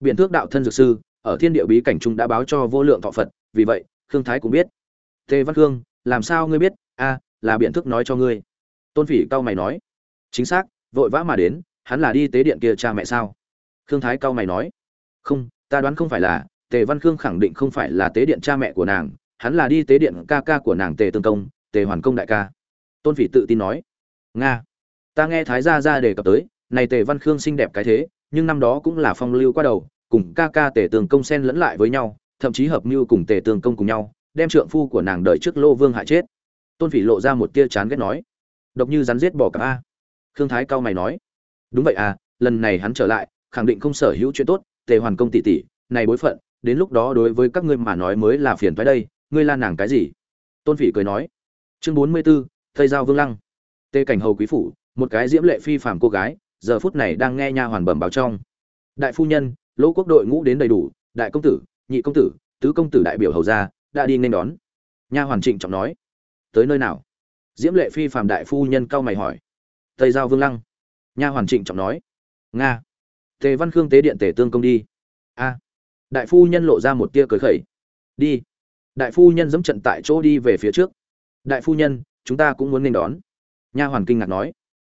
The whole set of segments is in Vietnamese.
biện thước đạo thân dược sư, ở thiên địa bí cảnh trung đã báo cho vô lượng thọ phật, vì vậy, khương thái cũng biết. Tề văn khương, làm sao ngươi biết? A là biện thước nói cho ngươi. Tôn phỉ cao mày nói. Chính xác, vội vã mà đến, hắn là đi tế điện kia cha mẹ sao? Khương thái cao mày nói. Không, ta đoán không phải là, tề văn khương khẳng định không phải là tế điện cha mẹ của nàng, hắn là đi tế điện ca ca của nàng tề tương công, tề hoàn công đại ca. Tôn phỉ tự tin nói. Nga, ta nghe thái gia ra đề cập tới, này tề văn khương xinh đẹp cái thế nhưng năm đó cũng là phong lưu qua đầu cùng ca ca tề tường công xen lẫn lại với nhau thậm chí hợp mưu cùng tề tường công cùng nhau đem trượng phu của nàng đợi trước lô vương hại chết. Tôn phỉ lộ ra một tia chán ghét nói độc như rắn giết bỏ cả a. Khương thái cao mày nói đúng vậy à lần này hắn trở lại khẳng định không sở hữu chuyện tốt tề hoàn công tỷ tỷ này bối phận đến lúc đó đối với các ngươi mà nói mới là phiền toái đây ngươi la nàng cái gì? Tôn phỉ cười nói chương bốn mươi 44, tây giao vương lăng. Tề cảnh hầu quý phủ một cái diễm lệ phi phàm cô gái giờ phút này đang nghe nha hoàn bẩm báo trong. Đại phu nhân, lỗ quốc đội ngũ đến đầy đủ, đại công tử, nhị công tử, tứ công tử đại biểu hầu gia, đã đi nên đón. Nha hoàn trịnh trọng nói. Tới nơi nào? Diễm lệ phi phàm đại phu nhân cao mày hỏi. Tây giao vương lăng. Nha hoàn trịnh trọng nói. Nga. Tề văn khương tế điện tề tương công đi. A. Đại phu nhân lộ ra một tia cười khẩy. Đi. Đại phu nhân dẫm trận tại chỗ đi về phía trước. Đại phu nhân, chúng ta cũng muốn nên đón. Nha hoàn kinh ngạc nói.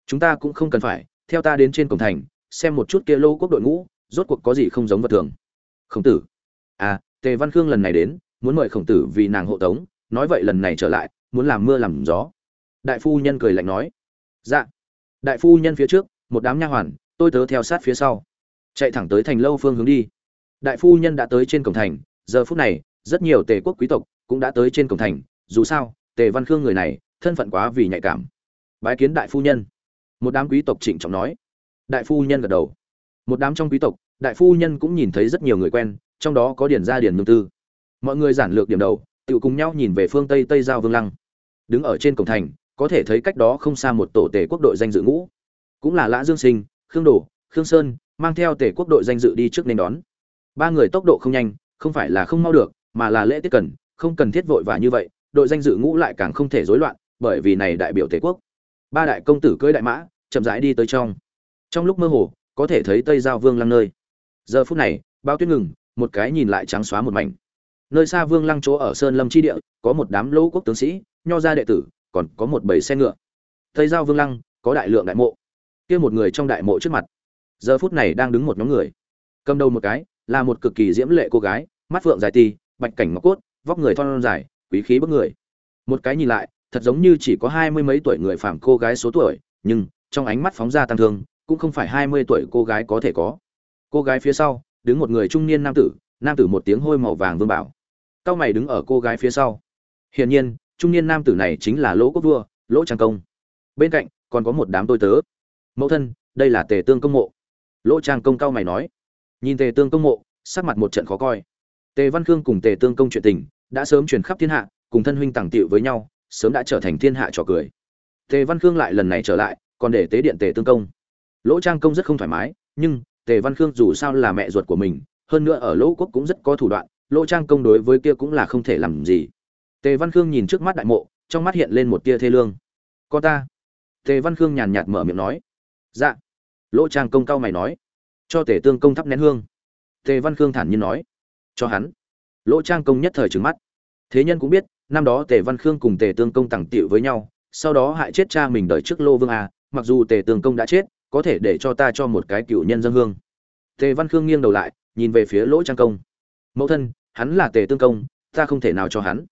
Chúng ta cũng không cần phải theo ta đến trên cổng thành, xem một chút kia lô quốc đội ngũ, rốt cuộc có gì không giống vật thường. Khổng tử. À tề văn khương lần này đến, muốn mời khổng tử vì nàng hộ tống, nói vậy lần này trở lại, muốn làm mưa làm gió. Đại phu nhân cười lạnh nói. Dạ. Đại phu nhân phía trước, một đám nha hoàn, tôi tớ theo sát phía sau. Chạy thẳng tới thành lâu phương hướng đi. Đại phu nhân đã tới trên cổng thành, giờ phút này, rất nhiều tề quốc quý tộc cũng đã tới trên cổng thành. Dù sao, tề văn khương người này, thân phận quá vì nhạy cảm. Bái kiến đại phu nhân một đám quý tộc trịnh trọng nói. Đại phu nhân gật đầu. Một đám trong quý tộc, đại phu nhân cũng nhìn thấy rất nhiều người quen, trong đó có điển gia điển nương tư. Mọi người giản lược điểm đầu tự cùng nhau nhìn về phương tây tây giao vương lăng. Đứng ở trên cổng thành, có thể thấy cách đó không xa một tổ tể quốc đội danh dự ngũ. Cũng là lã dương sinh, khương đồ khương sơn, mang theo tể quốc đội danh dự đi trước nên đón. Ba người tốc độ không nhanh, không phải là không mau được, mà là lễ tiết cần, không cần thiết vội vã như vậy, đội danh dự ngũ lại càng không thể rối loạn, bởi vì này đại biểu tể quốc. Ba đại công tử cưỡi đại mã chậm rãi đi tới trong. Trong lúc mơ hồ, có thể thấy tây giao vương lăng nơi. Giờ phút này, bao tuyết ngừng, một cái nhìn lại trắng xóa một mảnh. Nơi xa vương lăng chỗ ở sơn lâm chi địa, có một đám lỗ quốc tướng sĩ, nho gia đệ tử, còn có một bầy xe ngựa. Tây giao vương lăng, có đại lượng đại mộ. Kia một người trong đại mộ trước mặt. Giờ phút này đang đứng một nhóm người. Cầm đầu một cái, là một cực kỳ diễm lệ cô gái, mắt phượng dài ti bạch cảnh ngọc cốt, vóc người thon dài, quý khí bức người. Một cái nhìn lại, thật giống như chỉ có hai mươi mấy tuổi người phạm cô gái số tuổi, nhưng trong ánh mắt phóng ra tăng thương, cũng không phải hai mươi tuổi cô gái có thể có. Cô gái phía sau, đứng một người trung niên nam tử nam tử một tiếng hôi màu vàng vương bảo. Cao mày đứng ở cô gái phía sau. Hiển nhiên, trung niên nam tử này chính là lỗ quốc vua, lỗ trang công. Bên cạnh, còn có một đám tôi tớ. Mẫu thân, đây là tề tương công mộ. Lỗ trang công cao mày nói. Nhìn tề tương công mộ, sắc mặt một trận khó coi. Tề văn khương cùng tề tương công chuyện tình, đã sớm truyền khắp thiên hạ, cùng thân huynh tàng tiệu với nhau, sớm đã trở thành thiên hạ trò cười. Tề văn khương lại lần này trở lại còn để tế điện tề tương công. Lỗ trang công rất không thoải mái, nhưng tề văn khương dù sao là mẹ ruột của mình, hơn nữa ở lỗ quốc cũng rất có thủ đoạn, lỗ trang công đối với kia cũng là không thể làm gì. Tề văn khương nhìn trước mắt đại mộ, trong mắt hiện lên một tia thê lương. Có ta. Tề văn khương nhàn nhạt mở miệng nói. Dạ. Lỗ trang công cao mày nói. Cho tề tương công thắp nén hương. Tề văn khương thản nhiên nói. Cho hắn. Lỗ trang công nhất thời trừng mắt. Thế nhân cũng biết, năm đó tề văn khương cùng tề tương công tặng tiệu với nhau, sau đó hại chết cha mình đợi trước lô vương a mặc dù tề tường công đã chết, có thể để cho ta cho một cái cựu nhân dân hương. Tề văn khương nghiêng đầu lại, nhìn về phía lỗ trang công. Mẫu thân, hắn là tề tương công, ta không thể nào cho hắn.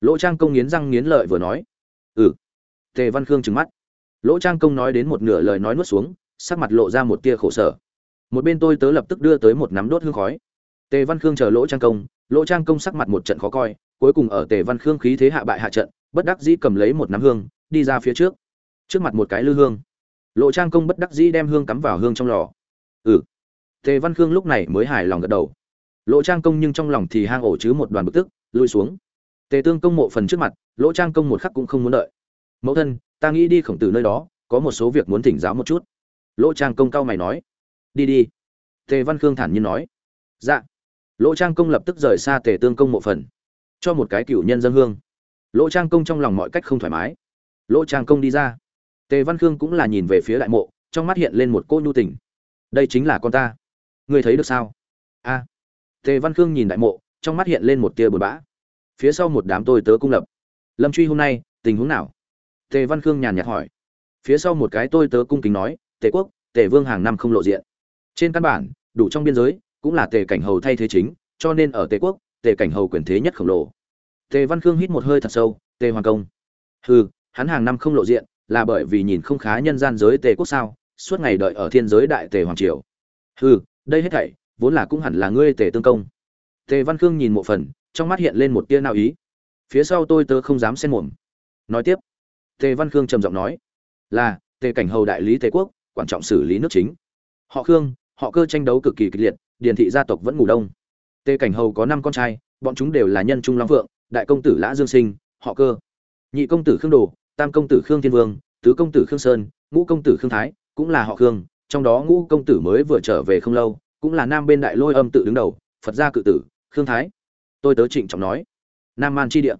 Lỗ trang công nghiến răng nghiến lợi vừa nói. Ừ. Tề văn khương trừng mắt. Lỗ trang công nói đến một nửa lời nói nuốt xuống, sắc mặt lộ ra một tia khổ sở. Một bên tôi tớ lập tức đưa tới một nắm đốt hương khói. Tề văn khương chờ lỗ trang công, lỗ trang công sắc mặt một trận khó coi, cuối cùng ở tề văn khương khí thế hạ bại hạ trận, bất đắc dĩ cầm lấy một nắm hương, đi ra phía trước trước mặt một cái lư hương. Lộ trang công bất đắc dĩ đem hương cắm vào hương trong lò. Ừ. Tề văn khương lúc này mới hài lòng gật đầu. Lộ trang công nhưng trong lòng thì hang ổ chứ một đoàn bực tức lui xuống. Tề tương công mộ phần trước mặt lỗ trang công một khắc cũng không muốn đợi. Mẫu thân, ta nghĩ đi khổng tử nơi đó, có một số việc muốn thỉnh giáo một chút. Lỗ trang công cao mày nói. Đi đi. Tề văn khương thản nhiên nói. Dạ. Lỗ trang công lập tức rời xa tề tương công mộ phần, cho một cái cựu nhân dân hương. Lỗ trang công trong lòng mọi cách không thoải mái. Lỗ trang công đi ra tề văn khương cũng là nhìn về phía đại mộ, trong mắt hiện lên một cô nhu tình. Đây chính là con ta. Ngươi thấy được sao? A. À. Tề văn khương nhìn đại mộ, trong mắt hiện lên một tia buồn bã. Phía sau một đám tôi tớ cung lập. Lâm truy hôm nay, tình huống nào? Tề văn khương nhàn nhạt hỏi. Phía sau một cái tôi tớ cung kính nói, tề quốc, tề vương hàng năm không lộ diện. Trên căn bản, đủ trong biên giới, cũng là tề cảnh hầu thay thế chính, cho nên ở tề quốc, tề cảnh hầu quyền thế nhất khổng lồ. Tề văn khương hít một hơi thật sâu, tề hoàng công. Hừ, hắn hàng năm không lộ diện là bởi vì nhìn không khá nhân gian giới tề quốc sao, suốt ngày đợi ở thiên giới đại tề hoàng triều. Hừ, đây hết thảy, vốn là cũng hẳn là ngươi tề tương công. Tề văn khương nhìn một phần, trong mắt hiện lên một tia nào ý. Phía sau tôi tớ không dám xen mồm. Nói tiếp, tề văn khương trầm giọng nói, là, tề cảnh hầu đại lý tề quốc, quan trọng xử lý nước chính. Họ khương, họ cơ tranh đấu cực kỳ kịch liệt, điền thị gia tộc vẫn ngủ đông. Tề cảnh hầu có năm con trai, bọn chúng đều là nhân trung long phượng, đại công tử lã dương sinh, họ cơ. Nhị công tử khương đồ tam công tử khương thiên vương, tứ công tử khương sơn, ngũ công tử khương thái, cũng là họ khương, trong đó ngũ công tử mới vừa trở về không lâu, cũng là nam bên đại lôi âm tự đứng đầu, phật gia cự tử, khương thái. Tôi tớ trịnh trọng nói, nam man chi địa,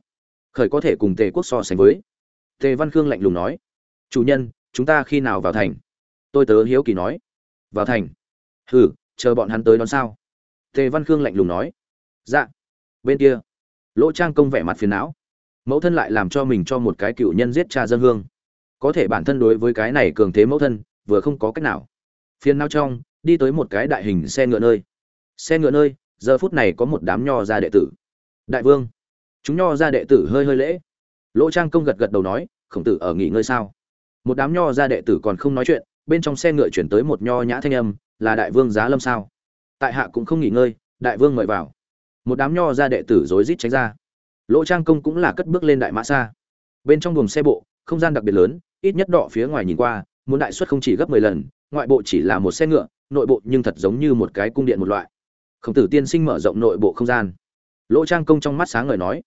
khởi có thể cùng tề quốc so sánh với. Tề văn khương lạnh lùng nói, chủ nhân, chúng ta khi nào vào thành? Tôi tớ hiếu kỳ nói, vào thành. Hừ, chờ bọn hắn tới đón sao? Tề văn khương lạnh lùng nói dạ. Bên kia, lỗ trang công vẻ mặt phiền não mẫu thân lại làm cho mình cho một cái cựu nhân giết cha dân hương. Có thể bản thân đối với cái này cường thế mẫu thân, vừa không có cách nào. Phiền não trong, đi tới một cái đại hình xe ngựa nơi. Xe ngựa nơi, giờ phút này có một đám nho ra đệ tử. Đại vương, chúng nho ra đệ tử hơi hơi lễ. Lỗ trang công gật gật đầu nói, khổng tử ở nghỉ ngơi sao? Một đám nho ra đệ tử còn không nói chuyện, bên trong xe ngựa chuyển tới một nho nhã thanh âm, là đại vương giá lâm sao? Tại hạ cũng không nghỉ ngơi, đại vương mời vào. Một đám nho ra đệ tử rối rít tránh ra lỗ trang công cũng là cất bước lên đại mã xa. Bên trong buồng xe bộ, không gian đặc biệt lớn, ít nhất đỏ phía ngoài nhìn qua, muốn đại suất không chỉ gấp mười lần, ngoại bộ chỉ là một xe ngựa, nội bộ nhưng thật giống như một cái cung điện một loại. Khổng tử tiên sinh mở rộng nội bộ không gian. Lỗ trang công trong mắt sáng ngời nói,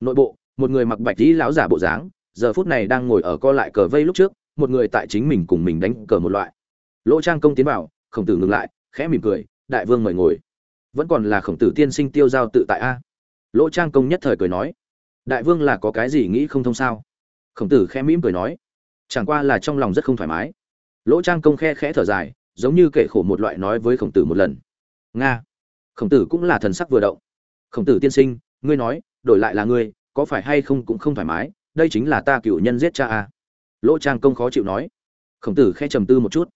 nội bộ, một người mặc bạch tí lão giả bộ dáng, giờ phút này đang ngồi ở co lại cờ vây lúc trước, một người tại chính mình cùng mình đánh cờ một loại. Lỗ trang công tiến vào, khổng tử ngừng lại, khẽ mỉm cười, đại vương mời ngồi. Vẫn còn là khổng tử tiên sinh tiêu giao tự tại a? Lỗ trang công nhất thời cười nói, đại vương là có cái gì nghĩ không thông sao? Khổng tử khẽ mỉm cười nói, chẳng qua là trong lòng rất không thoải mái. Lỗ trang công khe khẽ thở dài, giống như kể khổ một loại nói với khổng tử một lần. Nga, khổng tử cũng là thần sắc vừa động. Khổng tử tiên sinh, ngươi nói, đổi lại là ngươi, có phải hay không cũng không thoải mái, đây chính là ta cựu nhân giết cha a lỗ trang công khó chịu nói. Khổng tử khe trầm tư một chút.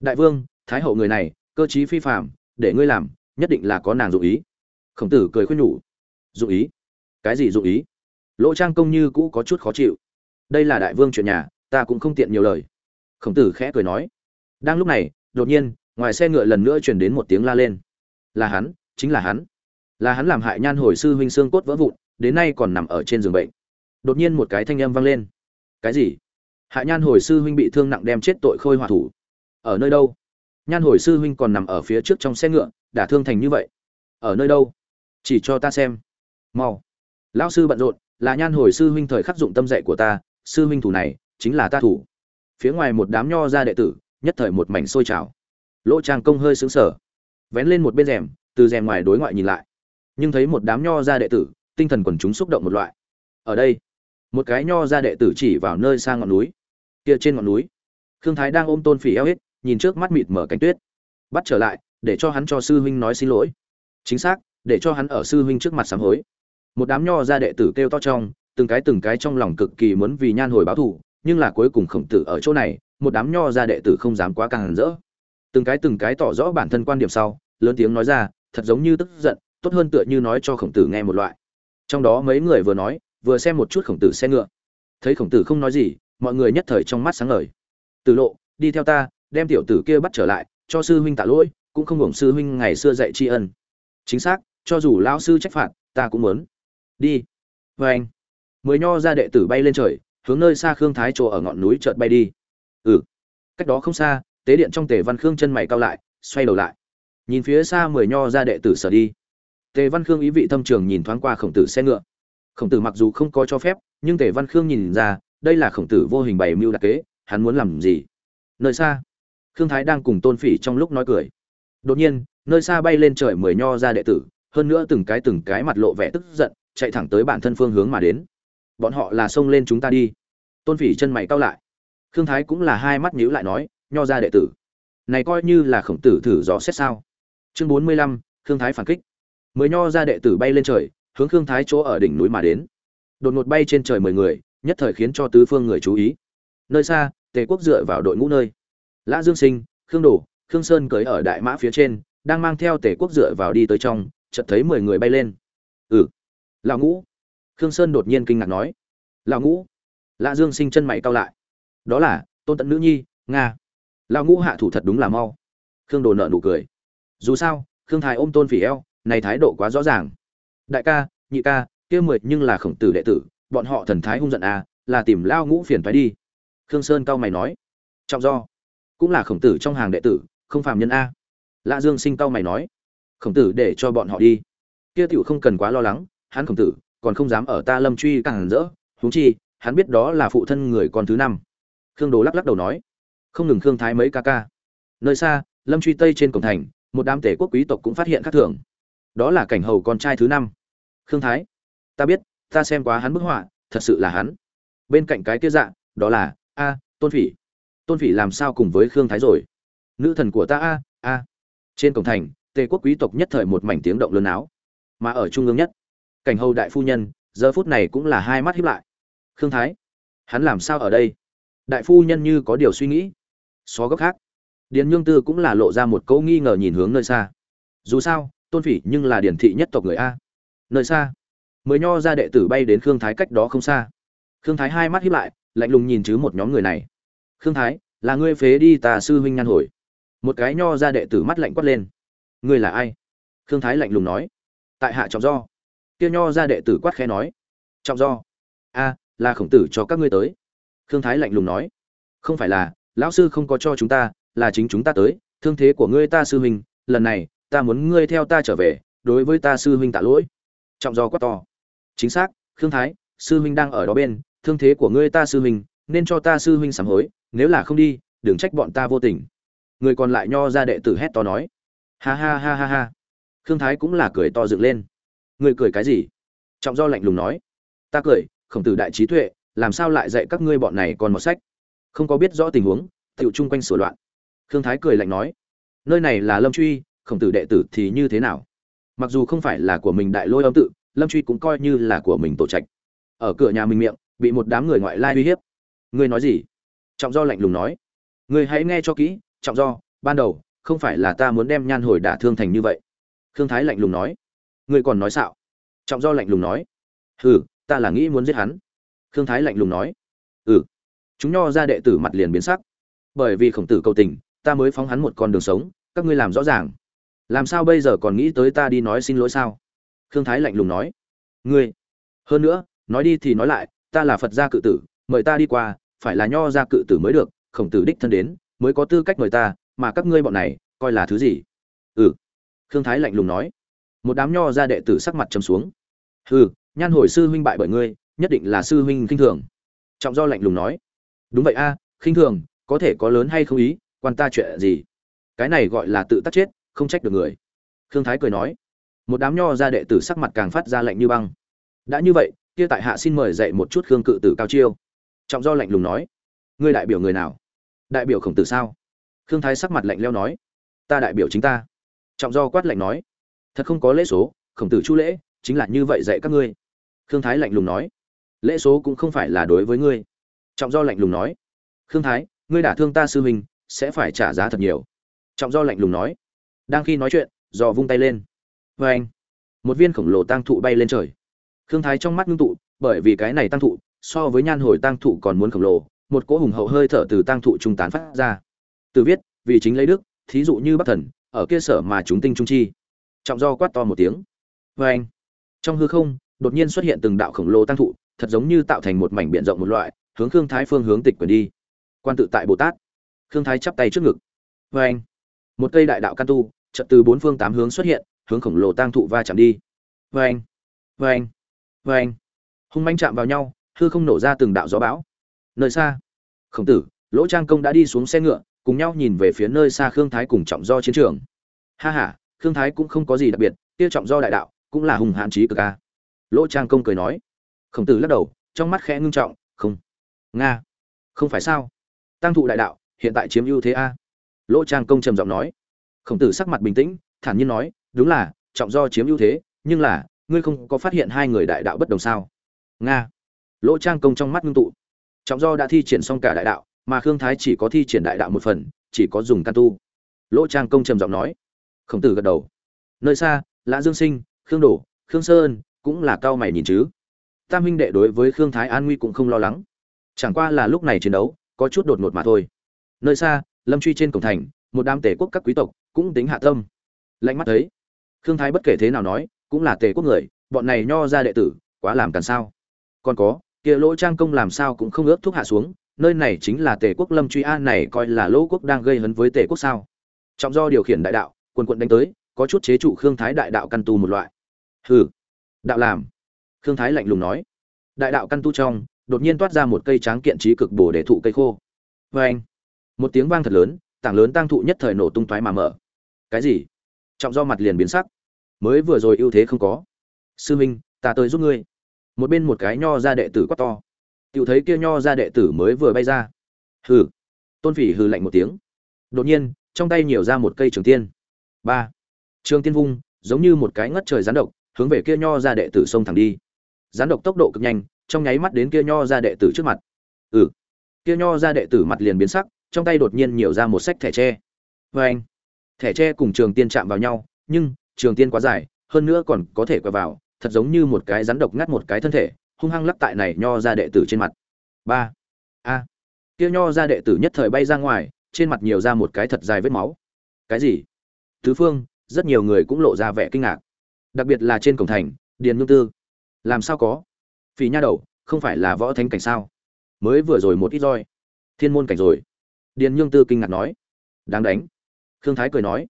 Đại vương, thái hậu người này, cơ trí phi phạm để ngươi làm, nhất định là có nàng dụ ý. Khổng tử cười khuyên nhủ dụ ý. Cái gì dụ ý? Lỗ trang công như cũ có chút khó chịu. Đây là đại vương chuyện nhà, ta cũng không tiện nhiều lời. Khổng tử khẽ cười nói. Đang lúc này, đột nhiên, ngoài xe ngựa lần nữa truyền đến một tiếng la lên. Là hắn, chính là hắn. Là hắn làm hại nhan hồi sư huynh xương cốt vỡ vụn, đến nay còn nằm ở trên giường bệnh. Đột nhiên một cái thanh âm vang lên. Cái gì? Hại nhan hồi sư huynh bị thương nặng đem chết tội khôi hòa thủ. Ở nơi đâu? Nhan hồi sư huynh còn nằm ở phía trước trong xe ngựa đả thương thành như vậy. Ở nơi đâu? Chỉ cho ta xem mau. Lão sư bận rộn, là nhan hồi sư huynh thời khắc dụng tâm dạy của ta, sư huynh thủ này, chính là ta thủ. Phía ngoài một đám nho ra đệ tử, nhất thời một mảnh sôi trào. Lỗ trang công hơi xứng sở vén lên một bên rèm, từ rèm ngoài đối ngoại nhìn lại. Nhưng thấy một đám nho ra đệ tử, tinh thần quần chúng xúc động một loại. Ở đây, một cái nho ra đệ tử chỉ vào nơi xa ngọn núi. Kia trên ngọn núi, khương thái đang ôm tôn phỉ eo hết nhìn trước mắt mịt mở cánh tuyết. Bắt trở lại, để cho hắn cho sư huynh nói xin lỗi. Chính xác, để cho hắn ở sư huynh trước mặt sám hối một đám nho ra đệ tử kêu to trong, từng cái từng cái trong lòng cực kỳ muốn vì nhan hồi báo thù, nhưng là cuối cùng khổng tử ở chỗ này, một đám nho ra đệ tử không dám quá càng rỡ. Từng cái từng cái tỏ rõ bản thân quan điểm sau, lớn tiếng nói ra, thật giống như tức giận, tốt hơn tựa như nói cho khổng tử nghe một loại. Trong đó mấy người vừa nói, vừa xem một chút khổng tử xe ngựa. Thấy khổng tử không nói gì, mọi người nhất thời trong mắt sáng ngời. Từ lộ, đi theo ta, đem tiểu tử kia bắt trở lại, cho sư huynh tạ lỗi, cũng không hưởng sư huynh ngày xưa dạy tri ân. Chính xác, cho dù lão sư trách phạt, ta cũng muốn đi. Vê anh. Mười nho ra đệ tử bay lên trời, hướng nơi xa khương thái chỗ ở ngọn núi chợt bay đi. Ừ. Cách đó không xa, tế điện trong tề văn khương chân mày cao lại, xoay đầu lại. Nhìn phía xa mười nho ra đệ tử sở đi. Tề văn khương ý vị thâm trường nhìn thoáng qua khổng tử xe ngựa. Khổng tử mặc dù không có cho phép, nhưng tề văn khương nhìn ra, đây là khổng tử vô hình bày mưu đặc kế, hắn muốn làm gì? Nơi xa, khương thái đang cùng tôn phỉ trong lúc nói cười. Đột nhiên, nơi xa bay lên trời mười nho ra đệ tử, hơn nữa từng cái từng cái mặt lộ vẻ tức giận chạy thẳng tới bản thân phương hướng mà đến. Bọn họ là xông lên chúng ta đi. Tôn phỉ chân mày cao lại. Khương thái cũng là hai mắt nhíu lại nói, nho ra đệ tử, này coi như là khổng tử thử dò xét sao? Chương bốn mươi lăm, khương thái phản kích. Mới nho ra đệ tử bay lên trời, hướng khương thái chỗ ở đỉnh núi mà đến. Đột ngột bay trên trời mười người, nhất thời khiến cho tứ phương người chú ý. Nơi xa, tề quốc dựa vào đội ngũ nơi. Lã dương sinh, khương đồ, khương sơn cưới ở đại mã phía trên, đang mang theo tề quốc dựa vào đi tới trong, chợt thấy mười người bay lên. Ừ lão ngũ. Khương sơn đột nhiên kinh ngạc nói. Lão ngũ. Lạ dương sinh chân mày cau lại. Đó là, tôn tận nữ nhi, nga. Lão ngũ hạ thủ thật đúng là mau. Khương đồ nợ nụ cười. Dù sao, khương thái ôm tôn phỉ eo, này thái độ quá rõ ràng. Đại ca, nhị ca, kia mười nhưng là khổng tử đệ tử, bọn họ thần thái hung giận à là tìm lao ngũ phiền phải đi. Khương sơn cao mày nói. Trọng do. Cũng là khổng tử trong hàng đệ tử, không phàm nhân a. Lạ dương sinh cao mày nói. Khổng tử để cho bọn họ đi. Kia tiểu không cần quá lo lắng hắn khổng tử, còn không dám ở ta lâm truy càng rỡ, huống chi, hắn biết đó là phụ thân người con thứ năm. Khương đồ lắc lắc đầu nói, không ngừng khương thái mấy ca ca. Nơi xa, lâm truy tây trên cổng thành, một đám tể quốc quý tộc cũng phát hiện khác thường. Đó là cảnh hầu con trai thứ năm. Khương thái, ta biết, ta xem quá hắn bức họa, thật sự là hắn. Bên cạnh cái kia dạ đó là, a, tôn phỉ. Tôn phỉ làm sao cùng với khương thái rồi? Nữ thần của ta a a. Trên cổng thành tề quốc quý tộc nhất thời một mảnh tiếng động lớn áo. Mà ở trung ương nhất cảnh hầu đại phu nhân, giờ phút này cũng là hai mắt hiếp lại. Khương thái, hắn làm sao ở đây? Đại phu nhân như có điều suy nghĩ. Xó góc khác. Điền nhương tư cũng là lộ ra một câu nghi ngờ nhìn hướng nơi xa. Dù sao, tôn phỉ nhưng là điển thị nhất tộc người a. Nơi xa. Mười nho ra đệ tử bay đến khương thái cách đó không xa. Khương thái hai mắt hiếp lại, lạnh lùng nhìn chứ một nhóm người này. Khương thái, là ngươi phế đi tà sư huynh nhan hồi. Một cái nho ra đệ tử mắt lạnh quát lên. Ngươi là ai? Khương thái lạnh lùng nói. Tại hạ trọng do kia nho ra đệ tử quát khẽ nói. Trọng do. A, là khổng tử cho các ngươi tới. Khương thái lạnh lùng nói. Không phải là, lão sư không có cho chúng ta, là chính chúng ta tới. Thương thế của ngươi ta sư huynh, lần này, ta muốn ngươi theo ta trở về, đối với ta sư huynh tạ lỗi. Trọng do quát to. Chính xác, khương thái, sư huynh đang ở đó bên, thương thế của ngươi ta sư huynh, nên cho ta sư huynh sám hối, nếu là không đi, đừng trách bọn ta vô tình. Người còn lại nho ra đệ tử hét to nói. Ha ha ha ha ha. Khương thái cũng là cười to dựng lên. Ngươi cười cái gì? Trọng do lạnh lùng nói. Ta cười, khổng tử đại trí tuệ, làm sao lại dạy các ngươi bọn này còn một sách? Không có biết rõ tình huống tựu chung quanh sửa loạn. Khương thái cười lạnh nói. Nơi này là lâm truy, khổng tử đệ tử thì như thế nào? Mặc dù không phải là của mình đại lôi âm tự, lâm truy cũng coi như là của mình tổ trạch. Ở cửa nhà mình miệng, bị một đám người ngoại lai uy hiếp. Ngươi nói gì? Trọng do lạnh lùng nói. Ngươi hãy nghe cho kỹ, trọng do, ban đầu, không phải là ta muốn đem nhan hồi đả thương thành như vậy. Khương thái lạnh lùng nói ngươi còn nói xạo. Trọng do lạnh lùng nói. Hừ, ta là nghĩ muốn giết hắn. Khương thái lạnh lùng nói. Ừ. Chúng nho ra đệ tử mặt liền biến sắc. Bởi vì khổng tử cầu tình, ta mới phóng hắn một con đường sống, các ngươi làm rõ ràng. Làm sao bây giờ còn nghĩ tới ta đi nói xin lỗi sao? Khương thái lạnh lùng nói. Ngươi. Hơn nữa, nói đi thì nói lại, ta là phật gia cự tử, mời ta đi qua, phải là nho gia cự tử mới được, khổng tử đích thân đến, mới có tư cách mời ta, mà các ngươi bọn này, coi là thứ gì? Ừ. Khương thái lạnh lùng nói một đám nho gia đệ tử sắc mặt trầm xuống. Hừ, nhan hồi sư huynh bại bởi ngươi, nhất định là sư huynh khinh thường. Trọng do lạnh lùng nói. Đúng vậy a, khinh thường, có thể có lớn hay không ý, quan ta chuyện gì? Cái này gọi là tự tắt chết, không trách được người. Khương thái cười nói. Một đám nho gia đệ tử sắc mặt càng phát ra lạnh như băng. Đã như vậy, kia tại hạ xin mời dạy một chút khương cự tử cao chiêu. Trọng do lạnh lùng nói. Ngươi đại biểu người nào? Đại biểu khổng tử sao? Khương thái sắc mặt lạnh leo nói. Ta đại biểu chính ta. Trọng do quát lạnh nói thật không có lễ số, khổng tử chu lễ, chính là như vậy dạy các ngươi. Khương thái lạnh lùng nói, lễ số cũng không phải là đối với ngươi. Trọng do lạnh lùng nói, khương thái, ngươi đả thương ta sư huynh, sẽ phải trả giá thật nhiều. Trọng do lạnh lùng nói, đang khi nói chuyện dò vung tay lên. Vê anh, một viên khổng lồ tăng thụ bay lên trời. Khương thái trong mắt ngưng tụ, bởi vì cái này tăng thụ, so với nhan hồi tăng thụ còn muốn khổng lồ, một cỗ hùng hậu hơi thở từ tăng thụ trung tán phát ra. Từ viết, vì chính lấy đức, thí dụ như bắc thần, ở kia sở mà chúng tinh trung chi trọng do quát to một tiếng. Vê anh, trong hư không, đột nhiên xuất hiện từng đạo khổng lồ tăng thụ, thật giống như tạo thành một mảnh biển rộng một loại, hướng khương thái phương hướng tịch quyền đi. Quan tự tại bồ tát. Khương thái chắp tay trước ngực. Vê anh, một cây đại đạo can tu, chợt từ bốn phương tám hướng xuất hiện, hướng khổng lồ tăng thụ va chạm đi. Vê anh vê anh vê anh. Hung manh chạm vào nhau, hư không nổ ra từng đạo gió bão. Nơi xa, khổng tử, lỗ trang công đã đi xuống xe ngựa, cùng nhau nhìn về phía nơi xa khương thái cùng trọng do chiến trường. Ha ha khương thái cũng không có gì đặc biệt tiêu trọng do đại đạo, cũng là hùng hãn trí cực a. Lỗ trang công cười nói. Khổng tử lắc đầu, trong mắt khẽ ngưng trọng, không. Nga. Không phải sao? Tăng thụ đại đạo, hiện tại chiếm ưu thế a. Lỗ trang công trầm giọng nói. Khổng tử sắc mặt bình tĩnh, thản nhiên nói, đúng là, trọng do chiếm ưu thế, nhưng là, ngươi không có phát hiện hai người đại đạo bất đồng sao? Nga. Lỗ trang công trong mắt ngưng tụ. Trọng do đã thi triển xong cả đại đạo, mà khương thái chỉ có thi triển đại đạo một phần, chỉ có dùng căn tu. Lỗ trang công trầm giọng nói khổng tử gật đầu. Nơi xa, lã dương sinh, khương đổ, khương sơn cũng là cao mày nhìn chứ. Tam huynh đệ đối với khương thái an nguy cũng không lo lắng. Chẳng qua là lúc này chiến đấu, có chút đột ngột mà thôi. Nơi xa, lâm truy trên cổng thành, một đám tể quốc các quý tộc cũng tính hạ tâm. Lạnh mắt thấy, khương thái bất kể thế nào nói, cũng là tề quốc người, bọn này nho ra đệ tử, quá làm càn sao. Còn có, kia lỗ trang công làm sao cũng không ướp thuốc hạ xuống, nơi này chính là tề quốc lâm truy an này coi là lỗ quốc đang gây hấn với tề quốc sao. Trọng do điều khiển đại đạo quần quận đánh tới, có chút chế trụ khương thái đại đạo căn tu một loại. Hừ, đạo làm. Khương thái lạnh lùng nói. Đại đạo căn tu trong, đột nhiên toát ra một cây tráng kiện trí cực bổ để thụ cây khô. Vê anh một tiếng vang thật lớn, tảng lớn tăng thụ nhất thời nổ tung toái mà mở. Cái gì? Trọng do mặt liền biến sắc. Mới vừa rồi ưu thế không có. Sư minh, ta tới giúp ngươi. Một bên một cái nho ra đệ tử quát to. Tự thấy kia nho ra đệ tử mới vừa bay ra. Hừ. Tôn phỉ hừ lạnh một tiếng. Đột nhiên, trong tay nhiều ra một cây trường tiên ba. Trường tiên vung, giống như một cái ngất trời rắn độc, hướng về kia nho ra đệ tử xông thẳng đi. Rắn độc tốc độ cực nhanh, trong nháy mắt đến kia nho ra đệ tử trước mặt. Ừ. Kia nho ra đệ tử mặt liền biến sắc, trong tay đột nhiên nhiều ra một sách thẻ tre. Vê anh, thẻ tre cùng trường tiên chạm vào nhau, nhưng trường tiên quá dài, hơn nữa còn có thể quẹo vào, thật giống như một cái rắn độc ngắt một cái thân thể, hung hăng lắc tại này nho ra đệ tử trên mặt. Ba. A. Kia nho ra đệ tử nhất thời bay ra ngoài, trên mặt nhiều ra một cái thật dài vết máu. Cái gì? Tứ phương, rất nhiều người cũng lộ ra vẻ kinh ngạc. Đặc biệt là trên cổng thành, điền nhung tư. Làm sao có? Phì nha đầu, không phải là võ thánh cảnh sao? Mới vừa rồi một ít roi. Thiên môn cảnh rồi. Điền nhung tư kinh ngạc nói. Đáng đánh. Khương thái cười nói.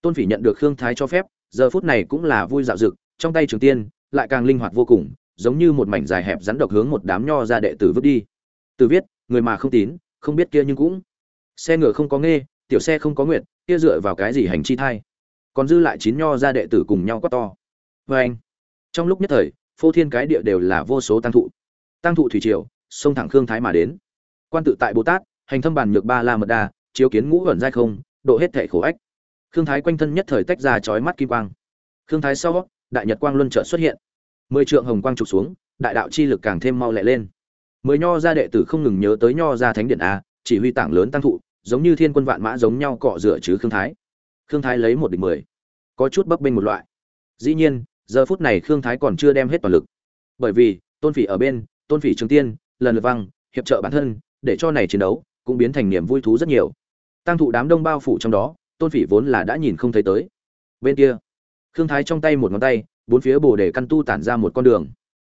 Tôn phỉ nhận được khương thái cho phép, giờ phút này cũng là vui dạo dực, trong tay trường tiên, lại càng linh hoạt vô cùng, giống như một mảnh dài hẹp rắn độc hướng một đám nho ra đệ tử vứt đi. Từ viết, người mà không tín, không biết kia nhưng cũng. Xe ngựa không có nghe tiểu xe không có nguyện kia dựa vào cái gì hành chi thai? Còn dư lại chín nho ra đệ tử cùng nhau quát to. Vê anh, trong lúc nhất thời, phô thiên cái địa đều là vô số tăng thụ. Tăng thụ thủy triều, sông thẳng khương thái mà đến. Quan tự tại bồ tát, hành thâm bàn nhược ba la mật đa, chiếu kiến ngũ ẩn giai không, độ hết thể khổ ách. Khương thái quanh thân nhất thời tách ra chói mắt kim quang. Khương thái sau, đại nhật quang luân trợ xuất hiện. Mười trượng hồng quang trục xuống, đại đạo chi lực càng thêm mau lẹ lên. Mười nho gia đệ tử không ngừng nhớ tới nho gia thánh điện a, chỉ huy tảng lớn tăng thụ giống như thiên quân vạn mã giống nhau cọ rửa chứ khương thái. Khương thái lấy một địch mười, có chút bấp bênh một loại. Dĩ nhiên, giờ phút này khương thái còn chưa đem hết toàn lực. Bởi vì, tôn phỉ ở bên, tôn phỉ trường tiên, lần lượt văng, hiệp trợ bản thân, để cho này chiến đấu cũng biến thành niềm vui thú rất nhiều. Tăng thụ đám đông bao phủ trong đó, tôn phỉ vốn là đã nhìn không thấy tới. Bên kia, khương thái trong tay một ngón tay, bốn phía bồ để căn tu tản ra một con đường.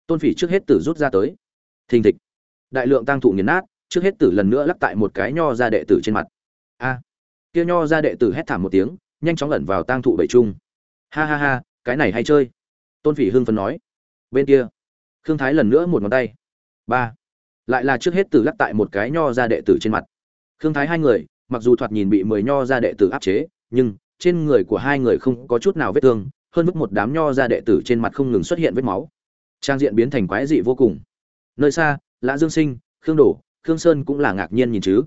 Tôn phỉ trước hết tử rút ra tới. Thình thịch. Đại lượng tăng thụ nghiền nát trước hết tử lần nữa lắp tại một cái nho ra đệ tử trên mặt. A. Kia nho ra đệ tử hét thảm một tiếng, nhanh chóng ẩn vào tang thụ bảy trung. Ha ha ha, cái này hay chơi. Tôn phỉ hưng phấn nói. Bên kia, khương thái lần nữa một ngón tay. Ba. Lại là trước hết tử lắp tại một cái nho ra đệ tử trên mặt. Khương thái hai người, mặc dù thoạt nhìn bị mười nho ra đệ tử áp chế, nhưng trên người của hai người không có chút nào vết thương, hơn mức một đám nho ra đệ tử trên mặt không ngừng xuất hiện vết máu. Trang diện biến thành quái dị vô cùng. Nơi xa, lã dương sinh, khương đổ khương sơn cũng là ngạc nhiên nhìn chứ.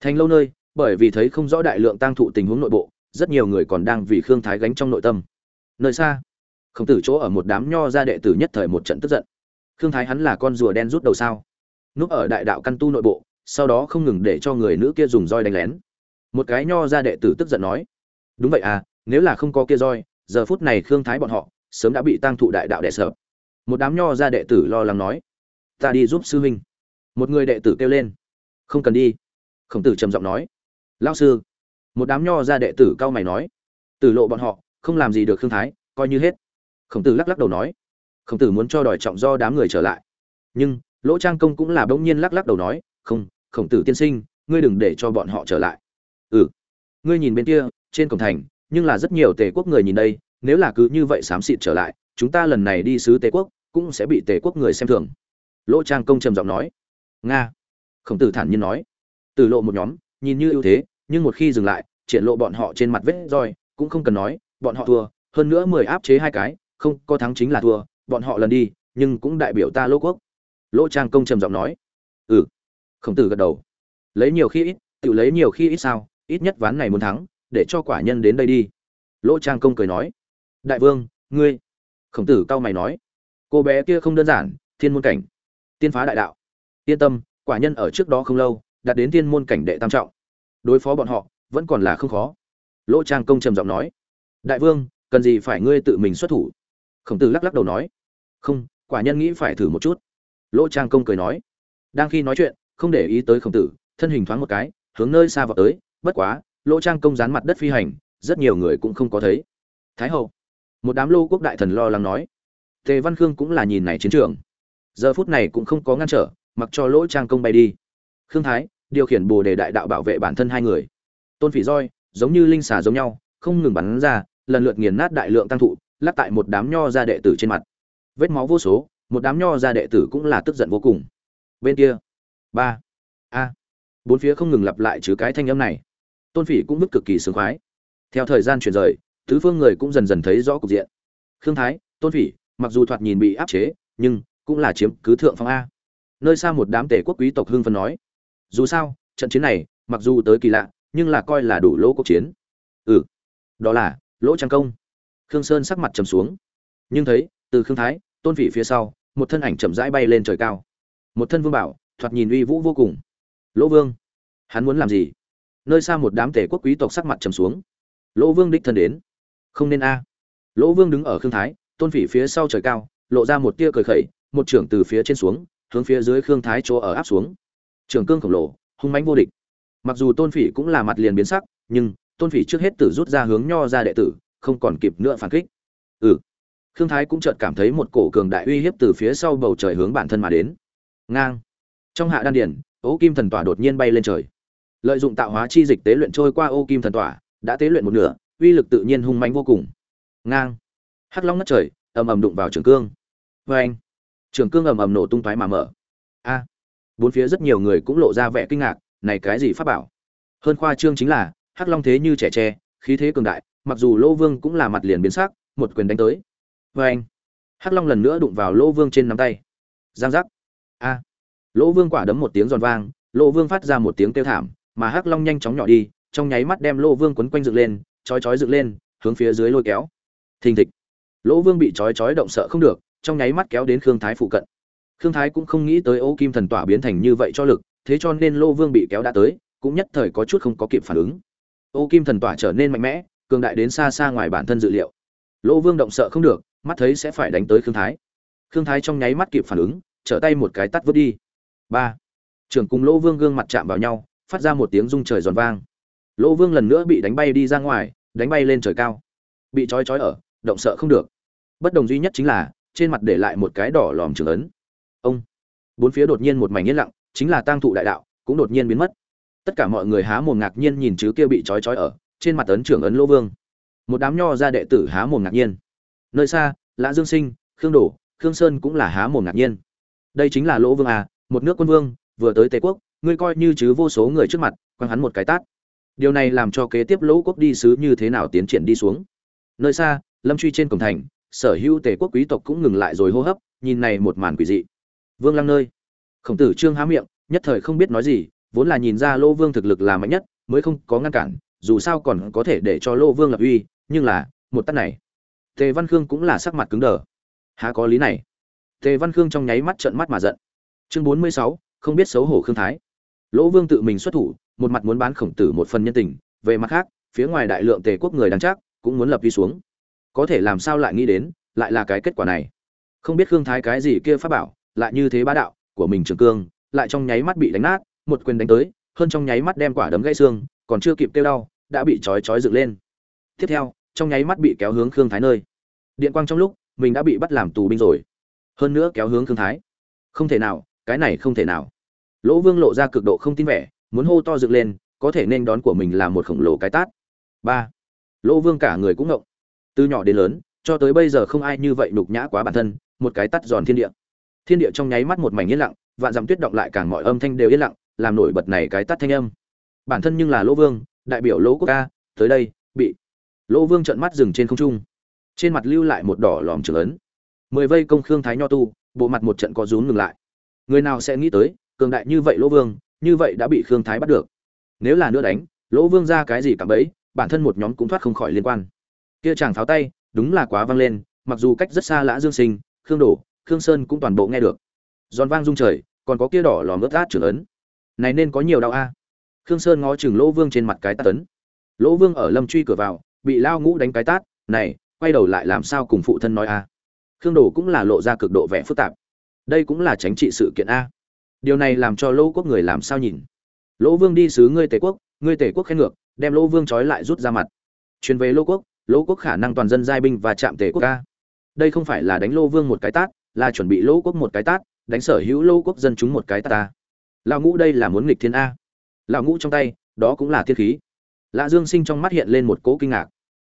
Thành lâu nơi, bởi vì thấy không rõ đại lượng tăng thụ tình huống nội bộ, rất nhiều người còn đang vì khương thái gánh trong nội tâm. Nơi xa, khổng tử chỗ ở một đám nho gia đệ tử nhất thời một trận tức giận. Khương thái hắn là con rùa đen rút đầu sao? Núp ở đại đạo căn tu nội bộ, sau đó không ngừng để cho người nữ kia dùng roi đánh lén. Một cái nho gia đệ tử tức giận nói, đúng vậy à nếu là không có kia roi, giờ phút này khương thái bọn họ sớm đã bị tăng thụ đại đạo đè sợ một đám nho gia đệ tử lo lắng nói, ta đi giúp sư huynh một người đệ tử kêu lên. Không cần đi. Khổng tử trầm giọng nói. Lao sư. Một đám nho ra đệ tử cao mày nói. Tử lộ bọn họ, không làm gì được khương thái, coi như hết. Khổng tử lắc lắc đầu nói. Khổng tử muốn cho đòi trọng do đám người trở lại. Nhưng, lỗ trang công cũng là bỗng nhiên lắc lắc đầu nói. Không, khổng tử tiên sinh, ngươi đừng để cho bọn họ trở lại. Ừ. Ngươi nhìn bên kia, trên cổng thành, nhưng là rất nhiều tề quốc người nhìn đây, nếu là cứ như vậy xám xịt trở lại, chúng ta lần này đi sứ tề quốc, cũng sẽ bị tề quốc người xem thường. Lỗ trang công trầm giọng nói nga. Khổng tử thản nhiên nói. Từ lộ một nhóm, nhìn như ưu thế, nhưng một khi dừng lại, triển lộ bọn họ trên mặt vết roi, cũng không cần nói, bọn họ thua, hơn nữa mười áp chế hai cái, không có thắng chính là thua, bọn họ lần đi, nhưng cũng đại biểu ta lỗ quốc. Lỗ trang công trầm giọng nói. Ừ. Khổng tử gật đầu. Lấy nhiều khi ít, tự lấy nhiều khi ít sao, ít nhất ván này muốn thắng, để cho quả nhân đến đây đi. Lỗ trang công cười nói. Đại vương, ngươi. Khổng tử cao mày nói. Cô bé kia không đơn giản, thiên môn cảnh. Tiên phá đại đạo yên tâm, quả nhân ở trước đó không lâu, đạt đến thiên môn cảnh đệ tam trọng. Đối phó bọn họ, vẫn còn là không khó. Lỗ trang công trầm giọng nói, đại vương, cần gì phải ngươi tự mình xuất thủ? Khổng tử lắc lắc đầu nói, không, quả nhân nghĩ phải thử một chút. Lỗ trang công cười nói, đang khi nói chuyện, không để ý tới khổng tử, thân hình thoáng một cái, hướng nơi xa vào tới, bất quá, lỗ trang công dán mặt đất phi hành, rất nhiều người cũng không có thấy. Thái hậu, một đám lô quốc đại thần lo lắng nói, tề văn khương cũng là nhìn này chiến trường. Giờ phút này cũng không có ngăn trở mặc cho lỗ trang công bay đi. Khương thái, điều khiển bồ đề đại đạo bảo vệ bản thân hai người. Tôn phỉ roi, giống như linh xà giống nhau, không ngừng bắn ra, lần lượt nghiền nát đại lượng tăng thụ lắc tại một đám nho gia đệ tử trên mặt. Vết máu vô số, một đám nho gia đệ tử cũng là tức giận vô cùng. Bên kia, ba, a, bốn phía không ngừng lặp lại chứ cái thanh âm này. Tôn phỉ cũng vứt cực kỳ sướng khoái. Theo thời gian chuyển rời, tứ phương người cũng dần dần thấy rõ cục diện. Khương thái, tôn phỉ, mặc dù thoạt nhìn bị áp chế, nhưng cũng là chiếm cứ thượng phong a nơi xa một đám tể quốc quý tộc hưng phân nói. Dù sao, trận chiến này, mặc dù tới kỳ lạ, nhưng là coi là đủ lỗ cuộc chiến. Ừ đó là lỗ trang công. Khương sơn sắc mặt trầm xuống. Nhưng thấy, từ khương thái, tôn vị phía sau, một thân ảnh chậm rãi bay lên trời cao. Một thân vương bảo, thoạt nhìn uy vũ vô cùng. Lỗ vương, hắn muốn làm gì? Nơi xa một đám tể quốc quý tộc sắc mặt trầm xuống. Lỗ vương đích thân đến. Không nên a. Lỗ vương đứng ở khương thái, tôn phỉ phía sau trời cao, lộ ra một tia cười khẩy, một trưởng từ phía trên xuống hướng phía dưới khương thái chỗ ở áp xuống. Trường cương khổng lồ, hung mãnh vô địch. Mặc dù tôn phỉ cũng là mặt liền biến sắc, nhưng tôn phỉ trước hết tử rút ra hướng nho ra đệ tử, không còn kịp nữa phản kích. Ừ. Khương thái cũng chợt cảm thấy một cổ cường đại uy hiếp từ phía sau bầu trời hướng bản thân mà đến. Ngang. Trong hạ đan điển ô kim thần tỏa đột nhiên bay lên trời. Lợi dụng tạo hóa chi dịch tế luyện trôi qua ô kim thần tỏa, đã tế luyện một nửa, uy lực tự nhiên hung mãnh vô cùng. Ngang. Hắc long ngất trời, ầm ầm đụng vào trường cương. Vê anh trường cương ầm ầm nổ tung thoái mà mở. A, bốn phía rất nhiều người cũng lộ ra vẻ kinh ngạc, này cái gì pháp bảo? Hơn khoa trương chính là, hắc long thế như trẻ tre, khí thế cường đại, mặc dù lô vương cũng là mặt liền biến sắc, một quyền đánh tới. Vê anh, hắc long lần nữa đụng vào lô vương trên nắm tay. Giang giác. A lỗ vương quả đấm một tiếng giòn vang lỗ vương phát ra một tiếng kêu thảm, mà hắc long nhanh chóng nhỏ đi, trong nháy mắt đem lỗ vương quấn quanh dựng lên, chói chói dựng lên, hướng phía dưới lôi kéo. Thình thịch. Lỗ vương bị chói chói động sợ không được trong nháy mắt kéo đến khương thái phụ cận. Khương thái cũng không nghĩ tới ô kim thần tỏa biến thành như vậy cho lực, thế cho nên lô vương bị kéo đã tới, cũng nhất thời có chút không có kịp phản ứng. Ô kim thần tỏa trở nên mạnh mẽ, cường đại đến xa xa ngoài bản thân dự liệu. Lô vương động sợ không được, mắt thấy sẽ phải đánh tới khương thái. Khương thái trong nháy mắt kịp phản ứng, trở tay một cái tắt vứt đi. Ba. Trưởng cùng lỗ vương gương mặt chạm vào nhau, phát ra một tiếng rung trời giòn vang. Lỗ vương lần nữa bị đánh bay đi ra ngoài, đánh bay lên trời cao. Bị trói trói ở, động sợ không được. Bất đồng duy nhất chính là trên mặt để lại một cái đỏ lòm trường ấn. Ông. Bốn phía đột nhiên một mảnh yên lặng, chính là tang thụ đại đạo, cũng đột nhiên biến mất. Tất cả mọi người há mồm ngạc nhiên nhìn chứ kia bị trói trói ở, trên mặt ấn trưởng ấn lỗ vương. Một đám nho ra đệ tử há mồm ngạc nhiên. Nơi xa, lã dương sinh, khương đổ, khương sơn cũng là há mồm ngạc nhiên. Đây chính là lỗ vương à một nước quân vương, vừa tới tề quốc, ngươi coi như chứ vô số người trước mặt, quăng hắn một cái tát. Điều này làm cho kế tiếp lỗ quốc đi sứ như thế nào tiến triển đi xuống. Nơi xa, lâm truy trên cổng thành sở hữu tề quốc quý tộc cũng ngừng lại rồi hô hấp, nhìn này một màn quỷ dị. Vương lăng nơi. Khổng tử trương há miệng, nhất thời không biết nói gì, vốn là nhìn ra lô vương thực lực là mạnh nhất, mới không có ngăn cản, dù sao còn có thể để cho lô vương lập uy, nhưng là, một tát này. Tề văn khương cũng là sắc mặt cứng đờ. Há có lý này? Tề văn khương trong nháy mắt trợn mắt mà giận. Chương bốn mươi sáu, không biết xấu hổ khương thái. Lỗ vương tự mình xuất thủ, một mặt muốn bán khổng tử một phần nhân tình, về mặt khác, phía ngoài đại lượng tề quốc người đáng chắc cũng muốn lập uy xuống có thể làm sao lại nghĩ đến, lại là cái kết quả này. Không biết khương thái cái gì kia pháp bảo, lại như thế bá đạo, của mình trường cương, lại trong nháy mắt bị đánh nát, một quyền đánh tới, hơn trong nháy mắt đem quả đấm gãy xương, còn chưa kịp kêu đau, đã bị trói trói dựng lên. Tiếp theo, trong nháy mắt bị kéo hướng khương thái nơi. Điện quang trong lúc, mình đã bị bắt làm tù binh rồi. Hơn nữa kéo hướng khương thái. Không thể nào, cái này không thể nào. Lỗ vương lộ ra cực độ không tin vẻ, muốn hô to dựng lên, có thể nên đón của mình là một khổng lồ cái tát. Ba. Lỗ vương cả người cũng ngộng từ nhỏ đến lớn cho tới bây giờ không ai như vậy nhục nhã quá bản thân một cái tắt giòn thiên địa. Thiên địa trong nháy mắt một mảnh yên lặng vạn dặm tuyết động lại càng mọi âm thanh đều yên lặng làm nổi bật này cái tắt thanh âm. Bản thân nhưng là lỗ vương đại biểu lỗ quốc ca tới đây bị lỗ vương trợn mắt dừng trên không trung. Trên mặt lưu lại một đỏ lòm trường lớn, mười vây công khương thái nho tu bộ mặt một trận có rún ngừng lại. Người nào sẽ nghĩ tới cường đại như vậy lỗ vương như vậy đã bị khương thái bắt được. Nếu là nữa đánh lỗ vương ra cái gì cả bấy bản thân một nhóm cũng thoát không khỏi liên quan kia chàng pháo tay, đúng là quá vang lên, mặc dù cách rất xa lã dương sinh, khương đổ, khương sơn cũng toàn bộ nghe được. Giòn vang rung trời, còn có kia đỏ lò ngớt át trưởng ấn. Này nên có nhiều đau a. Khương sơn ngó chừng lỗ vương trên mặt cái tát ấn. Lỗ vương ở lâm truy cửa vào, bị lao ngũ đánh cái tát, này, quay đầu lại làm sao cùng phụ thân nói a? Khương đổ cũng là lộ ra cực độ vẻ phức tạp. Đây cũng là tránh trị sự kiện a. Điều này làm cho lỗ quốc người làm sao nhìn? Lỗ vương đi sứ ngươi tề quốc, ngươi tề quốc khen ngược, đem lỗ vương trói lại rút ra mặt. Truyền về lỗ quốc lỗ quốc khả năng toàn dân giai binh và chạm tề quốc ca. Đây không phải là đánh lỗ vương một cái tát, là chuẩn bị lỗ quốc một cái tát, đánh sở hữu lỗ quốc dân chúng một cái tát ta. Lão ngũ đây là muốn nghịch thiên a. Lão ngũ trong tay, đó cũng là thiên khí. Lạ dương sinh trong mắt hiện lên một cỗ kinh ngạc.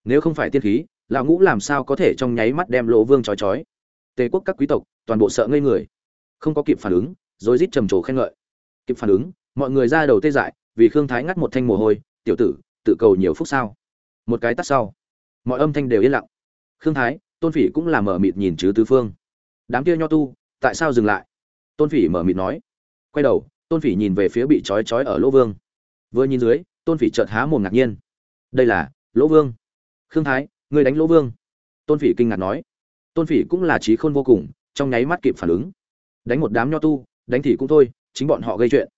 Nếu không phải thiên khí, lão ngũ làm sao có thể trong nháy mắt đem lỗ vương trói trói? Tề quốc các quý tộc, toàn bộ sợ ngây người. Không có kịp phản ứng, rồi rít trầm trồ khen ngợi. Kịp phản ứng, mọi người ra đầu tê dại, vì khương thái ngắt một thanh mồ hôi, tiểu tử, tự cầu nhiều phúc sao? Một cái tắt sau mọi âm thanh đều yên lặng. Khương thái, tôn phỉ cũng là mở mịt nhìn chứ tứ phương. Đám kia nho tu, tại sao dừng lại? Tôn phỉ mở mịt nói. Quay đầu, tôn phỉ nhìn về phía bị trói trói ở lỗ vương. Vừa nhìn dưới, tôn phỉ chợt há mồm ngạc nhiên. Đây là lỗ vương. Khương thái người đánh lỗ vương. Tôn phỉ kinh ngạc nói. Tôn phỉ cũng là trí khôn vô cùng, trong nháy mắt kịp phản ứng. Đánh một đám nho tu, đánh thì cũng thôi, chính bọn họ gây chuyện.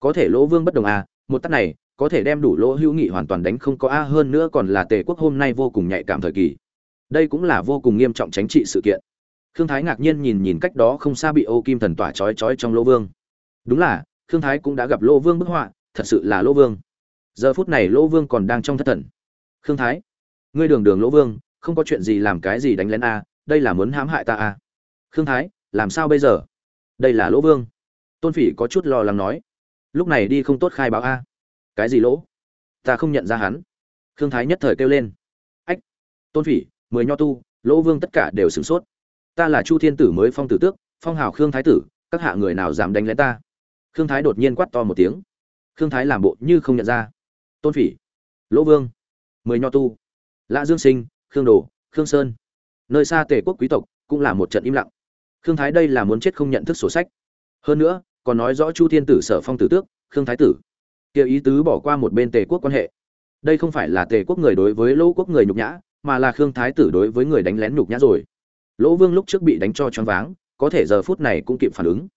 Có thể lỗ vương bất đồng à một tắt này có thể đem đủ lỗ hữu nghị hoàn toàn đánh không có a hơn nữa còn là tề quốc hôm nay vô cùng nhạy cảm thời kỳ. Đây cũng là vô cùng nghiêm trọng chính trị sự kiện. Khương thái ngạc nhiên nhìn nhìn cách đó không xa bị ô kim thần tỏa chói chói trong lỗ vương. Đúng là, khương thái cũng đã gặp lỗ vương bức họa, thật sự là lỗ vương. Giờ phút này lỗ vương còn đang trong thất thần. Khương thái, ngươi đường đường lỗ vương, không có chuyện gì làm cái gì đánh lén a, đây là muốn hãm hại ta a. Khương thái, làm sao bây giờ? Đây là lỗ vương. Tôn phỉ có chút lo lắng nói. Lúc này đi không tốt khai báo a cái gì lỗ? Ta không nhận ra hắn. Khương thái nhất thời kêu lên. Ách, tôn phỉ, mười nho tu, lỗ vương tất cả đều sửng sốt. Ta là chu thiên tử mới phong tử tước, phong hào khương thái tử, các hạ người nào dám đánh lén ta? Khương thái đột nhiên quát to một tiếng. Khương thái làm bộ như không nhận ra. Tôn phỉ, lỗ vương, mười nho tu. Lã dương sinh, khương đồ, khương sơn. Nơi xa tề quốc quý tộc cũng là một trận im lặng. Khương thái đây là muốn chết không nhận thức sổ sách. Hơn nữa, còn nói rõ chu thiên tử sở phong tử tước, khương thái tử kia ý tứ bỏ qua một bên tề quốc quan hệ. Đây không phải là tề quốc người đối với lỗ quốc người nhục nhã, mà là khương thái tử đối với người đánh lén nhục nhã rồi. Lỗ vương lúc trước bị đánh cho choáng váng, có thể giờ phút này cũng kịp phản ứng.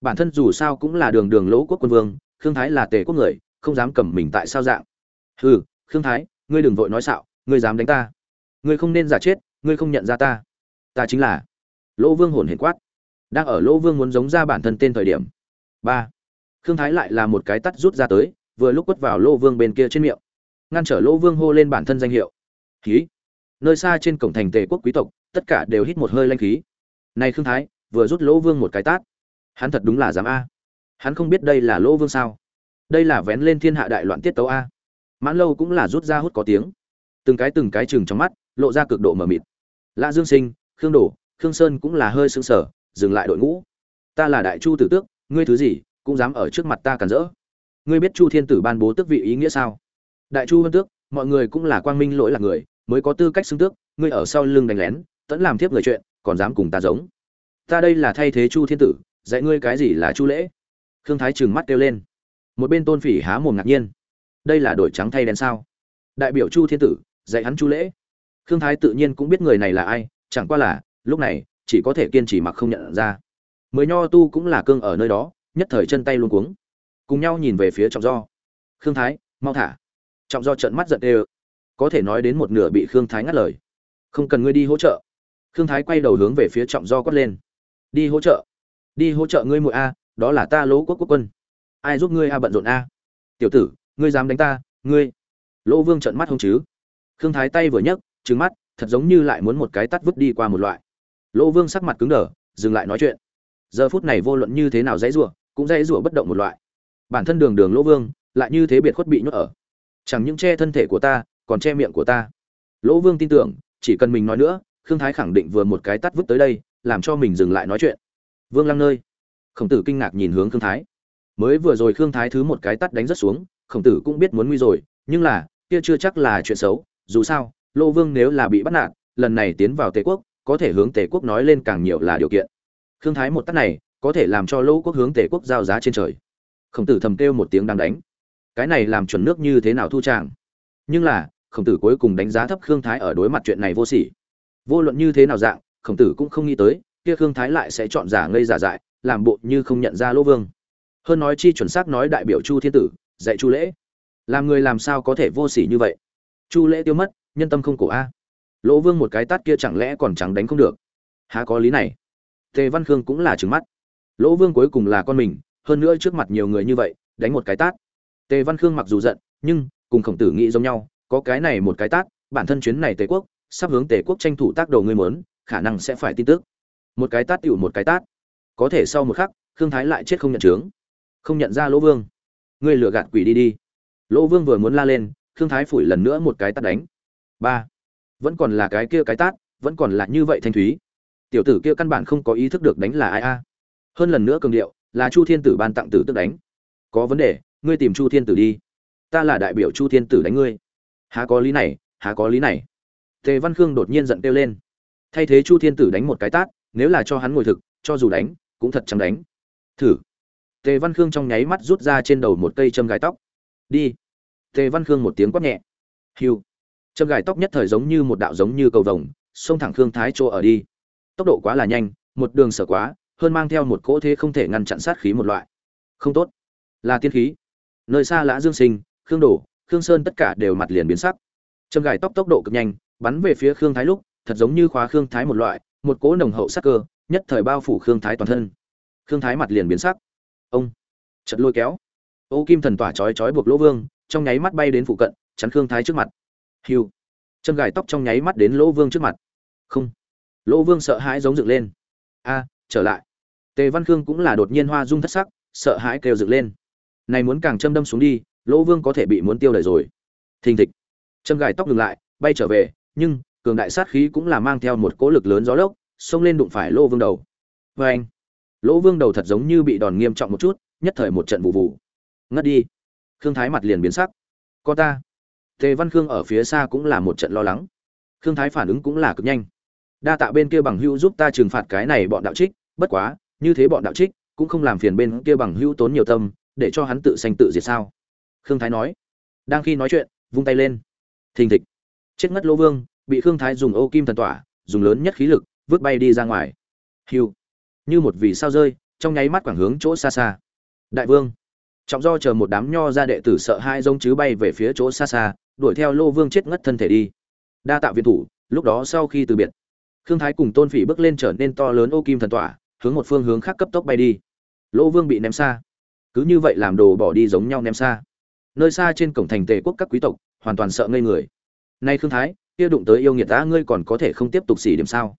Bản thân dù sao cũng là đường đường lỗ quốc quân vương, khương thái là tề quốc người, không dám cầm mình tại sao dạng. Hừ, khương thái, ngươi đừng vội nói xạo, ngươi dám đánh ta. Ngươi không nên giả chết, ngươi không nhận ra ta. Ta chính là. Lỗ vương hồn hển quát. Đang ở lỗ vương muốn giống ra bản thân tên thời điểm. Ba. Khương thái lại là một cái tắt rút ra tới vừa lúc quất vào lô vương bên kia trên miệng. Ngăn trở lô vương hô lên bản thân danh hiệu. Khí. Nơi xa trên cổng thành tề quốc quý tộc, tất cả đều hít một hơi lanh khí. Này khương thái, vừa rút lỗ vương một cái tát. Hắn thật đúng là dám a. Hắn không biết đây là lỗ vương sao. Đây là vén lên thiên hạ đại loạn tiết tấu a. Mãn lâu cũng là rút ra hút có tiếng. Từng cái từng cái chừng trong mắt, lộ ra cực độ mờ mịt. Lã dương sinh, khương đổ, khương sơn cũng là hơi sững sờ, dừng lại đội ngũ. Ta là đại chu tử tước, ngươi thứ gì, cũng dám ở trước mặt ta cản rỡ ngươi biết chu thiên tử ban bố tước vị ý nghĩa sao? Đại chu vân tước, mọi người cũng là quang minh lỗi là người, mới có tư cách xưng tước, ngươi ở sau lưng đánh lén, tẫn làm thiếp người chuyện, còn dám cùng ta giống. Ta đây là thay thế chu thiên tử, dạy ngươi cái gì là chu lễ? Khương thái trừng mắt kêu lên. Một bên tôn phỉ há mồm ngạc nhiên. Đây là đổi trắng thay đen sao? Đại biểu chu thiên tử, dạy hắn chu lễ. Khương thái tự nhiên cũng biết người này là ai, chẳng qua là, lúc này, chỉ có thể kiên trì mặc không nhận ra. Mới nho tu cũng là cương ở nơi đó, nhất thời chân tay luôn cuống cùng nhau nhìn về phía trọng do. Khương thái, mau thả. Trọng do trận mắt giận ê có thể nói đến một nửa bị khương thái ngắt lời. Không cần ngươi đi hỗ trợ. Khương thái quay đầu hướng về phía trọng do quát lên. Đi hỗ trợ. Đi hỗ trợ ngươi muội a, đó là ta lỗ quốc quốc quân. Ai giúp ngươi a bận rộn a? Tiểu tử, ngươi dám đánh ta, ngươi. Lỗ vương trợn mắt không chứ. Khương thái tay vừa nhấc trứng mắt, thật giống như lại muốn một cái tắt vứt đi qua một loại. Lỗ vương sắc mặt cứng đờ, dừng lại nói chuyện. Giờ phút này vô luận như thế nào dãy rủa, cũng dãy rủa bất động một loại bản thân đường đường lỗ vương, lại như thế biệt khuất bị nhốt ở. Chẳng những che thân thể của ta, còn che miệng của ta. Lỗ vương tin tưởng, chỉ cần mình nói nữa, khương thái khẳng định vừa một cái tắt vứt tới đây, làm cho mình dừng lại nói chuyện. Vương lăng nơi. Khổng tử kinh ngạc nhìn hướng khương thái. Mới vừa rồi khương thái thứ một cái tắt đánh rất xuống, khổng tử cũng biết muốn nguy rồi, nhưng là, kia chưa chắc là chuyện xấu, dù sao, lỗ vương nếu là bị bắt nạt, lần này tiến vào tề quốc, có thể hướng tề quốc nói lên càng nhiều là điều kiện. Khương thái một tắt này, có thể làm cho lô quốc hướng tề quốc giao giá trên trời khổng tử thầm kêu một tiếng đang đánh. Cái này làm chuẩn nước như thế nào thu tràng nhưng là, khổng tử cuối cùng đánh giá thấp khương thái ở đối mặt chuyện này vô sỉ. Vô luận như thế nào dạng, khổng tử cũng không nghĩ tới, kia khương thái lại sẽ chọn giả ngây giả dại, làm bộ như không nhận ra lỗ vương. Hơn nói chi chuẩn xác nói đại biểu chu thiên tử, dạy chu lễ. Làm người làm sao có thể vô sỉ như vậy? Chu lễ tiêu mất, nhân tâm không cổ a. Lỗ vương một cái tát kia chẳng lẽ còn chẳng đánh không được? Há có lý này? Tề văn khương cũng là trứng mắt. Lỗ vương cuối cùng là con mình hơn nữa trước mặt nhiều người như vậy, đánh một cái tát. Tề văn khương mặc dù giận, nhưng cùng khổng tử nghĩ giống nhau, có cái này một cái tát, bản thân chuyến này tề quốc, sắp hướng tề quốc tranh thủ tác đầu ngươi mớn khả năng sẽ phải tin tức. Một cái tát tựu một cái tát. Có thể sau một khắc, khương thái lại chết không nhận chướng. Không nhận ra lỗ vương. Ngươi lừa gạt quỷ đi đi. Lỗ vương vừa muốn la lên, khương thái phủi lần nữa một cái tát đánh. Ba. Vẫn còn là cái kia cái tát, vẫn còn là như vậy thanh thúy. Tiểu tử kia căn bản không có ý thức được đánh là ai a. Hơn lần nữa cường điệu là chu thiên tử ban tặng tử tức đánh. Có vấn đề, ngươi tìm chu thiên tử đi. Ta là đại biểu chu thiên tử đánh ngươi. Há có lý này, há có lý này. Tề văn khương đột nhiên giận kêu lên. Thay thế chu thiên tử đánh một cái tát, nếu là cho hắn ngồi thực, cho dù đánh, cũng thật chẳng đánh. Thử. Tề văn khương trong nháy mắt rút ra trên đầu một cây châm gài tóc. Đi. Tề văn khương một tiếng quát nhẹ. Hiu. Châm gài tóc nhất thời giống như một đạo giống như cầu vồng, xông thẳng khương thái chỗ ở đi. Tốc độ quá là nhanh, một đường sở quá hơn mang theo một cỗ thế không thể ngăn chặn sát khí một loại. Không tốt. Là tiên khí. Nơi xa lã dương sinh, khương đổ, khương sơn tất cả đều mặt liền biến sắc. Châm gài tóc tốc độ cực nhanh, bắn về phía khương thái lúc, thật giống như khóa khương thái một loại, một cỗ nồng hậu sắc cơ, nhất thời bao phủ khương thái toàn thân. Khương thái mặt liền biến sắc. Ông. Chật lôi kéo. Ô kim thần tỏa chói chói buộc lỗ vương, trong nháy mắt bay đến phụ cận, chắn khương thái trước mặt. Hiu. Chân gài tóc trong nháy mắt đến lỗ vương trước mặt. Không. Lỗ vương sợ hãi giống dựng lên. A, trở lại tề văn khương cũng là đột nhiên hoa dung thất sắc, sợ hãi kêu dựng lên. Này muốn càng châm đâm xuống đi, lỗ vương có thể bị muốn tiêu đời rồi. Thình thịch. Châm gài tóc ngừng lại, bay trở về, nhưng, cường đại sát khí cũng là mang theo một cỗ lực lớn gió lốc, xông lên đụng phải lỗ vương đầu. Vê anh, lỗ vương đầu thật giống như bị đòn nghiêm trọng một chút, nhất thời một trận vụ vụ. Ngất đi. Khương thái mặt liền biến sắc. Có ta. Tề văn khương ở phía xa cũng là một trận lo lắng. Khương thái phản ứng cũng là cực nhanh. Đa tạ bên kia bằng hữu giúp ta trừng phạt cái này bọn đạo trích, bất quá như thế bọn đạo trích cũng không làm phiền bên kia bằng hữu tốn nhiều tâm, để cho hắn tự sanh tự diệt sao? Khương thái nói. Đang khi nói chuyện, vung tay lên. Thình thịch. Chết ngất lỗ vương, bị khương thái dùng ô kim thần tỏa, dùng lớn nhất khí lực, vứt bay đi ra ngoài. Hiu. Như một vì sao rơi, trong nháy mắt quảng hướng chỗ xa xa. Đại vương. Trọng do chờ một đám nho ra đệ tử sợ hai giống chứ bay về phía chỗ xa xa, đuổi theo lô vương chết ngất thân thể đi. Đa tạo viên thủ, lúc đó sau khi từ biệt, khương thái cùng tôn phỉ bước lên trở nên to lớn ô kim thần tỏa hướng một phương hướng khác cấp tốc bay đi. Lỗ vương bị ném xa. Cứ như vậy làm đồ bỏ đi giống nhau ném xa. Nơi xa trên cổng thành tề quốc các quý tộc, hoàn toàn sợ ngây người. Nay khương thái, kia đụng tới yêu nghiệt ta ngươi còn có thể không tiếp tục xỉ điểm sao?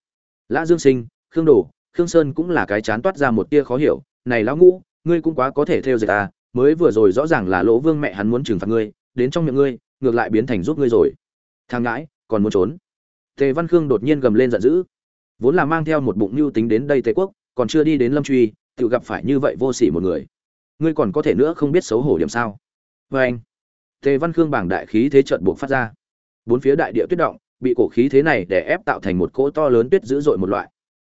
Lã dương sinh, khương đồ, khương sơn cũng là cái chán toát ra một tia khó hiểu. Này lão ngũ, ngươi cũng quá có thể theo dệt ta mới vừa rồi rõ ràng là lỗ vương mẹ hắn muốn trừng phạt ngươi, đến trong miệng ngươi, ngược lại biến thành giúp ngươi rồi. Thang ngãi, còn muốn trốn. Tề văn khương đột nhiên gầm lên giận dữ. Vốn là mang theo một bụng mưu tính đến đây tề quốc còn chưa đi đến lâm truy, tự gặp phải như vậy vô sỉ một người. Ngươi còn có thể nữa không biết xấu hổ điểm sao? Vê anh. Tề văn khương bảng đại khí thế trận buộc phát ra. Bốn phía đại địa tuyết động, bị cổ khí thế này để ép tạo thành một cỗ to lớn tuyết dữ dội một loại.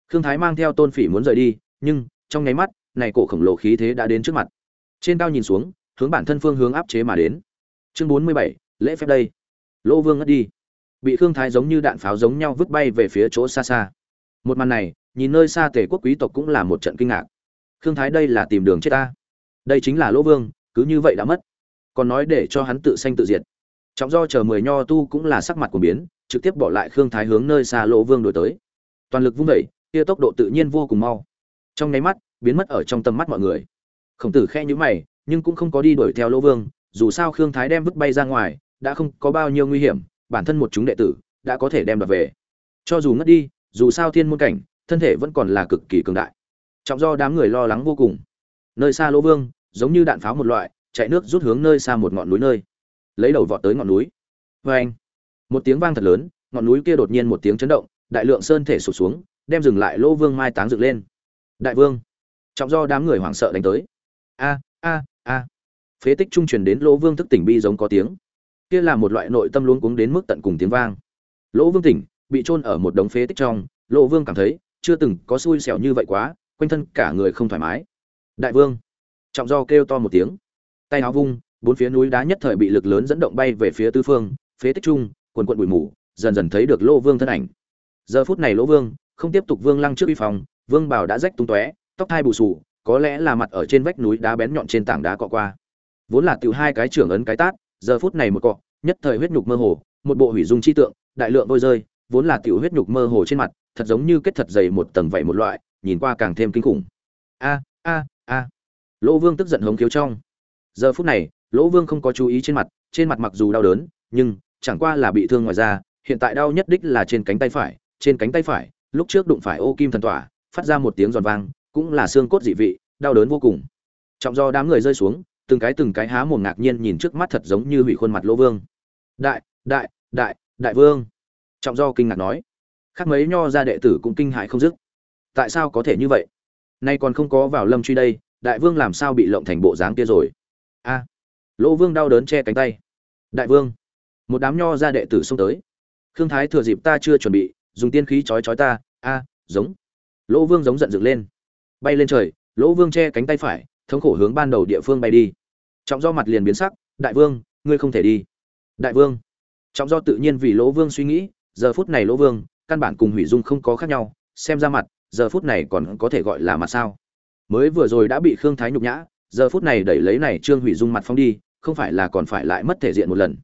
Khương thái mang theo tôn phỉ muốn rời đi, nhưng, trong nháy mắt, này cổ khổng lồ khí thế đã đến trước mặt. Trên cao nhìn xuống, hướng bản thân phương hướng áp chế mà đến. Chương bốn mươi bảy, lễ phép đây. Lỗ vương ngất đi. Bị khương thái giống như đạn pháo giống nhau vứt bay về phía chỗ xa xa. Một màn này nhìn nơi xa tề quốc quý tộc cũng là một trận kinh ngạc. Khương thái đây là tìm đường chết ta. Đây chính là lỗ vương, cứ như vậy đã mất. Còn nói để cho hắn tự sanh tự diệt. Trọng do chờ mười nho tu cũng là sắc mặt của biến, trực tiếp bỏ lại khương thái hướng nơi xa lỗ vương đổi tới. Toàn lực vung vẩy kia tốc độ tự nhiên vô cùng mau. Trong nháy mắt, biến mất ở trong tầm mắt mọi người. Khổng tử khe nhữ mày, nhưng cũng không có đi đuổi theo lỗ vương, dù sao khương thái đem vứt bay ra ngoài, đã không có bao nhiêu nguy hiểm, bản thân một chúng đệ tử, đã có thể đem đoạt về. Cho dù ngất đi, dù sao thiên môn cảnh thân thể vẫn còn là cực kỳ cường đại. Trọng do đám người lo lắng vô cùng. Nơi xa lỗ vương, giống như đạn pháo một loại, chạy nước rút hướng nơi xa một ngọn núi nơi. Lấy đầu vọt tới ngọn núi. Vê anh, một tiếng vang thật lớn, ngọn núi kia đột nhiên một tiếng chấn động, đại lượng sơn thể sụt xuống, đem dừng lại lỗ vương mai táng dựng lên. Đại vương, trọng do đám người hoảng sợ đánh tới. A a a. Phế tích trung truyền đến lỗ vương thức tỉnh bi giống có tiếng. Kia là một loại nội tâm luống cuống đến mức tận cùng tiếng vang. Lỗ vương tỉnh, bị chôn ở một đống phế tích trong, lỗ vương cảm thấy chưa từng có xui xẻo như vậy quá, quanh thân cả người không thoải mái. Đại vương, trọng do kêu to một tiếng. Tay áo vung, bốn phía núi đá nhất thời bị lực lớn dẫn động bay về phía tứ phương, phế tích trung quần quận bụi mù, dần dần thấy được lỗ vương thân ảnh. Giờ phút này lỗ vương, không tiếp tục vương lăng trước uy phòng vương bảo đã rách tung tóe, tóc thai bù sù có lẽ là mặt ở trên vách núi đá bén nhọn trên tảng đá cọ qua. Vốn là tiểu hai cái trưởng ấn cái tát, giờ phút này một cọ, nhất thời huyết nhục mơ hồ, một bộ hủy dung chi tượng, đại lượng vôi rơi, vốn là tiểu huyết nhục mơ hồ trên mặt thật giống như kết thật dày một tầng vậy một loại, nhìn qua càng thêm kinh khủng. A a a. Lỗ vương tức giận hống khiếu trong. Giờ phút này, lỗ vương không có chú ý trên mặt trên mặt mặc dù đau đớn, nhưng chẳng qua là bị thương ngoài da, hiện tại đau nhất đích là trên cánh tay phải, trên cánh tay phải, lúc trước đụng phải ô kim thần tỏa, phát ra một tiếng giòn vang, cũng là xương cốt dị vị, đau đớn vô cùng. Trọng do đám người rơi xuống, từng cái từng cái há mồm ngạc nhiên nhìn trước mắt thật giống như hủy khuôn mặt lỗ vương. Đại đại đại đại vương. Trọng do kinh ngạc nói khác mấy nho ra đệ tử cũng kinh hại không dứt. Tại sao có thể như vậy? Nay còn không có vào lâm truy đây, đại vương làm sao bị lộng thành bộ dáng kia rồi? A, lỗ vương đau đớn che cánh tay. Đại vương, một đám nho ra đệ tử xông tới. Khương thái thừa dịp ta chưa chuẩn bị, dùng tiên khí chói chói ta. A, giống. Lỗ vương giống giận dựng lên. Bay lên trời, lỗ vương che cánh tay phải, thống khổ hướng ban đầu địa phương bay đi. Trọng do mặt liền biến sắc, đại vương, ngươi không thể đi. Đại vương. Trọng do tự nhiên vì lỗ vương suy nghĩ, giờ phút này lỗ vương căn bản cùng hủy dung không có khác nhau, xem ra mặt, giờ phút này còn có thể gọi là mặt sao. Mới vừa rồi đã bị khương thái nhục nhã, giờ phút này đẩy lấy này trương hủy dung mặt phong đi, không phải là còn phải lại mất thể diện một lần.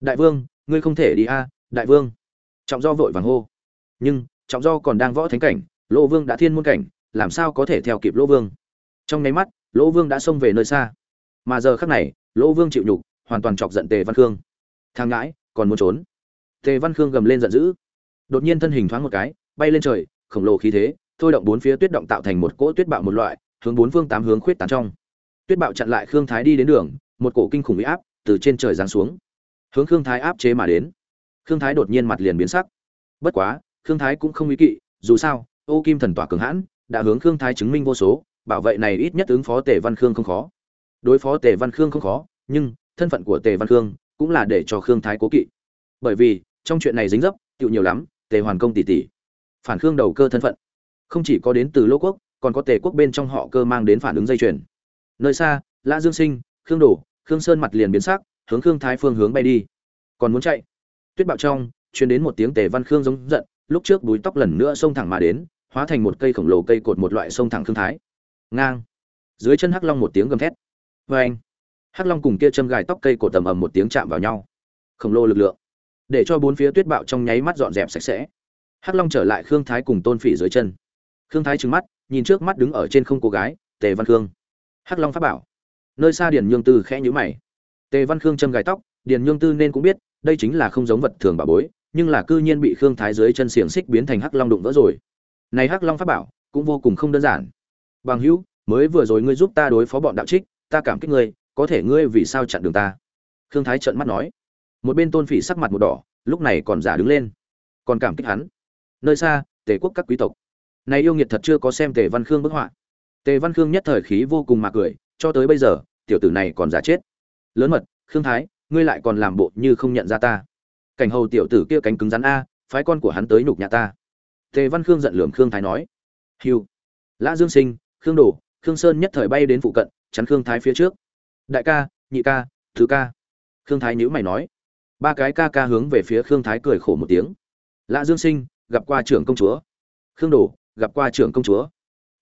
Đại vương, ngươi không thể đi a, đại vương. Trọng do vội vàng hô. Nhưng, trọng do còn đang võ thánh cảnh, lỗ vương đã thiên môn cảnh, làm sao có thể theo kịp lỗ vương? Trong nháy mắt, lỗ vương đã xông về nơi xa. Mà giờ khắc này, lỗ vương chịu nhục, hoàn toàn chọc giận tề văn khương. Thang ngãi, còn muốn trốn. Tề văn khương gầm lên giận dữ đột nhiên thân hình thoáng một cái, bay lên trời, khổng lồ khí thế, thôi động bốn phía tuyết động tạo thành một cỗ tuyết bạo một loại, hướng bốn phương tám hướng khuyết tán trong. Tuyết bạo chặn lại khương thái đi đến đường, một cổ kinh khủng bị áp từ trên trời giáng xuống, hướng khương thái áp chế mà đến. Khương thái đột nhiên mặt liền biến sắc. Bất quá, khương thái cũng không ý kỵ, dù sao, ô kim thần tỏa cường hãn, đã hướng khương thái chứng minh vô số, bảo vệ này ít nhất ứng phó tề văn khương không khó. Đối phó tề văn khương không khó, nhưng thân phận của tề văn khương cũng là để cho khương thái cố kỵ. Bởi vì, trong chuyện này dính dấp, tựu nhiều lắm tề hoàn công tỷ tỷ, phản khương đầu cơ thân phận. Không chỉ có đến từ lỗ quốc, còn có tề quốc bên trong họ cơ mang đến phản ứng dây chuyền. Nơi xa, lã dương sinh, khương đổ khương sơn mặt liền biến sắc, hướng khương thái phương hướng bay đi. Còn muốn chạy? Tuyết bạo trong chuyến đến một tiếng tề văn khương giống giận, lúc trước búi tóc lần nữa xông thẳng mà đến, hóa thành một cây khổng lồ cây cột một loại sông thẳng khương thái. Ngang. Dưới chân hắc long một tiếng gầm thét. Vê anh hắc long cùng kia châm gài tóc cây cột tầm ầm một tiếng chạm vào nhau. Khổng lồ lực lượng để cho bốn phía tuyết bạo trong nháy mắt dọn dẹp sạch sẽ. Hắc long trở lại khương thái cùng tôn phỉ dưới chân. Khương thái trừng mắt, nhìn trước mắt đứng ở trên không cô gái, tề văn khương. Hắc long phát bảo. Nơi xa điền nhương tư khẽ nhíu mày. Tề văn khương châm gài tóc, điền nhương tư nên cũng biết, đây chính là không giống vật thường bà bối, nhưng là cư nhiên bị khương thái dưới chân xiềng xích biến thành hắc long đụng vỡ rồi. Này hắc long phát bảo, cũng vô cùng không đơn giản. Bằng hữu, mới vừa rồi ngươi giúp ta đối phó bọn đạo trích, ta cảm kích ngươi, có thể ngươi vì sao chặn đường ta? Khương thái trợn mắt nói một bên tôn phỉ sắc mặt một đỏ, lúc này còn giả đứng lên. Còn cảm kích hắn. Nơi xa, tề quốc các quý tộc. Này yêu nghiệt thật chưa có xem tề văn khương bức họa. Tề văn khương nhất thời khí vô cùng mà cười, cho tới bây giờ, tiểu tử này còn giả chết. Lớn mật, khương thái, ngươi lại còn làm bộ như không nhận ra ta. Cảnh hầu tiểu tử kia cánh cứng rắn a, phái con của hắn tới nhục nhà ta. Tề văn khương giận lườm khương thái nói. Hiu. Lã dương sinh, khương đồ, khương sơn nhất thời bay đến phụ cận, chắn khương thái phía trước. Đại ca, nhị ca, thứ ca. Khương thái nhữ mày nói ba cái ca ca hướng về phía khương thái cười khổ một tiếng. Lã dương sinh, gặp qua trưởng công chúa. Khương đồ, gặp qua trưởng công chúa.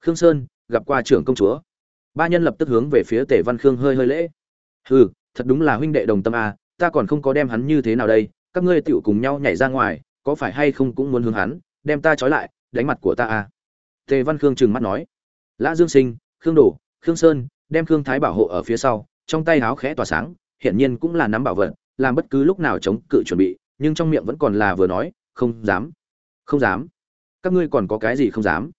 Khương sơn, gặp qua trưởng công chúa. Ba nhân lập tức hướng về phía tề văn khương hơi hơi lễ. Hừ, thật đúng là huynh đệ đồng tâm à? ta còn không có đem hắn như thế nào đây, các ngươi tựu cùng nhau nhảy ra ngoài, có phải hay không cũng muốn hướng hắn, đem ta trói lại, đánh mặt của ta à? tề văn khương trừng mắt nói. Lã dương sinh, khương đồ, khương sơn, đem khương thái bảo hộ ở phía sau, trong tay háo khẽ tỏa sáng, hiển nhiên cũng là nắm bảo vật làm bất cứ lúc nào chống cự chuẩn bị, nhưng trong miệng vẫn còn là vừa nói, không dám không dám. Các ngươi còn có cái gì không dám?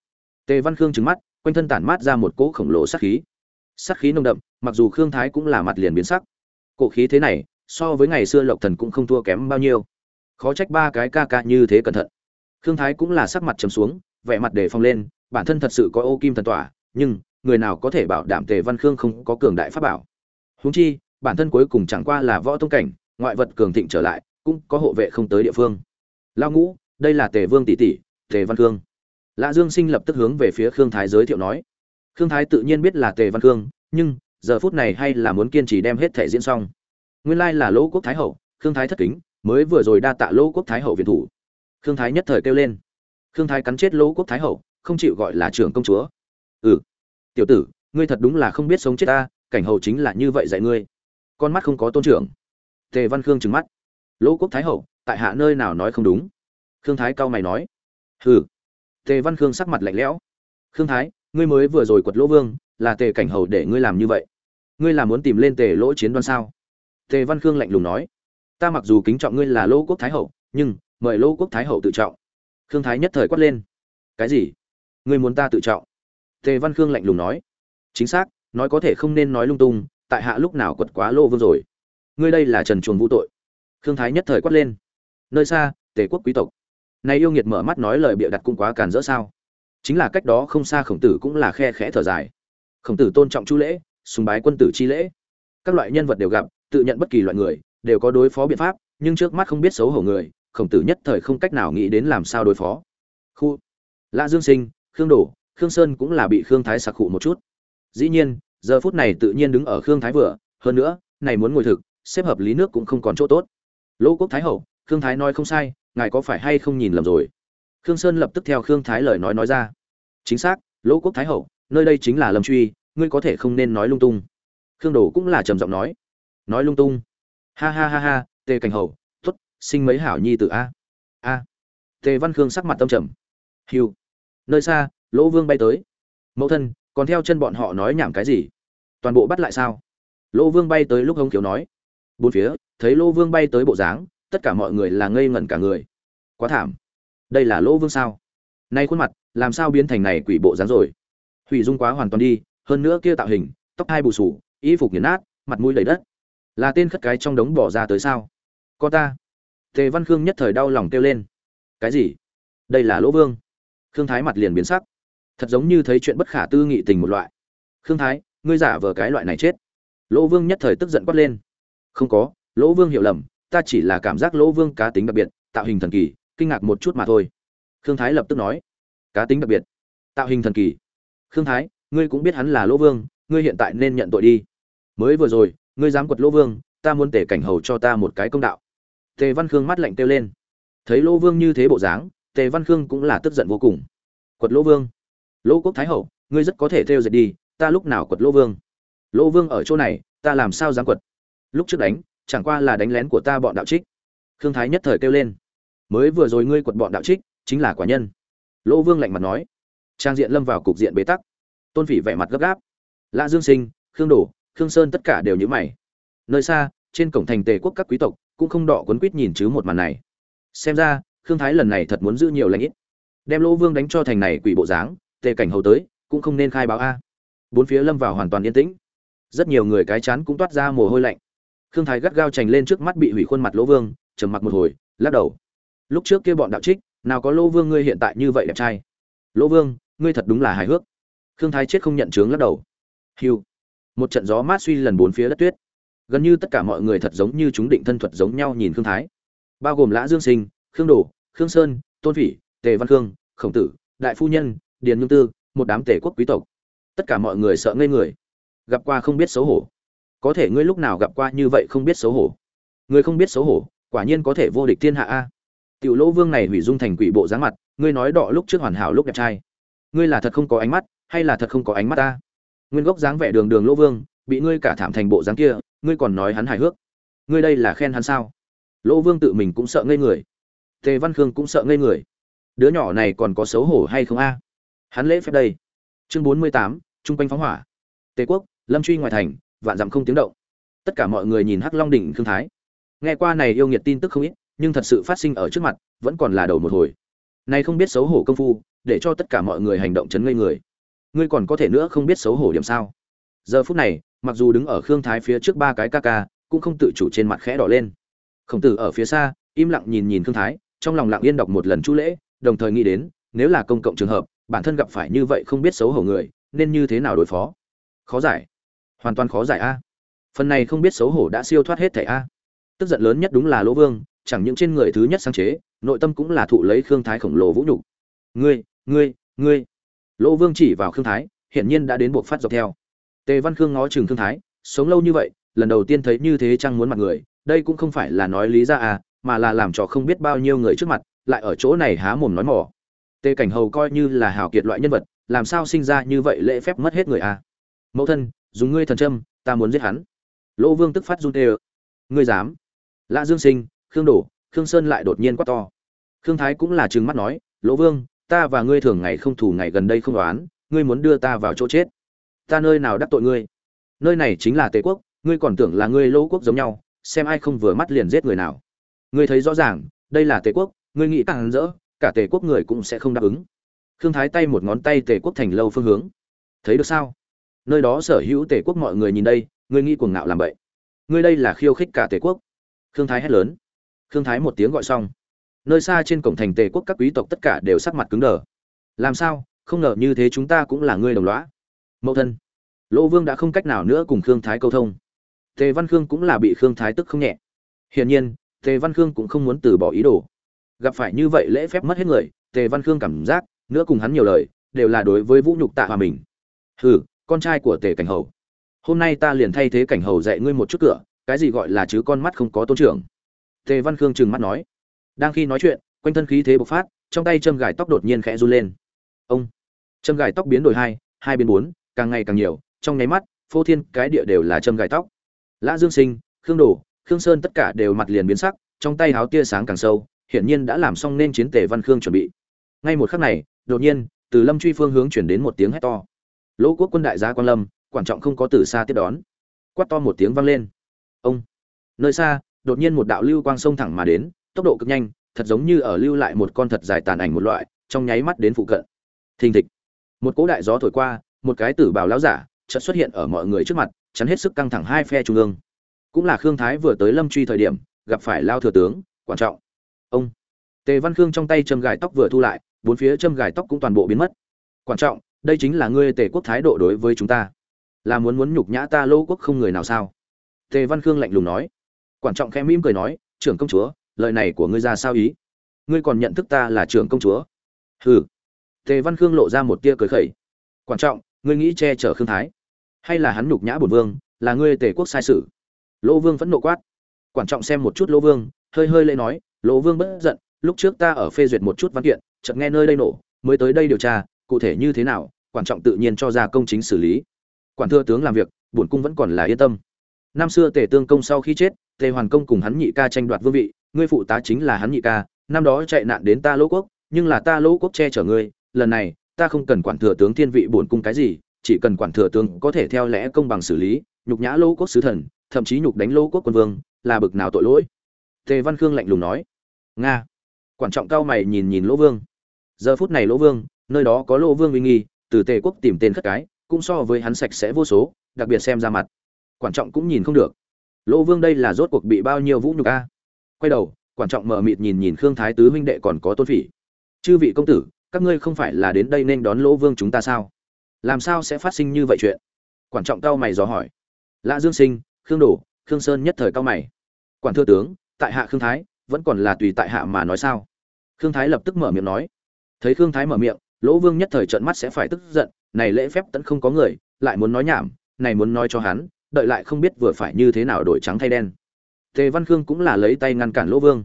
Tề văn khương trứng mắt, quanh thân tản mát ra một cỗ khổng lồ sát khí. Sát khí nồng đậm, mặc dù khương thái cũng là mặt liền biến sắc. Cổ khí thế này, so với ngày xưa lộc thần cũng không thua kém bao nhiêu. Khó trách ba cái ca ca như thế cẩn thận. Khương thái cũng là sắc mặt trầm xuống, vẻ mặt đề phòng lên, bản thân thật sự có ô kim thần tỏa, nhưng người nào có thể bảo đảm tề văn khương không có cường đại pháp bảo? Huống chi, bản thân cuối cùng chẳng qua là võ tông cảnh ngoại vật cường thịnh trở lại, cũng có hộ vệ không tới địa phương. Lao ngũ, đây là tề vương tỷ tỷ, tề văn cương lã dương sinh lập tức hướng về phía khương thái giới thiệu nói. Khương thái tự nhiên biết là tề văn cương nhưng giờ phút này hay là muốn kiên trì đem hết thể diễn xong. Nguyên lai là lỗ quốc thái hậu, khương thái thất kính, mới vừa rồi đa tạ lỗ quốc thái hậu viện thủ. Khương thái nhất thời kêu lên. Khương thái cắn chết lỗ quốc thái hậu, không chịu gọi là trưởng công chúa. Ừ. Tiểu tử, ngươi thật đúng là không biết sống chết ta, cảnh hầu chính là như vậy dạy ngươi. Con mắt không có tôn trưởng tề văn khương trừng mắt. Lỗ quốc thái hậu, tại hạ nơi nào nói không đúng? Khương thái cao mày nói. Hừ. Tề văn khương sắc mặt lạnh lẽo. Khương thái, ngươi mới vừa rồi quật lỗ vương, là tề cảnh hầu để ngươi làm như vậy. Ngươi là muốn tìm lên tề lỗ chiến đoan sao? Tề văn khương lạnh lùng nói. Ta mặc dù kính trọng ngươi là lỗ quốc thái hậu, nhưng mời lỗ quốc thái hậu tự trọng. Khương thái nhất thời quát lên. Cái gì? Ngươi muốn ta tự trọng? Tề văn khương lạnh lùng nói. Chính xác, nói có thể không nên nói lung tung, tại hạ lúc nào quật quá Lỗ vương rồi? Ngươi đây là trần chuồng vũ tội. Khương thái nhất thời quát lên. Nơi xa, tề quốc quý tộc. Này yêu nghiệt mở mắt nói lời bịa đặt cũng quá càn rỡ sao. Chính là cách đó không xa khổng tử cũng là khe khẽ thở dài. Khổng tử tôn trọng chu lễ, sùng bái quân tử chi lễ. Các loại nhân vật đều gặp, tự nhận bất kỳ loại người, đều có đối phó biện pháp, nhưng trước mắt không biết xấu hổ người, khổng tử nhất thời không cách nào nghĩ đến làm sao đối phó. Khu. Lã dương sinh, khương đổ, khương sơn cũng là bị khương thái sặc khụ một chút. Dĩ nhiên, giờ phút này tự nhiên đứng ở khương thái vừa, hơn nữa, này muốn ngồi thực xếp hợp lý nước cũng không còn chỗ tốt. Lỗ quốc thái hậu, khương thái nói không sai, ngài có phải hay không nhìn lầm rồi? Khương sơn lập tức theo khương thái lời nói nói ra. Chính xác lỗ quốc thái hậu, nơi đây chính là lâm truy, ngươi có thể không nên nói lung tung. Khương đồ cũng là trầm giọng nói. Nói lung tung. Ha ha ha ha, tề cảnh hầu t ố t sinh mấy hảo nhi t a. A. Tề văn khương sắc mặt tâm trầm. Hiu nơi xa, lỗ vương bay tới. Mẫu thân, còn theo chân bọn họ nói nhảm cái gì? Toàn bộ bắt lại sao? Lỗ vương bay tới lúc hống kiều nói bốn phía, thấy lô vương bay tới bộ dáng, tất cả mọi người là ngây ngẩn cả người. Quá thảm. Đây là lô vương sao? Nay khuôn mặt, làm sao biến thành này quỷ bộ dáng rồi? Hủy dung quá hoàn toàn đi, hơn nữa kia tạo hình, tóc hai bù sù, y phục nghiền nát, mặt mũi đầy đất. Là tên khất cái trong đống bỏ ra tới sao? Có ta. Tề văn khương nhất thời đau lòng kêu lên. Cái gì? Đây là lỗ vương. Khương thái mặt liền biến sắc. Thật giống như thấy chuyện bất khả tư nghị tình một loại. Khương thái, ngươi giả vờ cái loại này chết. Lỗ vương nhất thời tức giận quát lên không có, lỗ vương hiểu lầm, ta chỉ là cảm giác lỗ vương cá tính đặc biệt, tạo hình thần kỳ, kinh ngạc một chút mà thôi. Khương thái lập tức nói, cá tính đặc biệt, tạo hình thần kỳ. Khương thái, ngươi cũng biết hắn là lỗ vương, ngươi hiện tại nên nhận tội đi. Mới vừa rồi, ngươi dám quật lỗ vương, ta muốn tể cảnh hầu cho ta một cái công đạo. Tề văn khương mắt lạnh kêu lên. Thấy lỗ vương như thế bộ dáng, tề văn khương cũng là tức giận vô cùng. Quật lỗ vương. Lỗ quốc thái hậu, ngươi rất có thể theo dệt đi, ta lúc nào quật lỗ vương? Lỗ vương ở chỗ này, ta làm sao dám quật? Lúc trước đánh, chẳng qua là đánh lén của ta bọn đạo trích. Khương thái nhất thời kêu lên. Mới vừa rồi ngươi quật bọn đạo trích, chính là quả nhân. Lỗ vương lạnh mặt nói. Trang diện lâm vào cục diện bế tắc. Tôn phỉ vẻ mặt gấp gáp. Lã dương sinh, khương đổ, khương sơn tất cả đều nhữ mày. Nơi xa, trên cổng thành tề quốc các quý tộc cũng không đọ quấn quýt nhìn chứ một màn này. Xem ra, khương thái lần này thật muốn giữ nhiều lãnh ít. Đem lỗ vương đánh cho thành này quỷ bộ dáng, tề cảnh hầu tới, cũng không nên khai báo a. Bốn phía lâm vào hoàn toàn yên tĩnh. Rất nhiều người cái chán cũng toát ra mồ hôi lạnh khương thái gắt gao chành lên trước mắt bị hủy khuôn mặt lỗ vương, trầm mặc một hồi, lắc đầu. Lúc trước kia bọn đạo trích, nào có lỗ vương ngươi hiện tại như vậy đẹp trai. Lỗ vương, ngươi thật đúng là hài hước. Khương thái chết không nhận chướng lắc đầu. Hiu. Một trận gió mát suy lần bốn phía đất tuyết. Gần như tất cả mọi người thật giống như chúng định thân thuật giống nhau nhìn khương thái. Bao gồm lã dương sinh, khương đồ, khương sơn, tôn phỉ, tề văn khương, khổng tử, đại phu nhân, điền nhung tư, một đám tể quốc quý tộc. Tất cả mọi người sợ ngây người. Gặp qua không biết xấu hổ có thể ngươi lúc nào gặp qua như vậy không biết xấu hổ? Ngươi không biết xấu hổ, quả nhiên có thể vô địch thiên hạ a. Tiểu lỗ vương này hủy dung thành quỷ bộ dáng mặt, ngươi nói đọ lúc trước hoàn hảo lúc đẹp trai. Ngươi là thật không có ánh mắt, hay là thật không có ánh mắt ta? Nguyên gốc dáng vẻ đường đường lỗ vương, bị ngươi cả thảm thành bộ dáng kia, ngươi còn nói hắn hài hước. Ngươi đây là khen hắn sao? Lỗ vương tự mình cũng sợ ngây người. Tề văn khương cũng sợ ngây người. Đứa nhỏ này còn có xấu hổ hay không a? Hắn lễ phép đây. Chương bốn mươi tám, chung quanh phóng hỏa. Tề quốc, lâm truy ngoài thành vạn dặm không tiếng động. Tất cả mọi người nhìn hắc long đỉnh khương thái. Nghe qua này yêu nghiệt tin tức không ít, nhưng thật sự phát sinh ở trước mặt, vẫn còn là đầu một hồi. Nay không biết xấu hổ công phu, để cho tất cả mọi người hành động chấn ngây người. Ngươi còn có thể nữa không biết xấu hổ điểm sao? Giờ phút này, mặc dù đứng ở khương thái phía trước ba cái ca ca, cũng không tự chủ trên mặt khẽ đỏ lên. Khổng tử ở phía xa, im lặng nhìn nhìn khương thái, trong lòng lặng yên đọc một lần chu lễ, đồng thời nghĩ đến, nếu là công cộng trường hợp, bản thân gặp phải như vậy không biết xấu hổ người, nên như thế nào đối phó? Khó giải hoàn toàn khó giải a. Phần này không biết xấu hổ đã siêu thoát hết thảy a. Tức giận lớn nhất đúng là lỗ vương, chẳng những trên người thứ nhất sáng chế, nội tâm cũng là thụ lấy khương thái khổng lồ vũ nhục. Ngươi ngươi ngươi. Lỗ vương chỉ vào khương thái, hiển nhiên đã đến buộc phát dọc theo. Tề văn khương ngó chừng khương thái, sống lâu như vậy, lần đầu tiên thấy như thế chăng muốn mặt người, đây cũng không phải là nói lý ra à mà là làm cho không biết bao nhiêu người trước mặt, lại ở chỗ này há mồm nói mỏ. Tề cảnh hầu coi như là hào kiệt loại nhân vật, làm sao sinh ra như vậy lễ phép mất hết người a mẫu thân dùng ngươi thần châm, ta muốn giết hắn. Lỗ vương tức phát run tê ơ. Ngươi dám? Lã dương sinh khương đổ khương sơn lại đột nhiên quát to. Khương thái cũng là trừng mắt nói lỗ vương ta và ngươi thường ngày không thủ ngày gần đây không đoán ngươi muốn đưa ta vào chỗ chết. Ta nơi nào đắc tội ngươi? Nơi này chính là tề quốc ngươi còn tưởng là ngươi lỗ quốc giống nhau xem ai không vừa mắt liền giết người nào. Ngươi thấy rõ ràng đây là tề quốc ngươi nghĩ càng rỡ cả tề quốc người cũng sẽ không đáp ứng. Khương thái tay một ngón tay tề quốc thành lâu phương hướng. Thấy được sao? Nơi đó sở hữu tề quốc mọi người nhìn đây, ngươi nghĩ cuồng ngạo làm vậy. Ngươi đây là khiêu khích cả tề quốc. Khương thái hét lớn. Khương thái một tiếng gọi xong. Nơi xa trên cổng thành tề quốc các quý tộc tất cả đều sắc mặt cứng đờ. Làm sao? Không ngờ như thế chúng ta cũng là ngươi đồng lõa. Mẫu thân. Lỗ vương đã không cách nào nữa cùng khương thái câu thông. Tề văn khương cũng là bị khương thái tức không nhẹ. Hiển nhiên, tề văn khương cũng không muốn từ bỏ ý đồ. Gặp phải như vậy lễ phép mất hết người, tề văn khương cảm giác, nữa cùng hắn nhiều lời, đều là đối với vũ nhục tạ hòa mình. Hừ con trai của tề cảnh hầu. Hôm nay ta liền thay thế cảnh hầu dạy ngươi một chút cửa, cái gì gọi là chứ con mắt không có tôn trưởng. Tề văn khương trừng mắt nói. Đang khi nói chuyện, quanh thân khí thế bộc phát, trong tay châm gài tóc đột nhiên khẽ run lên. Ông! Châm gài tóc biến đổi hai hai biến bốn, càng ngày càng nhiều, trong nháy mắt, phô thiên cái địa đều là châm gài tóc. Lã dương sinh, khương đồ, khương sơn tất cả đều mặt liền biến sắc, trong tay háo tia sáng càng sâu, hiển nhiên đã làm xong nên chiến tề văn khương chuẩn bị. Ngay một khắc này, đột nhiên, từ lâm truy phương hướng chuyển đến một tiếng hét to lỗ quốc quân đại gia quan lâm quan trọng không có từ xa tiếp đón. Quát to một tiếng vang lên. Ông, nơi xa, đột nhiên một đạo lưu quang sông thẳng mà đến, tốc độ cực nhanh, thật giống như ở lưu lại một con thật dài tàn ảnh một loại, trong nháy mắt đến phụ cận. Thình thịch. Một cỗ đại gió thổi qua, một cái tử bào lão giả, chợt xuất hiện ở mọi người trước mặt, chắn hết sức căng thẳng hai phe trung ương. Cũng là khương thái vừa tới lâm truy thời điểm, gặp phải lao thừa tướng quan trọng. Ông, tề văn khương trong tay châm gài tóc vừa thu lại, bốn phía châm gài tóc cũng toàn bộ biến mất. Quan trọng đây chính là ngươi tề quốc thái độ đối với chúng ta. Là muốn muốn nhục nhã ta lô quốc không người nào sao? Tề văn khương lạnh lùng nói. Quan trọng khẽ mỉm cười nói, trưởng công chúa, lời này của ngươi ra sao ý? Ngươi còn nhận thức ta là trưởng công chúa? Hừ. Tề văn khương lộ ra một tia cười khẩy. Quan trọng, ngươi nghĩ che chở khương thái? Hay là hắn nhục nhã bổn vương, là ngươi tề quốc sai sự? Lỗ vương vẫn nộ quát. Quan trọng xem một chút lỗ vương, hơi hơi lễ nói, lỗ vương bất giận, lúc trước ta ở phê duyệt một chút văn kiện, chợt nghe nơi đây nổ, mới tới đây điều tra cụ thể như thế nào quan trọng tự nhiên cho ra công chính xử lý. Quản thưa tướng làm việc, bổn cung vẫn còn là yên tâm. Năm xưa tề tương công sau khi chết, tề hoàn công cùng hắn nhị ca tranh đoạt vương vị, ngươi phụ tá chính là hắn nhị ca, năm đó chạy nạn đến ta lỗ quốc, nhưng là ta lỗ quốc che chở ngươi, lần này, ta không cần quản thừa tướng thiên vị bổn cung cái gì, chỉ cần quản thừa tướng có thể theo lẽ công bằng xử lý, nhục nhã lỗ quốc sứ thần, thậm chí nhục đánh lỗ quốc quân vương, là bực nào tội lỗi. Tề văn khương lạnh lùng nói, nga. Quan trọng cao mày nhìn nhìn lỗ vương. Giờ phút này lỗ vương nơi đó có lô vương uy nghi, từ tề quốc tìm tên khất cái, cũng so với hắn sạch sẽ vô số, đặc biệt xem ra mặt. Quan trọng cũng nhìn không được. Lô vương đây là rốt cuộc bị bao nhiêu vũ nhục a? Quay đầu quan trọng mở mịt nhìn nhìn khương thái tứ huynh đệ còn có tôn phỉ. Chư vị công tử, các ngươi không phải là đến đây nên đón lỗ vương chúng ta sao? Làm sao sẽ phát sinh như vậy chuyện? Quan trọng cao mày dò hỏi. Lã dương sinh, khương đổ, khương sơn nhất thời cao mày. Quản thưa tướng, tại hạ khương thái, vẫn còn là tùy tại hạ mà nói sao? Khương thái lập tức mở miệng nói. Thấy khương thái mở miệng lỗ vương nhất thời trợn mắt sẽ phải tức giận, này lễ phép tẫn không có người, lại muốn nói nhảm, này muốn nói cho hắn, đợi lại không biết vừa phải như thế nào đổi trắng thay đen. Tề văn khương cũng là lấy tay ngăn cản lỗ vương.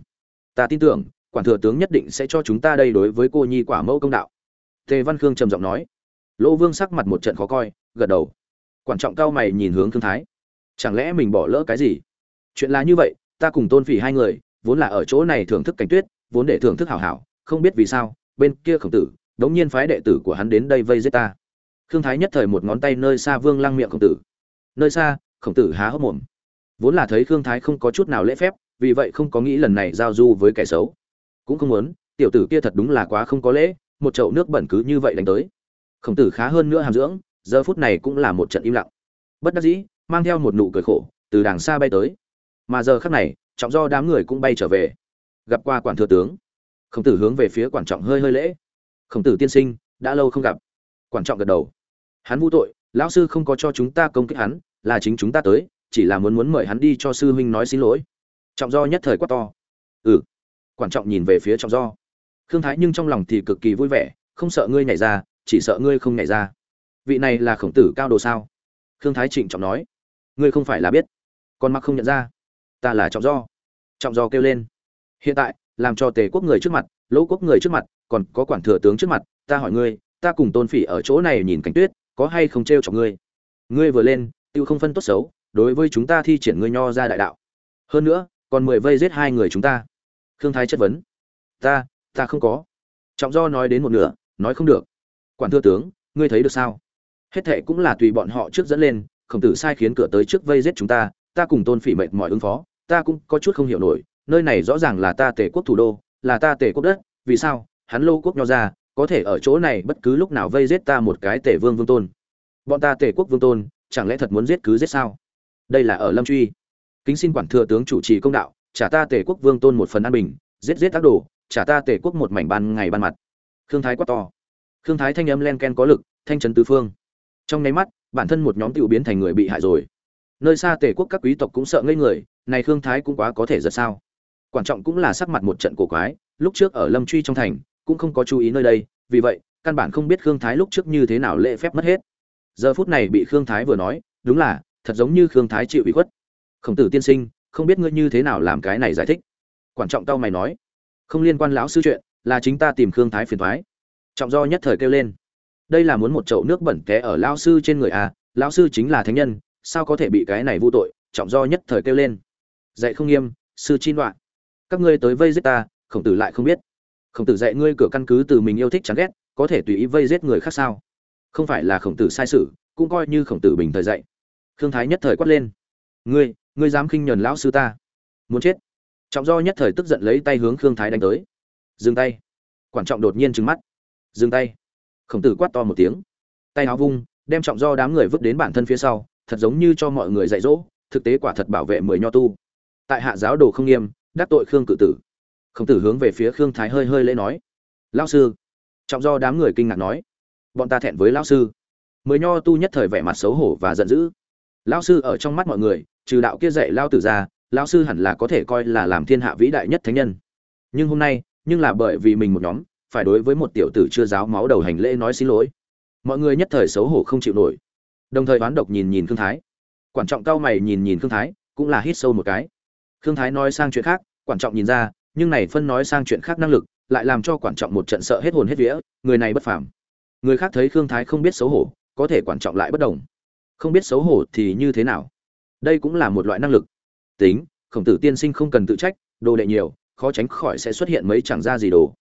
Ta tin tưởng, quản thừa tướng nhất định sẽ cho chúng ta đây đối với cô nhi quả mẫu công đạo. Tề văn khương trầm giọng nói. Lỗ vương sắc mặt một trận khó coi, gật đầu. Quản trọng cao mày nhìn hướng thương thái. Chẳng lẽ mình bỏ lỡ cái gì? Chuyện là như vậy, ta cùng tôn phỉ hai người, vốn là ở chỗ này thưởng thức cảnh tuyết, vốn để thưởng thức hảo hảo, không biết vì sao, bên kia khổng tử đống nhiên phái đệ tử của hắn đến đây vây giết ta. Khương thái nhất thời một ngón tay nơi xa vương lăng miệng khổng tử. Nơi xa, khổng tử há hốc mồm. Vốn là thấy khương thái không có chút nào lễ phép, vì vậy không có nghĩ lần này giao du với kẻ xấu. Cũng không muốn, tiểu tử kia thật đúng là quá không có lễ, một chậu nước bẩn cứ như vậy đánh tới. Khổng tử khá hơn nữa hàm dưỡng, giờ phút này cũng là một trận im lặng. Bất đắc dĩ, mang theo một nụ cười khổ, từ đàng xa bay tới. Mà giờ khắc này, trọng do đám người cũng bay trở về. Gặp qua quản thừa tướng. Khổng tử hướng về phía quản trọng hơi hơi lễ khổng tử tiên sinh, đã lâu không gặp. Quản trọng gật đầu. Hắn vô tội, lão sư không có cho chúng ta công kích hắn, là chính chúng ta tới, chỉ là muốn muốn mời hắn đi cho sư huynh nói xin lỗi. Trọng do nhất thời quá to. Ừ. Quản trọng nhìn về phía trọng do. Khương thái nhưng trong lòng thì cực kỳ vui vẻ, không sợ ngươi nhảy ra, chỉ sợ ngươi không nhảy ra. Vị này là khổng tử cao đồ sao? Khương thái trịnh trọng nói. Ngươi không phải là biết. Con mặc không nhận ra. Ta là trọng do. Trọng do kêu lên. Hiện tại, làm cho tề quốc người trước mặt, lỗ quốc người trước mặt còn có quản thừa tướng trước mặt, ta hỏi ngươi, ta cùng tôn phỉ ở chỗ này nhìn cảnh tuyết, có hay không trêu chọc ngươi? Ngươi vừa lên, tiêu không phân tốt xấu, đối với chúng ta thi triển ngươi nho ra đại đạo. Hơn nữa, còn mười vây giết hai người chúng ta. Khương thái chất vấn. Ta ta không có. Trọng do nói đến một nửa, nói không được. Quản thưa tướng, ngươi thấy được sao? Hết thệ cũng là tùy bọn họ trước dẫn lên, khổng tử sai khiến cửa tới trước vây giết chúng ta ta cùng tôn phỉ mệt mỏi ứng phó, ta cũng có chút không hiểu nổi, nơi này rõ ràng là ta tể quốc thủ đô, là ta tể quốc đất, vì sao? Hắn lô quốc nho ra, có thể ở chỗ này bất cứ lúc nào vây giết ta một cái tể vương vương tôn. Bọn ta tể quốc vương tôn, chẳng lẽ thật muốn giết cứ giết sao? Đây là ở lâm truy. Kính xin quản thừa tướng chủ trì công đạo, trả ta tể quốc vương tôn một phần an bình, giết giết tác đồ, trả ta tể quốc một mảnh ban ngày ban mặt. Khương thái quát to. Khương thái thanh âm len ken có lực, thanh trấn tứ phương. Trong nháy mắt, bản thân một nhóm tiểu biến thành người bị hại rồi. Nơi xa tể quốc các quý tộc cũng sợ ngây người, này khương thái cũng quá có thể giật sao. Quan trọng cũng là sắc mặt một trận cổ quái, lúc trước ở lâm truy trong thành cũng không có chú ý nơi đây, vì vậy, căn bản không biết khương thái lúc trước như thế nào lễ phép mất hết. Giờ phút này bị khương thái vừa nói, đúng là, thật giống như khương thái chịu ủy khuất. Khổng tử tiên sinh, không biết ngươi như thế nào làm cái này giải thích. Quan trọng tao mày nói. Không liên quan lão sư chuyện, là chính ta tìm khương thái phiền thoái trọng do nhất thời kêu lên. Đây là muốn một chậu nước bẩn té ở lão sư trên người à lão sư chính là thánh nhân, sao có thể bị cái này vô tội? Trọng do nhất thời kêu lên. Dạy không nghiêm, sư chi đoạn các ngươi tới vây giết ta, khổng tử lại không biết khổng tử dạy ngươi cửa căn cứ từ mình yêu thích chán ghét, có thể tùy ý vây giết người khác sao? Không phải là khổng tử sai sự, cũng coi như khổng tử bình thời dạy. Khương thái nhất thời quát lên. Ngươi ngươi dám khinh nhuần lão sư ta? Muốn chết. Trọng do nhất thời tức giận lấy tay hướng khương thái đánh tới. Dừng tay. Quản trọng đột nhiên trừng mắt. Dừng tay. Khổng tử quát to một tiếng. Tay áo vung, đem trọng do đám người vứt đến bản thân phía sau, thật giống như cho mọi người dạy dỗ, thực tế quả thật bảo vệ mười nho tu. Tại hạ giáo đồ không nghiêm, đắc tội khương cự tử khổng tử hướng về phía khương thái hơi hơi lễ nói. Lao sư. Trọng do đám người kinh ngạc nói. Bọn ta thẹn với lao sư. Mới nho tu nhất thời vẻ mặt xấu hổ và giận dữ. Lao sư ở trong mắt mọi người, trừ đạo kia dạy lao tử ra lao sư hẳn là có thể coi là làm thiên hạ vĩ đại nhất thánh nhân. Nhưng hôm nay, nhưng là bởi vì mình một nhóm, phải đối với một tiểu tử chưa giáo máu đầu hành lễ nói xin lỗi. Mọi người nhất thời xấu hổ không chịu nổi. Đồng thời đoán độc nhìn nhìn khương thái. Quản trọng cao mày nhìn nhìn khương thái, cũng là hít sâu một cái. Khương thái nói sang chuyện khác, quản trọng nhìn ra nhưng này phân nói sang chuyện khác năng lực, lại làm cho quản trọng một trận sợ hết hồn hết vía, người này bất phàm. Người khác thấy khương thái không biết xấu hổ, có thể quản trọng lại bất đồng. Không biết xấu hổ thì như thế nào? Đây cũng là một loại năng lực. Tính, khổng tử tiên sinh không cần tự trách, đồ đệ nhiều, khó tránh khỏi sẽ xuất hiện mấy chẳng ra gì đồ.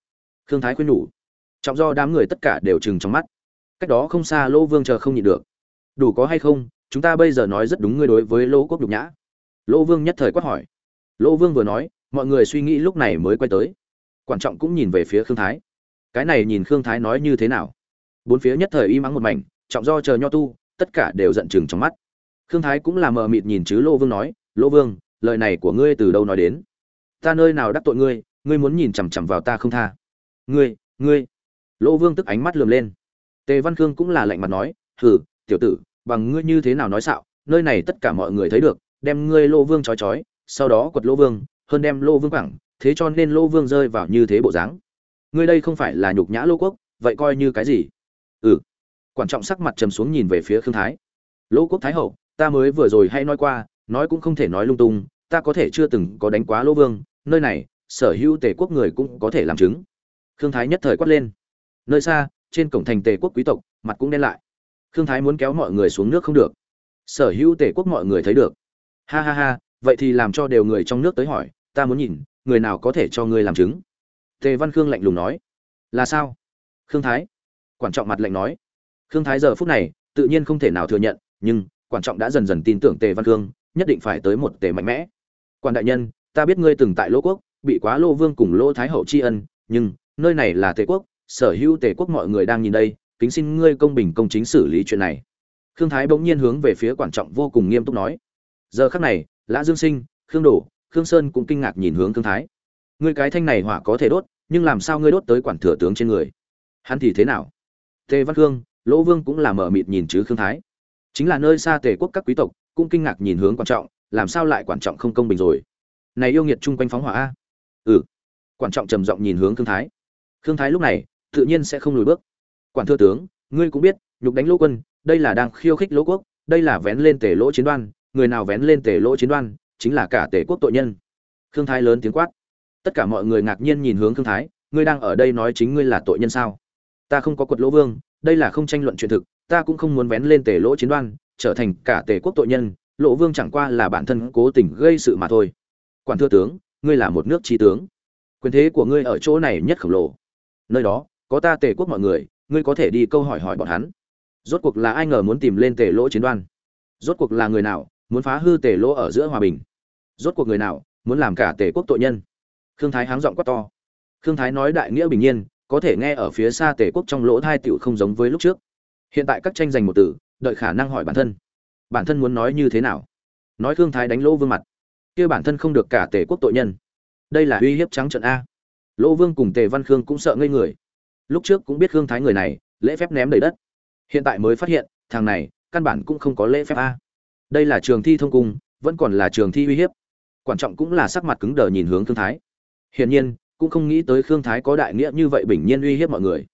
Khương thái khuyên nhủ. Trọng do đám người tất cả đều chừng trong mắt. Cách đó không xa lỗ vương chờ không nhịn được. Đủ có hay không, chúng ta bây giờ nói rất đúng ngươi đối với lỗ quốc nhục nhã. Lỗ vương nhất thời quát hỏi. Lỗ vương vừa nói mọi người suy nghĩ lúc này mới quay tới. Quan trọng cũng nhìn về phía khương thái. Cái này nhìn khương thái nói như thế nào? Bốn phía nhất thời y mắng một mảnh, trọng do chờ nho tu, tất cả đều giận chừng trong mắt. Khương thái cũng là mờ mịt nhìn chứ Lô vương nói, Lô vương, lời này của ngươi từ đâu nói đến? Ta nơi nào đắc tội ngươi ngươi muốn nhìn chằm chằm vào ta không tha? Ngươi ngươi. Lô vương tức ánh mắt lườm lên. Tề văn khương cũng là lạnh mặt nói, hừ, tiểu tử, bằng ngươi như thế nào nói xạo, nơi này tất cả mọi người thấy được, đem ngươi Lô vương trói trói, sau đó quật Lô vương hơn đem lô vương quẳng, thế cho nên lô vương rơi vào như thế bộ dáng. Ngươi đây không phải là nhục nhã lô quốc, vậy coi như cái gì? Ừ. Quan trọng sắc mặt trầm xuống nhìn về phía khương thái. Lô quốc thái hậu, ta mới vừa rồi hay nói qua, nói cũng không thể nói lung tung, ta có thể chưa từng có đánh quá lô vương, nơi này, sở hữu tề quốc người cũng có thể làm chứng. Khương thái nhất thời quát lên. Nơi xa, trên cổng thành tề quốc quý tộc, mặt cũng đen lại. Khương thái muốn kéo mọi người xuống nước không được. Sở hữu tề quốc mọi người thấy được. Ha ha ha vậy thì làm cho đều người trong nước tới hỏi, ta muốn nhìn, người nào có thể cho ngươi làm chứng? Tề văn khương lạnh lùng nói. Là sao? Khương thái. Quan trọng mặt lạnh nói. Khương thái giờ phút này, tự nhiên không thể nào thừa nhận, nhưng quan trọng đã dần dần tin tưởng tề văn khương, nhất định phải tới một tề mạnh mẽ. Quan đại nhân, ta biết ngươi từng tại lỗ quốc, bị quá lô vương cùng lỗ thái hậu tri ân, nhưng, nơi này là tề quốc, sở hữu tề quốc mọi người đang nhìn đây, kính xin ngươi công bình công chính xử lý chuyện này. Khương thái bỗng nhiên hướng về phía quan trọng vô cùng nghiêm túc nói. Giờ khắc này lã dương sinh, khương đổ, khương sơn cũng kinh ngạc nhìn hướng khương thái. Ngươi cái thanh này hỏa có thể đốt, nhưng làm sao ngươi đốt tới quản thừa tướng trên người? Hắn thì thế nào? Tề văn khương, lỗ vương cũng là mở mịt nhìn chứ khương thái. Chính là nơi xa tề quốc các quý tộc, cũng kinh ngạc nhìn hướng quan trọng, làm sao lại quan trọng không công bình rồi? Này yêu nghiệt chung quanh phóng hỏa a. Ừ. Quan trọng trầm giọng nhìn hướng khương thái. Khương thái lúc này, tự nhiên sẽ không lùi bước. Quản thừa tướng, ngươi cũng biết, nhục đánh lỗ quân, đây là đang khiêu khích lỗ quốc, đây là vén lên tề lỗ chiến đoan người nào vén lên tề lỗ chiến đoan, chính là cả tề quốc tội nhân. Khương thái lớn tiếng quát. Tất cả mọi người ngạc nhiên nhìn hướng khương thái, ngươi đang ở đây nói chính ngươi là tội nhân sao? Ta không có quật lỗ vương, đây là không tranh luận chuyện thực, ta cũng không muốn vén lên tề lỗ chiến đoan, trở thành cả tề quốc tội nhân, lỗ vương chẳng qua là bản thân cố tình gây sự mà thôi. Quản thưa tướng, ngươi là một nước trí tướng. Quyền thế của ngươi ở chỗ này nhất khổng lồ. Nơi đó, có ta tề quốc mọi người, ngươi có thể đi câu hỏi hỏi bọn hắn. Rốt cuộc là ai ngờ muốn tìm lên tề lỗ chiến đoan? Rốt cuộc là người nào muốn phá hư tề lỗ ở giữa hòa bình. Rốt cuộc người nào muốn làm cả tề quốc tội nhân? Khương thái háng giọng quát to. Khương thái nói đại nghĩa bình nhiên có thể nghe ở phía xa tề quốc trong lỗ thai tựu không giống với lúc trước. Hiện tại các tranh giành một từ đợi khả năng hỏi bản thân. Bản thân muốn nói như thế nào? Nói khương thái đánh lỗ vương mặt. Kia bản thân không được cả tề quốc tội nhân. Đây là uy hiếp trắng trận a. Lỗ vương cùng tề văn khương cũng sợ ngây người. Lúc trước cũng biết khương thái người này, lễ phép ném đầy đất. Hiện tại mới phát hiện, thằng này, căn bản cũng không có lễ phép a đây là trường thi thông cung, vẫn còn là trường thi uy hiếp. Quan trọng cũng là sắc mặt cứng đờ nhìn hướng thương thái. Hiển nhiên, cũng không nghĩ tới khương thái có đại nghĩa như vậy bình nhiên uy hiếp mọi người.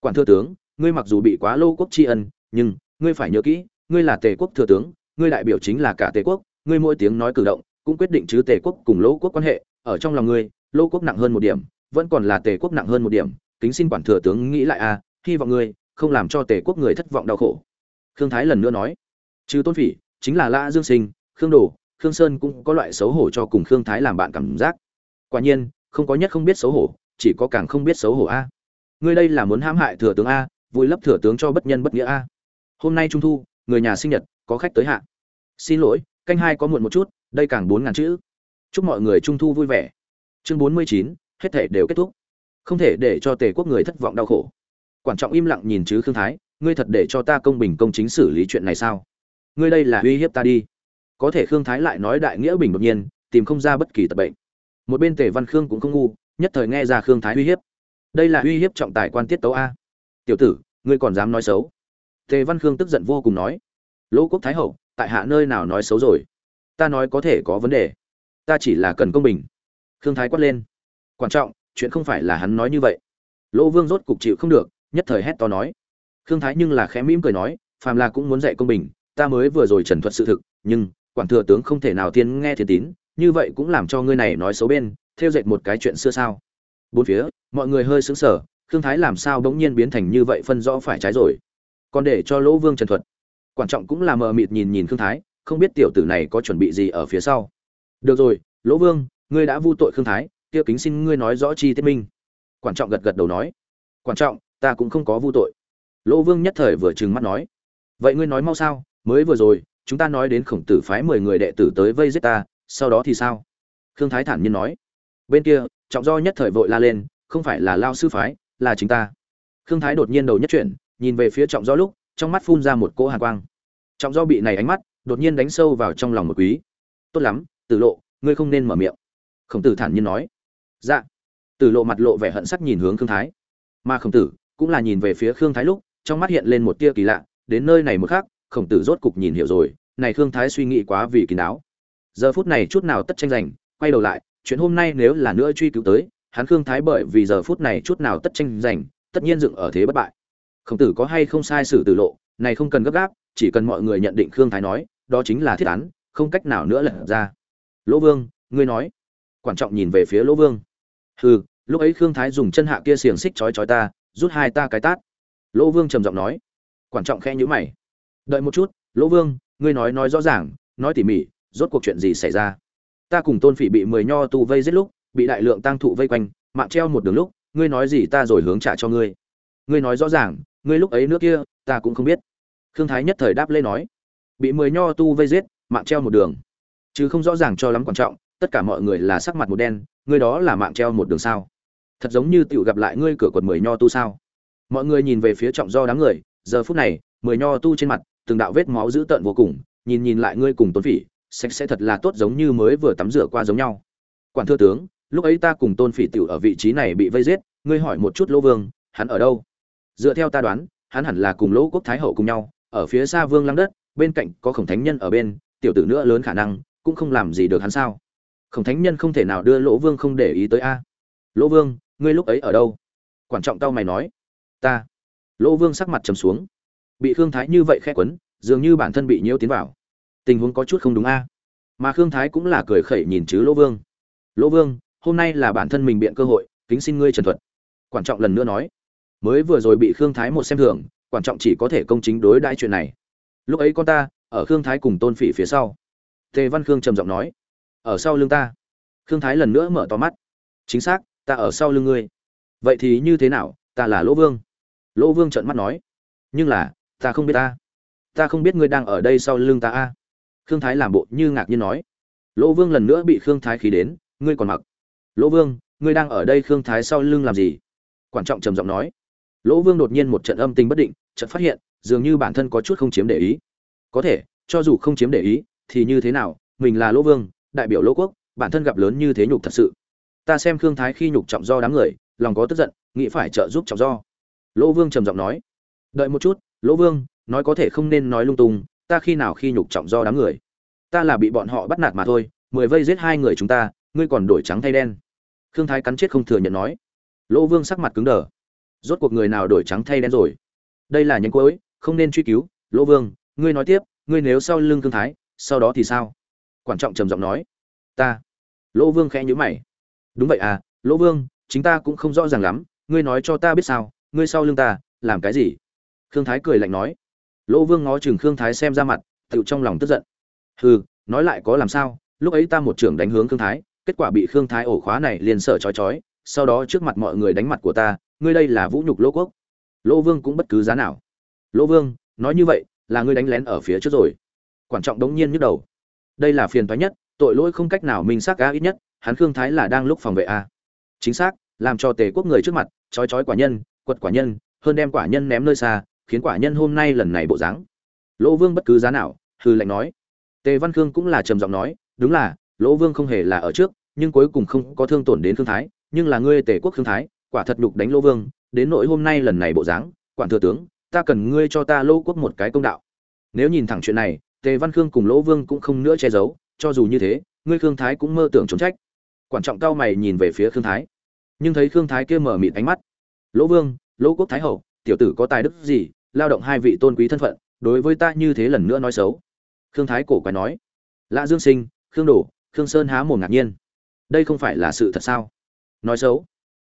Quản thừa tướng, ngươi mặc dù bị quá lô quốc tri ân, nhưng, ngươi phải nhớ kỹ, ngươi là tề quốc thừa tướng, ngươi đại biểu chính là cả tề quốc, ngươi mỗi tiếng nói cử động, cũng quyết định chứ tề quốc cùng lỗ quốc quan hệ. Ở trong lòng ngươi, lô quốc nặng hơn một điểm, vẫn còn là tề quốc nặng hơn một điểm. Kính xin quản thừa tướng nghĩ lại a hy vọng ngươi không làm cho tề quốc người thất vọng đau khổ. Khương thái lần nữa nói chứ tôn phỉ chính là lã dương sinh, khương đồ, khương sơn cũng có loại xấu hổ cho cùng khương thái làm bạn cảm giác. Quả nhiên, không có nhất không biết xấu hổ, chỉ có càng không biết xấu hổ a. Ngươi đây là muốn hãm hại thừa tướng a, vui lấp thừa tướng cho bất nhân bất nghĩa a. Hôm nay trung thu, người nhà sinh nhật, có khách tới hạ. Xin lỗi, canh hai có muộn một chút, đây càng bốn ngàn chữ. Chúc mọi người trung thu vui vẻ. Chương bốn mươi chín, hết thể đều kết thúc. Không thể để cho tề quốc người thất vọng đau khổ. Quan trọng im lặng nhìn chứ khương thái, ngươi thật để cho ta công bình công chính xử lý chuyện này sao? Ngươi đây là uy hiếp ta đi. Có thể khương thái lại nói đại nghĩa bình đột nhiên, tìm không ra bất kỳ tập bệnh. Một bên tề văn khương cũng không ngu, nhất thời nghe ra khương thái uy hiếp. Đây là uy hiếp trọng tài quan tiết tấu a. Tiểu tử, ngươi còn dám nói xấu? Tề văn khương tức giận vô cùng nói. Lỗ quốc thái hậu, tại hạ nơi nào nói xấu rồi? Ta nói có thể có vấn đề. Ta chỉ là cần công bình. Khương thái quát lên. Quan trọng, chuyện không phải là hắn nói như vậy. Lỗ vương rốt cục chịu không được, nhất thời hét to nói. Khương thái nhưng là khẽ mỉm cười nói, phàm là cũng muốn dạy công bình ta mới vừa rồi trần thuật sự thực, nhưng, quản thừa tướng không thể nào tiên nghe thiên tín, như vậy cũng làm cho ngươi này nói xấu bên, theo dệt một cái chuyện xưa sao. Bốn phía, mọi người hơi sững sờ, khương thái làm sao bỗng nhiên biến thành như vậy phân rõ phải trái rồi. Còn để cho lỗ vương trần thuật. Quan trọng cũng là mờ mịt nhìn nhìn khương thái, không biết tiểu tử này có chuẩn bị gì ở phía sau. Được rồi, lỗ vương, ngươi đã vu tội khương thái, kia kính xin ngươi nói rõ chi tiết minh. Quan trọng gật gật đầu nói. Quan trọng, ta cũng không có vu tội. Lỗ vương nhất thời vừa trừng mắt nói. Vậy ngươi nói mau sao? Mới vừa rồi, chúng ta nói đến khổng tử phái mười người đệ tử tới vây giết ta, sau đó thì sao? Khương thái thản nhiên nói. Bên kia, trọng do nhất thời vội la lên, không phải là lao sư phái, là chính ta. Khương thái đột nhiên đầu nhất chuyển, nhìn về phía trọng do lúc, trong mắt phun ra một cỗ hàn quang. Trọng do bị này ánh mắt, đột nhiên đánh sâu vào trong lòng một quý. Tốt lắm, tử lộ, ngươi không nên mở miệng. Khổng tử thản nhiên nói. Dạ. Tử lộ mặt lộ vẻ hận sắc nhìn hướng khương thái. Mà khổng tử cũng là nhìn về phía khương thái lúc, trong mắt hiện lên một tia kỳ lạ, đến nơi này một khác khổng tử rốt cục nhìn hiểu rồi, này khương thái suy nghĩ quá vì kín đáo. Giờ phút này chút nào tất tranh giành, quay đầu lại, chuyện hôm nay nếu là nữa truy cứu tới, hắn khương thái bởi vì giờ phút này chút nào tất tranh giành, tất nhiên dựng ở thế bất bại. Khổng tử có hay không sai sử tử lộ, này không cần gấp gáp, chỉ cần mọi người nhận định khương thái nói, đó chính là thiết án, không cách nào nữa lật ra. Lỗ vương, ngươi nói. Quan trọng nhìn về phía lỗ vương. Hừ, lúc ấy khương thái dùng chân hạ kia xiềng xích chói chói ta, rút hai ta cái tát. Lỗ vương trầm giọng nói. Quan trọng khẽ nhíu mày đợi một chút, lỗ vương, ngươi nói nói rõ ràng, nói tỉ mỉ, rốt cuộc chuyện gì xảy ra? Ta cùng tôn phỉ bị mười nho tu vây giết lúc, bị đại lượng tăng thụ vây quanh, mạng treo một đường lúc, ngươi nói gì ta rồi hướng trả cho ngươi. Ngươi nói rõ ràng, ngươi lúc ấy nước kia, ta cũng không biết. Khương thái nhất thời đáp lê nói, bị mười nho tu vây giết, mạng treo một đường. Chứ không rõ ràng cho lắm quan trọng, tất cả mọi người là sắc mặt một đen, ngươi đó là mạng treo một đường sao? Thật giống như tựu gặp lại ngươi cửa quật mười nho tu sao? Mọi người nhìn về phía trọng do đám người, giờ phút này, mười nho tu trên mặt từng đạo vết máu dữ tợn vô cùng, nhìn nhìn lại ngươi cùng tôn phỉ, sạch sẽ thật là tốt giống như mới vừa tắm rửa qua giống nhau. Quản thưa tướng, lúc ấy ta cùng tôn phỉ tiểu ở vị trí này bị vây giết, ngươi hỏi một chút lỗ vương, hắn ở đâu? Dựa theo ta đoán, hắn hẳn là cùng lỗ quốc thái hậu cùng nhau, ở phía xa vương lăng đất, bên cạnh có khổng thánh nhân ở bên, tiểu tử nữa lớn khả năng, cũng không làm gì được hắn sao? Khổng thánh nhân không thể nào đưa lỗ vương không để ý tới a. Lỗ vương, ngươi lúc ấy ở đâu? Quan trọng tao mày nói. Ta. Lỗ vương sắc mặt trầm xuống bị khương thái như vậy khẽ quấn, dường như bản thân bị nhiễu tiến vào. Tình huống có chút không đúng a. Mà khương thái cũng là cười khẩy nhìn chứ lỗ vương. Lỗ vương, hôm nay là bản thân mình biện cơ hội, kính xin ngươi trần thuật. Quản trọng lần nữa nói. Mới vừa rồi bị khương thái một xem thường, quản trọng chỉ có thể công chính đối đãi chuyện này. Lúc ấy con ta, ở khương thái cùng tôn phỉ phía sau. Tề văn khương trầm giọng nói. Ở sau lưng ta. Khương thái lần nữa mở to mắt. Chính xác, ta ở sau lưng ngươi. Vậy thì như thế nào, ta là lỗ vương? Lỗ vương trợn mắt nói. Nhưng là ta không biết ta. Ta không biết ngươi đang ở đây sau lưng ta a. Khương thái làm bộ như ngạc nhiên nói. Lỗ vương lần nữa bị khương thái khí đến, ngươi còn mặc. Lỗ vương, ngươi đang ở đây khương thái sau lưng làm gì? Quan trọng trầm giọng nói. Lỗ vương đột nhiên một trận âm tình bất định, chợt phát hiện, dường như bản thân có chút không chiếm để ý. Có thể, cho dù không chiếm để ý, thì như thế nào, mình là lỗ vương, đại biểu lỗ quốc, bản thân gặp lớn như thế nhục thật sự. Ta xem khương thái khi nhục trọng do đám người, lòng có tức giận, nghĩ phải trợ giúp trọng do. Lỗ vương trầm giọng nói. Đợi một chút lỗ vương, nói có thể không nên nói lung tung, ta khi nào khi nhục trọng do đám người. Ta là bị bọn họ bắt nạt mà thôi, mười vây giết hai người chúng ta, ngươi còn đổi trắng thay đen. Khương thái cắn chết không thừa nhận nói. Lỗ vương sắc mặt cứng đờ. Rốt cuộc người nào đổi trắng thay đen rồi? Đây là nhánh cuối, không nên truy cứu. Lỗ vương, ngươi nói tiếp, ngươi nếu sau lưng khương thái, sau đó thì sao? Quan trọng trầm giọng nói. Ta. Lỗ vương khẽ nhữ mày. Đúng vậy à lỗ vương, chính ta cũng không rõ ràng lắm, ngươi nói cho ta biết sao, ngươi sau lưng ta, làm cái gì? Khương thái cười lạnh nói. Lỗ vương ngó chừng khương thái xem ra mặt tự trong lòng tức giận. Hừ, nói lại có làm sao? Lúc ấy ta một trưởng đánh hướng khương thái, kết quả bị khương thái ổ khóa này liền sợ chói chói, sau đó trước mặt mọi người đánh mặt của ta, ngươi đây là vũ nhục lỗ quốc. Lỗ vương cũng bất cứ giá nào. Lỗ vương, nói như vậy, là ngươi đánh lén ở phía trước rồi. Quan trọng đống nhiên nhức đầu. Đây là phiền toái nhất, tội lỗi không cách nào minh xác a ít nhất, hắn khương thái là đang lúc phòng vệ a chính xác, làm cho tề quốc người trước mặt, chói chói quả nhân, quật quả nhân, hơn đem quả nhân ném nơi xa khiến quả nhân hôm nay lần này bộ dáng. Lỗ vương bất cứ giá nào hư lệnh nói. Tề văn khương cũng là trầm giọng nói, đúng là, lỗ vương không hề là ở trước, nhưng cuối cùng không có thương tổn đến khương thái, nhưng là ngươi tề quốc khương thái, quả thật đục đánh lỗ vương, đến nỗi hôm nay lần này bộ dáng, quản thừa tướng, ta cần ngươi cho ta lỗ quốc một cái công đạo. Nếu nhìn thẳng chuyện này, tề văn khương cùng lỗ vương cũng không nữa che giấu, cho dù như thế, ngươi khương thái cũng mơ tưởng trốn trách. Quan trọng cao mày nhìn về phía khương thái, nhưng thấy khương thái kia mở mịt ánh mắt. Lỗ vương, lỗ quốc thái hậu, tiểu tử có tài đức gì lao động hai vị tôn quý thân phận, đối với ta như thế lần nữa nói xấu. Khương thái cổ quái nói. Lã dương sinh, khương đổ, khương sơn há mồm ngạc nhiên. Đây không phải là sự thật sao? Nói xấu.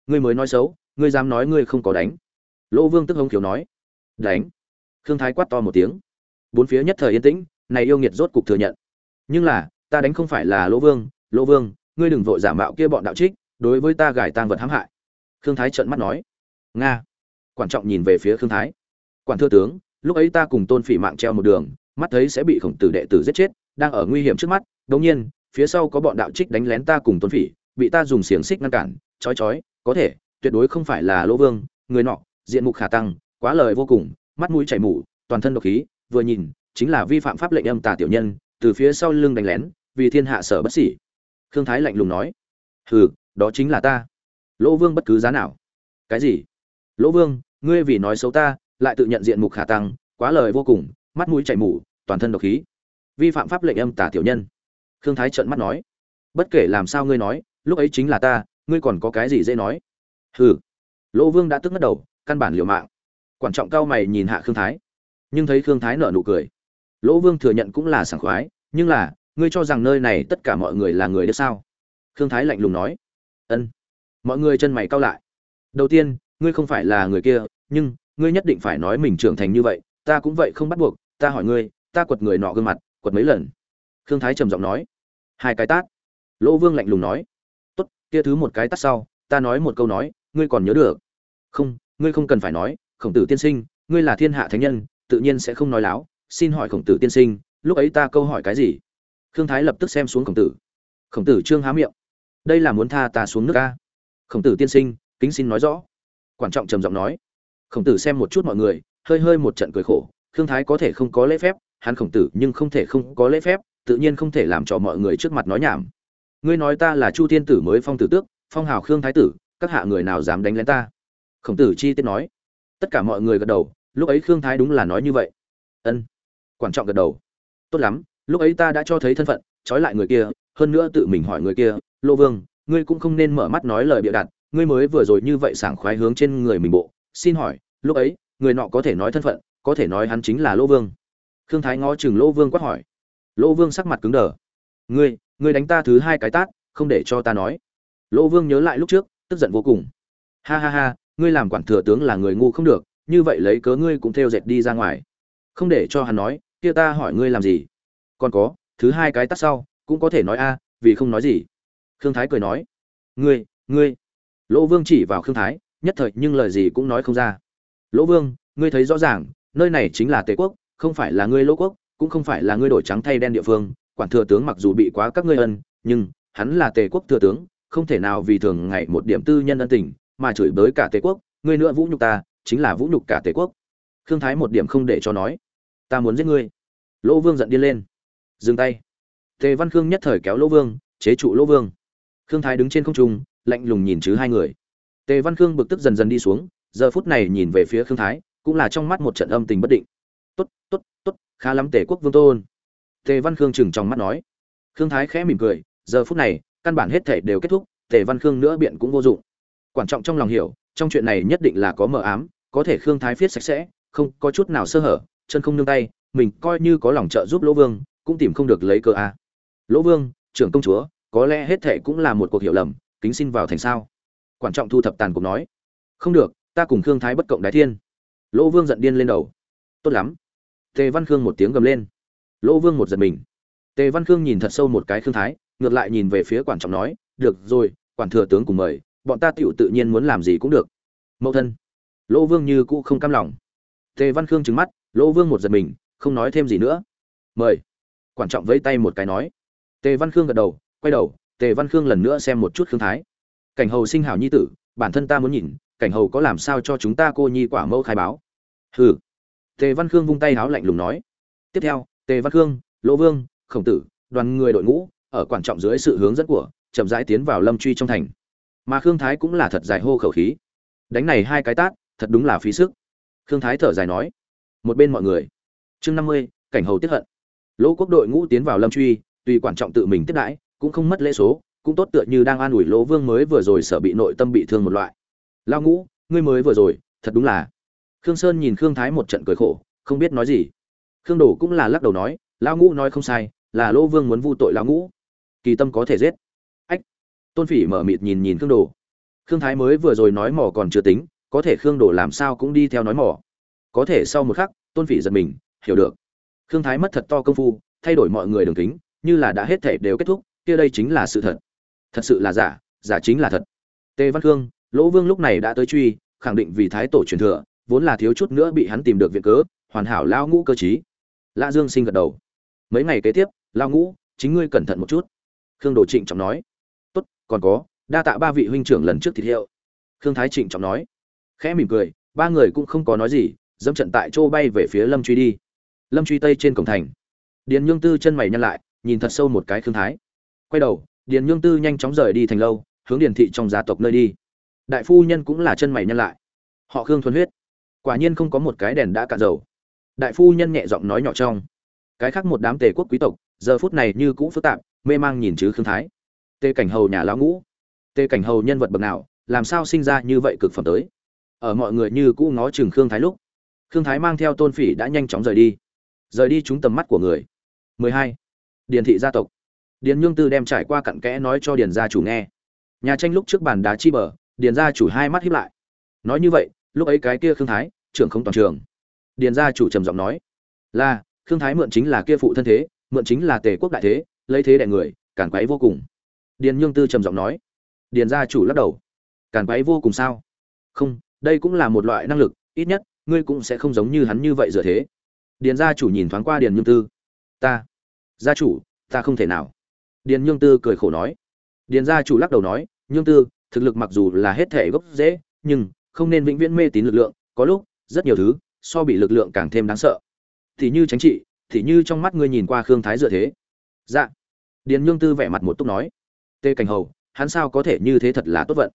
Ngươi mới nói xấu, ngươi dám nói ngươi không có đánh. Lỗ vương tức hống kiểu nói. Đánh? Khương thái quát to một tiếng. Bốn phía nhất thời yên tĩnh, này yêu nghiệt rốt cục thừa nhận. Nhưng là, ta đánh không phải là lỗ vương lỗ vương, ngươi đừng vội giả mạo kia bọn đạo trích, đối với ta gài tang vật hãm hại. Khương thái trợn mắt nói. Nga. Quan trọng nhìn về phía khương thái quản thưa tướng, lúc ấy ta cùng tôn phỉ mạng treo một đường, mắt thấy sẽ bị khổng tử đệ tử giết chết, đang ở nguy hiểm trước mắt đống nhiên, phía sau có bọn đạo trích đánh lén ta cùng tôn phỉ, bị ta dùng xiềng xích ngăn cản, chói chói, có thể, tuyệt đối không phải là lỗ vương, người nọ, diện mục khả tăng, quá lời vô cùng, mắt mũi chảy mủ toàn thân độc khí, vừa nhìn, chính là vi phạm pháp lệnh âm tà tiểu nhân, từ phía sau lưng đánh lén, vì thiên hạ sở bất xỉ khương thái lạnh lùng nói. Hừ, đó chính là ta. Lỗ vương bất cứ giá nào. Cái gì? Lỗ vương, ngươi vì nói xấu ta lại tự nhận diện mục khả tăng, quá lời vô cùng, mắt mũi chảy mủ toàn thân độc khí. Vi phạm pháp lệnh âm tả tiểu nhân. Khương thái trợn mắt nói, bất kể làm sao ngươi nói, lúc ấy chính là ta, ngươi còn có cái gì dễ nói? Hừ. Lỗ vương đã tức ngất đầu, căn bản liều mạng. Quan trọng cao mày nhìn hạ khương thái, nhưng thấy khương thái nở nụ cười. Lỗ vương thừa nhận cũng là sảng khoái, nhưng là, ngươi cho rằng nơi này tất cả mọi người là người được sao? Khương thái lạnh lùng nói, ân. Mọi người chân mày cao lại. Đầu tiên, ngươi không phải là người kia, nhưng ngươi nhất định phải nói mình trưởng thành như vậy, ta cũng vậy không bắt buộc, ta hỏi ngươi, ta quật người nọ gương mặt, quật mấy lần? Khương thái trầm giọng nói. Hai cái tát. Lỗ vương lạnh lùng nói. Tốt, kia thứ một cái tát sau, ta nói một câu nói, ngươi còn nhớ được? Không, ngươi không cần phải nói, khổng tử tiên sinh, ngươi là thiên hạ thánh nhân, tự nhiên sẽ không nói láo, xin hỏi khổng tử tiên sinh, lúc ấy ta câu hỏi cái gì? Khương thái lập tức xem xuống khổng tử. Khổng tử trương há miệng. Đây là muốn tha ta xuống nước ca khổng tử tiên sinh, kính xin nói rõ. Quản trọng trầm giọng nói khổng tử xem một chút mọi người, hơi hơi một trận cười khổ, khương thái có thể không có lễ phép, hắn khổng tử nhưng không thể không có lễ phép, tự nhiên không thể làm cho mọi người trước mặt nói nhảm. Ngươi nói ta là chu thiên tử mới phong tử tước, phong hào khương thái tử, các hạ người nào dám đánh lén ta? Khổng tử chi tiết nói. Tất cả mọi người gật đầu, lúc ấy khương thái đúng là nói như vậy. Ân. Quan trọng gật đầu. Tốt lắm, lúc ấy ta đã cho thấy thân phận, trói lại người kia, hơn nữa tự mình hỏi người kia, lô vương, ngươi cũng không nên mở mắt nói lời bịa đặt, ngươi mới vừa rồi như vậy sảng khoái hướng trên người mình bộ xin hỏi, lúc ấy, người nọ có thể nói thân phận, có thể nói hắn chính là lô vương. Khương thái ngó chừng lô vương quát hỏi. Lô vương sắc mặt cứng đờ. Ngươi ngươi đánh ta thứ hai cái tát, không để cho ta nói. Lô vương nhớ lại lúc trước, tức giận vô cùng. Ha ha ha, ngươi làm quản thừa tướng là người ngu không được, như vậy lấy cớ ngươi cũng theo dệt đi ra ngoài. Không để cho hắn nói, kia ta hỏi ngươi làm gì? Còn có, thứ hai cái tắt sau, cũng có thể nói a, vì không nói gì. Khương thái cười nói. Ngươi ngươi. Lỗ vương chỉ vào khương thái nhất thời nhưng lời gì cũng nói không ra. Lỗ vương, ngươi thấy rõ ràng, nơi này chính là tề quốc, không phải là ngươi lỗ quốc, cũng không phải là ngươi đổi trắng thay đen địa phương. Quản thừa tướng mặc dù bị quá các ngươi ân, nhưng hắn là tề quốc thừa tướng, không thể nào vì thường ngày một điểm tư nhân ân tình mà chửi bới cả tề quốc. Ngươi nữa vũ nhục ta, chính là vũ nhục cả tề quốc. Khương thái một điểm không để cho nói. Ta muốn giết ngươi. Lỗ vương giận điên lên. Dừng tay. Tề văn khương nhất thời kéo lỗ vương, chế trụ lỗ vương. Khương thái đứng trên không trung, lạnh lùng nhìn chứ hai người tề văn khương bực tức dần dần đi xuống, giờ phút này nhìn về phía khương thái, cũng là trong mắt một trận âm tình bất định. Tốt tốt tốt, khá lắm tề quốc vương tôn. Tề văn khương chừng trong mắt nói. Khương thái khẽ mỉm cười, giờ phút này, căn bản hết thể đều kết thúc, tề văn khương nữa biện cũng vô dụng. Quan trọng trong lòng hiểu, trong chuyện này nhất định là có mờ ám, có thể khương thái viết sạch sẽ, không có chút nào sơ hở, chân không nương tay, mình coi như có lòng trợ giúp lỗ vương, cũng tìm không được lấy cơ a. Lỗ vương, trưởng công chúa, có lẽ hết thệ cũng là một cuộc hiểu lầm, kính xin vào thành sao? Quản trọng thu thập tàn cuộc nói. Không được, ta cùng khương thái bất cộng đái thiên. Lỗ vương giận điên lên đầu. Tốt lắm. Tề văn khương một tiếng gầm lên. Lỗ vương một giật mình. Tề văn khương nhìn thật sâu một cái khương thái, ngược lại nhìn về phía quản trọng nói, được rồi, quản thừa tướng cùng mời, bọn ta tựu tự nhiên muốn làm gì cũng được. Mẫu thân. Lỗ vương như cũ không cam lòng. Tề văn khương trừng mắt, lỗ vương một giật mình, không nói thêm gì nữa. Mời. Quản trọng vẫy tay một cái nói. Tề văn khương gật đầu, quay đầu, tề văn khương lần nữa xem một chút khương thái cảnh hầu sinh hảo nhi tử, bản thân ta muốn nhìn, cảnh hầu có làm sao cho chúng ta cô nhi quả mẫu khai báo. Hừ. Tề văn khương vung tay háo lạnh lùng nói. Tiếp theo, tề văn khương, lỗ vương, khổng tử, đoàn người đội ngũ, ở quan trọng dưới sự hướng dẫn của, chậm rãi tiến vào lâm truy trong thành. Mà khương thái cũng là thật dài hô khẩu khí. Đánh này hai cái tát, thật đúng là phí sức. Khương thái thở dài nói. Một bên mọi người. Chương năm mươi, cảnh hầu tiếp hận. Lỗ quốc đội ngũ tiến vào lâm truy tuy quan trọng tự mình tiếp đãi, cũng không mất lễ số cũng tốt tựa như đang an ủi lỗ vương mới vừa rồi sợ bị nội tâm bị thương một loại. Lao ngũ, ngươi mới vừa rồi, thật đúng là. Khương sơn nhìn khương thái một trận cười khổ, không biết nói gì. Khương đồ cũng là lắc đầu nói lao ngũ nói không sai, là lỗ vương muốn vu tội lao ngũ. Kỳ tâm có thể giết. Ách. Tôn phỉ mở mịt nhìn nhìn khương đồ. Khương thái mới vừa rồi nói mỏ còn chưa tính, có thể khương đồ làm sao cũng đi theo nói mỏ có thể sau một khắc, tôn phỉ giật mình, hiểu được. Khương thái mất thật to công phu, thay đổi mọi người đường kính, như là đã hết thể đều kết thúc, kia đây chính là sự thật thật sự là giả giả chính là thật. Tề văn khương, lỗ vương lúc này đã tới truy, khẳng định vì thái tổ truyền thừa, vốn là thiếu chút nữa bị hắn tìm được viện cớ, hoàn hảo lao ngũ cơ chí lã dương sinh gật đầu. Mấy ngày kế tiếp lao ngũ, chính ngươi cẩn thận một chút. Khương đồ trịnh trọng nói. Tốt, còn có, đa tạ ba vị huynh trưởng lần trước thịt hiệu. Khương thái trịnh trọng nói. Khẽ mỉm cười, ba người cũng không có nói gì, dẫm trận tại chỗ bay về phía lâm truy đi. Lâm truy tây trên cổng thành. Điền nhương tư chân mày nhăn lại, nhìn thật sâu một cái khương thái. Quay đầu điền nhương tư nhanh chóng rời đi thành lâu, hướng điền thị trong gia tộc nơi đi. Đại phu nhân cũng là chân mày nhăn lại. Họ khương thuần huyết. Quả nhiên không có một cái đèn đã cạn dầu. Đại phu nhân nhẹ giọng nói nhỏ trong. Cái khác một đám tề quốc quý tộc, giờ phút này như cũ phức tạp, mê mang nhìn chứ khương thái. Tề cảnh hầu nhà lão ngũ. Tề cảnh hầu nhân vật bậc nào, làm sao sinh ra như vậy cực phẩm tới? Ở mọi người như cũ ngó chừng khương thái lúc, khương thái mang theo tôn phỉ đã nhanh chóng rời đi. Rời đi trúng tầm mắt của người. 12. điền thị gia tộc điền nhương tư đem trải qua cặn kẽ nói cho điền gia chủ nghe. Nhà tranh lúc trước bàn đá chi bờ, điền gia chủ hai mắt hiếp lại. Nói như vậy, lúc ấy cái kia khương thái, trưởng không toàn trường. Điền gia chủ trầm giọng nói, là, khương thái mượn chính là kia phụ thân thế, mượn chính là tề quốc đại thế, lấy thế đại người cản quấy vô cùng. Điền nhương tư trầm giọng nói. Điền gia chủ lắc đầu. Cản quấy vô cùng sao? Không, đây cũng là một loại năng lực, ít nhất, ngươi cũng sẽ không giống như hắn như vậy dựa thế. Điền gia chủ nhìn thoáng qua điền nhương tư. Ta, gia chủ, ta không thể nào điền nhương tư cười khổ nói. Điền gia chủ lắc đầu nói, nhương tư, thực lực mặc dù là hết thể gốc dễ nhưng không nên vĩnh viễn mê tín lực lượng, có lúc rất nhiều thứ so bị lực lượng càng thêm đáng sợ. Thì như tránh trị, thì như trong mắt ngươi nhìn qua khương thái dựa thế. Dạ. Điền nhương tư vẻ mặt một túc nói. Tê cảnh hầu, hắn sao có thể như thế thật là tốt vận?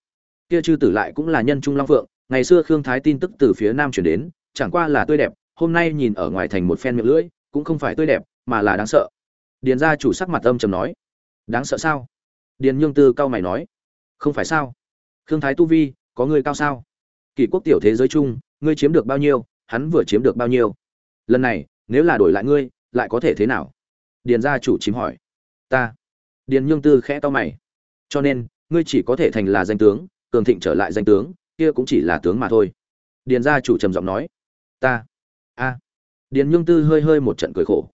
Kia chư tử lại cũng là nhân trung long phượng, ngày xưa khương thái tin tức từ phía nam chuyển đến, chẳng qua là tươi đẹp, hôm nay nhìn ở ngoài thành một phen miệng lưỡi, cũng không phải tươi đẹp, mà là đáng sợ. Điền gia chủ sắc mặt âm trầm nói đáng sợ sao? Điền nhương tư cao mày nói. Không phải sao? Khương thái tu vi, có người cao sao? Kỷ quốc tiểu thế giới chung, ngươi chiếm được bao nhiêu, hắn vừa chiếm được bao nhiêu? Lần này, nếu là đổi lại ngươi, lại có thể thế nào? Điền gia chủ chìm hỏi. Ta. Điền nhương tư khẽ to mày. Cho nên, ngươi chỉ có thể thành là danh tướng, cường thịnh trở lại danh tướng, kia cũng chỉ là tướng mà thôi. Điền gia chủ trầm giọng nói. Ta. A. Điền nhương tư hơi hơi một trận cười khổ.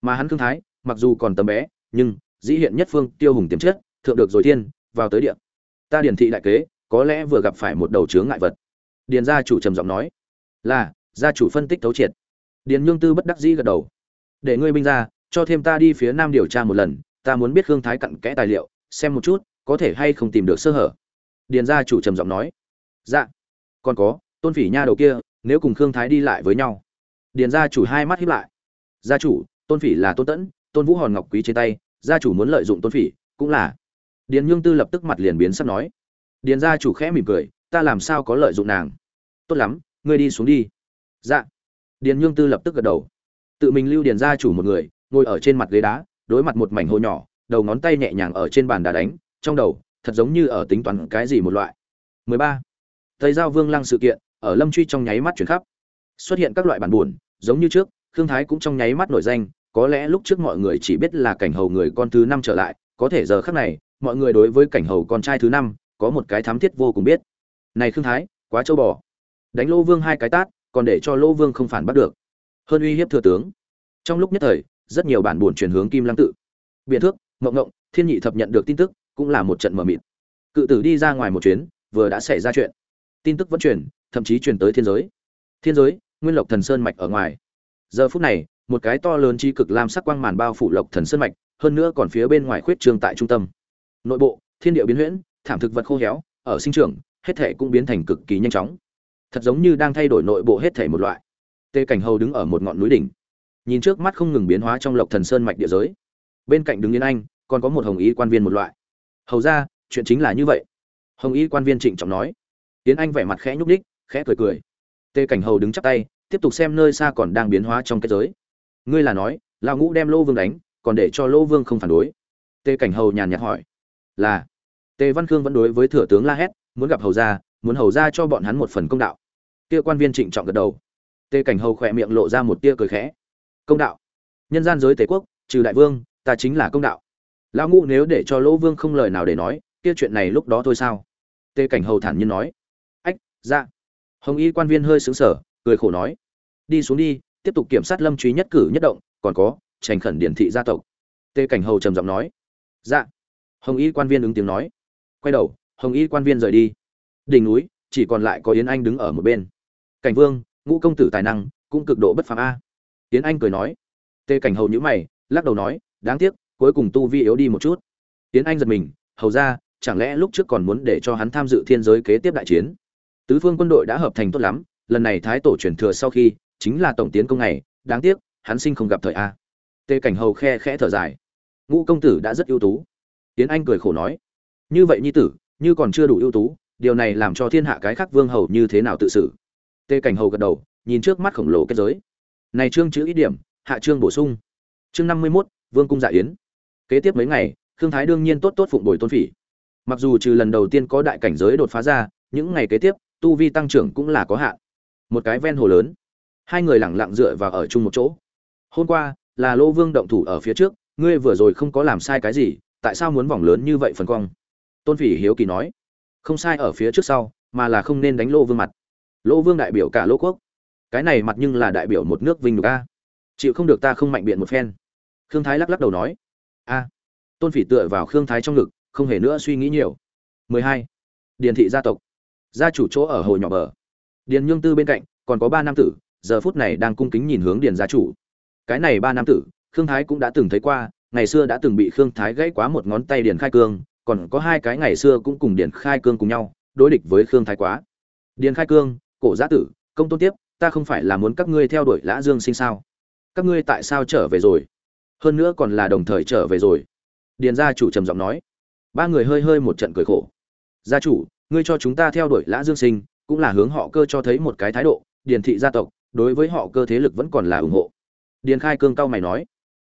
Mà hắn thương thái, mặc dù còn tầm bé, nhưng dĩ hiện nhất phương tiêu hùng tiềm chất, thượng được rồi thiên, vào tới địa. Ta điền thị đại kế, có lẽ vừa gặp phải một đầu chướng ngại vật. Điền gia chủ trầm giọng nói, là, gia chủ phân tích thấu triệt. Điền nhương tư bất đắc dĩ gật đầu, để ngươi binh ra, cho thêm ta đi phía nam điều tra một lần, ta muốn biết hương thái cặn kẽ tài liệu, xem một chút, có thể hay không tìm được sơ hở. Điền gia chủ trầm giọng nói dạ còn có, tôn phỉ nha đầu kia, nếu cùng khương thái đi lại với nhau. Điền gia chủ hai mắt hiếp lại, gia chủ, tôn phỉ là tôn tẫn, tôn vũ hòn ngọc quý trên tay gia chủ muốn lợi dụng tôn phỉ, cũng là. Điền nhương tư lập tức mặt liền biến sắp nói. Điền gia chủ khẽ mỉm cười, ta làm sao có lợi dụng nàng? Tốt lắm, ngươi đi xuống đi. Dạ. Điền nhương tư lập tức gật đầu. Tự mình lưu điền gia chủ một người, ngồi ở trên mặt ghế đá, đối mặt một mảnh hồ nhỏ, đầu ngón tay nhẹ nhàng ở trên bàn đá đánh, trong đầu, thật giống như ở tính toán cái gì một loại. 13. Tây giao vương lăng sự kiện, ở lâm truy trong nháy mắt chuyển khắp. Xuất hiện các loại bản buồn, giống như trước, khương thái cũng trong nháy mắt nổi danh có lẽ lúc trước mọi người chỉ biết là cảnh hầu người con thứ năm trở lại, có thể giờ khắc này, mọi người đối với cảnh hầu con trai thứ năm, có một cái thám thiết vô cùng biết. Này khương thái, quá châu bò. Đánh lô vương hai cái tát, còn để cho lô vương không phản bắt được. Hơn uy hiếp thừa tướng. Trong lúc nhất thời, rất nhiều bản buồn chuyển hướng kim lăng tự. Biện thước, ngộng ngộng, thiên nhị thập nhận được tin tức, cũng là một trận mờ mịt. Cự tử đi ra ngoài một chuyến, vừa đã xảy ra chuyện. Tin tức vẫn truyền, thậm chí truyền tới thiên giới. Thiên giới, nguyên lộc thần sơn mạch ở ngoài giờ phút này, một cái to lớn chi cực lam sắc quang màn bao phủ lộc thần sơn mạch, hơn nữa còn phía bên ngoài khuyết trương tại trung tâm. Nội bộ, thiên địa biến huyễn, thảm thực vật khô héo, ở sinh trưởng, hết thể cũng biến thành cực kỳ nhanh chóng. Thật giống như đang thay đổi nội bộ hết thể một loại. Tê cảnh hầu đứng ở một ngọn núi đỉnh, nhìn trước mắt không ngừng biến hóa trong lộc thần sơn mạch địa giới. Bên cạnh đứng yên anh, còn có một hồng y quan viên một loại. Hầu ra, chuyện chính là như vậy. Hồng y quan viên trịnh trọng nói. Tiến anh vẻ mặt khẽ nhúc đích khẽ cười cười. Tê cảnh hầu đứng chắp tay tiếp tục xem nơi xa còn đang biến hóa trong kết giới. Ngươi là nói, lão ngũ đem lô vương đánh, còn để cho lô vương không phản đối. Tề cảnh hầu nhàn nhạt hỏi. Là. Tề văn khương vẫn đối với thừa tướng la hét, muốn gặp hầu ra muốn hầu ra cho bọn hắn một phần công đạo. Kia quan viên trịnh trọng gật đầu. Tề cảnh hầu khỏe miệng lộ ra một tia cười khẽ. Công đạo. Nhân gian giới tề quốc, trừ đại vương, ta chính là công đạo. Lão ngũ nếu để cho lỗ vương không lời nào để nói, kia chuyện này lúc đó thôi sao? Tề cảnh hầu thản nhiên nói. Ách dạ. Hồng y quan viên hơi xứng sở cười khổ nói, đi xuống đi, tiếp tục kiểm sát lâm truy nhất cử nhất động, còn có, trành khẩn điển thị gia tộc. Tê cảnh hầu trầm giọng nói dạ. Hồng y quan viên ứng tiếng nói, quay đầu, hồng y quan viên rời đi. Đỉnh núi, chỉ còn lại có yến anh đứng ở một bên. Cảnh vương, ngũ công tử tài năng, cũng cực độ bất phàm a. Yến anh cười nói tê cảnh hầu nhữ mày, lắc đầu nói, đáng tiếc, cuối cùng tu vi yếu đi một chút. Yến anh giật mình, hầu ra, chẳng lẽ lúc trước còn muốn để cho hắn tham dự thiên giới kế tiếp đại chiến? Tứ phương quân đội đã hợp thành tốt lắm lần này thái tổ truyền thừa sau khi chính là tổng tiến công này đáng tiếc hắn sinh không gặp thời a. Tề cảnh hầu khe khẽ thở dài. Ngũ công tử đã rất ưu tú. Tiến anh cười khổ nói. Như vậy nhi tử như còn chưa đủ ưu tú điều này làm cho thiên hạ cái khác vương hầu như thế nào tự xử? Tề cảnh hầu gật đầu nhìn trước mắt khổng lồ kết giới. Này trương chữ ít điểm hạ trương bổ sung. Chương năm mươi 51, vương cung dạ yến. Kế tiếp mấy ngày khương thái đương nhiên tốt tốt phụng bồi tôn phỉ. Mặc dù trừ lần đầu tiên có đại cảnh giới đột phá ra những ngày kế tiếp tu vi tăng trưởng cũng là có hạn một cái ven hồ lớn. Hai người lẳng lặng dựa vào ở chung một chỗ. Hôm qua, là lô vương động thủ ở phía trước, ngươi vừa rồi không có làm sai cái gì, tại sao muốn vòng lớn như vậy phần cong? Tôn phỉ hiếu kỳ nói. Không sai ở phía trước sau, mà là không nên đánh lô vương mặt. Lô vương đại biểu cả lô quốc. Cái này mặt nhưng là đại biểu một nước vinh nhục a. Chịu không được ta không mạnh biện một phen. Khương thái lắc lắc đầu nói. A. Tôn phỉ tựa vào khương thái trong ngực, không hề nữa suy nghĩ nhiều. 12. điền thị gia tộc. Gia chủ chỗ ở hồ nhỏ bờ điền nhương tư bên cạnh, còn có ba nam tử, giờ phút này đang cung kính nhìn hướng điền gia chủ. Cái này ba nam tử, khương thái cũng đã từng thấy qua, ngày xưa đã từng bị khương thái gãy quá một ngón tay điền khai cương, còn có hai cái ngày xưa cũng cùng điền khai cương cùng nhau, đối địch với khương thái quá. Điền khai cương, cổ Giá tử, công tôn tiếp, ta không phải là muốn các ngươi theo đuổi lã dương sinh sao? Các ngươi tại sao trở về rồi? Hơn nữa còn là đồng thời trở về rồi. Điền gia chủ trầm giọng nói. Ba người hơi hơi một trận cười khổ. Gia chủ, ngươi cho chúng ta theo đuổi lã dương sinh cũng là hướng họ cơ cho thấy một cái thái độ, điền thị gia tộc, đối với họ cơ thế lực vẫn còn là ủng hộ. Điền khai cương cao mày nói,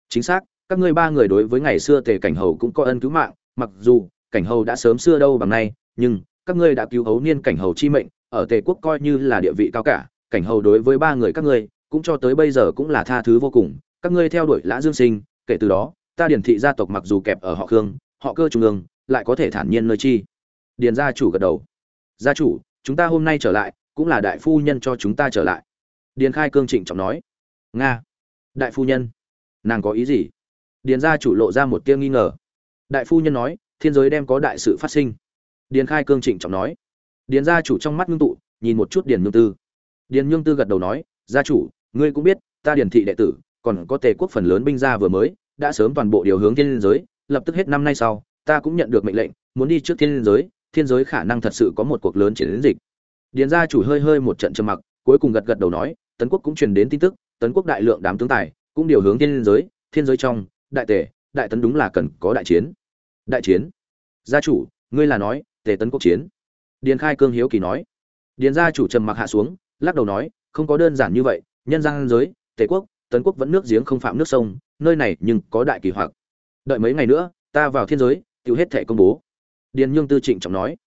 chính xác, các ngươi ba người đối với ngày xưa tề cảnh hầu cũng có ân cứu mạng, mặc dù cảnh hầu đã sớm xưa đâu bằng nay, nhưng các ngươi đã cứu hấu niên cảnh hầu chi mệnh, ở tề quốc coi như là địa vị cao cả, cảnh hầu đối với ba người các ngươi, cũng cho tới bây giờ cũng là tha thứ vô cùng. Các ngươi theo đuổi lã dương sinh, kể từ đó, ta điền thị gia tộc mặc dù kẹp ở họ khương, họ cơ trung ương, lại có thể thản nhiên nơi chi. Điền gia chủ gật đầu. Gia chủ chúng ta hôm nay trở lại, cũng là đại phu nhân cho chúng ta trở lại. Điền khai cương trịnh trọng nói. Nga. Đại phu nhân. Nàng có ý gì? Điền gia chủ lộ ra một tia nghi ngờ. Đại phu nhân nói, thiên giới đem có đại sự phát sinh. Điền khai cương trịnh trọng nói. Điền gia chủ trong mắt ngưng tụ, nhìn một chút điền nhương tư. Điền nhương tư gật đầu nói, gia chủ, ngươi cũng biết, ta điền thị đệ tử, còn có tề quốc phần lớn binh gia vừa mới, đã sớm toàn bộ điều hướng thiên giới, lập tức hết năm nay sau, ta cũng nhận được mệnh lệnh, muốn đi trước thiên giới thiên giới khả năng thật sự có một cuộc lớn chiến dịch. Điền gia chủ hơi hơi một trận trầm mặc, cuối cùng gật gật đầu nói, tấn quốc cũng truyền đến tin tức, tấn quốc đại lượng đám tướng tài, cũng điều hướng thiên giới thiên giới trong, đại tề đại tấn đúng là cần có đại chiến. Đại chiến? Gia chủ, ngươi là nói, tề tấn quốc chiến? Điền khai cương hiếu kỳ nói. Điền gia chủ trầm mặc hạ xuống, lắc đầu nói, không có đơn giản như vậy, nhân gian giới, tề quốc, tấn quốc vẫn nước giếng không phạm nước sông, nơi này nhưng có đại kỳ hoặc. Đợi mấy ngày nữa, ta vào thiên giới tiêu hết thẻ công bố điền nhương tư trịnh trọng nói.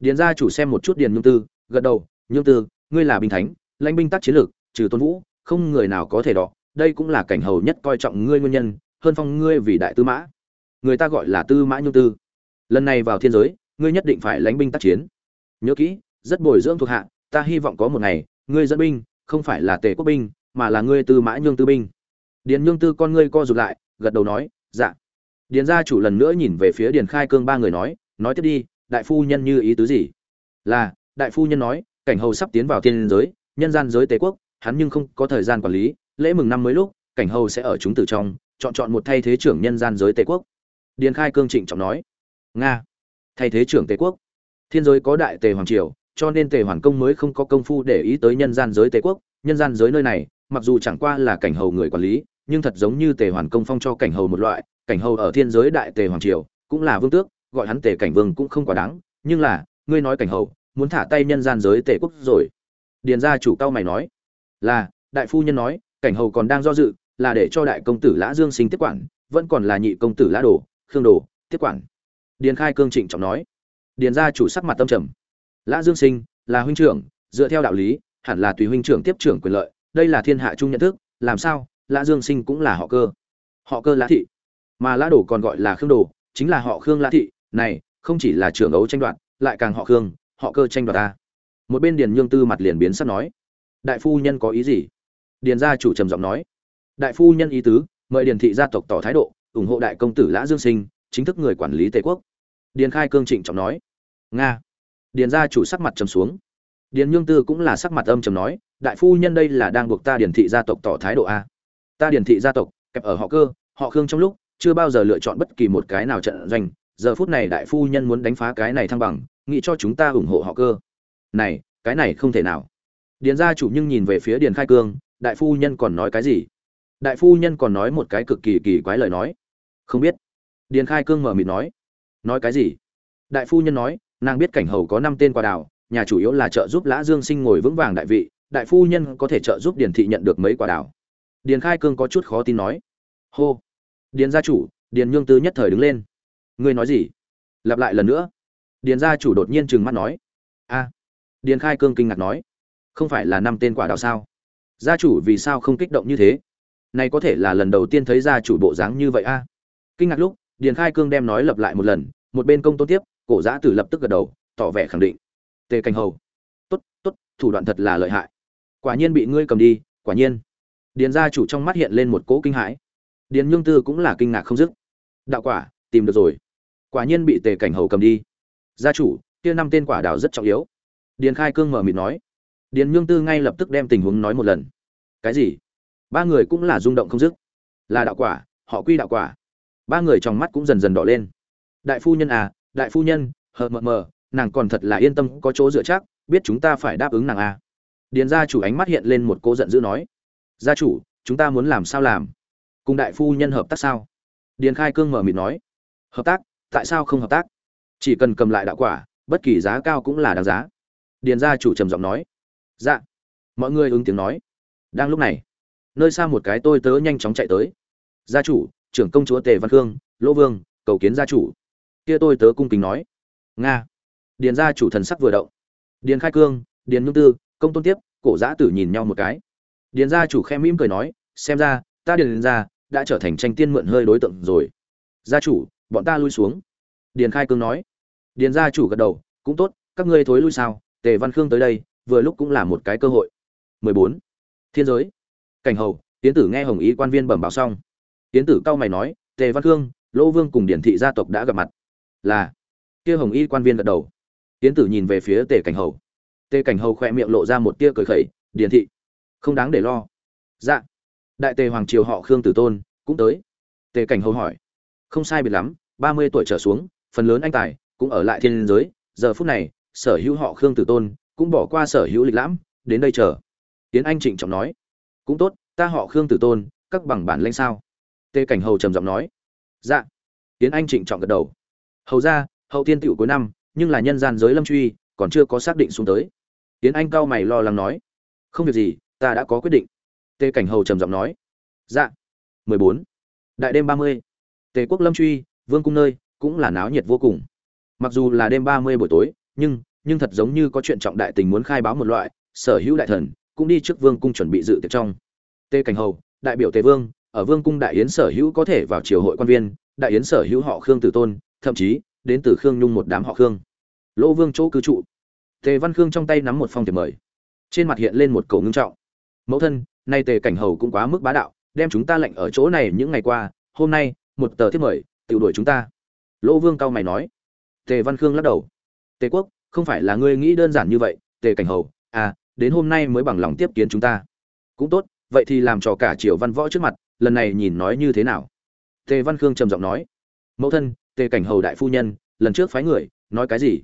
Điền gia chủ xem một chút điền nhương tư, gật đầu, nhương tư, ngươi là binh thánh, lãnh binh tác chiến lược, trừ tôn vũ, không người nào có thể đọ. Đây cũng là cảnh hầu nhất coi trọng ngươi nguyên nhân, hơn phong ngươi vì đại tư mã. Người ta gọi là tư mã nhung tư. Lần này vào thiên giới, ngươi nhất định phải lãnh binh tác chiến. Nhớ kỹ, rất bồi dưỡng thuộc hạ, ta hy vọng có một ngày, ngươi dẫn binh, không phải là tề quốc binh, mà là ngươi tư mã nhung tư binh. Điền nhung tư con ngươi co rụt lại, gật đầu nói dạ. Điền gia chủ lần nữa nhìn về phía điền khai cương ba người nói nói tiếp đi, đại phu nhân như ý tứ gì? Là, đại phu nhân nói, cảnh hầu sắp tiến vào thiên giới, nhân gian giới tề quốc, hắn nhưng không có thời gian quản lý, lễ mừng năm mới lúc, cảnh hầu sẽ ở chúng tử trong, chọn chọn một thay thế trưởng nhân gian giới tề quốc. Điền khai cương trịnh trọng nói, nga, thay thế trưởng tề quốc. Thiên giới có đại tề hoàng triều, cho nên tề hoàn công mới không có công phu để ý tới nhân gian giới tề quốc, nhân gian giới nơi này, mặc dù chẳng qua là cảnh hầu người quản lý, nhưng thật giống như tề hoàn công phong cho cảnh hầu một loại, cảnh hầu ở thiên giới đại tề hoàng triều, cũng là vương tước gọi hắn tề cảnh vương cũng không quá đáng, nhưng là, ngươi nói cảnh hầu, muốn thả tay nhân gian giới tề quốc rồi. Điền gia chủ cao mày nói, là, đại phu nhân nói, cảnh hầu còn đang do dự, là để cho đại công tử lã dương sinh tiếp quản, vẫn còn là nhị công tử lã đồ, khương đồ, tiếp quản. Điền khai cương trịnh trọng nói, điền gia chủ sắc mặt tâm trầm. Lã dương sinh là huynh trưởng, dựa theo đạo lý, hẳn là tùy huynh trưởng tiếp trưởng quyền lợi, đây là thiên hạ chung nhận thức, làm sao, lã dương sinh cũng là họ cơ. Họ cơ lã thị, mà lã đồ còn gọi là khương đồ, chính là họ khương lã thị này, không chỉ là trưởng ấu tranh đoạt, lại càng họ khương, họ cơ tranh đoạt ta. Một bên điền nhương tư mặt liền biến sắc nói, đại phu nhân có ý gì? Điền gia chủ trầm giọng nói, đại phu nhân ý tứ, mời điền thị gia tộc tỏ thái độ, ủng hộ đại công tử lã dương sinh, chính thức người quản lý tề quốc. Điền khai cương trịnh trọng nói, nga. Điền gia chủ sắc mặt trầm xuống. Điền nhương tư cũng là sắc mặt âm trầm nói, đại phu nhân đây là đang buộc ta điền thị gia tộc tỏ thái độ a. Ta điền thị gia tộc, kẹp ở họ cơ, họ khương trong lúc chưa bao giờ lựa chọn bất kỳ một cái nào trận doanh giờ phút này đại phu nhân muốn đánh phá cái này thăng bằng, nghĩ cho chúng ta ủng hộ họ cơ. Này, cái này không thể nào. Điền gia chủ nhưng nhìn về phía điền khai cương, đại phu nhân còn nói cái gì? Đại phu nhân còn nói một cái cực kỳ kỳ quái lời nói. Không biết. Điền khai cương mở mịt nói. Nói cái gì? Đại phu nhân nói, nàng biết cảnh hầu có năm tên quả đào nhà chủ yếu là trợ giúp lã dương sinh ngồi vững vàng đại vị, đại phu nhân có thể trợ giúp điền thị nhận được mấy quả đào điền khai cương có chút khó tin nói. Hô. Điền gia chủ, điền nhương tư nhất thời đứng lên ngươi nói gì? Lặp lại lần nữa. Điền gia chủ đột nhiên trừng mắt nói. A. Điền khai cương kinh ngạc nói. Không phải là năm tên quả đào sao? Gia chủ vì sao không kích động như thế? Này có thể là lần đầu tiên thấy gia chủ bộ dáng như vậy a? Kinh ngạc lúc, điền khai cương đem nói lặp lại một lần, một bên công tôn tiếp, cổ giã tử lập tức gật đầu, tỏ vẻ khẳng định. Tề cảnh hầu. Tốt tốt, thủ đoạn thật là lợi hại. Quả nhiên bị ngươi cầm đi, quả nhiên. Điền gia chủ trong mắt hiện lên một cỗ kinh hãi. Điền nhương tư cũng là kinh ngạc không dứt. Đạo quả, tìm được rồi quả nhiên bị tề cảnh hầu cầm đi. Gia chủ, kia năm tên quả đào rất trọng yếu. Điền khai cương mở mịt nói. Điền nhương tư ngay lập tức đem tình huống nói một lần. Cái gì? Ba người cũng là rung động không dứt. Là đạo quả, họ quy đạo quả. Ba người trong mắt cũng dần dần đỏ lên. Đại phu nhân à đại phu nhân, hờ mờ mờ, nàng còn thật là yên tâm, có chỗ dựa chắc, biết chúng ta phải đáp ứng nàng à. Điền gia chủ ánh mắt hiện lên một cô giận dữ nói. Gia chủ, chúng ta muốn làm sao làm? Cùng đại phu nhân hợp tác sao? Điền khai cương mở mịt nói. Hợp tác? Tại sao không hợp tác? Chỉ cần cầm lại đạo quả, bất kỳ giá cao cũng là đáng giá. Điền gia chủ trầm giọng nói. Dạ. Mọi người ứng tiếng nói. Đang lúc này, nơi xa một cái tôi tớ nhanh chóng chạy tới. Gia chủ, trưởng công chúa tề văn khương, lỗ vương, cầu kiến gia chủ. Kia tôi tớ cung kính nói. Nga. Điền gia chủ thần sắc vừa động. Điền khai cương, điền nhung tư, công tôn tiếp, cổ giã tử nhìn nhau một cái. Điền gia chủ khe mỉm cười nói, xem ra, ta điền gia đã trở thành tranh tiên mượn hơi đối tượng rồi. Gia chủ bọn ta lui xuống. Điền khai cương nói. Điền gia chủ gật đầu, cũng tốt, các ngươi thối lui sao? Tề văn khương tới đây, vừa lúc cũng là một cái cơ hội. 14. thiên giới. Cảnh hầu tiến tử nghe hồng ý quan viên bẩm báo xong. Tiến tử cao mày nói, tề văn khương, lỗ vương cùng điển thị gia tộc đã gặp mặt. Là. Kia hồng y quan viên gật đầu. Tiến tử nhìn về phía tề cảnh hầu. Tề cảnh hầu khỏe miệng lộ ra một tia cười khẩy, điển thị, không đáng để lo. Dạ. Đại tề hoàng triều họ khương tử tôn cũng tới. Tề cảnh hầu hỏi, không sai biệt lắm ba mươi tuổi trở xuống, phần lớn anh tài cũng ở lại thiên giới. Giờ phút này, sở hữu họ khương tử tôn cũng bỏ qua sở hữu lịch lãm, đến đây chờ. Tiến anh trịnh trọng nói, cũng tốt, ta họ khương tử tôn, các bằng bản lanh sao? Tề cảnh hầu trầm giọng nói dạ. Tiến anh trịnh trọng gật đầu. Hầu ra, hậu tiên tựu cuối năm, nhưng là nhân gian giới lâm truy, còn chưa có xác định xuống tới. Tiến anh cao mày lo lắng nói, không việc gì, ta đã có quyết định. Tề cảnh hầu trầm giọng nói dạ. Mười bốn. Đại đêm ba mươi. Tề quốc lâm truy vương cung nơi cũng là náo nhiệt vô cùng. Mặc dù là đêm ba mươi buổi tối, nhưng nhưng thật giống như có chuyện trọng đại tình muốn khai báo một loại, sở hữu đại thần cũng đi trước vương cung chuẩn bị dự tiệc trong. Tề cảnh hầu, đại biểu tề vương, ở vương cung đại yến sở hữu có thể vào triều hội quan viên, đại yến sở hữu họ khương tử tôn, thậm chí, đến từ khương nhung một đám họ khương. Lỗ vương chỗ cư trụ. Tề văn khương trong tay nắm một phong thiệp mời. Trên mặt hiện lên một cầu ngưng trọng. Mẫu thân, nay tề cảnh hầu cũng quá mức bá đạo, đem chúng ta lệnh ở chỗ này những ngày qua, hôm nay, một tờ thiệp mời tự đuổi chúng ta. Lỗ vương cao mày nói. Tề văn khương lắc đầu. Tề quốc, không phải là ngươi nghĩ đơn giản như vậy, tề cảnh hầu à đến hôm nay mới bằng lòng tiếp kiến chúng ta. Cũng tốt, vậy thì làm cho cả triều văn võ trước mặt, lần này nhìn nói như thế nào? Tề văn khương trầm giọng nói. Mẫu thân, tề cảnh hầu đại phu nhân, lần trước phái người, nói cái gì?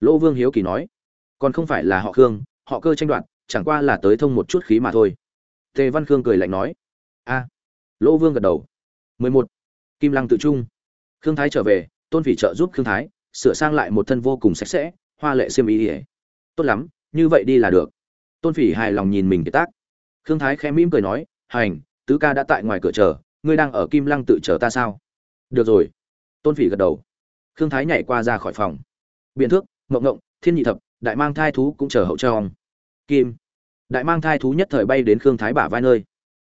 Lỗ vương hiếu kỳ nói. Còn không phải là họ khương, họ cơ tranh đoạt, chẳng qua là tới thông một chút khí mà thôi. Tề văn khương cười lạnh nói. A lỗ vương gật đầu. Mười một. Kim lăng tự trung khương thái trở về, tôn phỉ trợ giúp khương thái, sửa sang lại một thân vô cùng sạch sẽ, hoa lệ xiêm y. tốt lắm, như vậy đi là được. Tôn phỉ hài lòng nhìn mình kiệt tác. Khương thái khẽ mỉm cười nói, hành, tứ ca đã tại ngoài cửa chờ, ngươi đang ở kim lăng tự chờ ta sao? Được rồi. Tôn phỉ gật đầu. Khương thái nhảy qua ra khỏi phòng. Biện thước, ngộng ngộng, thiên nhị thập, đại mang thai thú cũng chờ hậu trong. kim. Đại mang thai thú nhất thời bay đến khương thái bả vai nơi.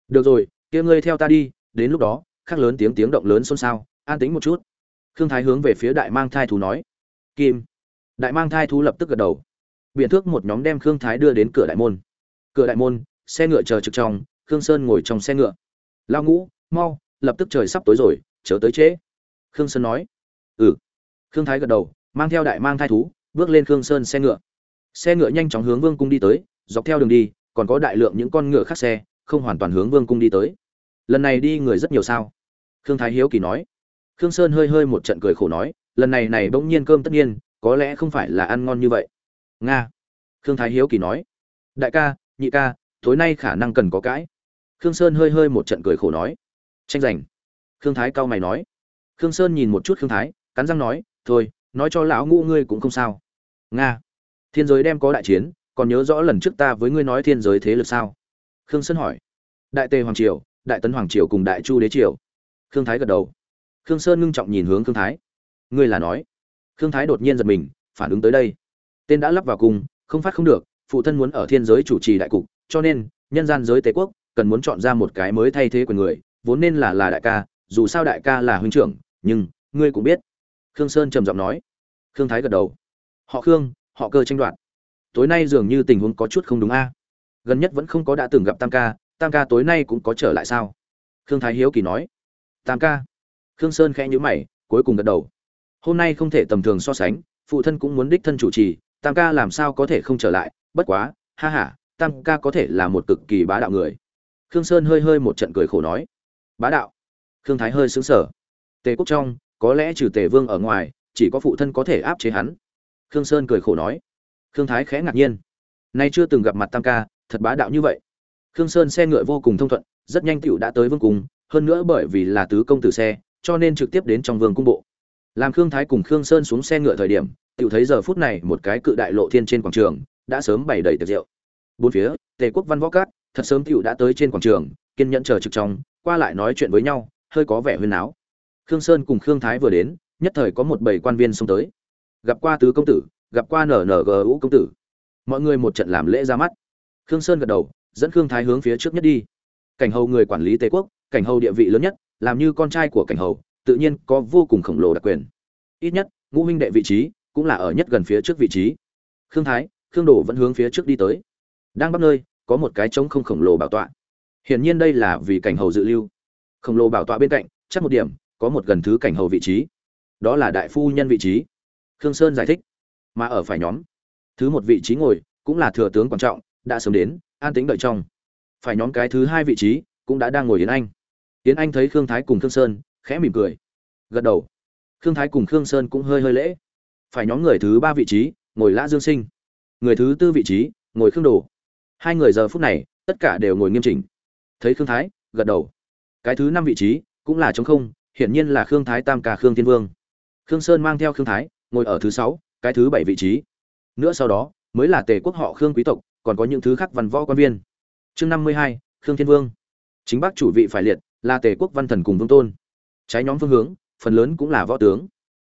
Được rồi, kia ngươi theo ta đi, đến lúc đó, khắc lớn tiếng tiếng động lớn xôn xao an tính một chút. Khương thái hướng về phía đại mang thai thú nói, kim. Đại mang thai thú lập tức gật đầu. Biện thước một nhóm đem khương thái đưa đến cửa đại môn. Cửa đại môn, xe ngựa chờ trực trong, khương sơn ngồi trong xe ngựa. Lao ngũ, mau, lập tức trời sắp tối rồi, chớ tới trễ. Khương sơn nói. Ừ. Khương thái gật đầu, mang theo đại mang thai thú, bước lên khương sơn xe ngựa. Xe ngựa nhanh chóng hướng vương cung đi tới, dọc theo đường đi, còn có đại lượng những con ngựa khác xe, không hoàn toàn hướng vương cung đi tới. Lần này đi người rất nhiều sao? Khương thái hiếu kỳ nói khương sơn hơi hơi một trận cười khổ nói, lần này này bỗng nhiên cơm tất nhiên, có lẽ không phải là ăn ngon như vậy. Nga. Khương thái hiếu kỳ nói, đại ca, nhị ca, tối nay khả năng cần có cãi. Khương sơn hơi hơi một trận cười khổ nói, tranh giành. Khương thái cau mày nói, khương sơn nhìn một chút khương thái, cắn răng nói, thôi, nói cho lão ngũ ngươi cũng không sao. Nga. Thiên giới đem có đại chiến, còn nhớ rõ lần trước ta với ngươi nói thiên giới thế lực sao? Khương sơn hỏi, đại tề hoàng triều, đại tấn hoàng triều cùng đại chu đế triều. Khương thái gật đầu khương sơn ngưng trọng nhìn hướng khương thái. Ngươi là nói. Khương thái đột nhiên giật mình, phản ứng tới đây. Tên đã lắp vào cung không phát không được, phụ thân muốn ở thiên giới chủ trì đại cục, cho nên, nhân gian giới tề quốc, cần muốn chọn ra một cái mới thay thế quyền người, vốn nên là là đại ca, dù sao đại ca là huynh trưởng, nhưng, ngươi cũng biết. Khương sơn trầm giọng nói. Khương thái gật đầu. Họ khương, họ cơ tranh đoạt. Tối nay dường như tình huống có chút không đúng a. Gần nhất vẫn không có đã từng gặp tam ca tam ca tối nay cũng có trở lại sao? Khương thái hiếu kỳ nói. Tam ca khương sơn khẽ nhíu mày, cuối cùng gật đầu. Hôm nay không thể tầm thường so sánh, phụ thân cũng muốn đích thân chủ trì, tam ca làm sao có thể không trở lại? Bất quá, ha ha, tam ca có thể là một cực kỳ bá đạo người. Khương sơn hơi hơi một trận cười khổ nói. Bá đạo? Khương thái hơi xứng sở tề quốc trong, có lẽ trừ tề vương ở ngoài, chỉ có phụ thân có thể áp chế hắn. Khương sơn cười khổ nói. Khương thái khẽ ngạc nhiên. Nay chưa từng gặp mặt tam ca, thật bá đạo như vậy. Khương sơn xe ngựa vô cùng thông thuận, rất nhanh tựu đã tới vương cung, hơn nữa bởi vì là tứ công tử xe cho nên trực tiếp đến trong vương cung bộ. Làm khương thái cùng khương sơn xuống xe ngựa thời điểm tựu thấy giờ phút này một cái cự đại lộ thiên trên quảng trường, đã sớm bày đầy tiệc rượu. Bốn phía, tề quốc văn võ cát, thật sớm tựu đã tới trên quảng trường, kiên nhẫn chờ trực trong, qua lại nói chuyện với nhau, hơi có vẻ huyên náo. Khương sơn cùng khương thái vừa đến, nhất thời có một bầy quan viên xông tới. Gặp qua tứ công tử, gặp qua nrgu công tử. Mọi người một trận làm lễ ra mắt. Khương sơn gật đầu, dẫn khương thái hướng phía trước nhất đi. Cảnh hầu người quản lý tề quốc, cảnh hầu địa vị lớn nhất làm như con trai của cảnh hầu, tự nhiên có vô cùng khổng lồ đặc quyền. Ít nhất, ngũ huynh đệ vị trí cũng là ở nhất gần phía trước vị trí. Khương thái, khương đồ vẫn hướng phía trước đi tới. Đang bắt nơi, có một cái trống không khổng lồ bảo tọa. Hiển nhiên đây là vì cảnh hầu dự lưu. Khổng lồ bảo tọa bên cạnh, chắc một điểm, có một gần thứ cảnh hầu vị trí. Đó là đại phu nhân vị trí. Khương sơn giải thích. Mà ở phải nhóm, thứ một vị trí ngồi cũng là thừa tướng quan trọng, đã sớm đến, an tĩnh đợi trong. Phải nhóm cái thứ hai vị trí cũng đã đang ngồi đến anh tiễn anh thấy khương thái cùng khương sơn, khẽ mỉm cười. Gật đầu. Khương thái cùng khương sơn cũng hơi hơi lễ. Phải nhóm người thứ ba vị trí, ngồi lã dương sinh. Người thứ tư vị trí, ngồi khương đồ. Hai người giờ phút này, tất cả đều ngồi nghiêm chỉnh. Thấy khương thái, gật đầu. Cái thứ năm vị trí, cũng là trống không, hiển nhiên là khương thái tam ca khương thiên vương. Khương sơn mang theo khương thái, ngồi ở thứ sáu, cái thứ bảy vị trí. Nữa sau đó, mới là tề quốc họ khương quý tộc, còn có những thứ khác văn võ quan viên. Chương năm mươi hai, khương thiên vương. Chính bác chủ vị phải liệt là tề quốc văn thần cùng vương tôn. Trái nhóm phương hướng, phần lớn cũng là võ tướng.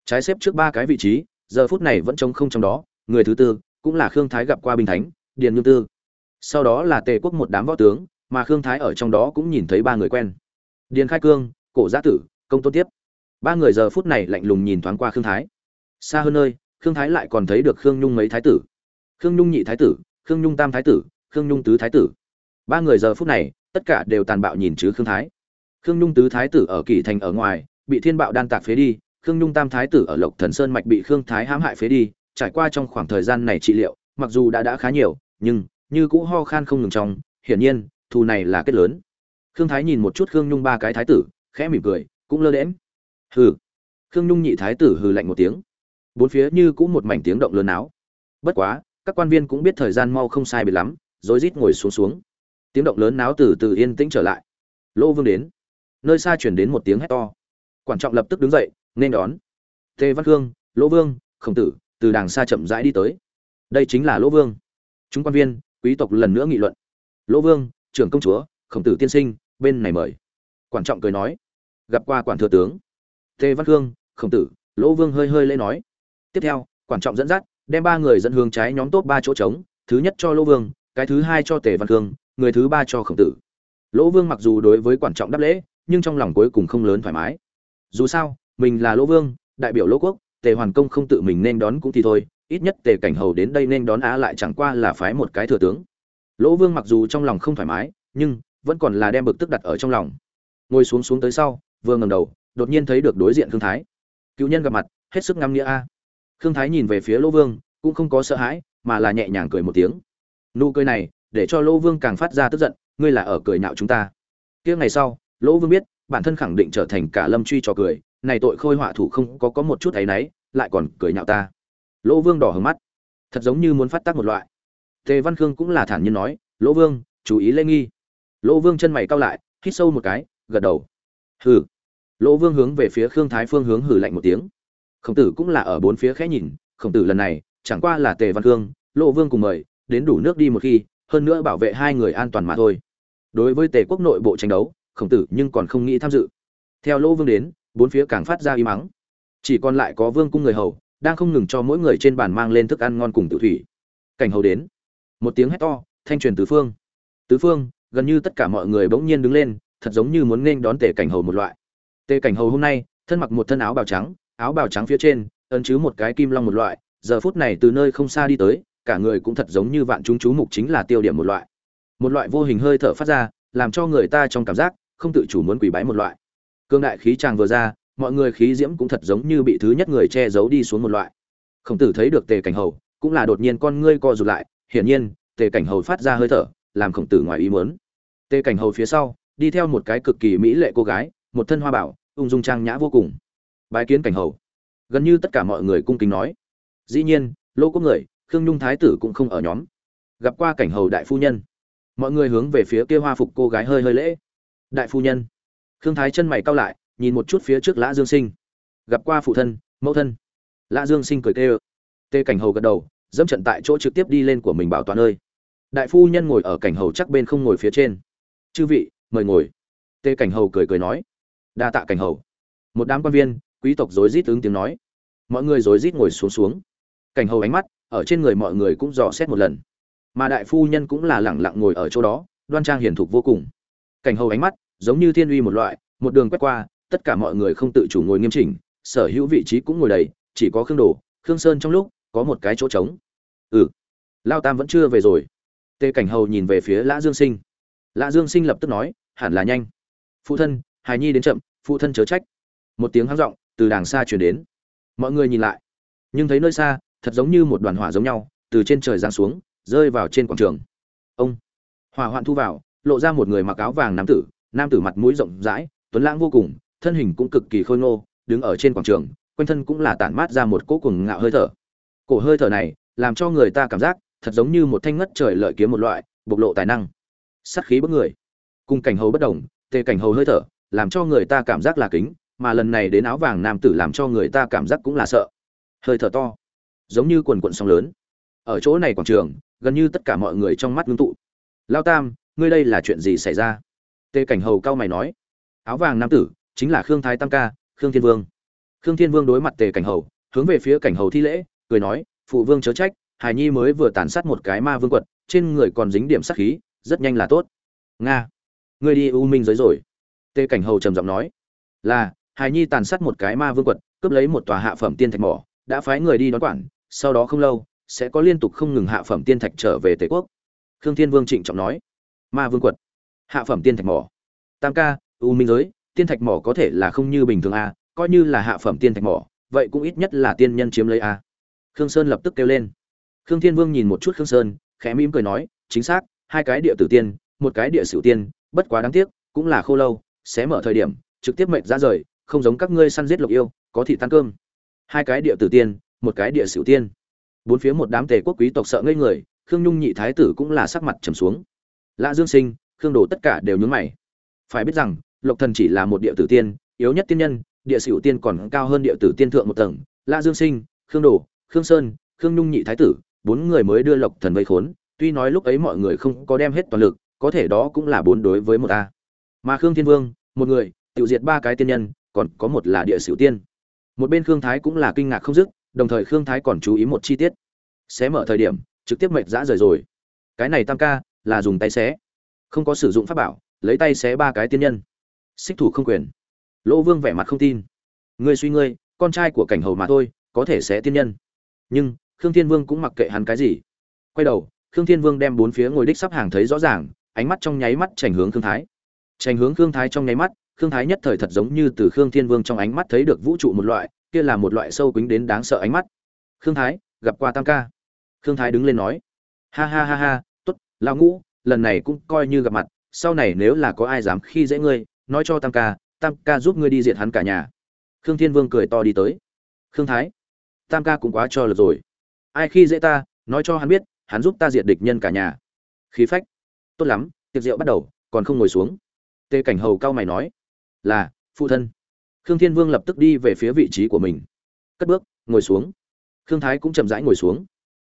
Trái xếp trước ba cái vị trí, giờ phút này vẫn trống không trong đó, người thứ tư cũng là khương thái gặp qua binh thánh, điền nhương tư. Sau đó là tề quốc một đám võ tướng, mà khương thái ở trong đó cũng nhìn thấy ba người quen. Điền khai cương, cổ Gia tử, công tôn tiếp. Ba người giờ phút này lạnh lùng nhìn thoáng qua khương thái. Xa hơn nơi, khương thái lại còn thấy được khương nhung mấy thái tử. Khương nhung nhị thái tử, khương nhung tam thái tử, khương nhung tứ thái tử. Ba người giờ phút này, tất cả đều tàn bạo nhìn chứ khương thái khương nhung tứ thái tử ở kỳ thành ở ngoài, bị thiên bạo đan tạc phế đi, khương nhung tam thái tử ở lộc thần sơn mạch bị khương thái hãm hại phế đi, trải qua trong khoảng thời gian này trị liệu, mặc dù đã đã khá nhiều, nhưng như cũ ho khan không ngừng trong, hiển nhiên, thù này là kết lớn. Khương thái nhìn một chút khương nhung ba cái thái tử, khẽ mỉm cười, cũng lơ đễm hừ. Khương nhung nhị thái tử hừ lạnh một tiếng. Bốn phía như cũng một mảnh tiếng động lớn áo bất quá, các quan viên cũng biết thời gian mau không sai biệt lắm, rối rít ngồi xuống xuống. Tiếng động lớn náo từ từ yên tĩnh trở lại. Lỗ vương đến nơi xa chuyển đến một tiếng hét to. Quản trọng lập tức đứng dậy, nên đón. Tề văn khương, lỗ vương, khổng tử từ đàng xa chậm rãi đi tới. Đây chính là lỗ vương. Chúng quan viên, quý tộc lần nữa nghị luận. Lỗ vương, trưởng công chúa, khổng tử tiên sinh, bên này mời. Quản trọng cười nói. Gặp qua quản thừa tướng. Tề văn khương, khổng tử, lỗ vương hơi hơi lễ nói. Tiếp theo, quản trọng dẫn dắt, đem ba người dẫn hướng trái nhóm tốt ba chỗ trống, thứ nhất cho lỗ vương, cái thứ hai cho tề văn khương, người thứ ba cho khổng tử. Lỗ vương mặc dù đối với quản trọng đáp lễ nhưng trong lòng cuối cùng không lớn thoải mái. Dù sao, mình là lỗ vương, đại biểu lỗ quốc, tề hoàn công không tự mình nên đón cũng thì thôi, ít nhất tề cảnh hầu đến đây nên đón á lại chẳng qua là phái một cái thừa tướng. Lỗ vương mặc dù trong lòng không thoải mái, nhưng vẫn còn là đem bực tức đặt ở trong lòng. Ngồi xuống xuống tới sau, vừa ngầm đầu, đột nhiên thấy được đối diện khương thái. Cựu nhân gặp mặt, hết sức ngắm nghĩa a. Khương thái nhìn về phía lỗ vương, cũng không có sợ hãi, mà là nhẹ nhàng cười một tiếng. Nụ cười này, để cho lỗ vương càng phát ra tức giận, ngươi là ở cười nhạo chúng ta. Kia ngày sau lỗ vương biết bản thân khẳng định trở thành cả lâm truy trò cười này tội khôi họa thủ không có có một chút thấy nấy, lại còn cười nhạo ta. Lỗ vương đỏ hừng mắt. Thật giống như muốn phát tác một loại. Tề văn khương cũng là thản nhiên nói lỗ vương chú ý lễ nghi. Lỗ vương chân mày cau lại hít sâu một cái gật đầu. Hừ. Lỗ vương hướng về phía khương thái phương hướng hừ lạnh một tiếng. Khổng tử cũng là ở bốn phía khẽ nhìn khổng tử lần này chẳng qua là tề văn khương lỗ vương cùng mời đến đủ nước đi một khi hơn nữa bảo vệ hai người an toàn mà thôi. Đối với tề quốc nội bộ tranh đấu khổng tử nhưng còn không nghĩ tham dự. Theo lỗ vương đến, bốn phía càng phát ra y mắng chỉ còn lại có vương cung người hầu, đang không ngừng cho mỗi người trên bàn mang lên thức ăn ngon cùng tự thủy. Cảnh hầu đến. Một tiếng hét to, thanh truyền tứ phương. Tứ phương, gần như tất cả mọi người bỗng nhiên đứng lên, thật giống như muốn nên đón tề cảnh hầu một loại. Tề cảnh hầu hôm nay, thân mặc một thân áo bào trắng, áo bào trắng phía trên, ấn chứ một cái kim long một loại, giờ phút này từ nơi không xa đi tới, cả người cũng thật giống như vạn chúng chú mục chính là tiêu điểm một loại. Một loại vô hình hơi thở phát ra, làm cho người ta trong cảm giác không tự chủ muốn quỳ bái một loại. Cương đại khí tràng vừa ra, mọi người khí diễm cũng thật giống như bị thứ nhất người che giấu đi xuống một loại. Khổng tử thấy được tề cảnh hầu, cũng là đột nhiên con ngươi co rụt lại, hiển nhiên, tề cảnh hầu phát ra hơi thở, làm khổng tử ngoài ý muốn. Tề cảnh hầu phía sau, đi theo một cái cực kỳ mỹ lệ cô gái, một thân hoa bảo, ung dung trang nhã vô cùng. Bái kiến cảnh hầu. Gần như tất cả mọi người cung kính nói. Dĩ nhiên, lô có người, khương nhung thái tử cũng không ở nhóm. Gặp qua cảnh hầu đại phu nhân. Mọi người hướng về phía kia hoa phục cô gái hơi hơi lễ đại phu nhân. Khương thái chân mày cao lại, nhìn một chút phía trước lã dương sinh. Gặp qua phụ thân, mẫu thân. Lã dương sinh cười tê ơ tê cảnh hầu gật đầu, dẫm trận tại chỗ trực tiếp đi lên của mình bảo toàn ơi đại phu nhân ngồi ở cảnh hầu chắc bên không ngồi phía trên. Chư vị, mời ngồi. Tê cảnh hầu cười cười nói. Đa tạ cảnh hầu. Một đám quan viên, quý tộc rối rít ứng tiếng nói. Mọi người rối rít ngồi xuống xuống. Cảnh hầu ánh mắt, ở trên người mọi người cũng dò xét một lần. Mà đại phu nhân cũng là lẳng lặng ngồi ở chỗ đó, đoan trang hiền thục vô cùng cảnh hầu ánh mắt, giống như thiên uy một loại, một đường quét qua, tất cả mọi người không tự chủ ngồi nghiêm chỉnh, sở hữu vị trí cũng ngồi đầy, chỉ có khương đồ, khương sơn trong lúc có một cái chỗ trống. Ừ lao tam vẫn chưa về rồi. Tề cảnh hầu nhìn về phía lã dương sinh. Lã dương sinh lập tức nói, hẳn là nhanh. Phụ thân, hài nhi đến chậm, phụ thân chớ trách. Một tiếng hăng giọng từ đàng xa chuyển đến. Mọi người nhìn lại, nhưng thấy nơi xa, thật giống như một đoàn hỏa giống nhau, từ trên trời giáng xuống, rơi vào trên quảng trường. Ông, hỏa hoạn thu vào lộ ra một người mặc áo vàng nam tử nam tử mặt mũi rộng rãi, tuấn lãng vô cùng, thân hình cũng cực kỳ khôi ngô, đứng ở trên quảng trường, quanh thân cũng là tản mát ra một cỗ cuồng ngạo hơi thở. Cổ hơi thở này, làm cho người ta cảm giác thật giống như một thanh ngất trời lợi kiếm một loại, bộc lộ tài năng. Sát khí bức người. Cùng cảnh hầu bất đồng, tề cảnh hầu hơi thở, làm cho người ta cảm giác là kính, mà lần này đến áo vàng nam tử làm cho người ta cảm giác cũng là sợ. Hơi thở to. Giống như quần quận sóng lớn. Ở chỗ này quảng trường, gần như tất cả mọi người trong mắt ngưng tụ. Lao tam ngươi đây là chuyện gì xảy ra? Tề cảnh hầu cao mày nói, áo vàng nam tử, chính là khương thái tam ca, khương thiên vương. Khương thiên vương đối mặt tề cảnh hầu, hướng về phía cảnh hầu thi lễ, cười nói, phụ vương chớ trách hải nhi mới vừa tàn sát một cái ma vương quật, trên người còn dính điểm sát khí, rất nhanh là tốt. Nga, ngươi đi u minh giới rồi. Tề cảnh hầu trầm giọng nói, là hải nhi tàn sát một cái ma vương quật, cướp lấy một tòa hạ phẩm tiên thạch mỏ, đã phái người đi đón quản, sau đó không lâu, sẽ có liên tục không ngừng hạ phẩm tiên thạch trở về tề quốc. Khương thiên vương trịnh trọng nói ma vương quật. Hạ phẩm tiên thạch mỏ. Tam ca, u minh giới, tiên thạch mỏ có thể là không như bình thường a, coi như là hạ phẩm tiên thạch mỏ, vậy cũng ít nhất là tiên nhân chiếm lấy a. Khương sơn lập tức kêu lên. Khương thiên vương nhìn một chút khương sơn, khẽ mỉm cười nói, chính xác, hai cái địa tử tiên, một cái địa sử tiên, bất quá đáng tiếc, cũng là khô lâu xé mở thời điểm, trực tiếp mệnh ra rời, không giống các ngươi săn giết lục yêu, có thị tan cơm. Hai cái địa tử tiên, một cái địa sử tiên. Bốn phía một đám tề quốc quý tộc sợ ngây người, khương nhung nhị thái tử cũng là sắc mặt trầm xuống lã dương sinh, khương đồ tất cả đều nhướng mày. Phải biết rằng, lộc thần chỉ là một địa tử tiên, yếu nhất tiên nhân, địa sửu tiên còn cao hơn địa tử tiên thượng một tầng. Lã dương sinh, khương đồ, khương sơn, khương nhung nhị thái tử, bốn người mới đưa lộc thần vây khốn. Tuy nói lúc ấy mọi người không có đem hết toàn lực, có thể đó cũng là bốn đối với một a. Mà khương thiên vương, một người tự diệt ba cái tiên nhân, còn có một là địa sửu tiên. Một bên khương thái cũng là kinh ngạc không dứt, đồng thời khương thái còn chú ý một chi tiết. Xé mở thời điểm, trực tiếp mệt dã rời rồi. Cái này tam ca là dùng tay xé. Không có sử dụng pháp bảo, lấy tay xé ba cái tiên nhân. Xích thủ không quyền. Lỗ vương vẻ mặt không tin. Ngươi suy ngươi, con trai của cảnh hầu mà thôi, có thể xé tiên nhân. Nhưng, khương thiên vương cũng mặc kệ hắn cái gì. Quay đầu, khương thiên vương đem bốn phía ngồi đích sắp hàng thấy rõ ràng, ánh mắt trong nháy mắt trành hướng khương thái. Trành hướng khương thái trong nháy mắt, khương thái nhất thời thật giống như từ khương thiên vương trong ánh mắt thấy được vũ trụ một loại, kia là một loại sâu kính đến đáng sợ ánh mắt. Khương thái, gặp qua tam ca. Khương thái đứng lên nói. Ha ha ha ha lão ngũ, lần này cũng coi như gặp mặt, sau này nếu là có ai dám khi dễ ngươi, nói cho tam ca tam ca giúp ngươi đi diệt hắn cả nhà. Khương thiên vương cười to đi tới. Khương thái, tam ca cũng quá cho lượt rồi. Ai khi dễ ta, nói cho hắn biết, hắn giúp ta diệt địch nhân cả nhà. Khí phách. Tốt lắm, tiệc rượu bắt đầu, còn không ngồi xuống. Tê cảnh hầu cao mày nói, là, phụ thân. Khương thiên vương lập tức đi về phía vị trí của mình. Cất bước, ngồi xuống. Khương thái cũng chậm rãi ngồi xuống.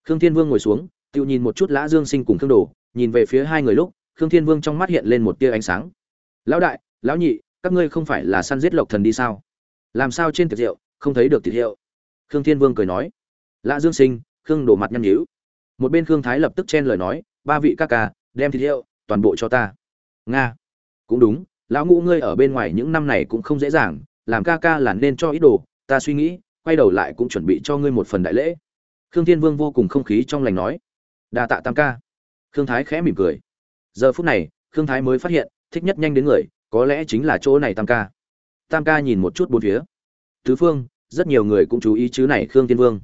Khương thiên vương ngồi xuống tự nhìn một chút lã dương sinh cùng khương đồ, nhìn về phía hai người lúc, khương thiên vương trong mắt hiện lên một tia ánh sáng. Lão đại, lão nhị, các ngươi không phải là săn giết lộc thần đi sao? Làm sao trên tiệc rượu không thấy được thịt hiệu? Khương thiên vương cười nói. Lã dương sinh, khương đồ mặt nhăn nhíu. Một bên khương thái lập tức chen lời nói, ba vị ca ca, đem thịt hiệu toàn bộ cho ta. Nga. Cũng đúng, lão ngũ ngươi ở bên ngoài những năm này cũng không dễ dàng, làm ca ca là nên cho ít đồ, ta suy nghĩ, quay đầu lại cũng chuẩn bị cho ngươi một phần đại lễ. Khương thiên vương vô cùng không khí trong lành nói đa tạ tam ca. Khương thái khẽ mỉm cười. Giờ phút này, khương thái mới phát hiện, thích nhất nhanh đến người, có lẽ chính là chỗ này tam ca. Tam ca nhìn một chút bốn phía. Tứ phương, rất nhiều người cũng chú ý chứ này khương thiên vương.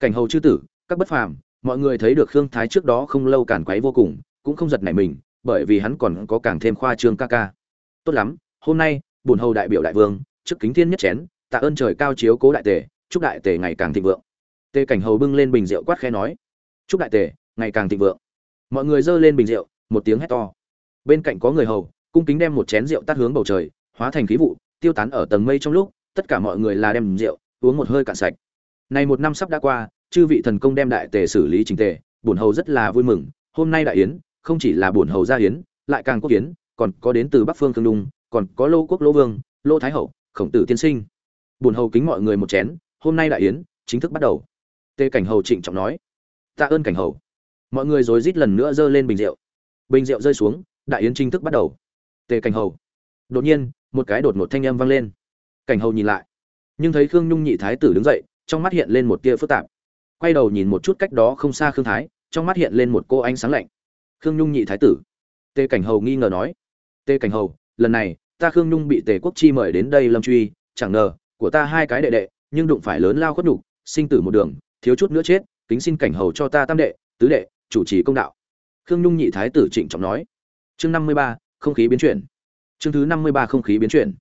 Cảnh hầu chư tử, các bất phàm, mọi người thấy được khương thái trước đó không lâu cản quấy vô cùng, cũng không giật nảy mình, bởi vì hắn còn có càng thêm khoa trương ca ca. Tốt lắm, hôm nay bùn hầu đại biểu đại vương, trước kính thiên nhất chén, tạ ơn trời cao chiếu cố đại tề, chúc đại tề ngày càng thịnh vượng. Tề cảnh hầu bưng lên bình rượu quát khẽ nói. Chúc đại tề ngày càng thịnh vượng. Mọi người giơ lên bình rượu, một tiếng hét to. Bên cạnh có người hầu, cung kính đem một chén rượu tắt hướng bầu trời, hóa thành khí vụ, tiêu tán ở tầng mây trong lúc, tất cả mọi người là đem rượu, uống một hơi cạn sạch. Này một năm sắp đã qua, chư vị thần công đem đại tề xử lý trình tề, bổn hầu rất là vui mừng, hôm nay đại yến, không chỉ là bổn hầu gia yến, lại càng quốc yến, còn có đến từ bắc phương thương đung còn có lô quốc lô vương, lô thái hậu, khổng tử tiên sinh. Bổn hầu kính mọi người một chén, hôm nay đại yến, chính thức bắt đầu. Tề cảnh hầu trịnh trọng nói. Tạ ơn cảnh hầu mọi người rối rít lần nữa giơ lên bình rượu. Bình rượu rơi xuống, đại yến chính thức bắt đầu. Tề cảnh hầu. Đột nhiên, một cái đột ngột thanh âm vang lên. Cảnh hầu nhìn lại. Nhưng thấy khương nhung nhị thái tử đứng dậy, trong mắt hiện lên một tia phức tạp. Quay đầu nhìn một chút cách đó không xa khương thái, trong mắt hiện lên một cô ánh sáng lạnh. Khương nhung nhị thái tử. Tề cảnh hầu nghi ngờ nói. Tề cảnh hầu, lần này, ta khương nhung bị tề quốc chi mời đến đây lâm truy, chẳng ngờ, của ta hai cái đệ đệ, nhưng đụng phải lớn lao khuất đục sinh tử một đường, thiếu chút nữa chết, kính xin cảnh hầu cho ta tam đệ, tứ đệ chủ trì công đạo. Khương nhung nhị thái tử trịnh trọng nói. Chương năm mươi ba, không khí biến chuyển. Chương thứ năm mươi ba, không khí biến chuyển.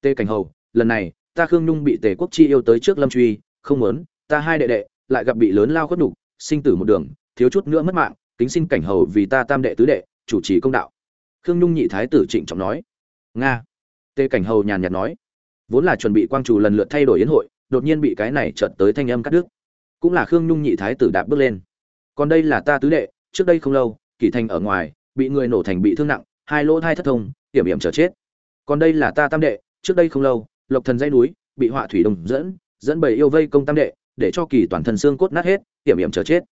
Tề cảnh hầu, lần này, ta khương nhung bị tề quốc chi yêu tới trước lâm truy, không muốn, ta hai đệ đệ lại gặp bị lớn lao khuất đục sinh tử một đường, thiếu chút nữa mất mạng, kính xin cảnh hầu vì ta tam đệ tứ đệ, chủ trì công đạo. Khương nhung nhị thái tử trịnh trọng nói. Nga. Tề cảnh hầu nhàn nhạt nói. Vốn là chuẩn bị quang chủ lần lượt thay đổi yến hội, đột nhiên bị cái này chợt tới thanh âm cắt đứt. Cũng là khương nhung nhị thái tử đạp bước lên còn đây là ta tứ đệ, trước đây không lâu kỳ thành ở ngoài, bị người nổ thành bị thương nặng, hai lỗ thai thất thông, hiểm hiểm chờ chết. Còn đây là ta tam đệ, trước đây không lâu, lộc thần dây núi, bị họa thủy đồng dẫn dẫn bầy yêu vây công tam đệ, để cho kỳ toàn thân xương cốt nát hết, hiểm hiểm chờ chết.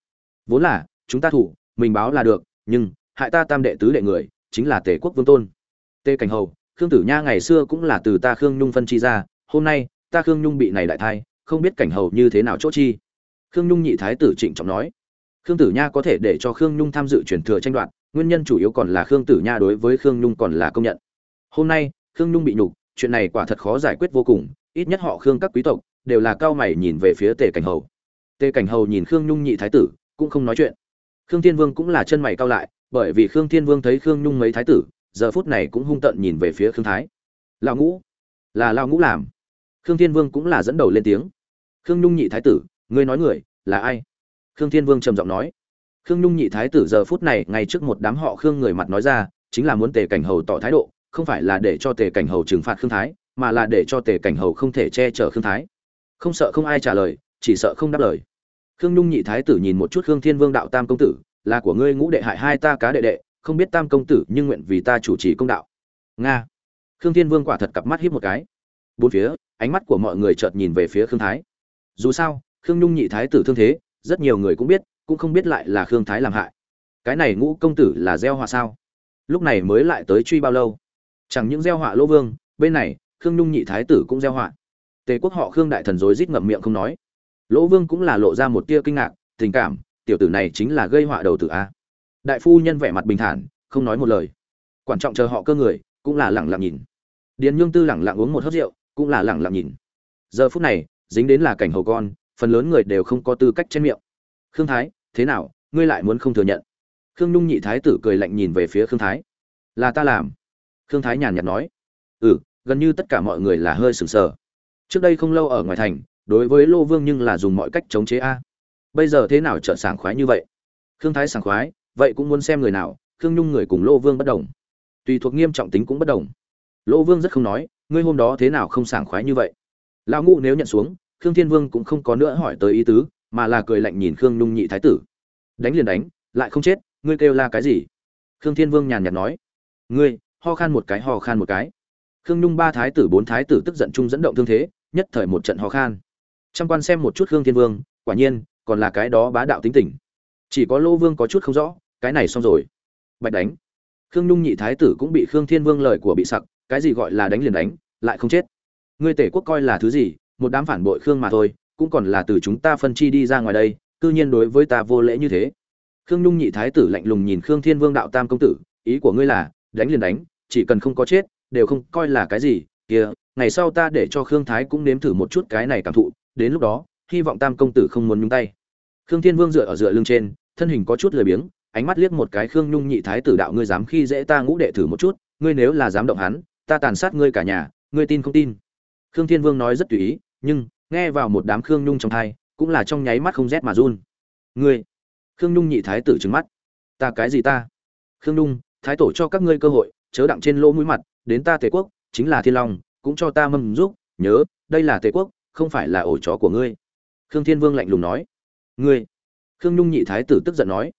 Vốn là, chúng ta thủ, mình báo là được, nhưng, hại ta tam đệ tứ đệ người, chính là tề quốc vương tôn. Tề cảnh hầu, khương tử nha ngày xưa cũng là từ ta khương nhung phân chi ra, hôm nay, ta khương nhung bị này đại thai, không biết cảnh hầu như thế nào chỗ chi. Khương nhung nhị thái tử trịnh trọng nói khương tử nha có thể để cho khương nhung tham dự truyền thừa tranh đoạt, nguyên nhân chủ yếu còn là khương tử nha đối với khương nhung còn là công nhận. Hôm nay, khương nhung bị nhục, chuyện này quả thật khó giải quyết vô cùng, ít nhất họ khương các quý tộc đều là cao mày nhìn về phía tề cảnh hầu. Tề cảnh hầu nhìn khương nhung nhị thái tử, cũng không nói chuyện. Khương thiên vương cũng là chân mày cao lại, bởi vì khương thiên vương thấy khương nhung mấy thái tử, giờ phút này cũng hung tợn nhìn về phía khương thái. Lão ngũ, là lão ngũ làm. Khương thiên vương cũng là dẫn đầu lên tiếng. Khương nhung nhị thái tử, ngươi nói người, là ai? Khương thiên vương trầm giọng nói. Khương nhung nhị thái tử giờ phút này, ngay trước một đám họ khương người mặt nói ra, chính là muốn tề cảnh hầu tỏ thái độ, không phải là để cho tề cảnh hầu trừng phạt khương thái, mà là để cho tề cảnh hầu không thể che chở khương thái. Không sợ không ai trả lời, chỉ sợ không đáp lời. Khương nhung nhị thái tử nhìn một chút khương thiên vương đạo tam công tử, là của ngươi ngũ đệ hại hai ta cá đệ đệ, không biết tam công tử nhưng nguyện vì ta chủ trì công đạo. Nga. Khương thiên vương quả thật cặp mắt hiếp một cái. Bốn phía, ánh mắt của mọi người chợt nhìn về phía khương thái. Dù sao, khương nhung nhị thái tử thương thế rất nhiều người cũng biết, cũng không biết lại là khương thái làm hại. Cái này ngũ công tử là gieo họa sao? Lúc này mới lại tới truy bao lâu? Chẳng những gieo họa lỗ vương, bên này, khương nhung nhị thái tử cũng gieo họa. Tề quốc họ khương đại thần rối rít ngậm miệng không nói. Lỗ vương cũng là lộ ra một tia kinh ngạc, tình cảm, tiểu tử này chính là gây họa đầu tử a. Đại phu nhân vẻ mặt bình thản, không nói một lời. Quan trọng chờ họ cơ người, cũng là lẳng lặng nhìn. Điền nhương tư lẳng lặng uống một hớp rượu, cũng là lẳng lặng nhìn. Giờ phút này, dính đến là cảnh hầu con phần lớn người đều không có tư cách trên miệng. Khương thái, thế nào? Ngươi lại muốn không thừa nhận? Khương nhung nhị thái tử cười lạnh nhìn về phía khương thái. Là ta làm. Khương thái nhàn nhạt nói. Ừ gần như tất cả mọi người là hơi sừng sờ. Trước đây không lâu ở ngoài thành, đối với lô vương nhưng là dùng mọi cách chống chế a. Bây giờ thế nào trở sảng khoái như vậy? Khương thái sảng khoái, vậy cũng muốn xem người nào, khương nhung người cùng lô vương bất đồng. Tùy thuộc nghiêm trọng tính cũng bất đồng. Lô vương rất không nói, ngươi hôm đó thế nào không sảng khoái như vậy? Lão ngũ nếu nhận xuống khương thiên vương cũng không có nữa hỏi tới ý tứ, mà là cười lạnh nhìn khương nhung nhị thái tử. Đánh liền đánh, lại không chết, ngươi kêu la cái gì? Khương thiên vương nhàn nhạt nói. Ngươi, ho khan một cái, ho khan một cái. Khương nhung ba thái tử, bốn thái tử tức giận chung dẫn động thương thế, nhất thời một trận ho khan. Trăm quan xem một chút khương thiên vương, quả nhiên, còn là cái đó bá đạo tính tình. Chỉ có lô vương có chút không rõ, cái này xong rồi. Bạch đánh. Khương nhung nhị thái tử cũng bị khương thiên vương lời của bị sặc, cái gì gọi là đánh liền đánh, lại không chết. Ngươi tể quốc coi là thứ gì một đám phản bội khương mà thôi, cũng còn là từ chúng ta phân chi đi ra ngoài đây, cư nhiên đối với ta vô lễ như thế. Khương nhung nhị thái tử lạnh lùng nhìn khương thiên vương đạo tam công tử, ý của ngươi là, đánh liền đánh, chỉ cần không có chết, đều không coi là cái gì, kia, ngày sau ta để cho khương thái cũng nếm thử một chút cái này cảm thụ, đến lúc đó, hy vọng tam công tử không muốn nhúng tay. Khương thiên vương dựa ở dựa lưng trên, thân hình có chút lười biếng, ánh mắt liếc một cái khương nhung nhị thái tử đạo ngươi dám khi dễ ta ngũ đệ thử một chút, ngươi nếu là dám động hắn, ta tàn sát ngươi cả nhà, ngươi tin không tin? Khương thiên vương nói rất tùy ý nhưng, nghe vào một đám khương nhung trong thai, cũng là trong nháy mắt không rét mà run. Ngươi, khương nhung nhị thái tử trừng mắt. Ta cái gì ta? Khương nhung, thái tổ cho các ngươi cơ hội, chớ đặng trên lỗ mũi mặt, đến ta tề quốc, chính là thiên long, cũng cho ta mâm giúp, nhớ, đây là tề quốc, không phải là ổ chó của ngươi. Khương thiên vương lạnh lùng nói. Ngươi, khương nhung nhị thái tử tức giận nói.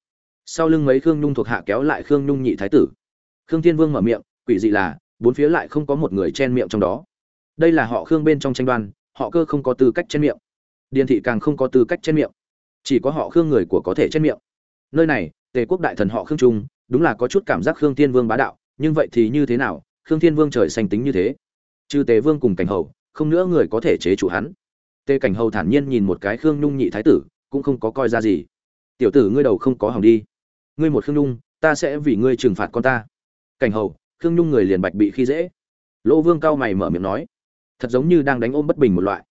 Sau lưng mấy khương nhung thuộc hạ kéo lại khương nhung nhị thái tử. Khương thiên vương mở miệng, quỷ dị là, bốn phía lại không có một người chen miệng trong đó. Đây là họ khương bên trong tranh đoan họ cơ không có tư cách chen miệng. Điền thị càng không có tư cách chen miệng. Chỉ có họ khương người của có thể chen miệng. Nơi này, tề quốc đại thần họ khương trung, đúng là có chút cảm giác khương thiên vương bá đạo, nhưng vậy thì như thế nào? Khương thiên vương trời xanh tính như thế. Trừ tề vương cùng cảnh hầu, không nữa người có thể chế chủ hắn. Tề cảnh hầu thản nhiên nhìn một cái khương nhung nhị thái tử, cũng không có coi ra gì. Tiểu tử ngươi đầu không có hỏng đi. Ngươi một khương nhung, ta sẽ vì ngươi trừng phạt con ta. Cảnh hầu, khương nhung người liền bạch bị khi dễ. Lỗ vương cao mày mở miệng nói thật giống như đang đánh ôm bất bình một loại.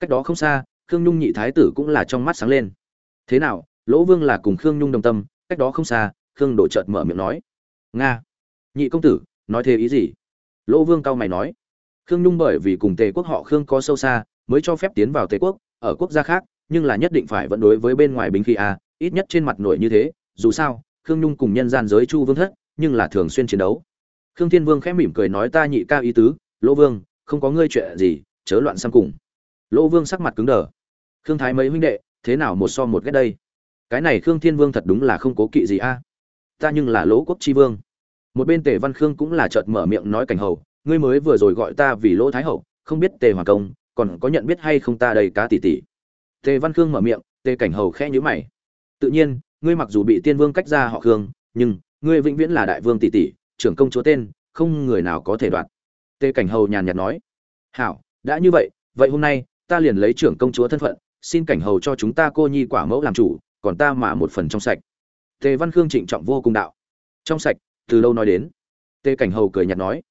Cách đó không xa, khương nhung nhị thái tử cũng là trong mắt sáng lên. Thế nào, lỗ vương là cùng khương nhung đồng tâm, cách đó không xa, khương đổ trợt mở miệng nói. Nga. Nhị công tử, nói thế ý gì? Lỗ vương cao mày nói. Khương nhung bởi vì cùng tề quốc họ khương có sâu xa, mới cho phép tiến vào tề quốc, ở quốc gia khác, nhưng là nhất định phải vẫn đối với bên ngoài bình khí a ít nhất trên mặt nổi như thế, dù sao, khương nhung cùng nhân gian giới chu vương thất, nhưng là thường xuyên chiến đấu. Khương thiên vương khẽ mỉm cười nói ta nhị ca ý tứ, lỗ vương không có ngươi chuyện gì, chớ loạn sang cùng. Lỗ vương sắc mặt cứng đờ. Khương thái mấy huynh đệ, thế nào một so một ghét đây? Cái này khương thiên vương thật đúng là không cố kỵ gì a. Ta nhưng là lỗ quốc chi vương. Một bên tề văn khương cũng là chợt mở miệng nói cảnh hầu ngươi mới vừa rồi gọi ta vì lỗ thái hậu, không biết tề hoàng công, còn có nhận biết hay không ta đầy cá tỷ tỷ? Tề văn khương mở miệng, tề cảnh hầu khẽ nhíu mày. Tự nhiên, ngươi mặc dù bị tiên vương cách ra họ khương, nhưng ngươi vĩnh viễn là đại vương tỷ tỷ, trưởng công chúa tên, không người nào có thể đoạt tề cảnh hầu nhàn nhạt nói. Hảo, đã như vậy vậy hôm nay, ta liền lấy trưởng công chúa thân phận, xin cảnh hầu cho chúng ta cô nhi quả mẫu làm chủ, còn ta mà một phần trong sạch. Tề văn khương trịnh trọng vô cùng đạo. Trong sạch, từ lâu nói đến? Tề cảnh hầu cười nhạt nói.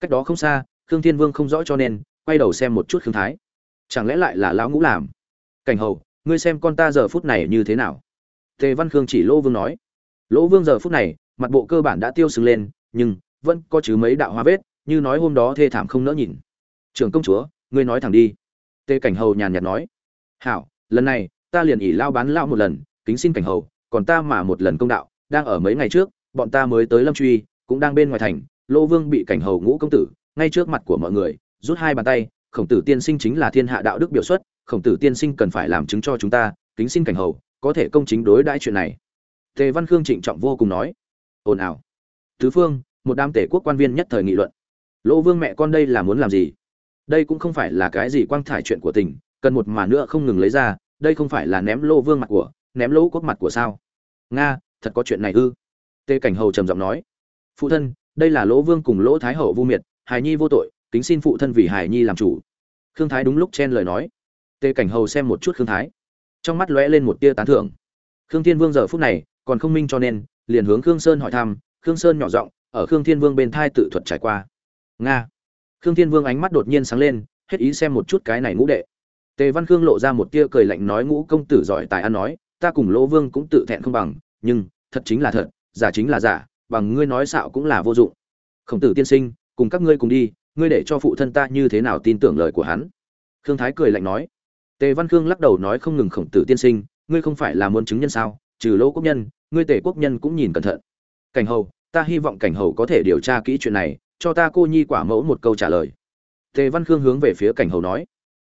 Cách đó không xa, khương thiên vương không rõ cho nên, quay đầu xem một chút khương thái. Chẳng lẽ lại là lão ngũ làm? Cảnh hầu, ngươi xem con ta giờ phút này như thế nào? Tề văn khương chỉ lỗ vương nói. Lỗ vương giờ phút này, mặt bộ cơ bản đã tiêu sừng lên, nhưng vẫn có chứ mấy đạo hoa vết như nói hôm đó thê thảm không nỡ nhìn. Trưởng công chúa, ngươi nói thẳng đi. Tề cảnh hầu nhàn nhạt nói. Hảo, lần này, ta liền ỉ lao bán lao một lần, kính xin cảnh hầu, còn ta mà một lần công đạo, đang ở mấy ngày trước, bọn ta mới tới lâm truy, cũng đang bên ngoài thành lỗ vương bị cảnh hầu ngũ công tử, ngay trước mặt của mọi người, rút hai bàn tay, khổng tử tiên sinh chính là thiên hạ đạo đức biểu xuất, khổng tử tiên sinh cần phải làm chứng cho chúng ta, kính xin cảnh hầu, có thể công chính đối đãi chuyện này. Tề văn khương trịnh trọng vô cùng nói. Ồn ào. Tứ phương, một đám tể quốc quan viên nhất thời nghị luận lỗ vương mẹ con đây là muốn làm gì? Đây cũng không phải là cái gì quang thải chuyện của tình, cần một mà nữa không ngừng lấy ra, đây không phải là ném lỗ vương mặt của, ném lỗ quốc mặt của sao? Nga, thật có chuyện này ư? Tề cảnh hầu trầm giọng nói. Phụ thân, đây là lỗ vương cùng lỗ thái hậu vu miệt, hài nhi vô tội, kính xin phụ thân vì hài nhi làm chủ. Khương thái đúng lúc chen lời nói. Tề cảnh hầu xem một chút khương thái. Trong mắt lóe lên một tia tán thưởng. Khương thiên vương giờ phút này còn không minh cho nên, liền hướng khương sơn hỏi thăm, khương sơn nhỏ giọng, ở khương thiên vương bên thai tự thuật trải qua nga. Khương thiên vương ánh mắt đột nhiên sáng lên, hết ý xem một chút cái này ngũ đệ. Tề văn khương lộ ra một tia cười lạnh nói ngũ công tử giỏi tài ăn nói, ta cùng lỗ vương cũng tự thẹn không bằng, nhưng, thật chính là thật, giả chính là giả, bằng ngươi nói xạo cũng là vô dụng. Khổng tử tiên sinh, cùng các ngươi cùng đi, ngươi để cho phụ thân ta như thế nào tin tưởng lời của hắn? Khương thái cười lạnh nói. Tề văn khương lắc đầu nói không ngừng khổng tử tiên sinh, ngươi không phải là muốn chứng nhân sao, trừ lỗ quốc nhân, ngươi tề quốc nhân cũng nhìn cẩn thận. Cảnh hầu, ta hy vọng cảnh hầu có thể điều tra kỹ chuyện này cho ta cô nhi quả mẫu một câu trả lời. Tề văn khương hướng về phía cảnh hầu nói.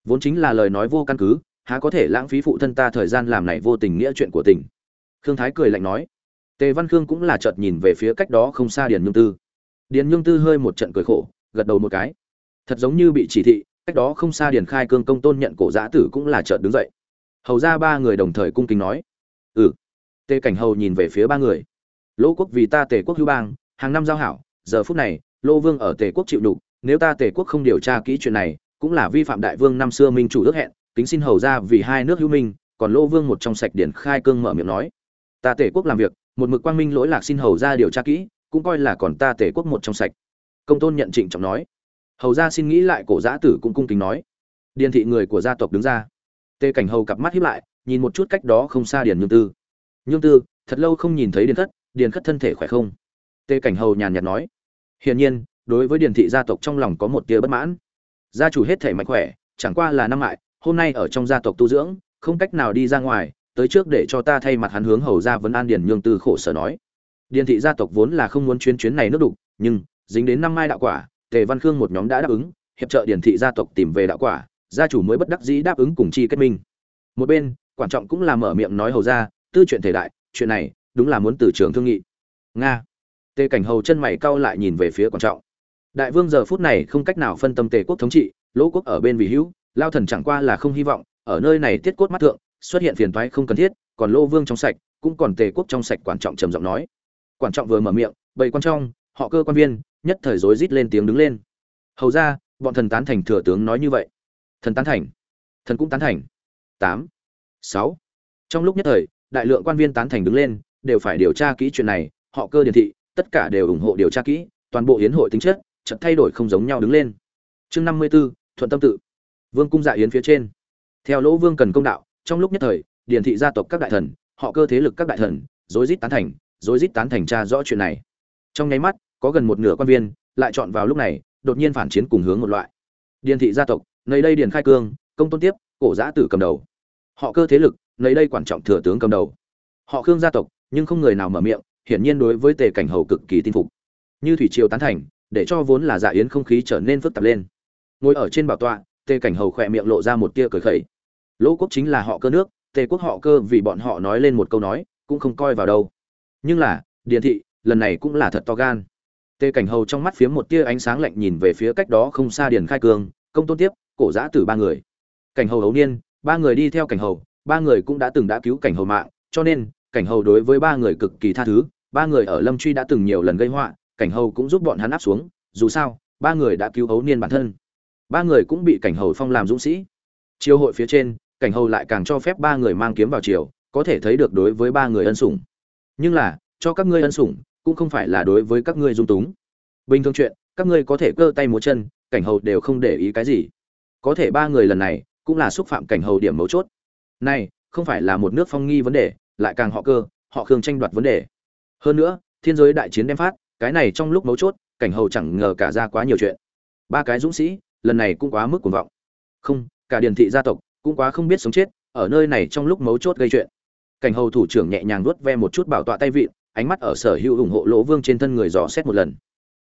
Vốn chính là lời nói vô căn cứ, há có thể lãng phí phụ thân ta thời gian làm này vô tình nghĩa chuyện của tình. Khương thái cười lạnh nói. Tề văn khương cũng là chợt nhìn về phía cách đó không xa điền nhung tư. Điền nhung tư hơi một trận cười khổ, gật đầu một cái. Thật giống như bị chỉ thị, cách đó không xa điền khai cương công tôn nhận cổ giã tử cũng là chợt đứng dậy. Hầu ra ba người đồng thời cung kính nói. Ừ. Tề cảnh hầu nhìn về phía ba người. Lỗ quốc vì ta tề quốc hữu bang, hàng năm giao hảo, giờ phút này lô vương ở tề quốc chịu đục nếu ta tề quốc không điều tra kỹ chuyện này cũng là vi phạm đại vương năm xưa minh chủ ước hẹn kính xin hầu ra vì hai nước hữu minh còn lô vương một trong sạch điển khai cương mở miệng nói. Ta tề quốc làm việc một mực quang minh lỗi lạc xin hầu ra điều tra kỹ cũng coi là còn ta tề quốc một trong sạch. Công tôn nhận trịnh trọng nói. Hầu ra xin nghĩ lại cổ giã tử cũng cung kính nói. Điền thị người của gia tộc đứng ra. Tề cảnh hầu cặp mắt hiếp lại nhìn một chút cách đó không xa điền nhương tư. Nhương tư thật lâu không nhìn thấy điền thất, điền khất thân thể khỏe không? Tề cảnh hầu nhàn nhạt nói hiển nhiên đối với điền thị gia tộc trong lòng có một tia bất mãn. Gia chủ hết thể mạnh khỏe chẳng qua là năm mại hôm nay ở trong gia tộc tu dưỡng không cách nào đi ra ngoài tới trước để cho ta thay mặt hắn hướng hầu gia vấn an điền nhương tư khổ sở nói. Điền thị gia tộc vốn là không muốn chuyến chuyến này nước đục nhưng dính đến năm mai đạo quả tề văn khương một nhóm đã đáp ứng hiệp trợ điền thị gia tộc tìm về đạo quả gia chủ mới bất đắc dĩ đáp ứng cùng chi kết minh. Một bên quản trọng cũng là mở miệng nói hầu gia, tư chuyện thể đại chuyện này đúng là muốn từ trường thương nghị. Nga tề cảnh hầu chân mày cau lại nhìn về phía quan trọng. Đại vương giờ phút này không cách nào phân tâm tề quốc thống trị, lỗ quốc ở bên vì hữu, lao thần chẳng qua là không hy vọng, ở nơi này tiết cốt mắt thượng, xuất hiện phiền toái không cần thiết, còn lô vương trong sạch, cũng còn tề quốc trong sạch quan trọng trầm giọng nói. Quan trọng vừa mở miệng, bầy quan trong, họ cơ quan viên, nhất thời rối rít lên tiếng đứng lên. Hầu ra, bọn thần tán thành thừa tướng nói như vậy. Thần tán thành. Thần cũng tán thành. Tám, sáu. Trong lúc nhất thời, đại lượng quan viên tán thành đứng lên, đều phải điều tra kỹ chuyện này, họ cơ điển thị tất cả đều ủng hộ điều tra kỹ toàn bộ hiến hội tính chất chợt thay đổi không giống nhau đứng lên. Chương năm mươi 54, thuận tâm tự. Vương cung dạ yến phía trên. Theo lỗ vương cần công đạo trong lúc nhất thời điển thị gia tộc các đại thần họ cơ thế lực các đại thần rối rít tán thành rối rít tán thành tra rõ chuyện này. Trong nháy mắt có gần một nửa quan viên lại chọn vào lúc này đột nhiên phản chiến cùng hướng một loại. Điền thị gia tộc nơi đây điền khai cương công tôn tiếp cổ giã tử cầm đầu. Họ cơ thế lực nơi đây quan trọng thừa tướng cầm đầu. Họ khương gia tộc nhưng không người nào mở miệng hiển nhiên đối với tề cảnh hầu cực kỳ tin phục. Như thủy triều tán thành, để cho vốn là dạ yến không khí trở nên phức tạp lên. Ngồi ở trên bảo tọa, tề cảnh hầu khỏe miệng lộ ra một tia cười khẩy. Lỗ quốc chính là họ cơ nước, tề quốc họ cơ vì bọn họ nói lên một câu nói, cũng không coi vào đâu. Nhưng là, điền thị, lần này cũng là thật to gan. Tề cảnh hầu trong mắt phía một tia ánh sáng lạnh nhìn về phía cách đó không xa điền khai cương công tôn tiếp, cổ giã tử ba người. Cảnh hầu hấu niên, ba người đi theo cảnh hầu, ba người cũng đã từng đã cứu cảnh hầu mạng, cho nên, cảnh hầu đối với ba người cực kỳ tha thứ ba người ở lâm truy đã từng nhiều lần gây họa, cảnh hầu cũng giúp bọn hắn áp xuống, dù sao, ba người đã cứu hấu niên bản thân. Ba người cũng bị cảnh hầu phong làm dũng sĩ. Chiêu hội phía trên, cảnh hầu lại càng cho phép ba người mang kiếm vào chiều có thể thấy được đối với ba người ân sủng. Nhưng là, cho các ngươi ân sủng, cũng không phải là đối với các ngươi dung túng. Bình thường chuyện, các ngươi có thể cơ tay múa chân, cảnh hầu đều không để ý cái gì. Có thể ba người lần này, cũng là xúc phạm cảnh hầu điểm mấu chốt. Này, không phải là một nước phong nghi vấn đề, lại càng họ cơ, họ khương tranh đoạt vấn đề hơn nữa, thiên giới đại chiến đem phát, cái này trong lúc mấu chốt, cảnh hầu chẳng ngờ cả ra quá nhiều chuyện. Ba cái dũng sĩ, lần này cũng quá mức cuồng vọng. Không, cả điền thị gia tộc cũng quá không biết sống chết, ở nơi này trong lúc mấu chốt gây chuyện. Cảnh hầu thủ trưởng nhẹ nhàng nuốt ve một chút bảo tọa tay vịn, ánh mắt ở sở hữu ủng hộ lỗ vương trên thân người dò xét một lần.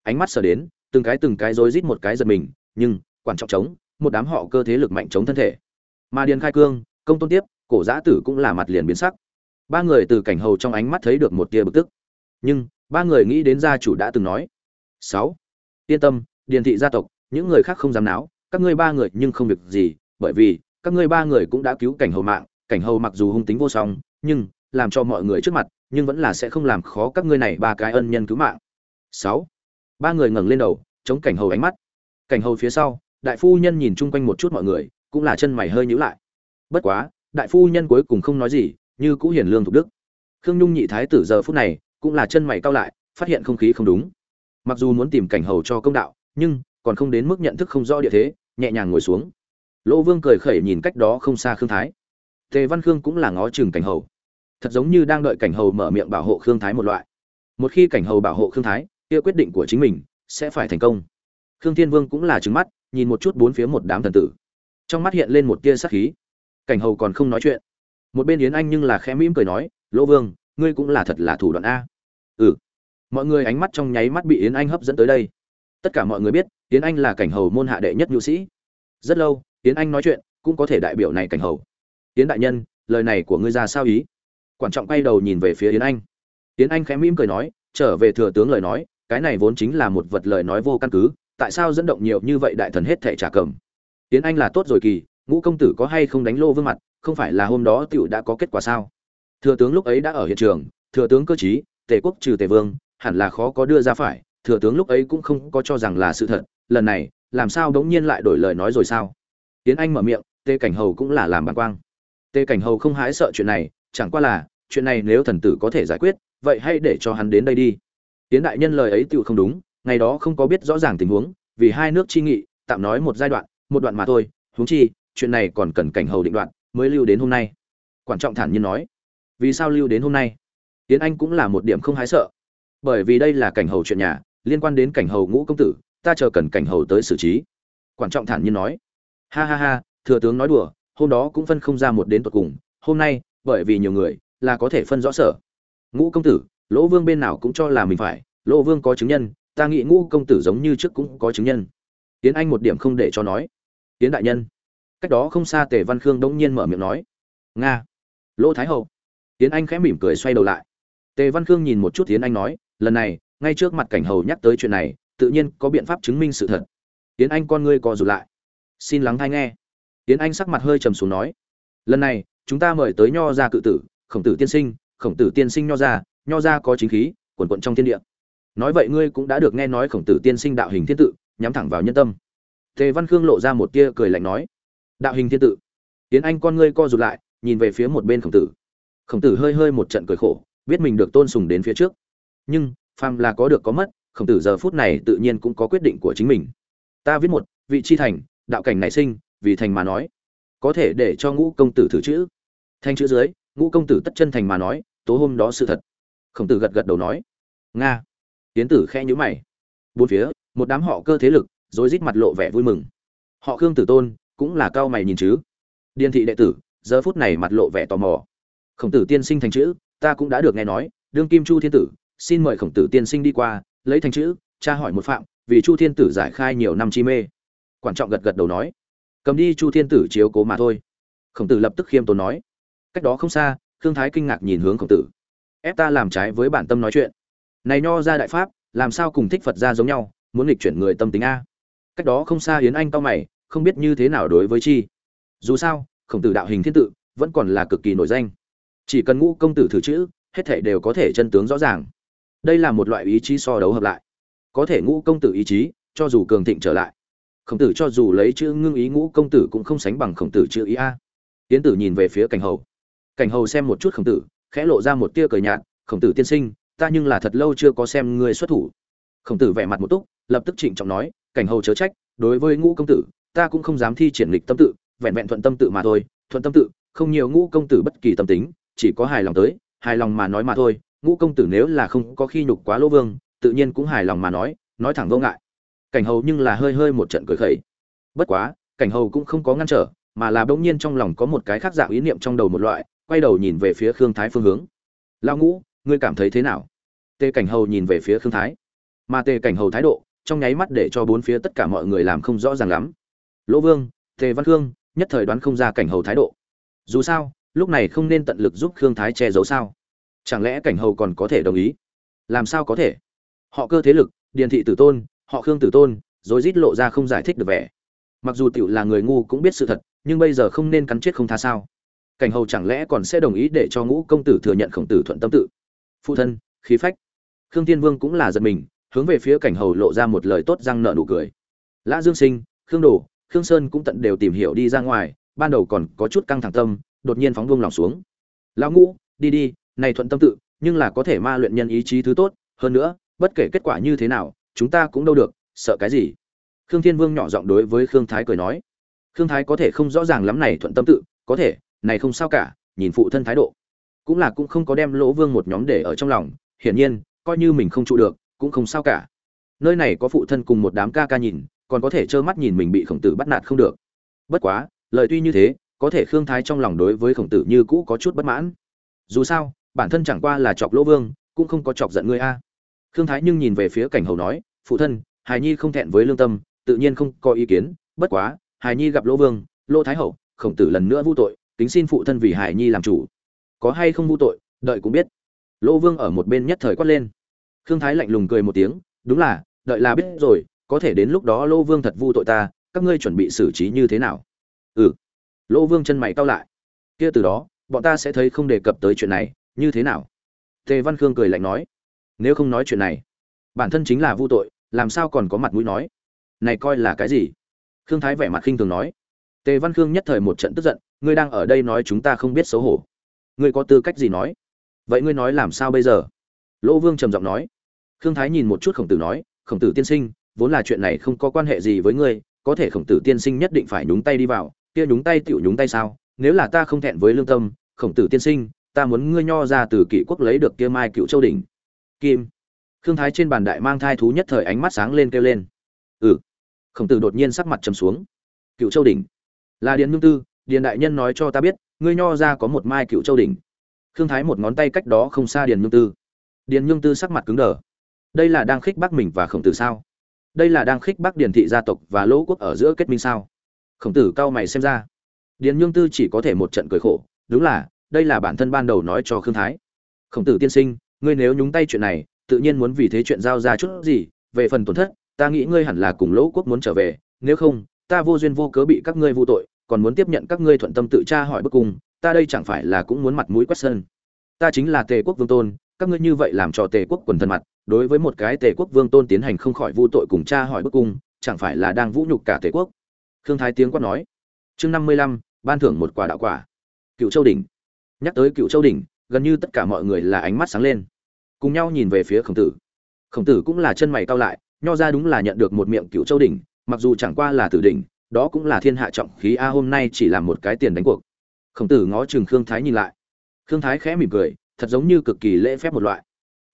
Ánh mắt sở đến, từng cái từng cái rối rít một cái giật mình, nhưng quan trọng chống một đám họ cơ thế lực mạnh chống thân thể. Mà điền khai cương, công tôn tiếp, cổ giã tử cũng là mặt liền biến sắc. Ba người từ cảnh hầu trong ánh mắt thấy được một tia bực tức nhưng, ba người nghĩ đến gia chủ đã từng nói. Sáu, yên tâm, điền thị gia tộc, những người khác không dám náo, các ngươi ba người nhưng không việc gì, bởi vì, các ngươi ba người cũng đã cứu cảnh hầu mạng, cảnh hầu mặc dù hung tính vô song, nhưng, làm cho mọi người trước mặt, nhưng vẫn là sẽ không làm khó các ngươi này ba cái ân nhân cứu mạng. Sáu, ba người ngẩng lên đầu, chống cảnh hầu ánh mắt. Cảnh hầu phía sau, đại phu nhân nhìn chung quanh một chút mọi người, cũng là chân mày hơi nhíu lại. Bất quá, đại phu nhân cuối cùng không nói gì, như cũ hiển lương thục đức. Khương nhung nhị thái tử giờ phút này cũng là chân mày cao lại, phát hiện không khí không đúng. Mặc dù muốn tìm cảnh hầu cho công đạo, nhưng còn không đến mức nhận thức không rõ địa thế, nhẹ nhàng ngồi xuống. Lỗ vương cười khẩy nhìn cách đó không xa khương thái. Tề văn khương cũng là ngó chừng cảnh hầu. Thật giống như đang đợi cảnh hầu mở miệng bảo hộ khương thái một loại. Một khi cảnh hầu bảo hộ khương thái, kia quyết định của chính mình sẽ phải thành công. Khương thiên vương cũng là trứng mắt, nhìn một chút bốn phía một đám thần tử. Trong mắt hiện lên một tia sắc khí. Cảnh hầu còn không nói chuyện. Một bên yến anh nhưng là khẽ mỉm cười nói lỗ vương ngươi cũng là thật là thủ đoạn a. Ừ. Mọi người ánh mắt trong nháy mắt bị yến anh hấp dẫn tới đây. Tất cả mọi người biết, yến anh là cảnh hầu môn hạ đệ nhất nhu sĩ. Rất lâu, yến anh nói chuyện, cũng có thể đại biểu này cảnh hầu. Yến đại nhân, lời này của ngươi ra sao ý? Quan trọng quay đầu nhìn về phía yến anh. Yến anh khẽ mỉm cười nói, trở về thừa tướng lời nói, cái này vốn chính là một vật lời nói vô căn cứ, tại sao dẫn động nhiều như vậy đại thần hết thể trả cầm? Yến anh là tốt rồi kỳ, ngũ công tử có hay không đánh lô vương mặt, không phải là hôm đó tiểu đã có kết quả sao? Thừa tướng lúc ấy đã ở hiện trường, thừa tướng cơ chí tề quốc trừ tề vương, hẳn là khó có đưa ra phải, thừa tướng lúc ấy cũng không có cho rằng là sự thật, lần này, làm sao đống nhiên lại đổi lời nói rồi sao? Tiến anh mở miệng, tề cảnh hầu cũng là làm bàn quang. Tề cảnh hầu không hái sợ chuyện này, chẳng qua là, chuyện này nếu thần tử có thể giải quyết, vậy hãy để cho hắn đến đây đi. Tiến đại nhân lời ấy tự không đúng, ngày đó không có biết rõ ràng tình huống, vì hai nước chi nghị, tạm nói một giai đoạn, một đoạn mà thôi, huống chi, chuyện này còn cần cảnh hầu định đoạn, mới lưu đến hôm nay. Quan trọng thản nhiên nói vì sao lưu đến hôm nay? Tiến anh cũng là một điểm không hái sợ. Bởi vì đây là cảnh hầu chuyện nhà, liên quan đến cảnh hầu ngũ công tử, ta chờ cần cảnh hầu tới xử trí. Quan trọng thản nhiên nói. Ha ha ha, thừa tướng nói đùa, hôm đó cũng phân không ra một đến tột cùng, hôm nay, bởi vì nhiều người, là có thể phân rõ sở. Ngũ công tử, lỗ vương bên nào cũng cho là mình phải, lỗ vương có chứng nhân, ta nghĩ ngũ công tử giống như trước cũng có chứng nhân. Tiến anh một điểm không để cho nói. Tiến đại nhân. Cách đó không xa tề văn khương đống nhiên mở miệng nói. Nga. Lỗ thái hậu tiến anh khẽ mỉm cười xoay đầu lại. Tề văn khương nhìn một chút tiến anh nói, lần này, ngay trước mặt cảnh hầu nhắc tới chuyện này, tự nhiên có biện pháp chứng minh sự thật. Tiến anh con ngươi co rụt lại. Xin lắng hay nghe. Tiến anh sắc mặt hơi trầm xuống nói, lần này, chúng ta mời tới nho ra cự tử, khổng tử tiên sinh, khổng tử tiên sinh nho ra nho ra có chính khí, quần quận trong thiên địa. Nói vậy ngươi cũng đã được nghe nói khổng tử tiên sinh đạo hình thiên tự, nhắm thẳng vào nhân tâm. Tề văn khương lộ ra một tia cười lạnh nói, đạo hình thiên tự. Tiến anh con ngươi co rụt lại, nhìn về phía một bên khổng tử khổng tử hơi hơi một trận cười khổ, biết mình được tôn sùng đến phía trước. Nhưng, phàm là có được có mất, khổng tử giờ phút này tự nhiên cũng có quyết định của chính mình. Ta viết một, vị chi thành, đạo cảnh nảy sinh, vì thành mà nói. Có thể để cho ngũ công tử thử chữ. Thanh chữ dưới, ngũ công tử tất chân thành mà nói, tố hôm đó sự thật. Khổng tử gật gật đầu nói. Nga. Tiến tử khe nhữ mày. Bốn phía, một đám họ cơ thế lực rồi rít mặt lộ vẻ vui mừng. Họ khương tử tôn cũng là cao mày nhìn chứ. Điên thị đệ tử, giờ phút này mặt lộ vẻ tò mò khổng tử tiên sinh thành chữ, ta cũng đã được nghe nói, đương kim chu thiên tử, xin mời khổng tử tiên sinh đi qua, lấy thành chữ cha hỏi một phạm, vì chu thiên tử giải khai nhiều năm chi mê. Quan trọng gật gật đầu nói, cầm đi chu thiên tử chiếu cố mà thôi. Khổng tử lập tức khiêm tốn nói, cách đó không xa thương thái kinh ngạc nhìn hướng khổng tử. Ép ta làm trái với bản tâm nói chuyện. Này nho ra đại pháp, làm sao cùng thích phật ra giống nhau, muốn nghịch chuyển người tâm tính a? Cách đó không xa yến anh to mày, không biết như thế nào đối với chi. Dù sao, khổng tử đạo hình thiên tự vẫn còn là cực kỳ nổi danh chỉ cần ngũ công tử thử chữ, hết thể đều có thể chân tướng rõ ràng. Đây là một loại ý chí so đấu hợp lại. Có thể ngũ công tử ý chí, cho dù cường thịnh trở lại. Khổng tử cho dù lấy chữ ngưng ý, ngũ công tử cũng không sánh bằng khổng tử chữ ý a. Tiến tử nhìn về phía cảnh hầu. Cảnh hầu xem một chút khổng tử, khẽ lộ ra một tia cười nhạt, khổng tử tiên sinh, ta nhưng là thật lâu chưa có xem ngươi xuất thủ. Khổng tử vẻ mặt một túc, lập tức trịnh trọng nói, cảnh hầu chớ trách, đối với ngũ công tử, ta cũng không dám thi triển lịch tâm tự, vẹn vẹn thuận tâm tự mà thôi, thuận tâm tự, không nhiều ngũ công tử bất kỳ tâm tính chỉ có hài lòng tới, hài lòng mà nói mà thôi, ngũ công tử nếu là không có khi nhục quá lỗ vương, tự nhiên cũng hài lòng mà nói nói thẳng vô ngại. Cảnh hầu nhưng là hơi hơi một trận cười khẩy. Bất quá, cảnh hầu cũng không có ngăn trở, mà là bỗng nhiên trong lòng có một cái khác dạng ý niệm trong đầu một loại, quay đầu nhìn về phía khương thái phương hướng. Lao ngũ, ngươi cảm thấy thế nào? Tề cảnh hầu nhìn về phía khương thái. Mà tề cảnh hầu thái độ, trong nháy mắt để cho bốn phía tất cả mọi người làm không rõ ràng lắm. Lỗ vương, tề văn khương, nhất thời đoán không ra cảnh hầu thái độ. Dù sao lúc này không nên tận lực giúp khương thái che giấu sao? Chẳng lẽ cảnh hầu còn có thể đồng ý? Làm sao có thể? Họ cơ thế lực, điền thị tử tôn, họ khương tử tôn rồi rít lộ ra không giải thích được vẻ. Mặc dù tiểu là người ngu cũng biết sự thật, nhưng bây giờ không nên cắn chết không tha sao? Cảnh hầu chẳng lẽ còn sẽ đồng ý để cho ngũ công tử thừa nhận khổng tử thuận tâm tự? Phụ thân, khí phách. Khương tiên vương cũng là giật mình, hướng về phía cảnh hầu lộ ra một lời tốt răng nợ nụ cười. Lã dương sinh, khương đồ, khương sơn cũng tận đều tìm hiểu đi ra ngoài, ban đầu còn có chút căng thẳng tâm đột nhiên phóng buông lòng xuống. Lão ngũ, đi đi, này thuận tâm tự, nhưng là có thể ma luyện nhân ý chí thứ tốt, hơn nữa, bất kể kết quả như thế nào, chúng ta cũng đâu được, sợ cái gì? Khương thiên vương nhỏ giọng đối với khương thái cười nói. Khương thái có thể không rõ ràng lắm này thuận tâm tự, có thể, này không sao cả, nhìn phụ thân thái độ. Cũng là cũng không có đem lỗ vương một nhóm để ở trong lòng, hiển nhiên, coi như mình không trụ được, cũng không sao cả. Nơi này có phụ thân cùng một đám ca ca nhìn, còn có thể trơ mắt nhìn mình bị khổng tử bắt nạt không được. Bất quá, lời tuy như thế có thể khương thái trong lòng đối với khổng tử như cũ có chút bất mãn. Dù sao, bản thân chẳng qua là chọc lỗ vương, cũng không có chọc giận ngươi a. Khương thái nhưng nhìn về phía cảnh hầu nói, phụ thân hài nhi không thẹn với lương tâm, tự nhiên không có ý kiến, bất quá hài nhi gặp lỗ vương, lỗ thái hậu, khổng tử lần nữa vu tội, kính xin phụ thân vì hài nhi làm chủ. Có hay không vu tội, đợi cũng biết. Lỗ vương ở một bên nhất thời quát lên. Khương thái lạnh lùng cười một tiếng, đúng là, đợi là biết rồi, có thể đến lúc đó lỗ vương thật vu tội ta, các ngươi chuẩn bị xử trí như thế nào? Ừ lỗ vương chân mày cau lại. Kia từ đó, bọn ta sẽ thấy không đề cập tới chuyện này, như thế nào? Tề văn khương cười lạnh nói. Nếu không nói chuyện này, bản thân chính là vu tội, làm sao còn có mặt mũi nói? Này coi là cái gì? Khương thái vẻ mặt khinh thường nói. Tề văn khương nhất thời một trận tức giận, ngươi đang ở đây nói chúng ta không biết xấu hổ. Ngươi có tư cách gì nói? Vậy ngươi nói làm sao bây giờ? Lỗ vương trầm giọng nói. Khương thái nhìn một chút khổng tử nói, khổng tử tiên sinh, vốn là chuyện này không có quan hệ gì với ngươi, có thể khổng tử tiên sinh nhất định phải nhúng tay đi vào kia nhúng tay tựu nhúng tay sao? Nếu là ta không thẹn với lương tâm, khổng tử tiên sinh, ta muốn ngươi nho ra từ kỷ quốc lấy được kia mai cựu châu đỉnh. Kim. Khương thái trên bàn đại mang thai thú nhất thời ánh mắt sáng lên kêu lên. Ừ. Khổng tử đột nhiên sắc mặt trầm xuống. Cựu châu đỉnh. Là điền nhung tư, điền đại nhân nói cho ta biết, ngươi nho ra có một mai cựu châu đỉnh. Khương thái một ngón tay cách đó không xa điền nhung tư. Điền nhung tư sắc mặt cứng đờ. Đây là đang khích bác mình và khổng tử sao? Đây là đang khích bác điền thị gia tộc và lỗ quốc ở giữa kết minh sao? Khổng tử cao mày xem ra. Điền nhương tư chỉ có thể một trận cười khổ, đúng là, đây là bản thân ban đầu nói cho khương thái. Khổng tử tiên sinh, ngươi nếu nhúng tay chuyện này, tự nhiên muốn vì thế chuyện giao ra chút gì, về phần tổn thất, ta nghĩ ngươi hẳn là cùng lỗ quốc muốn trở về, nếu không, ta vô duyên vô cớ bị các ngươi vô tội, còn muốn tiếp nhận các ngươi thuận tâm tự tra hỏi bức cung ta đây chẳng phải là cũng muốn mặt mũi quét sơn ta chính là tề quốc vương tôn, các ngươi như vậy làm cho tề quốc quần thân mặt, đối với một cái tề quốc vương tôn tiến hành không khỏi vu tội cùng tra hỏi bức cung chẳng phải là đang vũ nhục cả tề quốc khương thái tiếng quát nói, chương năm mươi lăm, ban thưởng một quả đạo quả. Cựu châu đỉnh. Nhắc tới cựu châu đỉnh, gần như tất cả mọi người là ánh mắt sáng lên. Cùng nhau nhìn về phía khổng tử. Khổng tử cũng là chân mày cao lại, nho ra đúng là nhận được một miệng cựu châu đỉnh, mặc dù chẳng qua là tử đỉnh, đó cũng là thiên hạ trọng khí a, hôm nay chỉ là một cái tiền đánh cuộc. Khổng tử ngó chừng khương thái nhìn lại. Khương thái khẽ mỉm cười, thật giống như cực kỳ lễ phép một loại.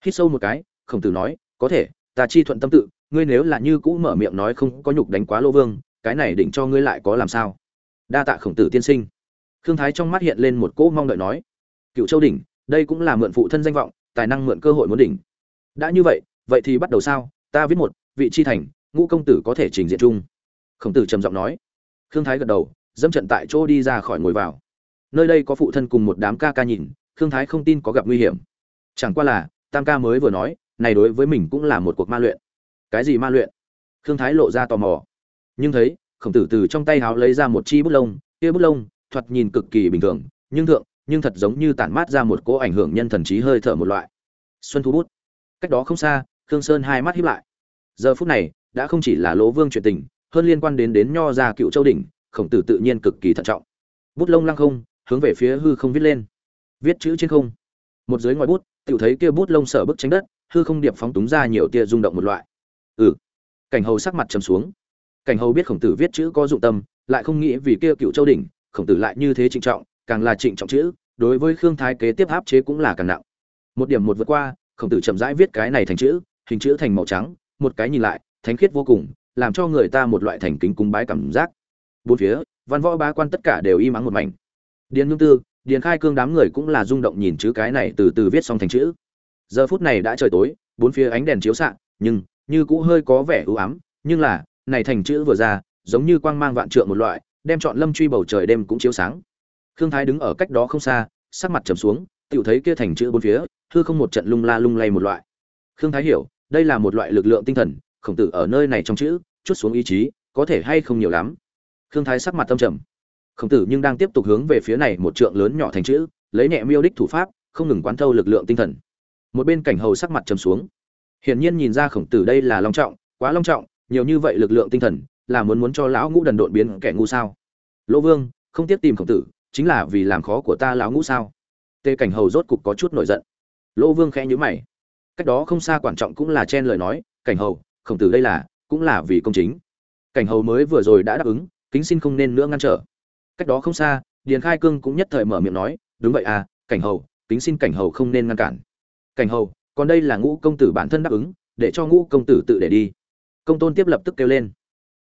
Hít sâu một cái, khổng tử nói, có thể, ta chi thuận tâm tự, ngươi nếu là như cũ mở miệng nói không có nhục đánh quá lô vương cái này định cho ngươi lại có làm sao? Đa tạ khổng tử tiên sinh. Khương thái trong mắt hiện lên một cỗ mong đợi nói, cựu châu đỉnh, đây cũng là mượn phụ thân danh vọng, tài năng mượn cơ hội muốn đỉnh. Đã như vậy vậy thì bắt đầu sao? Ta viết một, vị chi thành, ngũ công tử có thể trình diện chung. Khổng tử trầm giọng nói. Khương thái gật đầu, dẫm trận tại chỗ đi ra khỏi ngồi vào. Nơi đây có phụ thân cùng một đám ca ca nhìn, khương thái không tin có gặp nguy hiểm. Chẳng qua là, tam ca mới vừa nói, này đối với mình cũng là một cuộc ma luyện. Cái gì ma luyện? Khương thái lộ ra tò mò nhưng thấy, khổng tử từ trong tay háo lấy ra một chi bút lông, kia bút lông, thoạt nhìn cực kỳ bình thường, nhưng thượng, nhưng thật giống như tản mát ra một cỗ ảnh hưởng nhân thần trí hơi thở một loại. Xuân thu bút. Cách đó không xa, khương sơn hai mắt hiếp lại. Giờ phút này, đã không chỉ là lỗ vương chuyện tình, hơn liên quan đến đến nho gia cựu châu đỉnh, khổng tử tự nhiên cực kỳ thận trọng. Bút lông lăng không, hướng về phía hư không viết lên. Viết chữ trên không. Một dưới ngoài bút tự thấy kia bút lông sở bức tránh đất, hư không điệp phóng túng ra nhiều tia rung động một loại. Ừ. Cảnh hầu sắc mặt trầm xuống cảnh hầu biết khổng tử viết chữ có dụng tâm, lại không nghĩ vì kia cựu châu đỉnh, khổng tử lại như thế trịnh trọng, càng là trịnh trọng chữ, đối với khương thái kế tiếp áp chế cũng là càng nặng. Một điểm một vượt qua, khổng tử chậm rãi viết cái này thành chữ, hình chữ thành màu trắng, một cái nhìn lại, thánh khiết vô cùng, làm cho người ta một loại thành kính cúng bái cảm giác. Bốn phía, văn võ bá quan tất cả đều im ắng một mảnh. Điền ngưng tư, điền khai cương đám người cũng là rung động nhìn chữ cái này từ từ viết xong thành chữ. Giờ phút này đã trời tối, bốn phía ánh đèn chiếu xạ, nhưng như cũ hơi có vẻ ưu ám, nhưng là này thành chữ vừa ra, giống như quang mang vạn trượng một loại, đem chọn lâm truy bầu trời đêm cũng chiếu sáng. Khương thái đứng ở cách đó không xa, sắc mặt trầm xuống tự thấy kia thành chữ bốn phía, hư không một trận lung la lung lay một loại. Khương thái hiểu, đây là một loại lực lượng tinh thần, khổng tử ở nơi này trong chữ, chút xuống ý chí, có thể hay không nhiều lắm. Khương thái sắc mặt tâm trầm. Khổng tử nhưng đang tiếp tục hướng về phía này một trượng lớn nhỏ thành chữ, lấy nhẹ miêu đích thủ pháp, không ngừng quán thâu lực lượng tinh thần. Một bên cảnh hầu sắc mặt trầm xuống. Hiển nhiên nhìn ra khổng tử đây là long trọng, quá long trọng nhiều như vậy lực lượng tinh thần, là muốn muốn cho lão ngũ đần độn biến kẻ ngu sao? Lỗ vương, không tiếp tìm khổng tử, chính là vì làm khó của ta lão ngũ sao? Tê cảnh hầu rốt cục có chút nổi giận. Lỗ vương khẽ nhíu mày. Cách đó không xa quan trọng cũng là chen lời nói, cảnh hầu, khổng tử đây là, cũng là vì công chính. Cảnh hầu mới vừa rồi đã đáp ứng, kính xin không nên nữa ngăn trở. Cách đó không xa, điền khai cương cũng nhất thời mở miệng nói, đúng vậy à cảnh hầu, kính xin cảnh hầu không nên ngăn cản. Cảnh hầu, còn đây là ngũ công tử bản thân đáp ứng, để cho ngũ công tử tự để đi công tôn tiếp lập tức kêu lên.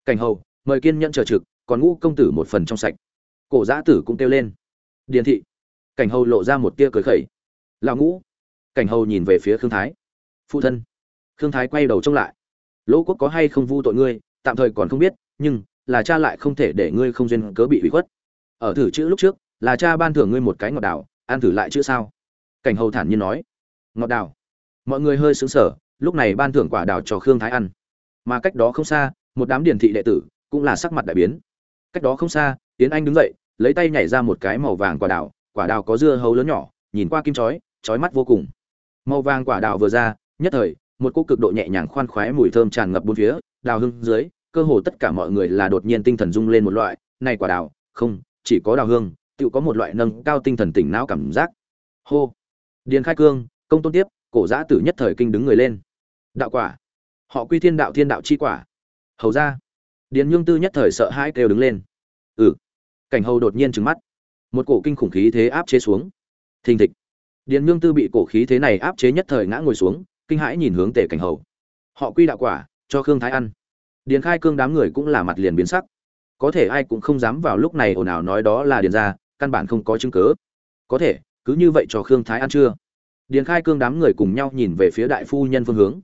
Cảnh hầu, mời kiên nhẫn chờ trực, còn ngũ công tử một phần trong sạch. Cổ giã tử cũng kêu lên. Điền thị. Cảnh hầu lộ ra một tia cười khẩy. Lão ngũ. Cảnh hầu nhìn về phía khương thái. Phụ thân. Khương thái quay đầu trông lại. Lỗ quốc có hay không vu tội ngươi, tạm thời còn không biết, nhưng là cha lại không thể để ngươi không duyên cớ bị hủy khuất. Ở thử chữ lúc trước, là cha ban thưởng ngươi một cái ngọt đào ăn thử lại chữ sao? Cảnh hầu thản nhiên nói. Ngọt đào mọi người hơi sững sờ, lúc này ban thưởng quả đào cho khương thái ăn mà cách đó không xa, một đám điển thị đệ tử cũng là sắc mặt đại biến. Cách đó không xa tiến anh đứng dậy, lấy tay nhảy ra một cái màu vàng quả đào quả đào có dưa hấu lớn nhỏ, nhìn qua kim chói chói mắt vô cùng. Màu vàng quả đào vừa ra, nhất thời, một cô cực độ nhẹ nhàng khoan khoái mùi thơm tràn ngập bốn phía, đào hương dưới, cơ hồ tất cả mọi người là đột nhiên tinh thần rung lên một loại, này quả đào, không, chỉ có đào hương tự có một loại nâng cao tinh thần tỉnh não cảm giác. Hô. Điền khai cương, công tôn tiếp, cổ giã tử nhất thời kinh đứng người lên. Đạo quả họ quy thiên đạo thiên đạo chi quả. Hầu ra. Điền nhương tư nhất thời sợ hãi kêu đứng lên. Ừ. Cảnh hầu đột nhiên trừng mắt. Một cổ kinh khủng khí thế áp chế xuống. Thình thịch. Điền nhương tư bị cổ khí thế này áp chế nhất thời ngã ngồi xuống, kinh hãi nhìn hướng tề cảnh hầu. Họ quy đạo quả, cho khương thái ăn. Điền khai cương đám người cũng là mặt liền biến sắc. Có thể ai cũng không dám vào lúc này ồn ào nói đó là điền ra căn bản không có chứng cớ có thể, cứ như vậy cho khương thái ăn chưa? Điền khai cương đám người cùng nhau nhìn về phía đại phu nhân phương hướng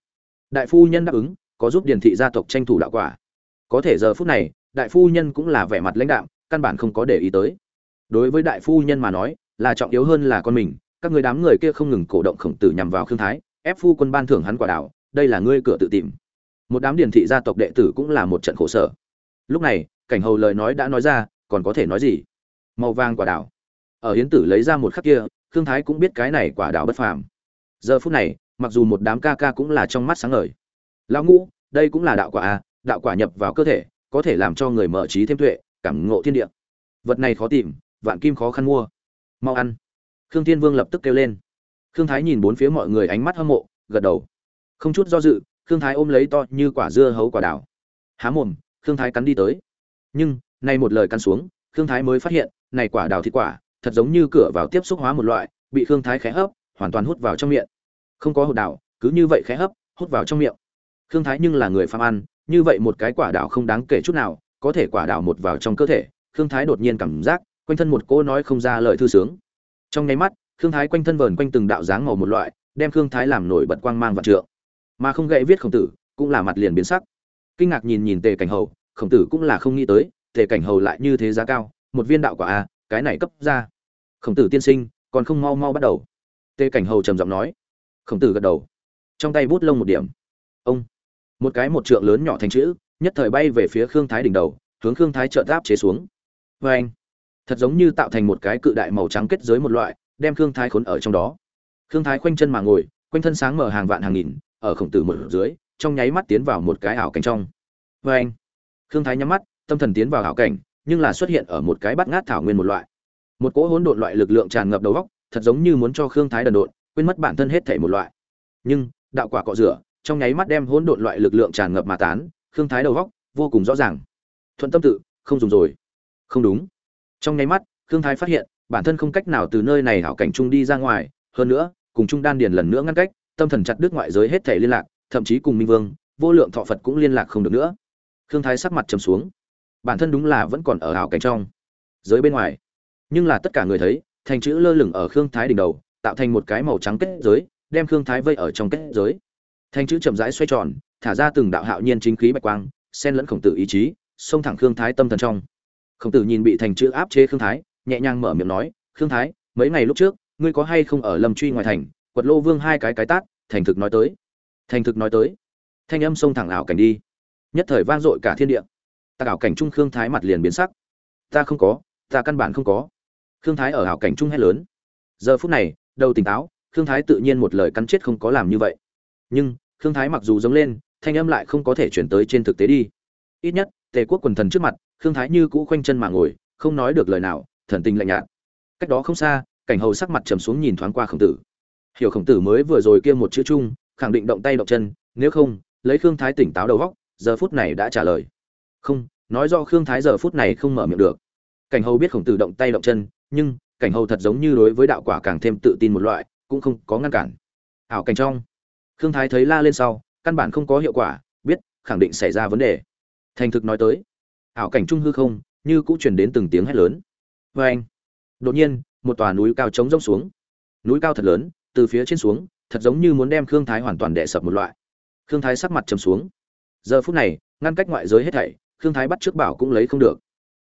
đại phu nhân đáp ứng, có giúp điền thị gia tộc tranh thủ đạo quả. Có thể giờ phút này, đại phu nhân cũng là vẻ mặt lãnh đạm, căn bản không có để ý tới. Đối với đại phu nhân mà nói, là trọng yếu hơn là con mình, các người đám người kia không ngừng cổ động khổng tử nhằm vào khương thái, ép phu quân ban thưởng hắn quả đảo, đây là ngươi cửa tự tìm. Một đám điền thị gia tộc đệ tử cũng là một trận khổ sở. Lúc này, cảnh hầu lời nói đã nói ra, còn có thể nói gì? Màu vàng quả đảo. Ở hiến tử lấy ra một khắc kia, khương thái cũng biết cái này quả đảo bất phàm. Giờ phút này mặc dù một đám ca ca cũng là trong mắt sáng ngời. Lão ngũ, đây cũng là đạo quả a đạo quả nhập vào cơ thể, có thể làm cho người mở trí thêm tuệ, cảm ngộ thiên địa. Vật này khó tìm, vạn kim khó khăn mua. Mau ăn. Khương thiên vương lập tức kêu lên. Khương thái nhìn bốn phía mọi người ánh mắt hâm mộ, gật đầu. Không chút do dự, khương thái ôm lấy to như quả dưa hấu quả đào. Há mồm, khương thái cắn đi tới. Nhưng nay một lời cắn xuống, khương thái mới phát hiện, này quả đào thịt quả, thật giống như cửa vào tiếp xúc hóa một loại, bị khương thái khẽ hấp, hoàn toàn hút vào trong miệng không có hột đảo, cứ như vậy khẽ hấp, hút vào trong miệng. Khương thái nhưng là người phàm ăn, như vậy một cái quả đào không đáng kể chút nào, có thể quả đào một vào trong cơ thể, khương thái đột nhiên cảm giác, quanh thân một cô nói không ra lời thư sướng. Trong nháy mắt, khương thái quanh thân vờn quanh từng đạo dáng màu một loại, đem khương thái làm nổi bật quang mang vạn trượng. Mà không gậy viết khổng tử, cũng là mặt liền biến sắc. Kinh ngạc nhìn nhìn tề cảnh hầu, khổng tử cũng là không nghĩ tới, tề cảnh hầu lại như thế giá cao, một viên đạo quả a, cái này cấp ra. Khổng tử tiên sinh, còn không mau mau bắt đầu. Tề cảnh hầu trầm giọng nói khổng tử gật đầu. Trong tay bút lông một điểm. Ông. Một cái một trượng lớn nhỏ thành chữ, nhất thời bay về phía khương thái đỉnh đầu, hướng khương thái trợ áp chế xuống. Vê anh. Thật giống như tạo thành một cái cự đại màu trắng kết giới một loại, đem khương thái khốn ở trong đó. Khương thái khoanh chân mà ngồi, quanh thân sáng mở hàng vạn hàng nghìn, ở khổng tử một dưới, trong nháy mắt tiến vào một cái ảo cảnh trong. Vê anh. Khương thái nhắm mắt, tâm thần tiến vào ảo cảnh, nhưng là xuất hiện ở một cái bắt ngát thảo nguyên một loại. Một cỗ hỗn độn loại lực lượng tràn ngập đầu góc thật giống như muốn cho khương thái đần độn quên mất bản thân hết thể một loại. Nhưng, đạo quả cọ rửa, trong nháy mắt đem hỗn độn loại lực lượng tràn ngập mà tán, khương thái đầu góc, vô cùng rõ ràng. Thuận tâm tự, không dùng rồi. Không đúng. Trong nháy mắt, khương thái phát hiện, bản thân không cách nào từ nơi này hảo cảnh trung đi ra ngoài, hơn nữa, cùng trung đan điền lần nữa ngăn cách, tâm thần chặt đứt ngoại giới hết thể liên lạc, thậm chí cùng minh vương, vô lượng thọ phật cũng liên lạc không được nữa. Khương thái sắc mặt trầm xuống. Bản thân đúng là vẫn còn ở hảo cảnh trong, giới bên ngoài. Nhưng là tất cả người thấy, thành chữ lơ lửng ở khương thái đỉnh đầu tạo thành một cái màu trắng kết giới, đem khương thái vây ở trong kết giới. Thành chữ chậm rãi xoay tròn, thả ra từng đạo hạo nhiên chính khí bạch quang, xen lẫn khổng tử ý chí, xông thẳng khương thái tâm thần trong. Khổng tử nhìn bị thành chữ áp chế khương thái, nhẹ nhàng mở miệng nói, khương thái, mấy ngày lúc trước, ngươi có hay không ở lâm truy ngoài thành, quật lô vương hai cái cái tát, thành thực nói tới. Thành thực nói tới. Thanh âm xông thẳng ảo cảnh đi. Nhất thời vang dội cả thiên địa. Ta ảo cảnh trung khương thái mặt liền biến sắc. Ta không có, ta căn bản không có. Khương thái ở ảo cảnh trung hét lớn. Giờ phút này đầu tỉnh táo, khương thái tự nhiên một lời cắn chết không có làm như vậy. Nhưng, khương thái mặc dù giống lên, thanh âm lại không có thể chuyển tới trên thực tế đi. Ít nhất, tề quốc quần thần trước mặt, khương thái như cũ khoanh chân mà ngồi, không nói được lời nào, thần tình lạnh nhạt. Cách đó không xa, cảnh hầu sắc mặt trầm xuống nhìn thoáng qua khổng tử. Hiểu khổng tử mới vừa rồi kia một chữ chung, khẳng định động tay động chân, nếu không, lấy khương thái tỉnh táo đầu góc, giờ phút này đã trả lời. Không, nói do khương thái giờ phút này không mở miệng được. Cảnh hầu biết khổng tử động tay động chân, nhưng cảnh hầu thật giống như đối với đạo quả càng thêm tự tin một loại, cũng không có ngăn cản. Ảo cảnh trong, khương thái thấy la lên sau, căn bản không có hiệu quả, biết, khẳng định xảy ra vấn đề. Thành thực nói tới, ảo cảnh trung hư không, như cũng truyền đến từng tiếng hét lớn. Vê anh, đột nhiên, một tòa núi cao trống rông xuống. Núi cao thật lớn, từ phía trên xuống, thật giống như muốn đem khương thái hoàn toàn đè sập một loại. Khương thái sắc mặt trầm xuống. Giờ phút này, ngăn cách ngoại giới hết thảy, khương thái bắt trước bảo cũng lấy không được.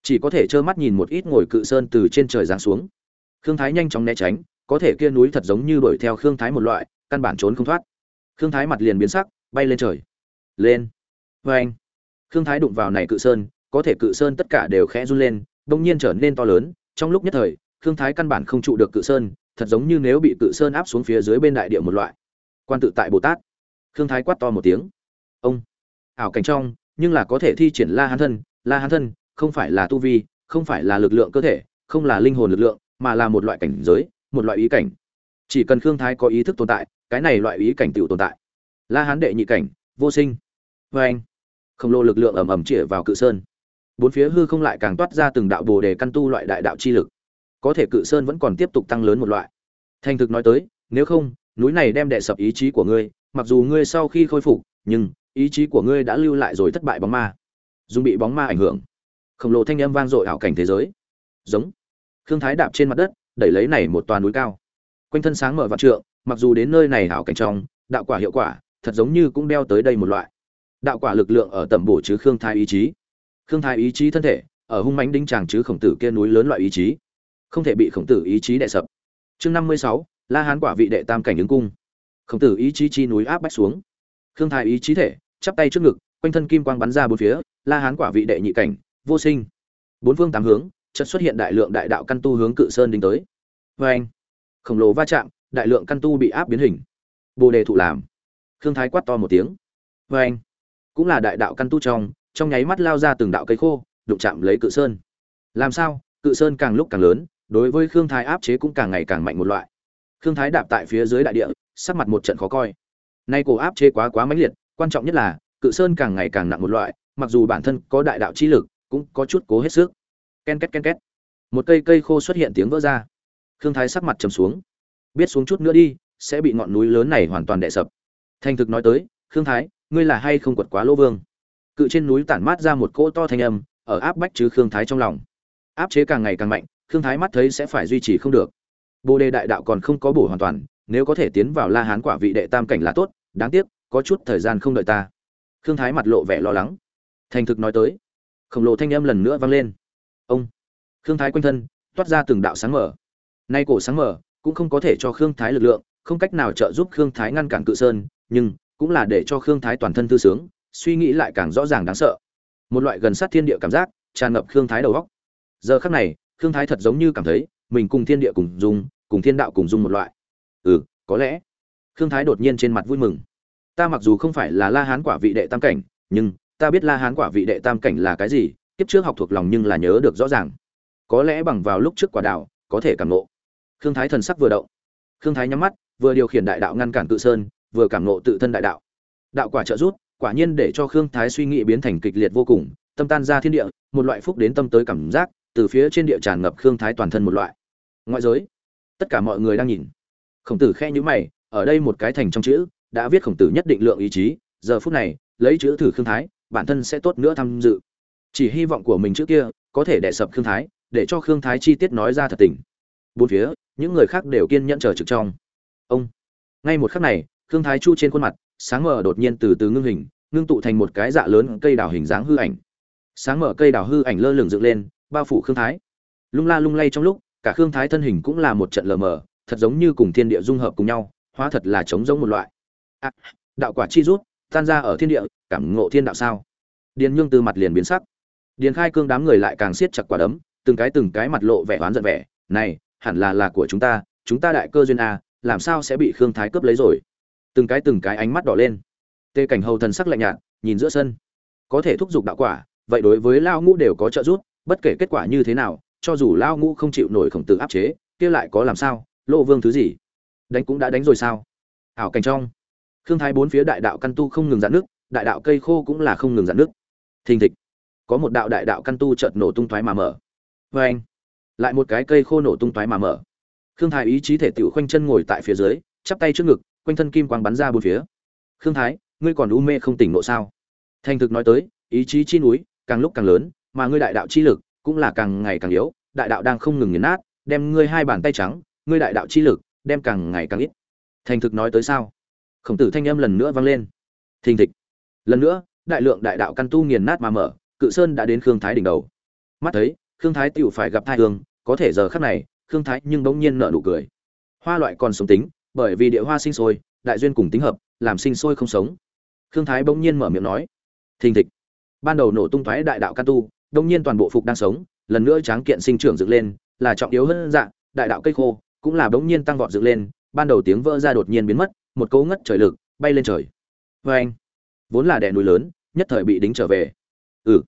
Chỉ có thể trơ mắt nhìn một ít ngồi cự sơn từ trên trời giáng xuống khương thái nhanh chóng né tránh, có thể kia núi thật giống như đuổi theo khương thái một loại, căn bản trốn không thoát. Khương thái mặt liền biến sắc, bay lên trời. Lên. Vê anh. Khương thái đụng vào này cự sơn, có thể cự sơn tất cả đều khẽ run lên, bỗng nhiên trở nên to lớn. Trong lúc nhất thời, khương thái căn bản không trụ được cự sơn, thật giống như nếu bị cự sơn áp xuống phía dưới bên đại địa một loại. Quan tự tại bồ tát. Khương thái quát to một tiếng. Ông. Ảo cảnh trong, nhưng là có thể thi triển la hán thân. La hán thân, không phải là tu vi, không phải là lực lượng cơ thể, không là linh hồn lực lượng mà là một loại cảnh giới, một loại ý cảnh. Chỉ cần khương thái có ý thức tồn tại, cái này loại ý cảnh tựu tồn tại. La hán đệ nhị cảnh, vô sinh. Vê anh, khổng lồ lực lượng ầm ầm chĩa vào cự sơn. Bốn phía hư không lại càng toát ra từng đạo bồ đề căn tu loại đại đạo chi lực. Có thể cự sơn vẫn còn tiếp tục tăng lớn một loại. Thành thực nói tới, nếu không, núi này đem đệ sập ý chí của ngươi, mặc dù ngươi sau khi khôi phục, nhưng ý chí của ngươi đã lưu lại rồi thất bại bóng ma. Dùng bị bóng ma ảnh hưởng. Khổng lồ thanh âm vang dội ảo cảnh thế giới. Giống khương thái đạp trên mặt đất, đẩy lấy này một toàn núi cao. Quanh thân sáng mở vạn trượng, mặc dù đến nơi này hảo cảnh trong, đạo quả hiệu quả, thật giống như cũng đeo tới đây một loại. Đạo quả lực lượng ở tầm bổ chứ khương thái ý chí. Khương thái ý chí thân thể, ở hung mãnh đinh tràng chứ khổng tử kia núi lớn loại ý chí. Không thể bị khổng tử ý chí đệ sập. Chương năm mươi sáu, la hán quả vị đệ tam cảnh ứng cung. Khổng tử ý chí chi núi áp bách xuống. Khương thái ý chí thể, chắp tay trước ngực, quanh thân kim quang bắn ra bốn phía, la hán quả vị đệ nhị cảnh, vô sinh. Bốn phương tám hướng chợt xuất hiện đại lượng đại đạo căn tu hướng cự sơn đính tới. Vê anh, khổng lồ va chạm, đại lượng căn tu bị áp biến hình. Bồ đề thụ làm. Khương thái quát to một tiếng. Vê anh, cũng là đại đạo căn tu trong trong nháy mắt lao ra từng đạo cây khô, đụng chạm lấy cự sơn. Làm sao? Cự sơn càng lúc càng lớn, đối với khương thái áp chế cũng càng ngày càng mạnh một loại. Khương thái đạp tại phía dưới đại địa, sắc mặt một trận khó coi. Nay cổ áp chế quá quá mãnh liệt, quan trọng nhất là, cự sơn càng ngày càng nặng một loại, mặc dù bản thân có đại đạo chi lực, cũng có chút cố hết sức ken két ken két. Một cây cây khô xuất hiện tiếng vỡ ra. Khương thái sắc mặt trầm xuống. Biết xuống chút nữa đi, sẽ bị ngọn núi lớn này hoàn toàn đè sập. Thành thực nói tới, khương thái, ngươi là hay không quật quá lỗ vương? Cự trên núi tản mát ra một cỗ to thanh âm, ở áp bách chứ khương thái trong lòng. Áp chế càng ngày càng mạnh, khương thái mắt thấy sẽ phải duy trì không được. Bồ đề đại đạo còn không có bổ hoàn toàn, nếu có thể tiến vào la hán quả vị đệ tam cảnh là tốt, đáng tiếc, có chút thời gian không đợi ta. Khương thái mặt lộ vẻ lo lắng. Thành thực nói tới, khổng lồ thanh âm lần nữa vang lên ông. Khương thái quanh thân, toát ra từng đạo sáng mở nay cổ sáng mở cũng không có thể cho khương thái lực lượng, không cách nào trợ giúp khương thái ngăn cản cự sơn, nhưng cũng là để cho khương thái toàn thân thư sướng, suy nghĩ lại càng rõ ràng đáng sợ. Một loại gần sát thiên địa cảm giác tràn ngập khương thái đầu góc giờ khắc này, khương thái thật giống như cảm thấy mình cùng thiên địa cùng dung cùng thiên đạo cùng dung một loại. Ừ có lẽ. Khương thái đột nhiên trên mặt vui mừng. Ta mặc dù không phải là la hán quả vị đệ tam cảnh, nhưng ta biết la hán quả vị đệ tam cảnh là cái gì kiếp trước học thuộc lòng nhưng là nhớ được rõ ràng. Có lẽ bằng vào lúc trước quả đảo, có thể cảm nộ khương thái thần sắc vừa động. Khương thái nhắm mắt, vừa điều khiển đại đạo ngăn cản tự sơn, vừa cảm nộ tự thân đại đạo. Đạo quả trợ rút quả nhiên để cho khương thái suy nghĩ biến thành kịch liệt vô cùng, tâm tan ra thiên địa, một loại phúc đến tâm tới cảm giác, từ phía trên địa tràn ngập khương thái toàn thân một loại. Ngoại giới, tất cả mọi người đang nhìn. Khổng tử khe nhữ mày, ở đây một cái thành trong chữ, đã viết khổng tử nhất định lượng ý chí, giờ phút này, lấy chữ thử khương thái, bản thân sẽ tốt nữa tham dự chỉ hy vọng của mình trước kia có thể đè sập khương thái để cho khương thái chi tiết nói ra thật tình. Bốn phía những người khác đều kiên nhẫn chờ trực trong. Ông. Ngay một khắc này khương thái chu trên khuôn mặt sáng mở đột nhiên từ từ ngưng hình ngưng tụ thành một cái dạ lớn cây đào hình dáng hư ảnh. Sáng mở cây đào hư ảnh lơ lửng dựng lên bao phủ khương thái. Lung la lung lay trong lúc cả khương thái thân hình cũng là một trận lờ mờ thật giống như cùng thiên địa dung hợp cùng nhau hóa thật là chống giống một loại. À, đạo quả chi rút tan ra ở thiên địa cảm ngộ thiên đạo sao? Điền nhương từ mặt liền biến sắc điền khai cương đám người lại càng siết chặt quả đấm, từng cái từng cái mặt lộ vẻ oán giận vẻ. Này, hẳn là là của chúng ta chúng ta đại cơ duyên a, làm sao sẽ bị khương thái cướp lấy rồi? Từng cái từng cái ánh mắt đỏ lên. Tê cảnh hầu thần sắc lạnh nhạt, nhìn giữa sân. Có thể thúc giục đạo quả, vậy đối với lao ngũ đều có trợ giúp, bất kể kết quả như thế nào, cho dù lao ngũ không chịu nổi khổng tử áp chế, kia lại có làm sao? Lô vương thứ gì? Đánh cũng đã đánh rồi sao? Ảo cảnh trong. Khương thái bốn phía đại đạo căn tu không ngừng dạn nước đại đạo cây khô cũng là không ngừng dạn nước thình thịch có một đạo đại đạo căn tu chợt nổ tung thoái mà mở. Vê anh, lại một cái cây khô nổ tung thoái mà mở. Khương thái ý chí thể tiểu khoanh chân ngồi tại phía dưới, chắp tay trước ngực, quanh thân kim quang bắn ra bốn phía. Khương thái, ngươi còn u mê không tỉnh nộ sao? Thành thực nói tới, ý chí chi núi, càng lúc càng lớn, mà ngươi đại đạo chi lực cũng là càng ngày càng yếu, đại đạo đang không ngừng nghiền nát, đem ngươi hai bàn tay trắng, ngươi đại đạo chi lực đem càng ngày càng ít. Thành thực nói tới sao? Khổng tử thanh âm lần nữa vang lên. Thình thịch. Lần nữa, đại lượng đại đạo căn tu nghiền nát mà mở cự sơn đã đến khương thái đỉnh đầu. Mắt thấy, khương thái tựu phải gặp thai hương, có thể giờ khắc này, khương thái nhưng bỗng nhiên nở nụ cười. Hoa loại còn sống tính, bởi vì địa hoa sinh sôi, đại duyên cùng tính hợp, làm sinh sôi không sống. Khương thái bỗng nhiên mở miệng nói, thình thịch. Ban đầu nổ tung thoái đại đạo căn tu đông nhiên toàn bộ phục đang sống, lần nữa tráng kiện sinh trưởng dựng lên, là trọng yếu hơn dạng đại đạo cây khô, cũng là bỗng nhiên tăng vọt dựng lên, ban đầu tiếng vỡ ra đột nhiên biến mất, một cấu ngất trời lực bay lên trời. Vê anh vốn là đè núi lớn, nhất thời bị đính trở về ừ.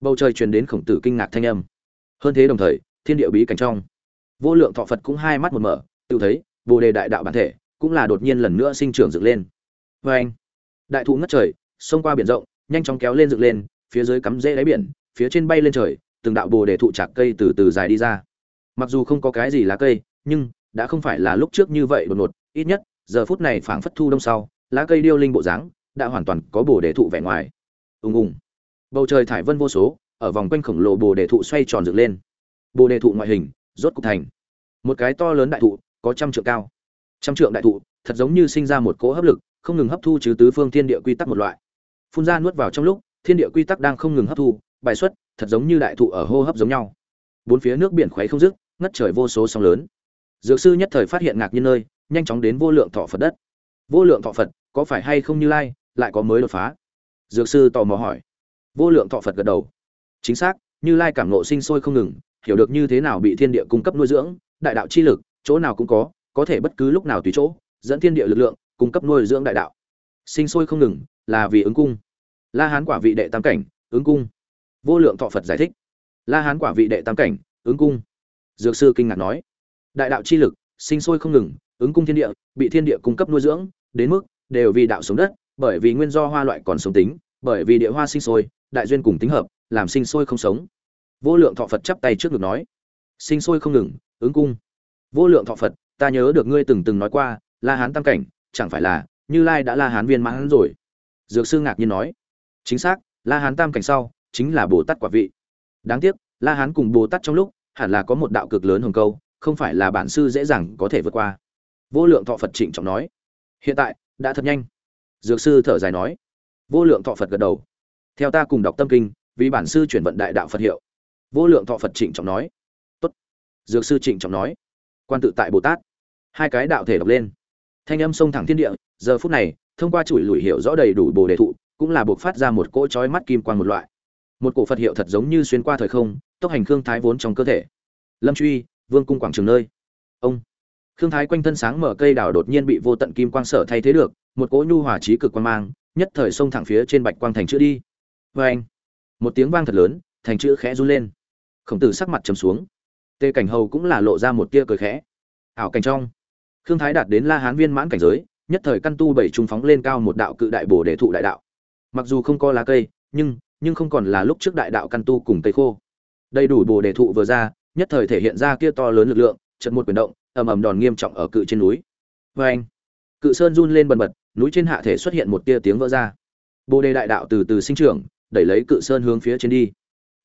Bầu trời truyền đến khổng tử kinh ngạc thanh âm. Hơn thế đồng thời, thiên địa bí cảnh trong. Vô lượng thọ phật cũng hai mắt một mở, tự thấy, bồ đề đại đạo bản thể cũng là đột nhiên lần nữa sinh trưởng dựng lên. Vê anh, đại thụ ngất trời, xông qua biển rộng, nhanh chóng kéo lên dựng lên, phía dưới cắm rễ đáy biển, phía trên bay lên trời, từng đạo bồ đề thụ chạc cây từ từ dài đi ra. Mặc dù không có cái gì lá cây, nhưng đã không phải là lúc trước như vậy đột ngột, ít nhất, giờ phút này phảng phất thu đông sau, lá cây điêu linh bộ dáng đã hoàn toàn có bồ đề thụ vẻ ngoài. Ùng ùng bầu trời thải vân vô số, ở vòng quanh khổng lồ bồ đề thụ xoay tròn dựng lên. Bồ đề thụ ngoại hình, rốt cục thành. Một cái to lớn đại thụ, có trăm trượng cao. Trăm trượng đại thụ, thật giống như sinh ra một cỗ hấp lực, không ngừng hấp thu chứ tứ phương thiên địa quy tắc một loại. Phun ra nuốt vào trong lúc, thiên địa quy tắc đang không ngừng hấp thu, bài xuất, thật giống như đại thụ ở hô hấp giống nhau. Bốn phía nước biển khuấy không dứt, ngất trời vô số sóng lớn. Dược sư nhất thời phát hiện ngạc nhiên nơi, nhanh chóng đến vô lượng thọ phật đất. Vô lượng thọ phật, có phải hay không như lai, lại có mới đột phá? Dược sư tò mò hỏi vô lượng thọ phật gật đầu. Chính xác, như lai cảm nộ sinh sôi không ngừng, hiểu được như thế nào bị thiên địa cung cấp nuôi dưỡng, đại đạo chi lực, chỗ nào cũng có có thể bất cứ lúc nào tùy chỗ, dẫn thiên địa lực lượng, cung cấp nuôi dưỡng đại đạo. Sinh sôi không ngừng, là vì ứng cung. La hán quả vị đệ tam cảnh, ứng cung. Vô lượng thọ phật giải thích. La hán quả vị đệ tam cảnh, ứng cung. Dược sư kinh ngạc nói. Đại đạo chi lực, sinh sôi không ngừng, ứng cung thiên địa, bị thiên địa cung cấp nuôi dưỡng, đến mức đều vì đạo sống đất, bởi vì nguyên do hoa loại còn sống tính, bởi vì địa hoa sinh sôi đại duyên cùng tính hợp, làm sinh sôi không sống. Vô lượng thọ phật chắp tay trước ngực nói, sinh sôi không ngừng, ứng cung. Vô lượng thọ phật, ta nhớ được ngươi từng từng nói qua, la hán tam cảnh, chẳng phải là, như lai đã la hán viên mãn rồi. Dược sư ngạc nhiên nói, chính xác, la hán tam cảnh sau, chính là bồ tát quả vị. Đáng tiếc, la hán cùng bồ tát trong lúc, hẳn là có một đạo cực lớn hồng câu, không phải là bản sư dễ dàng có thể vượt qua. Vô lượng thọ phật trịnh trọng nói, hiện tại, đã thật nhanh. Dược sư thở dài nói, vô lượng thọ phật gật đầu theo ta cùng đọc tâm kinh, vì bản sư chuyển vận đại đạo phật hiệu. Vô lượng thọ phật trịnh trọng nói. Tốt. Dược sư trịnh trọng nói. Quan tự tại bồ tát. Hai cái đạo thể đọc lên. Thanh âm sông thẳng thiên địa, giờ phút này, thông qua chuỗi lùi hiệu rõ đầy đủ bồ đề thụ, cũng là buộc phát ra một cỗ chói mắt kim quan một loại. Một cổ phật hiệu thật giống như xuyên qua thời không, tốc hành khương thái vốn trong cơ thể. Lâm truy, vương cung quảng trường nơi. Ông. Khương thái quanh thân sáng mở cây đào đột nhiên bị vô tận kim quang sở thay thế được, một cỗ nhu hòa trí cực quan mang, nhất thời sông thẳng phía trên bạch quang thành chữ đi vê anh. Một tiếng vang thật lớn, thành chữ khẽ run lên. Khổng tử sắc mặt trầm xuống. Tê cảnh hầu cũng là lộ ra một tia cười khẽ. Ảo cảnh trong. Khương thái đạt đến la hán viên mãn cảnh giới, nhất thời căn tu bảy trung phóng lên cao một đạo cự đại bổ để thụ đại đạo. Mặc dù không có lá cây, nhưng nhưng không còn là lúc trước đại đạo căn tu cùng cây khô. Đầy đủ bồ đề thụ vừa ra, nhất thời thể hiện ra kia to lớn lực lượng trận một quyền động, ầm ầm đòn nghiêm trọng ở cự trên núi. Vê anh. Cự sơn run lên bần bật, núi trên hạ thể xuất hiện một tia tiếng vỡ ra. Bồ đề đại đạo từ từ sinh trưởng đẩy lấy cự sơn hướng phía trên đi.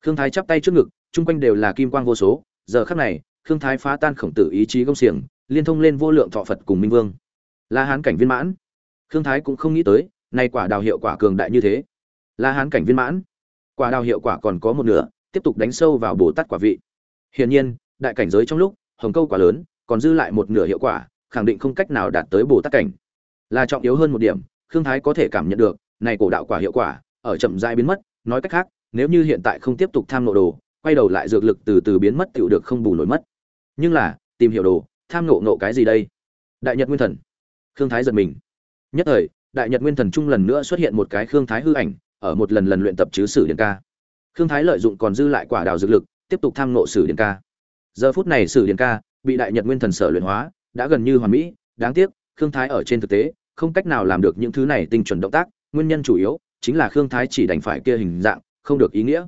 Khương thái chắp tay trước ngực, chung quanh đều là kim quang vô số. Giờ khắc này, khương thái phá tan khổng tử ý chí công xiềng, liên thông lên vô lượng thọ phật cùng minh vương. La hán cảnh viên mãn. Khương thái cũng không nghĩ tới, nay quả đào hiệu quả cường đại như thế. La hán cảnh viên mãn. Quả đào hiệu quả còn có một nửa, tiếp tục đánh sâu vào bồ tát quả vị. Hiển nhiên, đại cảnh giới trong lúc, hồng câu quả lớn, còn dư lại một nửa hiệu quả, khẳng định không cách nào đạt tới bồ tát cảnh. Là trọng yếu hơn một điểm, khương thái có thể cảm nhận được, này cổ đạo quả hiệu quả ở chậm rãi biến mất, nói cách khác, nếu như hiện tại không tiếp tục tham nộ đồ, quay đầu lại dược lực từ từ biến mất tựu được không bù nổi mất. Nhưng là, tìm hiểu đồ, tham nộ nộ cái gì đây? Đại nhật nguyên thần. Khương thái giật mình. Nhất thời, đại nhật nguyên thần trung lần nữa xuất hiện một cái khương thái hư ảnh, ở một lần lần luyện tập chứ sử điển ca. Khương thái lợi dụng còn dư lại quả đào dược lực, tiếp tục tham nộ sử điển ca. Giờ phút này sử điển ca bị đại nhật nguyên thần sở luyện hóa, đã gần như hoàn mỹ. Đáng tiếc, khương thái ở trên thực tế, không cách nào làm được những thứ này tinh chuẩn động tác, nguyên nhân chủ yếu chính là khương thái chỉ đành phải kia hình dạng, không được ý nghĩa.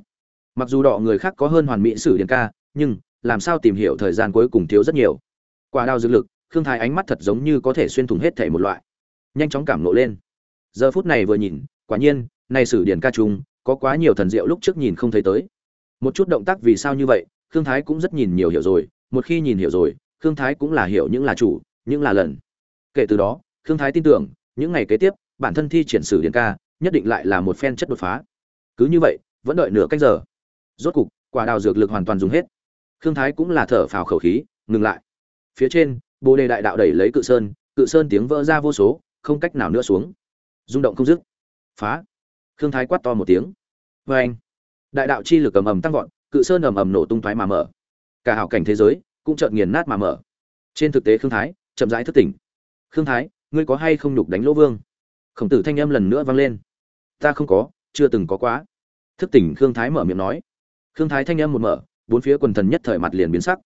Mặc dù đọ người khác có hơn hoàn mỹ sử điển ca, nhưng làm sao tìm hiểu thời gian cuối cùng thiếu rất nhiều. Quả đao dược lực, khương thái ánh mắt thật giống như có thể xuyên thủng hết thể một loại. Nhanh chóng cảm nộ lên. Giờ phút này vừa nhìn, quả nhiên, này sử điển ca trung có quá nhiều thần diệu lúc trước nhìn không thấy tới. Một chút động tác vì sao như vậy, khương thái cũng rất nhìn nhiều hiểu rồi. Một khi nhìn hiểu rồi, khương thái cũng là hiểu những là chủ, những là lần. Kể từ đó, khương thái tin tưởng, những ngày kế tiếp, bản thân thi triển sử điển ca nhất định lại là một phen chất đột phá. Cứ như vậy, vẫn đợi nửa cách giờ. Rốt cục, quả đào dược lực hoàn toàn dùng hết. Khương thái cũng là thở phào khẩu khí, ngừng lại. Phía trên, bồ đề đại đạo đẩy lấy cự sơn cự sơn tiếng vỡ ra vô số, không cách nào nữa xuống. Rung động không dứt. Phá. Khương thái quát to một tiếng. Vê anh đại đạo chi lực ầm ầm tăng vọt, cự sơn ầm ầm nổ tung thoái mà mở. Cả hảo cảnh thế giới cũng chợt nghiền nát mà mở. Trên thực tế khương thái chậm rãi thức tỉnh. Khương thái, ngươi có hay không nhục đánh lỗ vương? Khổng tử thanh âm lần nữa vang lên ta không có, chưa từng có quá. Thức tỉnh khương thái mở miệng nói. Khương thái thanh âm một mở, bốn phía quần thần nhất thời mặt liền biến sắc.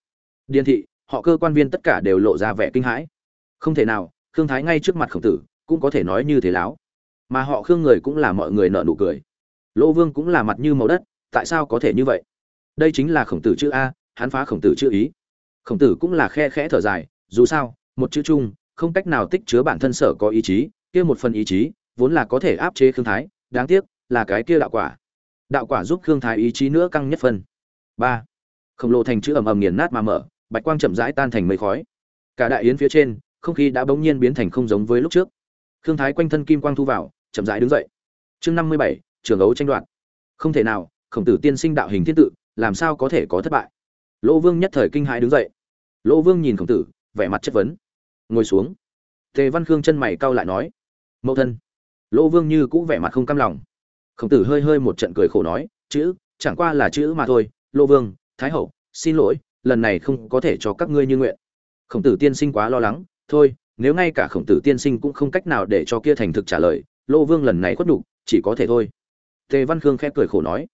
Điền thị, họ cơ quan viên tất cả đều lộ ra vẻ kinh hãi. Không thể nào, khương thái ngay trước mặt khổng tử, cũng có thể nói như thế láo. Mà họ khương người cũng là mọi người nợ nụ cười. Lỗ vương cũng là mặt như màu đất, tại sao có thể như vậy? Đây chính là khổng tử chữ a, hắn phá khổng tử chữ ý. Khổng tử cũng là khe khẽ thở dài, dù sao, một chữ chung, không cách nào tích chứa bản thân sở có ý chí, kia một phần ý chí, vốn là có thể áp chế khương thái đáng tiếc, là cái kia đạo quả. Đạo quả giúp khương thái ý chí nữa căng nhất phần. Ba. Khổng lồ thành chữ ầm ầm nghiền nát mà mở, bạch quang chậm rãi tan thành mây khói. Cả đại yến phía trên, không khí đã bỗng nhiên biến thành không giống với lúc trước. Khương thái quanh thân kim quang thu vào, chậm rãi đứng dậy. Chương năm mươi bảy, trường ấu tranh đoạt. Không thể nào, khổng tử tiên sinh đạo hình thiên tự, làm sao có thể có thất bại? Lỗ vương nhất thời kinh hãi đứng dậy. Lỗ vương nhìn khổng tử, vẻ mặt chất vấn. Ngồi xuống. Tề văn khương chân mày cau lại nói. Mẫu thân lỗ vương như cũ vẻ mặt không cam lòng. Khổng tử hơi hơi một trận cười khổ nói, chữ, chẳng qua là chữ mà thôi, lỗ vương, thái hậu, xin lỗi, lần này không có thể cho các ngươi như nguyện. Khổng tử tiên sinh quá lo lắng, thôi, nếu ngay cả khổng tử tiên sinh cũng không cách nào để cho kia thành thực trả lời lô vương lần này khuất nhục, chỉ có thể thôi. Tề văn khương khẽ cười khổ nói.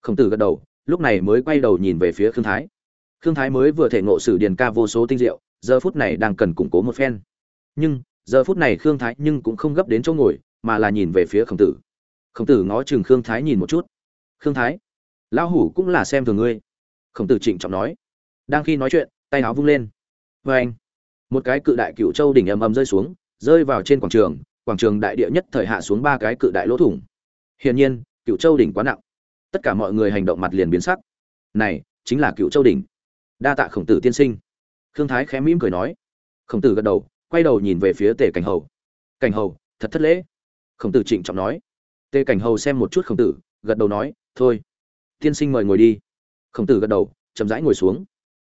Khổng tử gật đầu, lúc này mới quay đầu nhìn về phía khương thái. Khương thái mới vừa thể ngộ sử điền ca vô số tinh diệu, giờ phút này đang cần củng cố một phen. Nhưng, giờ phút này khương thái nhưng cũng không gấp đến chỗ ngồi mà là nhìn về phía khổng tử. Khổng tử ngó chừng khương thái nhìn một chút. Khương thái, lão hủ cũng là xem thường ngươi. Khổng tử trịnh trọng nói. Đang khi nói chuyện, tay áo vung lên. Vê anh. Một cái cự đại cựu châu đỉnh ầm ầm rơi xuống, rơi vào trên quảng trường quảng trường đại địa nhất thời hạ xuống ba cái cự đại lỗ thủng. Hiển nhiên, cựu châu đỉnh quá nặng. Tất cả mọi người hành động mặt liền biến sắc. Này, chính là cựu châu đỉnh. Đa tạ khổng tử tiên sinh. Khương thái khẽ mỉm cười nói. Khổng tử gật đầu, quay đầu nhìn về phía tề cảnh hầu. Cảnh hầu, thật thất lễ khổng tử trịnh trọng nói. Tề cảnh hầu xem một chút khổng tử, gật đầu nói, thôi, tiên sinh mời ngồi đi. Khổng tử gật đầu, chậm rãi ngồi xuống.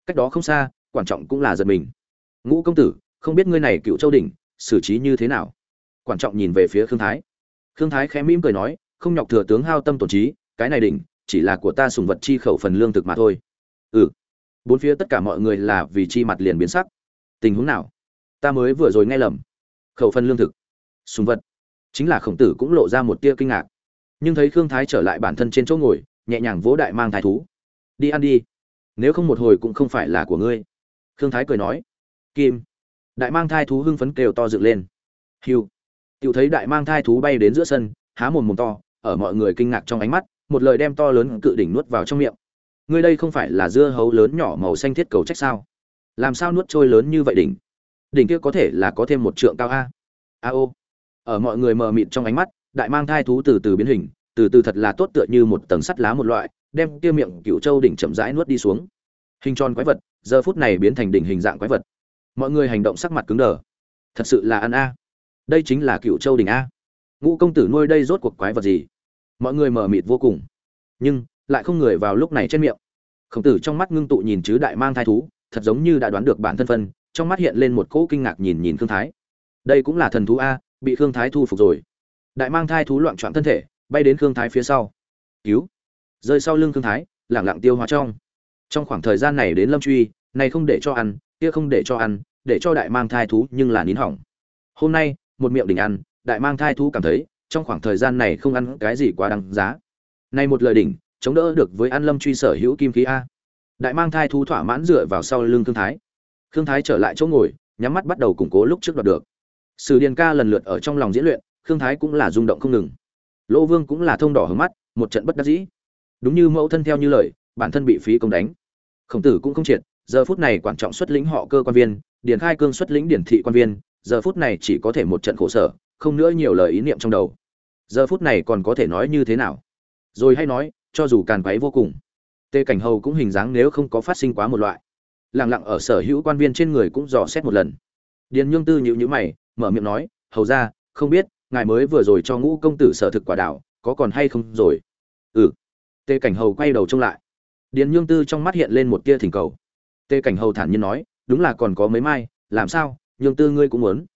Cách đó không xa, quan trọng cũng là giật mình. Ngũ công tử, không biết ngươi này cựu châu đỉnh, xử trí như thế nào? Quan trọng nhìn về phía khương thái. Khương thái khẽ mỉm cười nói, không nhọc thừa tướng hao tâm tổn trí, cái này đỉnh, chỉ là của ta sùng vật chi khẩu phần lương thực mà thôi. Ừ. Bốn phía tất cả mọi người là vì chi mặt liền biến sắc. Tình huống nào? Ta mới vừa rồi nghe lầm. Khẩu phần lương thực. Sùng vật chính là khổng tử cũng lộ ra một tia kinh ngạc. Nhưng thấy khương thái trở lại bản thân trên chỗ ngồi, nhẹ nhàng vỗ đại mang thái thú. Đi ăn đi. Nếu không một hồi cũng không phải là của ngươi. Khương thái cười nói. Kim. Đại mang thai thú hưng phấn kêu to dựng lên. Hiu tự thấy đại mang thai thú bay đến giữa sân, há mồm mồm to, ở mọi người kinh ngạc trong ánh mắt, một lời đem to lớn cự đỉnh nuốt vào trong miệng. Ngươi đây không phải là dưa hấu lớn nhỏ màu xanh thiết cầu trách sao? Làm sao nuốt trôi lớn như vậy đỉnh? Đỉnh kia có thể là có thêm một trượng cao a? A ô ở mọi người mờ mịt trong ánh mắt, đại mang thai thú từ từ biến hình, từ từ thật là tốt tựa như một tầng sắt lá một loại, đem kia miệng cựu châu đỉnh chậm rãi nuốt đi xuống. Hình tròn quái vật, giờ phút này biến thành đỉnh hình dạng quái vật. Mọi người hành động sắc mặt cứng đờ. Thật sự là ăn a. Đây chính là cựu châu đỉnh a. Ngũ công tử nuôi đây rốt cuộc quái vật gì? Mọi người mờ mịt vô cùng. Nhưng, lại không người vào lúc này trên miệng. Khổng tử trong mắt ngưng tụ nhìn chứ đại mang thai thú, thật giống như đã đoán được bản thân phân, trong mắt hiện lên một cỗ kinh ngạc nhìn nhìn thương thái. Đây cũng là thần thú a bị khương thái thu phục rồi. Đại mang thai thú loạn trọn thân thể, bay đến khương thái phía sau. Cứu. Rơi sau lưng khương thái, lẳng lặng tiêu hóa trong. Trong khoảng thời gian này đến lâm truy, này không để cho ăn, kia không để cho ăn, để cho đại mang thai thú nhưng là nín hỏng. Hôm nay, một miệng đỉnh ăn, đại mang thai thú cảm thấy, trong khoảng thời gian này không ăn cái gì quá đáng giá. Này một lời đỉnh, chống đỡ được với an lâm truy sở hữu kim khí a. Đại mang thai thú thỏa mãn dựa vào sau lưng khương thái. Khương thái trở lại chỗ ngồi, nhắm mắt bắt đầu củng cố lúc trước đoạt được sử điền ca lần lượt ở trong lòng diễn luyện, khương thái cũng là rung động không ngừng. Lỗ vương cũng là thông đỏ hướng mắt, một trận bất đắc dĩ. Đúng như mẫu thân theo như lời, bản thân bị phí công đánh. Khổng tử cũng không triệt, giờ phút này quan trọng xuất lĩnh họ cơ quan viên, điền khai cương xuất lĩnh điển thị quan viên, giờ phút này chỉ có thể một trận khổ sở, không nữa nhiều lời ý niệm trong đầu. Giờ phút này còn có thể nói như thế nào? Rồi hay nói, cho dù càn quấy vô cùng tê cảnh hầu cũng hình dáng nếu không có phát sinh quá một loại. Lặng lặng ở sở hữu quan viên trên người cũng dò xét một lần. Điền nhương tư nhịu nhữ mày mở miệng nói, hầu ra không biết, ngài mới vừa rồi cho ngũ công tử sở thực quả đảo, có còn hay không rồi? Ừ. Tề cảnh hầu quay đầu trông lại. Điền nhương tư trong mắt hiện lên một tia thỉnh cầu. Tề cảnh hầu thản nhiên nói, đúng là còn có mấy mai, làm sao, nhương tư ngươi cũng muốn?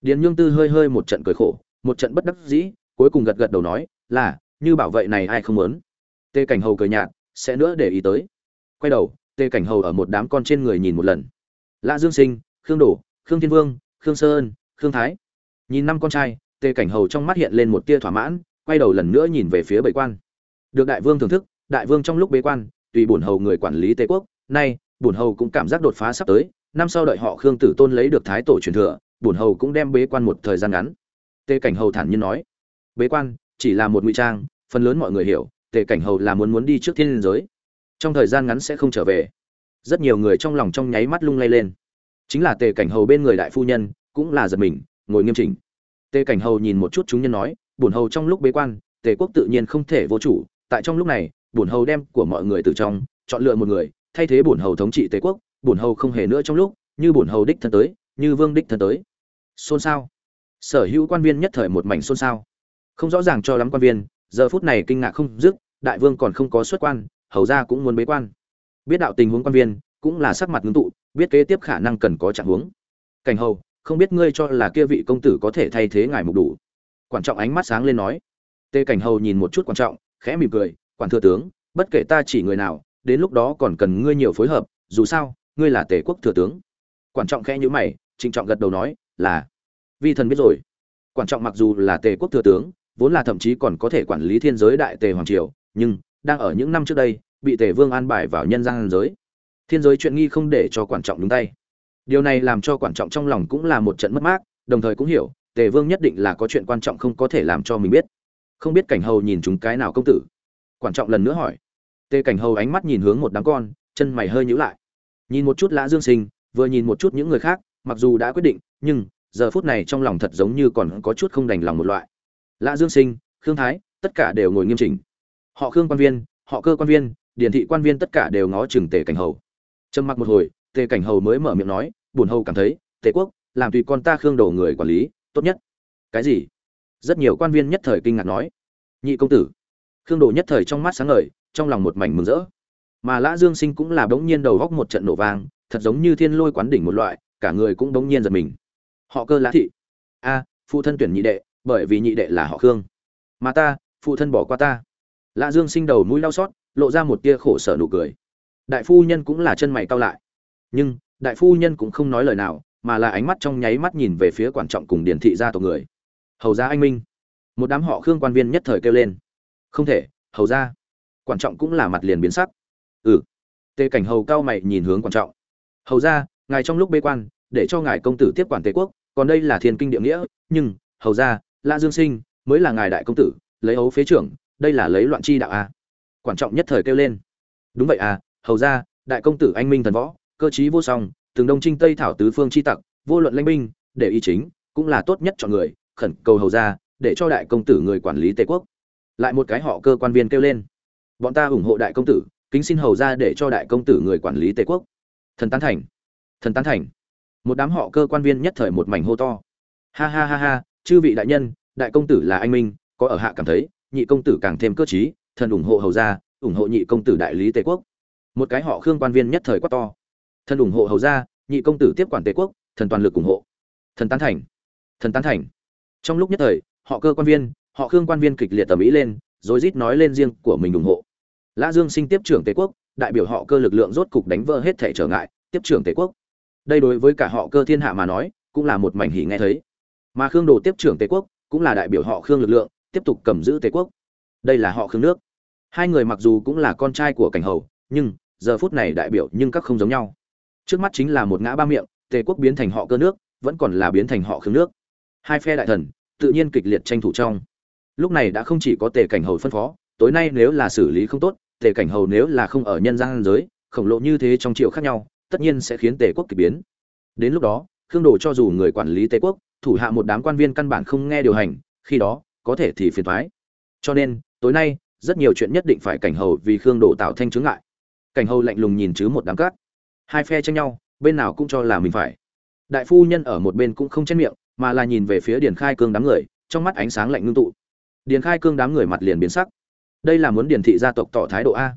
Điền nhương tư hơi hơi một trận cười khổ, một trận bất đắc dĩ, cuối cùng gật gật đầu nói, là, như bảo vệ này ai không muốn? Tề cảnh hầu cười nhạt, sẽ nữa để ý tới. Quay đầu, Tề cảnh hầu ở một đám con trên người nhìn một lần. Lã dương sinh, khương đổ, khương thiên vương, khương sơn khương thái. Nhìn năm con trai, Tề cảnh hầu trong mắt hiện lên một tia thỏa mãn, quay đầu lần nữa nhìn về phía bảy quan. Được đại vương thưởng thức, đại vương trong lúc bế quan, tùy bổn hầu người quản lý tề quốc, nay, bổn hầu cũng cảm giác đột phá sắp tới, năm sau đợi họ khương tử tôn lấy được thái tổ truyền thừa, bổn hầu cũng đem bế quan một thời gian ngắn. Tề cảnh hầu thản nhiên nói, bế quan, chỉ là một ngụy trang, phần lớn mọi người hiểu, tề cảnh hầu là muốn muốn đi trước thiên liên giới. Trong thời gian ngắn sẽ không trở về. Rất nhiều người trong lòng trong nháy mắt lung lay lên. Chính là tề cảnh hầu bên người đại phu nhân cũng là giật mình, ngồi nghiêm chỉnh. Tề cảnh hầu nhìn một chút chúng nhân nói, bổn hầu trong lúc bế quan, tề quốc tự nhiên không thể vô chủ, tại trong lúc này, bổn hầu đem của mọi người từ trong, chọn lựa một người, thay thế bổn hầu thống trị tề quốc, bổn hầu không hề nữa trong lúc, như bổn hầu đích thân tới, như vương đích thân tới. Xôn xao. Sở hữu quan viên nhất thời một mảnh xôn xao. Không rõ ràng cho lắm quan viên, giờ phút này kinh ngạc không dứt, đại vương còn không có xuất quan, hầu ra cũng muốn bế quan. Biết đạo tình huống quan viên, cũng là sắc mặt ngưng tụ, biết kế tiếp khả năng cần có trạng huống. Cảnh hầu không biết ngươi cho là kia vị công tử có thể thay thế ngài mục đủ. Quan trọng ánh mắt sáng lên nói. Tê cảnh hầu nhìn một chút quan trọng, khẽ mỉm cười, quản thừa tướng, bất kể ta chỉ người nào, đến lúc đó còn cần ngươi nhiều phối hợp, dù sao, ngươi là tề quốc thừa tướng. Quan trọng khẽ nhữ mày, trịnh trọng gật đầu nói, là. Vi thần biết rồi. Quan trọng mặc dù là tề quốc thừa tướng, vốn là thậm chí còn có thể quản lý thiên giới đại tề hoàng triều, nhưng đang ở những năm trước đây, bị tề vương an bài vào nhân gian giới. Thiên giới chuyện nghi không để cho quản trọng đúng tay điều này làm cho quản trọng trong lòng cũng là một trận mất mát, đồng thời cũng hiểu, tề vương nhất định là có chuyện quan trọng không có thể làm cho mình biết. Không biết cảnh hầu nhìn chúng cái nào công tử? Quản trọng lần nữa hỏi. Tề cảnh hầu ánh mắt nhìn hướng một đám con, chân mày hơi nhíu lại. Nhìn một chút lã dương sinh, vừa nhìn một chút những người khác, mặc dù đã quyết định, nhưng giờ phút này trong lòng thật giống như còn có chút không đành lòng một loại. Lã dương sinh, khương thái, tất cả đều ngồi nghiêm chỉnh. Họ khương quan viên, họ cơ quan viên điển thị quan viên tất cả đều ngó chừng tề cảnh hầu. Trầm mặc một hồi, tề cảnh hầu mới mở miệng nói bùn hầu cảm thấy, tề quốc, làm tùy con ta khương đồ người quản lý, tốt nhất. Cái gì? Rất nhiều quan viên nhất thời kinh ngạc nói. Nhị công tử. Khương đồ nhất thời trong mắt sáng ngời, trong lòng một mảnh mừng rỡ. Mà lã dương sinh cũng là bỗng nhiên đầu góc một trận nổ vang, thật giống như thiên lôi quán đỉnh một loại, cả người cũng bỗng nhiên giật mình. Họ cơ lã thị. A, phụ thân tuyển nhị đệ, bởi vì nhị đệ là họ khương. Mà ta, phụ thân bỏ qua ta. Lã dương sinh đầu mũi đau xót lộ ra một tia khổ sở nụ cười. Đại phu nhân cũng là chân mày cau lại. Nhưng đại phu nhân cũng không nói lời nào, mà là ánh mắt trong nháy mắt nhìn về phía quan trọng cùng điển thị gia tộc người. Hầu gia anh minh. Một đám họ khương quan viên nhất thời kêu lên. Không thể, hầu gia. Quan trọng cũng là mặt liền biến sắc. Ừ. Tề cảnh hầu cao mày nhìn hướng quan trọng. Hầu gia, ngài trong lúc bê quan, để cho ngài công tử tiếp quản tề quốc, còn đây là thiên kinh địa nghĩa, nhưng, hầu gia, la dương sinh, mới là ngài đại công tử, lấy ấu phế trưởng, đây là lấy loạn chi đạo à? a quan trọng nhất thời kêu lên. Đúng vậy à hầu gia, đại công tử anh minh thần võ cơ trí vô song, từng đông trinh tây thảo tứ phương chi tặc, vô luận lãnh binh, để ý chính, cũng là tốt nhất chọn người, khẩn cầu hầu gia để cho đại công tử người quản lý tề quốc. Lại một cái họ cơ quan viên kêu lên. Bọn ta ủng hộ đại công tử, kính xin hầu gia để cho đại công tử người quản lý tề quốc. Thần tán thành. Thần tán thành. Một đám họ cơ quan viên nhất thời một mảnh hô to. Ha ha ha ha, chư vị đại nhân, đại công tử là anh minh, có ở hạ cảm thấy, nhị công tử càng thêm cơ trí, thần ủng hộ hầu gia ủng hộ nhị công tử đại lý tề quốc. Một cái họ khương quan viên nhất thời quát to thần ủng hộ hầu gia, nhị công tử tiếp quản tề quốc, thần toàn lực ủng hộ. Thần tán thành. Thần tán thành. Trong lúc nhất thời, họ cơ quan viên, họ khương quan viên kịch liệt tầm ý lên rồi rít nói lên riêng của mình ủng hộ. Lã dương sinh tiếp trưởng tề quốc, đại biểu họ cơ lực lượng rốt cục đánh vỡ hết thể trở ngại, tiếp trưởng tề quốc. Đây đối với cả họ cơ thiên hạ mà nói, cũng là một mảnh hỉ nghe thấy. Mà khương đồ tiếp trưởng tề quốc, cũng là đại biểu họ khương lực lượng, tiếp tục cầm giữ tề quốc. Đây là họ khương nước. Hai người mặc dù cũng là con trai của cảnh hầu, nhưng giờ phút này đại biểu nhưng các không giống nhau trước mắt chính là một ngã ba miệng, tề quốc biến thành họ cơ nước, vẫn còn là biến thành họ khương nước. Hai phe đại thần, tự nhiên kịch liệt tranh thủ trong. Lúc này đã không chỉ có tề cảnh hầu phân phó, tối nay nếu là xử lý không tốt, tề cảnh hầu nếu là không ở nhân gian giới, khổng lồ như thế trong triệu khác nhau, tất nhiên sẽ khiến tề quốc kỳ biến. Đến lúc đó, khương đồ cho dù người quản lý tề quốc, thủ hạ một đám quan viên căn bản không nghe điều hành, khi đó, có thể thì phiền thoái cho nên, tối nay, rất nhiều chuyện nhất định phải cảnh hầu vì khương đồ tạo thanh chướng ngại. Cảnh hầu lạnh lùng nhìn chứ một đám cát hai phe tranh nhau, bên nào cũng cho là mình phải. Đại phu nhân ở một bên cũng không chen miệng, mà là nhìn về phía điền khai cương đám người, trong mắt ánh sáng lạnh ngưng tụ. Điền khai cương đám người mặt liền biến sắc. Đây là muốn điền thị gia tộc tỏ thái độ a.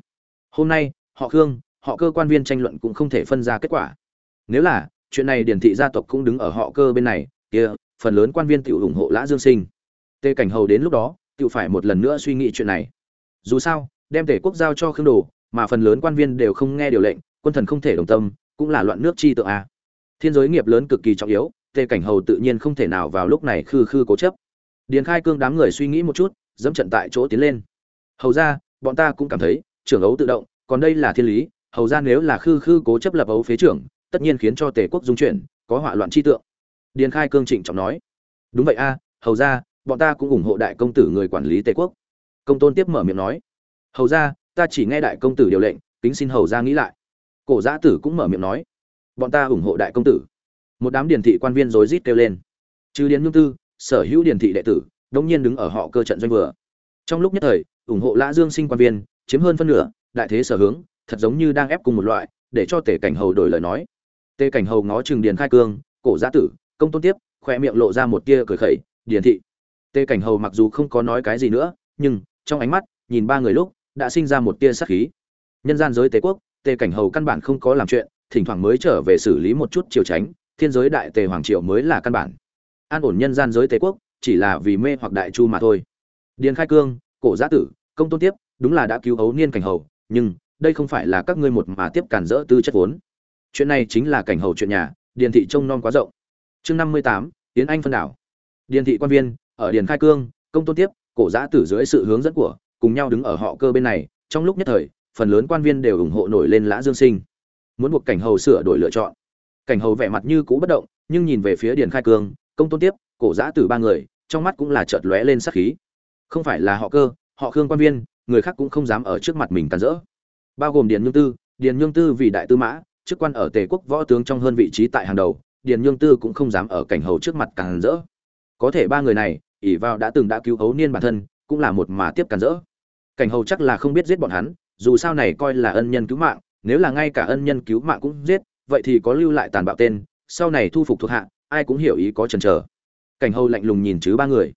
Hôm nay, họ khương, họ cơ quan viên tranh luận cũng không thể phân ra kết quả. Nếu là, chuyện này điền thị gia tộc cũng đứng ở họ cơ bên này, kia, phần lớn quan viên tự ủng hộ lã dương sinh. Tề cảnh hầu đến lúc đó tự phải một lần nữa suy nghĩ chuyện này. Dù sao, đem tể quốc giao cho khương đồ, mà phần lớn quan viên đều không nghe điều lệnh quân thần không thể đồng tâm, cũng là loạn nước chi tượng a. Thiên giới nghiệp lớn cực kỳ trọng yếu, tề cảnh hầu tự nhiên không thể nào vào lúc này khư khư cố chấp. Điền khai cương đám người suy nghĩ một chút, dẫm trận tại chỗ tiến lên. Hầu ra bọn ta cũng cảm thấy, trưởng ấu tự động, còn đây là thiên lý, hầu ra nếu là khư khư cố chấp lập ấu phế trưởng, tất nhiên khiến cho tề quốc dung chuyển, có hỏa loạn chi tượng. Điền khai cương trịnh trọng nói. Đúng vậy a, hầu ra bọn ta cũng ủng hộ đại công tử người quản lý tề quốc. Công tôn tiếp mở miệng nói. Hầu ra ta chỉ nghe đại công tử điều lệnh, kính xin hầu ra nghĩ lại cổ giã tử cũng mở miệng nói, bọn ta ủng hộ đại công tử. Một đám điển thị quan viên rối rít kêu lên. Trừ điền nhung tư, sở hữu điển thị đệ tử đông nhiên đứng ở họ cơ trận doanh vừa. Trong lúc nhất thời, ủng hộ lã dương sinh quan viên, chiếm hơn phân nửa, đại thế sở hướng, thật giống như đang ép cùng một loại, để cho Tề cảnh hầu đổi lời nói. Tề cảnh hầu ngó chừng điền khai cương, cổ giã tử, công tôn tiếp. Khoe miệng lộ ra một tia cười khẩy, điền thị. Tề cảnh hầu mặc dù không có nói cái gì nữa, nhưng trong ánh mắt, nhìn ba người lúc, đã sinh ra một tia sát khí. Nhân gian giới tề quốc tề cảnh hầu căn bản không có làm chuyện, thỉnh thoảng mới trở về xử lý một chút triều tránh, thiên giới đại tề hoàng triều mới là căn bản. An ổn nhân gian giới tề quốc, chỉ là vì mê hoặc đại chu mà thôi. Điền khai cương, cổ giã tử, công tôn tiếp, đúng là đã cứu ấu niên cảnh hầu, nhưng đây không phải là các ngươi một mà tiếp cản rỡ tư chất vốn. Chuyện này chính là cảnh hầu chuyện nhà, điền thị trông non quá rộng. Chương năm mươi tám tiến anh phân đảo. Điền thị quan viên, ở điền khai cương, công tôn tiếp, cổ giã tử dưới sự hướng dẫn của, cùng nhau đứng ở họ cơ bên này, trong lúc nhất thời phần lớn quan viên đều ủng hộ nổi lên lã dương sinh. Muốn buộc cảnh hầu sửa đổi lựa chọn. Cảnh hầu vẻ mặt như cũ bất động, nhưng nhìn về phía điền khai cương, công tôn tiếp, cổ giã từ ba người, trong mắt cũng là chợt lóe lên sắc khí. Không phải là họ cơ, họ khương quan viên, người khác cũng không dám ở trước mặt mình cản rỡ. Bao gồm điền nhương tư, điền nhương tư vì đại tư mã, chức quan ở tề quốc võ tướng trong hơn vị trí tại hàng đầu, điền nhương tư cũng không dám ở cảnh hầu trước mặt cản rỡ. Có thể ba người này, ỷ vào đã từng đã cứu hấu niên bản thân, cũng là một mà tiếp cản rỡ. Cảnh hầu chắc là không biết giết bọn hắn dù sao này coi là ân nhân cứu mạng, nếu là ngay cả ân nhân cứu mạng cũng giết, vậy thì có lưu lại tàn bạo tên, sau này thu phục thuộc hạ, ai cũng hiểu ý có chần chờ. Cảnh hầu lạnh lùng nhìn chứ ba người.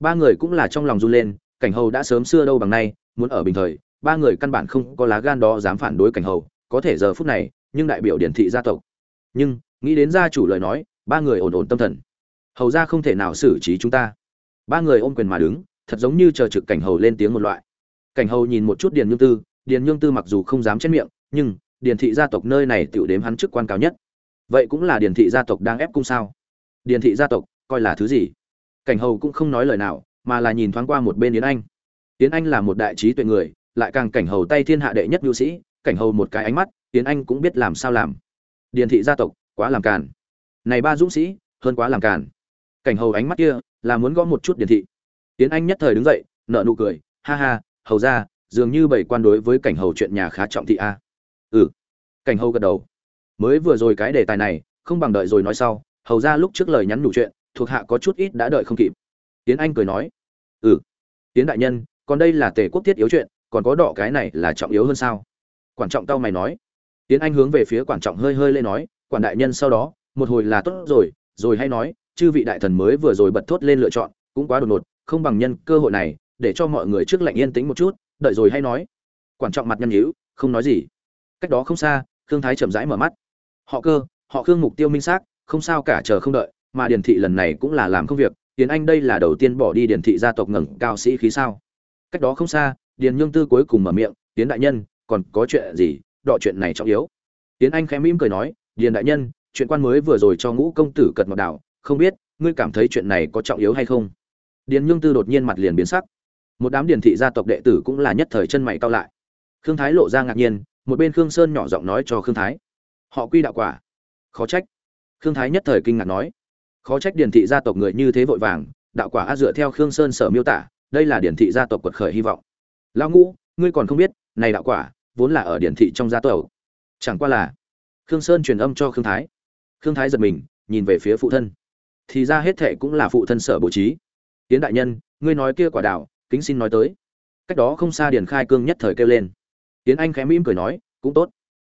Ba người cũng là trong lòng run lên, cảnh hầu đã sớm xưa đâu bằng nay, muốn ở bình thời, ba người căn bản không có lá gan đó dám phản đối cảnh hầu, có thể giờ phút này, nhưng đại biểu điển thị gia tộc. Nhưng, nghĩ đến gia chủ lời nói, ba người ổn ổn tâm thần. Hầu ra không thể nào xử trí chúng ta. Ba người ôm quyền mà đứng, thật giống như chờ trực cảnh hầu lên tiếng một loại. Cảnh hầu nhìn một chút điền nhương tư điền nhương tư mặc dù không dám chết miệng, nhưng điền thị gia tộc nơi này tựu đếm hắn chức quan cao nhất. Vậy cũng là điền thị gia tộc đang ép cung sao? Điền thị gia tộc coi là thứ gì? Cảnh hầu cũng không nói lời nào, mà là nhìn thoáng qua một bên yến anh. Yến anh là một đại trí tuệ người, lại càng cảnh hầu tay thiên hạ đệ nhất nhu sĩ, cảnh hầu một cái ánh mắt, yến anh cũng biết làm sao làm. Điền thị gia tộc quá làm càn. Này ba dũng sĩ, hơn quá làm càn. Cảnh hầu ánh mắt kia là muốn gõ một chút điền thị. Yến anh nhất thời đứng dậy nợ nụ cười, ha ha, hầu ra dường như bảy quan đối với cảnh hầu chuyện nhà khá trọng thị a. Ừ. Cảnh hầu gật đầu. Mới vừa rồi cái đề tài này, không bằng đợi rồi nói sau, hầu ra lúc trước lời nhắn nhủ chuyện, thuộc hạ có chút ít đã đợi không kịp. Tiến anh cười nói. Ừ. Tiến đại nhân, còn đây là tề quốc thiết yếu chuyện, còn có đọ cái này là trọng yếu hơn sao? Quản trọng tao mày nói. Tiến anh hướng về phía quản trọng hơi hơi lên nói, quản đại nhân sau đó, một hồi là tốt rồi rồi hay nói, chư vị đại thần mới vừa rồi bật thốt lên lựa chọn, cũng quá đột ngột, không bằng nhân cơ hội này, để cho mọi người trước lạnh yên tĩnh một chút đợi rồi hay nói. Quản trọng mặt nhăn nhíu, không nói gì. Cách đó không xa, khương thái chậm rãi mở mắt. Họ cơ, họ khương mục tiêu minh xác, không sao cả chờ không đợi, mà điền thị lần này cũng là làm công việc. Tiến anh đây là đầu tiên bỏ đi điền thị gia tộc ngẩng cao sĩ khí sao? Cách đó không xa, điền nhương tư cuối cùng mở miệng, tiến đại nhân, còn có chuyện gì? Đọ chuyện này trọng yếu. Tiến anh khẽ mỉm cười nói, điền đại nhân, chuyện quan mới vừa rồi cho ngũ công tử cật mật đảo không biết ngươi cảm thấy chuyện này có trọng yếu hay không? Điền nhương tư đột nhiên mặt liền biến sắc một đám điền thị gia tộc đệ tử cũng là nhất thời chân mày cao lại. Khương thái lộ ra ngạc nhiên, một bên khương sơn nhỏ giọng nói cho khương thái. Họ quy đạo quả. Khó trách. Khương thái nhất thời kinh ngạc nói. Khó trách điền thị gia tộc người như thế vội vàng, đạo quả a dựa theo khương sơn sở miêu tả, đây là điển thị gia tộc quật khởi hy vọng. Lão ngũ, ngươi còn không biết, này đạo quả, vốn là ở điển thị trong gia tộc. Chẳng qua là, khương sơn truyền âm cho khương thái. Khương thái giật mình, nhìn về phía phụ thân. Thì ra hết thệ cũng là phụ thân sở bố trí. Tiến đại nhân, ngươi nói kia quả đạo kính xin nói tới. Cách đó không xa điền khai cương nhất thời kêu lên. Tiến anh khẽ mỉm cười nói, cũng tốt.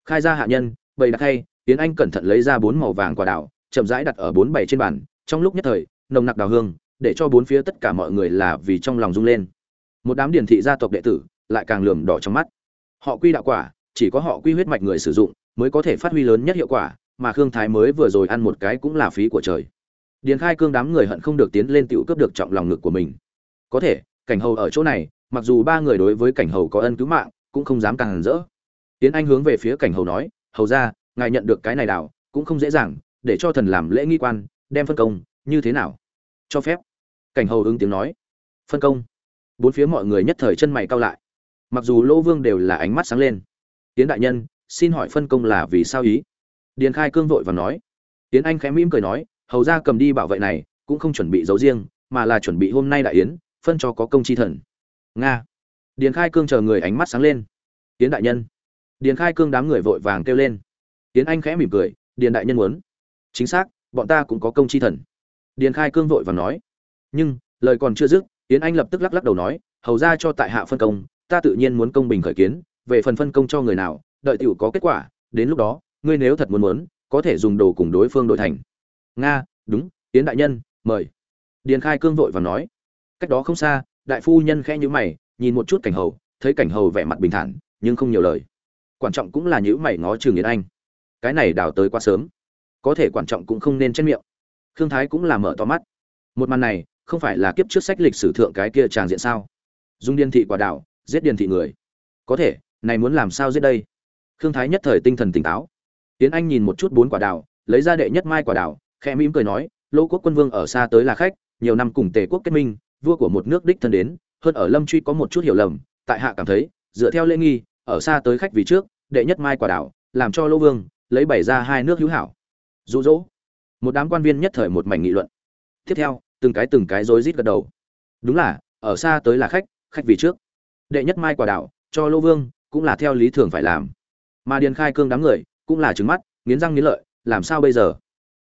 Khai ra hạ nhân bầy đặt hay, tiến anh cẩn thận lấy ra bốn màu vàng quả đảo chậm rãi đặt ở bốn bảy trên bàn. Trong lúc nhất thời, nồng nặc đào hương, để cho bốn phía tất cả mọi người là vì trong lòng rung lên. Một đám điển thị gia tộc đệ tử lại càng lườm đỏ trong mắt. Họ quy đạo quả, chỉ có họ quy huyết mạch người sử dụng mới có thể phát huy lớn nhất hiệu quả, mà khương thái mới vừa rồi ăn một cái cũng là phí của trời. Điền khai cương đám người hận không được tiến lên tiểu cướp được trọng lòng ngực của mình. Có thể cảnh hầu ở chỗ này, mặc dù ba người đối với cảnh hầu có ân cứu mạng, cũng không dám càng rỡ. Tiến anh hướng về phía cảnh hầu nói, hầu ra ngài nhận được cái này đảo, cũng không dễ dàng, để cho thần làm lễ nghi quan, đem phân công, như thế nào? Cho phép. Cảnh hầu ứng tiếng nói, phân công. Bốn phía mọi người nhất thời chân mày cao lại. Mặc dù lỗ vương đều là ánh mắt sáng lên. Tiến đại nhân, xin hỏi phân công là vì sao ý? Điền khai cương vội và nói. Tiến anh khẽ mỉm cười nói, hầu ra cầm đi bảo vệ này, cũng không chuẩn bị giấu riêng, mà là chuẩn bị hôm nay đại yến phân cho có công chi thần. Nga. Điền khai cương chờ người ánh mắt sáng lên. Tiến đại nhân. Điền khai cương đám người vội vàng kêu lên. Tiến anh khẽ mỉm cười, điền đại nhân muốn. Chính xác, bọn ta cũng có công chi thần. Điền khai cương vội vàng nói. Nhưng, lời còn chưa dứt, tiến anh lập tức lắc lắc đầu nói, hầu ra cho tại hạ phân công, ta tự nhiên muốn công bình khởi kiến, về phần phân công cho người nào, đợi tiểu có kết quả, đến lúc đó, ngươi nếu thật muốn muốn, có thể dùng đồ cùng đối phương đổi thành. Nga, đúng, tiến đại nhân, mời. Điền khai cương vội vàng nói cách đó không xa, đại phu nhân khẽ nhữ mày, nhìn một chút cảnh hầu, thấy cảnh hầu vẻ mặt bình thản, nhưng không nhiều lời. Quan trọng cũng là nhữ mày ngó trường yến anh. Cái này đào tới quá sớm. Có thể quan trọng cũng không nên chết miệng. Khương thái cũng là mở to mắt. Một màn này, không phải là kiếp trước sách lịch sử thượng cái kia tràng diện sao? Dung điên thị quả đạo giết điền thị người. Có thể, này muốn làm sao giết đây? Khương thái nhất thời tinh thần tỉnh táo. Tiến anh nhìn một chút bốn quả đào lấy ra đệ nhất mai quả đào khẽ mỉm cười nói lỗ quốc quân vương ở xa tới là khách, nhiều năm cùng tề quốc kết minh vua của một nước đích thân đến hơn ở lâm truy có một chút hiểu lầm tại hạ cảm thấy dựa theo lễ nghi ở xa tới khách vì trước đệ nhất mai quả đảo, làm cho lỗ vương lấy bày ra hai nước hữu hảo. Dụ dỗ. Một đám quan viên nhất thời một mảnh nghị luận. Tiếp theo từng cái từng cái rối rít gật đầu. Đúng là ở xa tới là khách khách vì trước. Đệ nhất mai quả đảo, cho lỗ vương cũng là theo lý thường phải làm. Mà điền khai cương đám người cũng là trứng mắt nghiến răng nghiến lợi làm sao bây giờ?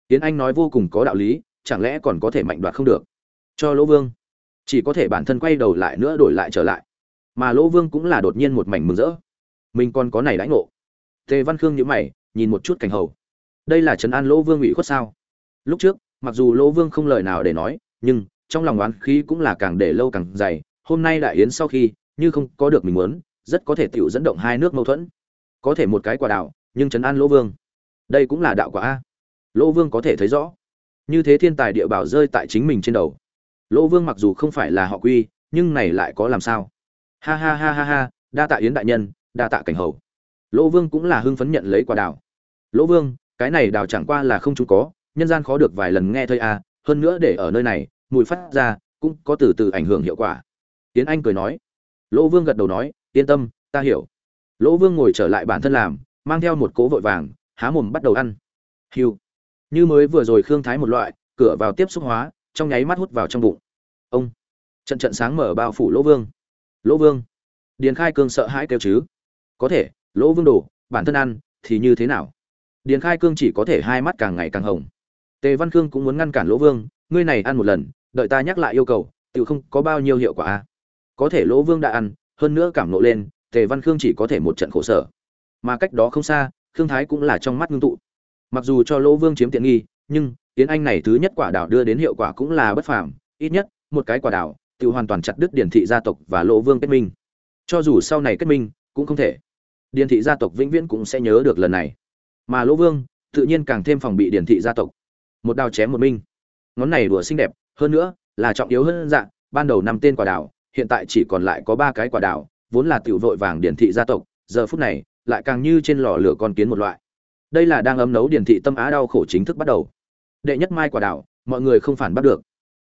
Tiến anh nói vô cùng có đạo lý chẳng lẽ còn có thể mạnh đoạt không được? Cho lỗ vương chỉ có thể bản thân quay đầu lại nữa đổi lại trở lại. Mà lỗ vương cũng là đột nhiên một mảnh mừng rỡ. Mình còn có này đãi ngộ. Tề văn khương nhữ mày, nhìn một chút cảnh hầu. Đây là trấn an lỗ vương ủy khuất sao? Lúc trước, mặc dù lỗ vương không lời nào để nói, nhưng trong lòng oán khí cũng là càng để lâu càng dày. Hôm nay đại yến sau khi, như không có được mình muốn, rất có thể tiểu dẫn động hai nước mâu thuẫn. Có thể một cái quả đạo nhưng trấn an lỗ vương, đây cũng là đạo quả a. Lỗ vương có thể thấy rõ. Như thế thiên tài địa bảo rơi tại chính mình trên đầu lỗ vương mặc dù không phải là họ quy, nhưng này lại có làm sao? Ha ha ha ha ha, đa tạ yến đại nhân, đa tạ cảnh hầu. Lỗ vương cũng là hưng phấn nhận lấy quả đào lỗ vương, cái này đào chẳng qua là không chúng có, nhân gian khó được vài lần nghe thôi à hơn nữa để ở nơi này, mùi phát ra, cũng có từ từ ảnh hưởng hiệu quả. Tiến anh cười nói. Lỗ vương gật đầu nói, yên tâm, ta hiểu. Lỗ vương ngồi trở lại bản thân làm, mang theo một cỗ vội vàng, há mồm bắt đầu ăn. Hiu. Như mới vừa rồi khương thái một loại, cửa vào tiếp xúc hóa trong nháy mắt hút vào trong bụng. Ông, trận trận sáng mở bao phủ lỗ vương. Lỗ vương, điền khai cương sợ hãi kêu chứ? Có thể, lỗ vương đổ, bản thân ăn, thì như thế nào? Điền khai cương chỉ có thể hai mắt càng ngày càng hồng. Tề văn cương cũng muốn ngăn cản lỗ vương, ngươi này ăn một lần, đợi ta nhắc lại yêu cầu tự không có bao nhiêu hiệu quả. A có thể lỗ vương đã ăn, hơn nữa cảm nộ lên, tề văn khương chỉ có thể một trận khổ sở. Mà cách đó không xa, khương thái cũng là trong mắt ngưng tụ. Mặc dù cho lỗ vương chiếm tiện nghi, nhưng tiến anh này thứ nhất quả đảo đưa đến hiệu quả cũng là bất phàm, ít nhất, một cái quả đảo tiêu hoàn toàn chặt đứt Điền thị gia tộc và lỗ vương kết minh. Cho dù sau này kết minh, cũng không thể. Điền thị gia tộc vĩnh viễn cũng sẽ nhớ được lần này. Mà lỗ vương, tự nhiên càng thêm phòng bị Điền thị gia tộc. Một đao chém một minh. Ngón này đùa xinh đẹp, hơn nữa, là trọng yếu hơn dạng ban đầu năm tên quả đảo, hiện tại chỉ còn lại có ba cái quả đảo, vốn là tiểu vội vàng Điền thị gia tộc, giờ phút này, lại càng như trên lò lửa con kiến một loại. Đây là đang ấm nấu Điền thị tâm á đau khổ chính thức bắt đầu đệ nhất mai quả đào mọi người không phản bắt được.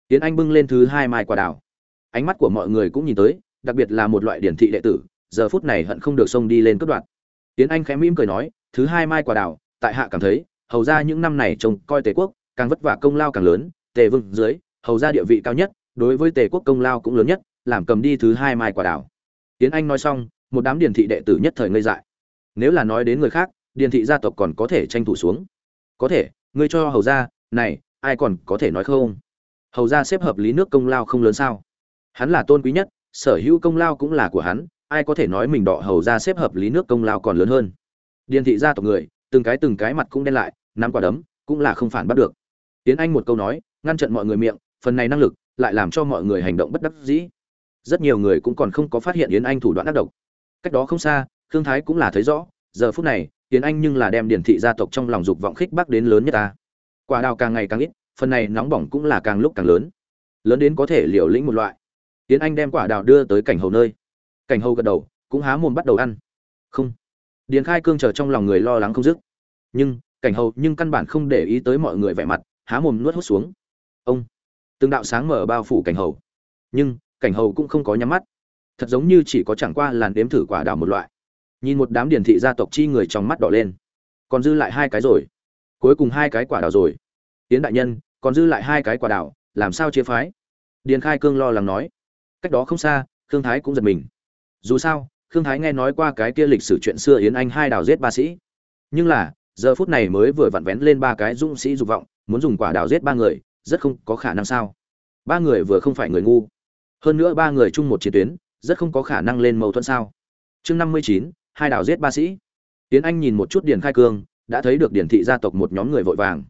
Tiến anh bưng lên thứ hai mai quả đào ánh mắt của mọi người cũng nhìn tới, đặc biệt là một loại điển thị đệ tử, giờ phút này hận không được xông đi lên cướp đoạt. Tiến anh khẽ mỉm cười nói, thứ hai mai quả đào tại hạ cảm thấy, hầu ra những năm này trông coi tề quốc, càng vất vả công lao càng lớn, tề vương dưới, hầu ra địa vị cao nhất, đối với tề quốc công lao cũng lớn nhất, làm cầm đi thứ hai mai quả đào tiến anh nói xong, một đám điển thị đệ tử nhất thời ngây dại. Nếu là nói đến người khác, điển thị gia tộc còn có thể tranh thủ xuống. Có thể, ngươi cho hầu ra này, ai còn có thể nói không? Hầu ra xếp hợp lý nước công lao không lớn sao? Hắn là tôn quý nhất, sở hữu công lao cũng là của hắn, ai có thể nói mình đọ hầu ra xếp hợp lý nước công lao còn lớn hơn? Điền thị gia tộc người, từng cái từng cái mặt cũng đen lại, nắm quả đấm, cũng là không phản bắt được. Tiến anh một câu nói, ngăn chặn mọi người miệng, phần này năng lực, lại làm cho mọi người hành động bất đắc dĩ. Rất nhiều người cũng còn không có phát hiện yến anh thủ đoạn ác độc. Cách đó không xa thương thái cũng là thấy rõ, giờ phút này, yến anh nhưng là đem điển thị gia tộc trong lòng dục vọng khích bắc đến lớn nhất ta quả đào càng ngày càng ít, phần này nóng bỏng cũng là càng lúc càng lớn. Lớn đến có thể liều lĩnh một loại. Tiến anh đem quả đào đưa tới cảnh hầu nơi. Cảnh hầu gật đầu, cũng há mồm bắt đầu ăn. Không. Điền khai cương chờ trong lòng người lo lắng không dứt. Nhưng, cảnh hầu nhưng căn bản không để ý tới mọi người vẻ mặt, há mồm nuốt hút xuống. Ông. Từng đạo sáng mở bao phủ cảnh hầu. Nhưng, cảnh hầu cũng không có nhắm mắt. Thật giống như chỉ có chẳng qua làn đếm thử quả đào một loại. Nhìn một đám điển thị gia tộc chi người trong mắt đỏ lên. Còn dư lại hai cái rồi cuối cùng hai cái quả đào rồi. Tiến đại nhân, còn dư lại hai cái quả đào, làm sao chia phái? Điền khai cương lo lắng nói. Cách đó không xa, khương thái cũng giật mình. Dù sao, khương thái nghe nói qua cái kia lịch sử chuyện xưa yến anh hai đào giết ba sĩ. Nhưng là, giờ phút này mới vừa vặn vén lên ba cái dũng sĩ dục vọng, muốn dùng quả đào giết ba người, rất không có khả năng sao? Ba người vừa không phải người ngu. Hơn nữa ba người chung một chiến tuyến, rất không có khả năng lên mâu thuẫn sao? Chương năm mươi chín, hai đào giết ba sĩ. Tiến anh nhìn một chút điền khai cương đã thấy được điển thị gia tộc một nhóm người vội vàng.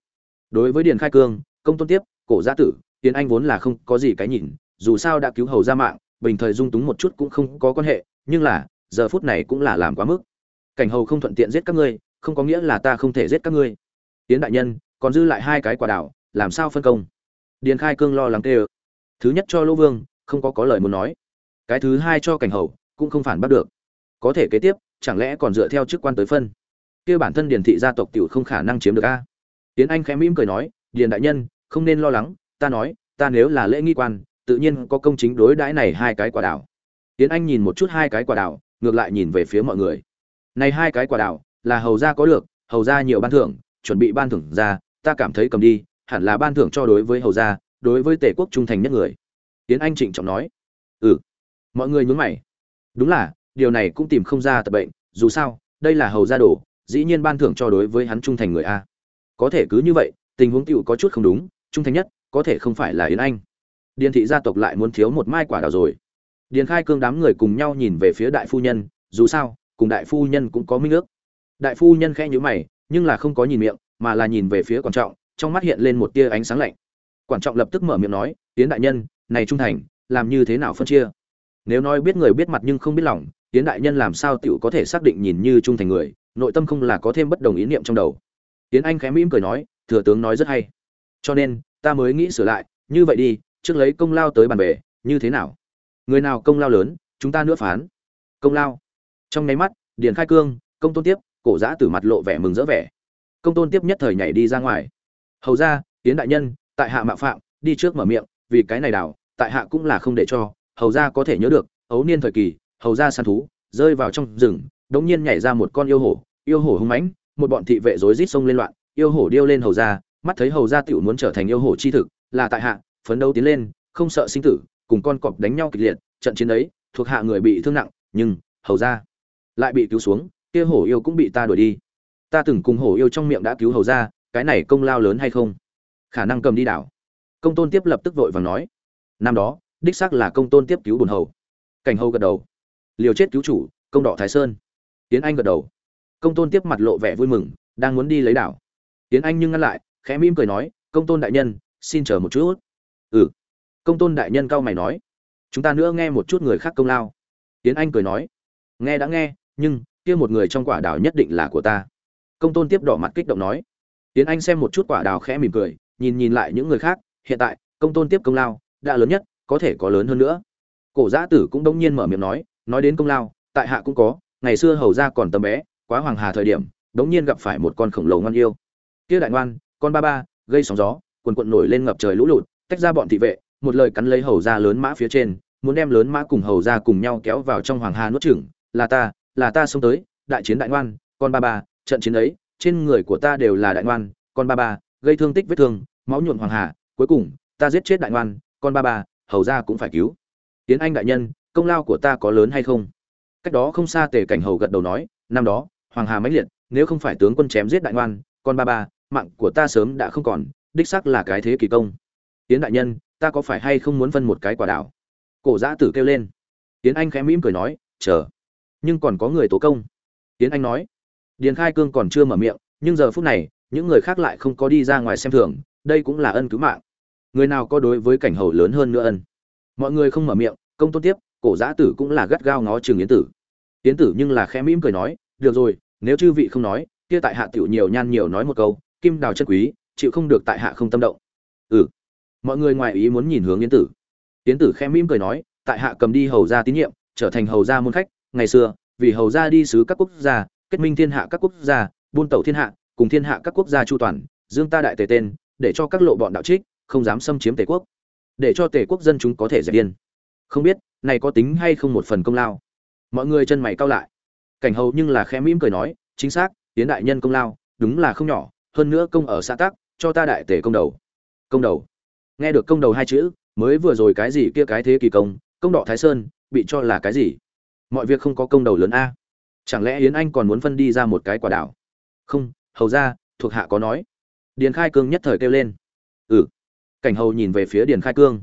Đối với điền khai cương, công tôn tiếp, cổ gia tử, tiến anh vốn là không có gì cái nhìn, dù sao đã cứu hầu ra mạng, bình thời dung túng một chút cũng không có quan hệ, nhưng là, giờ phút này cũng là làm quá mức. Cảnh hầu không thuận tiện giết các ngươi, không có nghĩa là ta không thể giết các ngươi. Tiến đại nhân, còn dư lại hai cái quả đảo, làm sao phân công? Điền khai cương lo lắng tê ơ thứ nhất cho lỗ vương, không có có lời muốn nói. Cái thứ hai cho cảnh hầu, cũng không phản bắt được. Có thể kế tiếp, chẳng lẽ còn dựa theo chức quan tới phân? Kia bản thân điền thị gia tộc tiểu không khả năng chiếm được a. Tiến anh khẽ mỉm cười nói, điền đại nhân, không nên lo lắng, ta nói, ta nếu là lễ nghi quan, tự nhiên có công chính đối đãi này hai cái quả đảo. Tiến anh nhìn một chút hai cái quả đảo, ngược lại nhìn về phía mọi người. Này hai cái quả đảo, là hầu gia có được hầu gia nhiều ban thưởng, chuẩn bị ban thưởng ra, ta cảm thấy cầm đi, hẳn là ban thưởng cho đối với hầu gia, đối với tề quốc trung thành nhất người. Tiến anh trịnh trọng nói. Ừ. Mọi người nhún mày. Đúng là, điều này cũng tìm không ra tập bệnh, dù sao, đây là hầu gia đồ dĩ nhiên ban thưởng cho đối với hắn trung thành người a. Có thể cứ như vậy, tình huống tựu có chút không đúng, trung thành nhất, có thể không phải là yến anh. Điền thị gia tộc lại muốn thiếu một mai quả đào rồi. Điền khai cương đám người cùng nhau nhìn về phía đại phu nhân, dù sao, cùng đại phu nhân cũng có minh ước. Đại phu nhân khẽ nhíu mày, nhưng là không có nhìn miệng, mà là nhìn về phía quan trọng, trong mắt hiện lên một tia ánh sáng lạnh. Quan trọng lập tức mở miệng nói tiến đại nhân, này trung thành, làm như thế nào phân chia? Nếu nói biết người biết mặt nhưng không biết lòng tiến đại nhân làm sao tựu có thể xác định nhìn như trung thành người? Nội tâm không là có thêm bất đồng ý niệm trong đầu. Tiến anh khẽ mỉm cười nói, thừa tướng nói rất hay. Cho nên, ta mới nghĩ sửa lại, như vậy đi, trước lấy công lao tới bàn về như thế nào? Người nào công lao lớn, chúng ta nữa phán. Công lao? Trong nháy mắt, điền khai cương, công tôn tiếp, cổ giã tử mặt lộ vẻ mừng rỡ vẻ. Công tôn tiếp nhất thời nhảy đi ra ngoài. Hầu ra tiến đại nhân, tại hạ mạo phạm, đi trước mở miệng, vì cái này đảo, tại hạ cũng là không để cho, hầu ra có thể nhớ được, ấu niên thời kỳ, hầu ra săn thú, rơi vào trong rừng đống nhiên nhảy ra một con yêu hổ yêu hổ hung mãnh một bọn thị vệ rối rít xông lên loạn yêu hổ điêu lên hầu gia, mắt thấy hầu gia tiểu muốn trở thành yêu hổ chi thực là tại hạ phấn đấu tiến lên không sợ sinh tử cùng con cọp đánh nhau kịch liệt trận chiến ấy thuộc hạ người bị thương nặng nhưng hầu gia lại bị cứu xuống kia hổ yêu cũng bị ta đuổi đi. Ta từng cùng hổ yêu trong miệng đã cứu hầu gia, cái này công lao lớn hay không? Khả năng cầm đi đảo. Công tôn tiếp lập tức vội vàng nói. Năm đó đích xác là công tôn tiếp cứu bùn hầu. Cảnh hầu gật đầu. Liều chết cứu chủ công đỏ thái sơn tiến anh gật đầu. Công tôn tiếp mặt lộ vẻ vui mừng, đang muốn đi lấy đảo. Tiến anh nhưng ngăn lại, khẽ mỉm cười nói, công tôn đại nhân, xin chờ một chút. Ừ. Công tôn đại nhân cao mày nói, chúng ta nữa nghe một chút người khác công lao. Tiến anh cười nói, nghe đã nghe, nhưng kia một người trong quả đào nhất định là của ta. Công tôn tiếp đỏ mặt kích động nói, tiến anh xem một chút quả đào khẽ mỉm cười, nhìn nhìn lại những người khác, hiện tại, công tôn tiếp công lao, đã lớn nhất, có thể có lớn hơn nữa. Cổ giã tử cũng đông nhiên mở miệng nói nói đến công lao, tại hạ cũng có ngày xưa hầu ra còn tầm bé, quá hoàng hà thời điểm, đống nhiên gặp phải một con khổng lồ ngon yêu. Kia đại ngoan, con ba ba, gây sóng gió quần quận nổi lên ngập trời lũ lụt, tách ra bọn thị vệ, một lời cắn lấy hầu ra lớn mã phía trên, muốn đem lớn mã cùng hầu ra cùng nhau kéo vào trong hoàng hà nuốt chửng, là ta là ta xông tới, đại chiến đại ngoan, con ba ba, trận chiến ấy, trên người của ta đều là đại ngoan, con ba ba, gây thương tích vết thương, máu nhuộm hoàng hà, cuối cùng, ta giết chết đại ngoan, con ba ba, hầu ra cũng phải cứu. Tiến anh đại nhân, công lao của ta có lớn hay không? Cách đó không xa tề cảnh hầu gật đầu nói, năm đó, hoàng hà mãnh liệt, nếu không phải tướng quân chém giết đại ngoan con ba ba, mạng của ta sớm đã không còn, đích xác là cái thế kỳ công. Tiến đại nhân, ta có phải hay không muốn phân một cái quả đảo? Cổ giã tử kêu lên. Tiến anh khẽ mỉm cười nói, chờ, nhưng còn có người tố công. Tiến anh nói, điền khai cương còn chưa mở miệng, nhưng giờ phút này, những người khác lại không có đi ra ngoài xem thường, đây cũng là ân cứu mạng. Người nào có đối với cảnh hầu lớn hơn nữa ân? Mọi người không mở miệng, công tôn tiếp cổ giã tử cũng là gắt gao ngó chừng yến tử. Yến tử nhưng là khẽ mỉm cười nói, được rồi, nếu chư vị không nói, kia tại hạ tiểu nhiều nhan nhiều nói một câu, kim đào chân quý, chịu không được tại hạ không tâm động. Ừ. Mọi người ngoài ý muốn nhìn hướng yến tử. Yến tử khẽ mỉm cười nói, tại hạ cầm đi hầu gia tín nhiệm, trở thành hầu gia môn khách. Ngày xưa, vì hầu gia đi sứ các quốc gia, kết minh thiên hạ các quốc gia, buôn tẩu thiên hạ, cùng thiên hạ các quốc gia chu toàn, dương ta đại tề tên, để cho các lộ bọn đạo trích, không dám xâm chiếm tề quốc. Để cho tề quốc dân chúng có thể dẹp điên không biết này có tính hay không một phần công lao. Mọi người chân mày cao lại. Cảnh hầu nhưng là khẽ mỉm cười nói chính xác tiến đại nhân công lao đúng là không nhỏ hơn nữa công ở xã tắc, cho ta đại tề công đầu. Công đầu. Nghe được công đầu hai chữ mới vừa rồi cái gì kia cái thế kỳ công công đỏ thái sơn bị cho là cái gì? Mọi việc không có công đầu lớn a. Chẳng lẽ yến anh còn muốn phân đi ra một cái quả đảo? Không hầu ra thuộc hạ có nói. Điền khai cương nhất thời kêu lên. Ừ. Cảnh hầu nhìn về phía điền khai cương.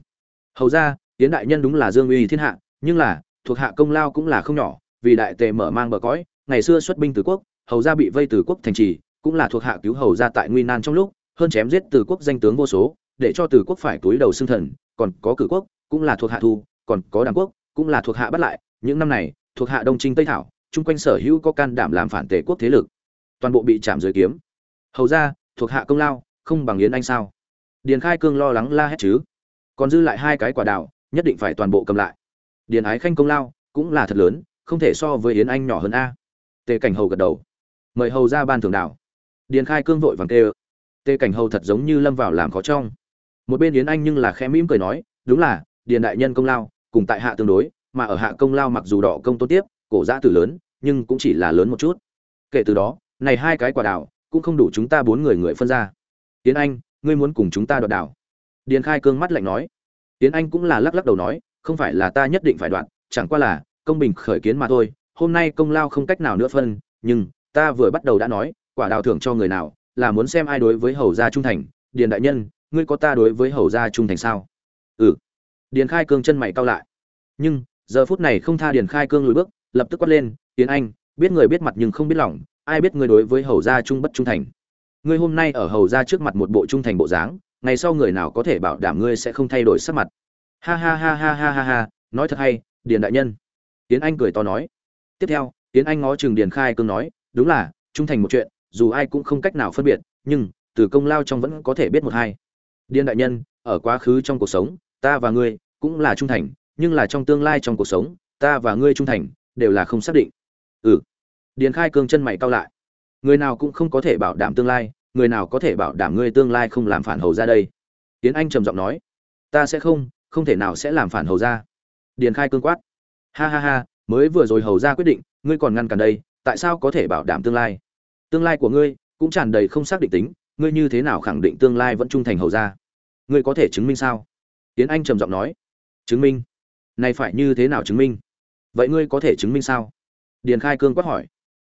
Hầu ra tiến đại nhân đúng là dương uy thiên hạ, nhưng là, thuộc hạ công lao cũng là không nhỏ, vì đại tề mở mang bờ cõi, ngày xưa xuất binh từ quốc, hầu ra bị vây từ quốc thành trì, cũng là thuộc hạ cứu hầu ra tại nguy nan trong lúc, hơn chém giết từ quốc danh tướng vô số, để cho từ quốc phải túi đầu xương thần, còn có cử quốc, cũng là thuộc hạ thu còn có đảng quốc, cũng là thuộc hạ bắt lại. Những năm này, thuộc hạ đông trinh tây thảo, chung quanh sở hữu có can đảm làm phản tề quốc thế lực, toàn bộ bị chạm dưới kiếm. Hầu ra thuộc hạ công lao, không bằng yến anh sao? Điền khai cương lo lắng la hét chứ. Còn dư lại hai cái quả đào nhất định phải toàn bộ cầm lại. Điền ái khanh công lao cũng là thật lớn, không thể so với yến anh nhỏ hơn a. Tề cảnh hầu gật đầu. Mời hầu ra ban thưởng đảo điền khai cương vội vàng tê tề cảnh hầu thật giống như lâm vào làm khó trong. Một bên yến anh nhưng là khẽ mỉm cười nói, đúng là, điền đại nhân công lao, cùng tại hạ tương đối, mà ở hạ công lao mặc dù đỏ công tôn tiếp, cổ giã tử lớn, nhưng cũng chỉ là lớn một chút. Kể từ đó, này hai cái quả đảo, cũng không đủ chúng ta bốn người người phân ra. Yến anh, ngươi muốn cùng chúng ta đoạt đảo? Điền khai cương mắt lạnh nói tiến anh cũng là lắc lắc đầu nói không phải là ta nhất định phải đoạn, chẳng qua là công bình khởi kiến mà thôi hôm nay công lao không cách nào nữa phân nhưng ta vừa bắt đầu đã nói quả đào thưởng cho người nào là muốn xem ai đối với hầu gia trung thành. Điền đại nhân ngươi có ta đối với hầu gia trung thành sao? Ừ. Điền khai cương chân mày cau lại. Nhưng giờ phút này không tha điền khai cương lùi bước lập tức quát lên tiến anh biết người biết mặt nhưng không biết lòng ai biết ngươi đối với hầu gia trung bất trung thành? Ngươi hôm nay ở hầu gia trước mặt một bộ trung thành bộ dáng ngày sau người nào có thể bảo đảm ngươi sẽ không thay đổi sắc mặt. Ha ha ha ha ha ha ha, nói thật hay, điền đại nhân. Tiến anh cười to nói. Tiếp theo tiến anh ngó chừng điền khai cương nói, đúng là, trung thành một chuyện, dù ai cũng không cách nào phân biệt, nhưng, từ công lao trong vẫn có thể biết một hai. Điền đại nhân, ở quá khứ trong cuộc sống, ta và ngươi cũng là trung thành, nhưng là trong tương lai trong cuộc sống, ta và ngươi trung thành, đều là không xác định. Ừ. Điền khai cương chân mày cao lại. Người nào cũng không có thể bảo đảm tương lai người nào có thể bảo đảm ngươi tương lai không làm phản hầu ra đây? Tiến anh trầm giọng nói, ta sẽ không không thể nào sẽ làm phản hầu ra. Điền khai cương quát, ha ha ha, mới vừa rồi hầu ra quyết định, ngươi còn ngăn cản đây, tại sao có thể bảo đảm tương lai? Tương lai của ngươi cũng tràn đầy không xác định tính, ngươi như thế nào khẳng định tương lai vẫn trung thành hầu ra? Ngươi có thể chứng minh sao? Tiến anh trầm giọng nói, chứng minh? Này phải như thế nào chứng minh? Vậy ngươi có thể chứng minh sao? Điền khai cương quát hỏi,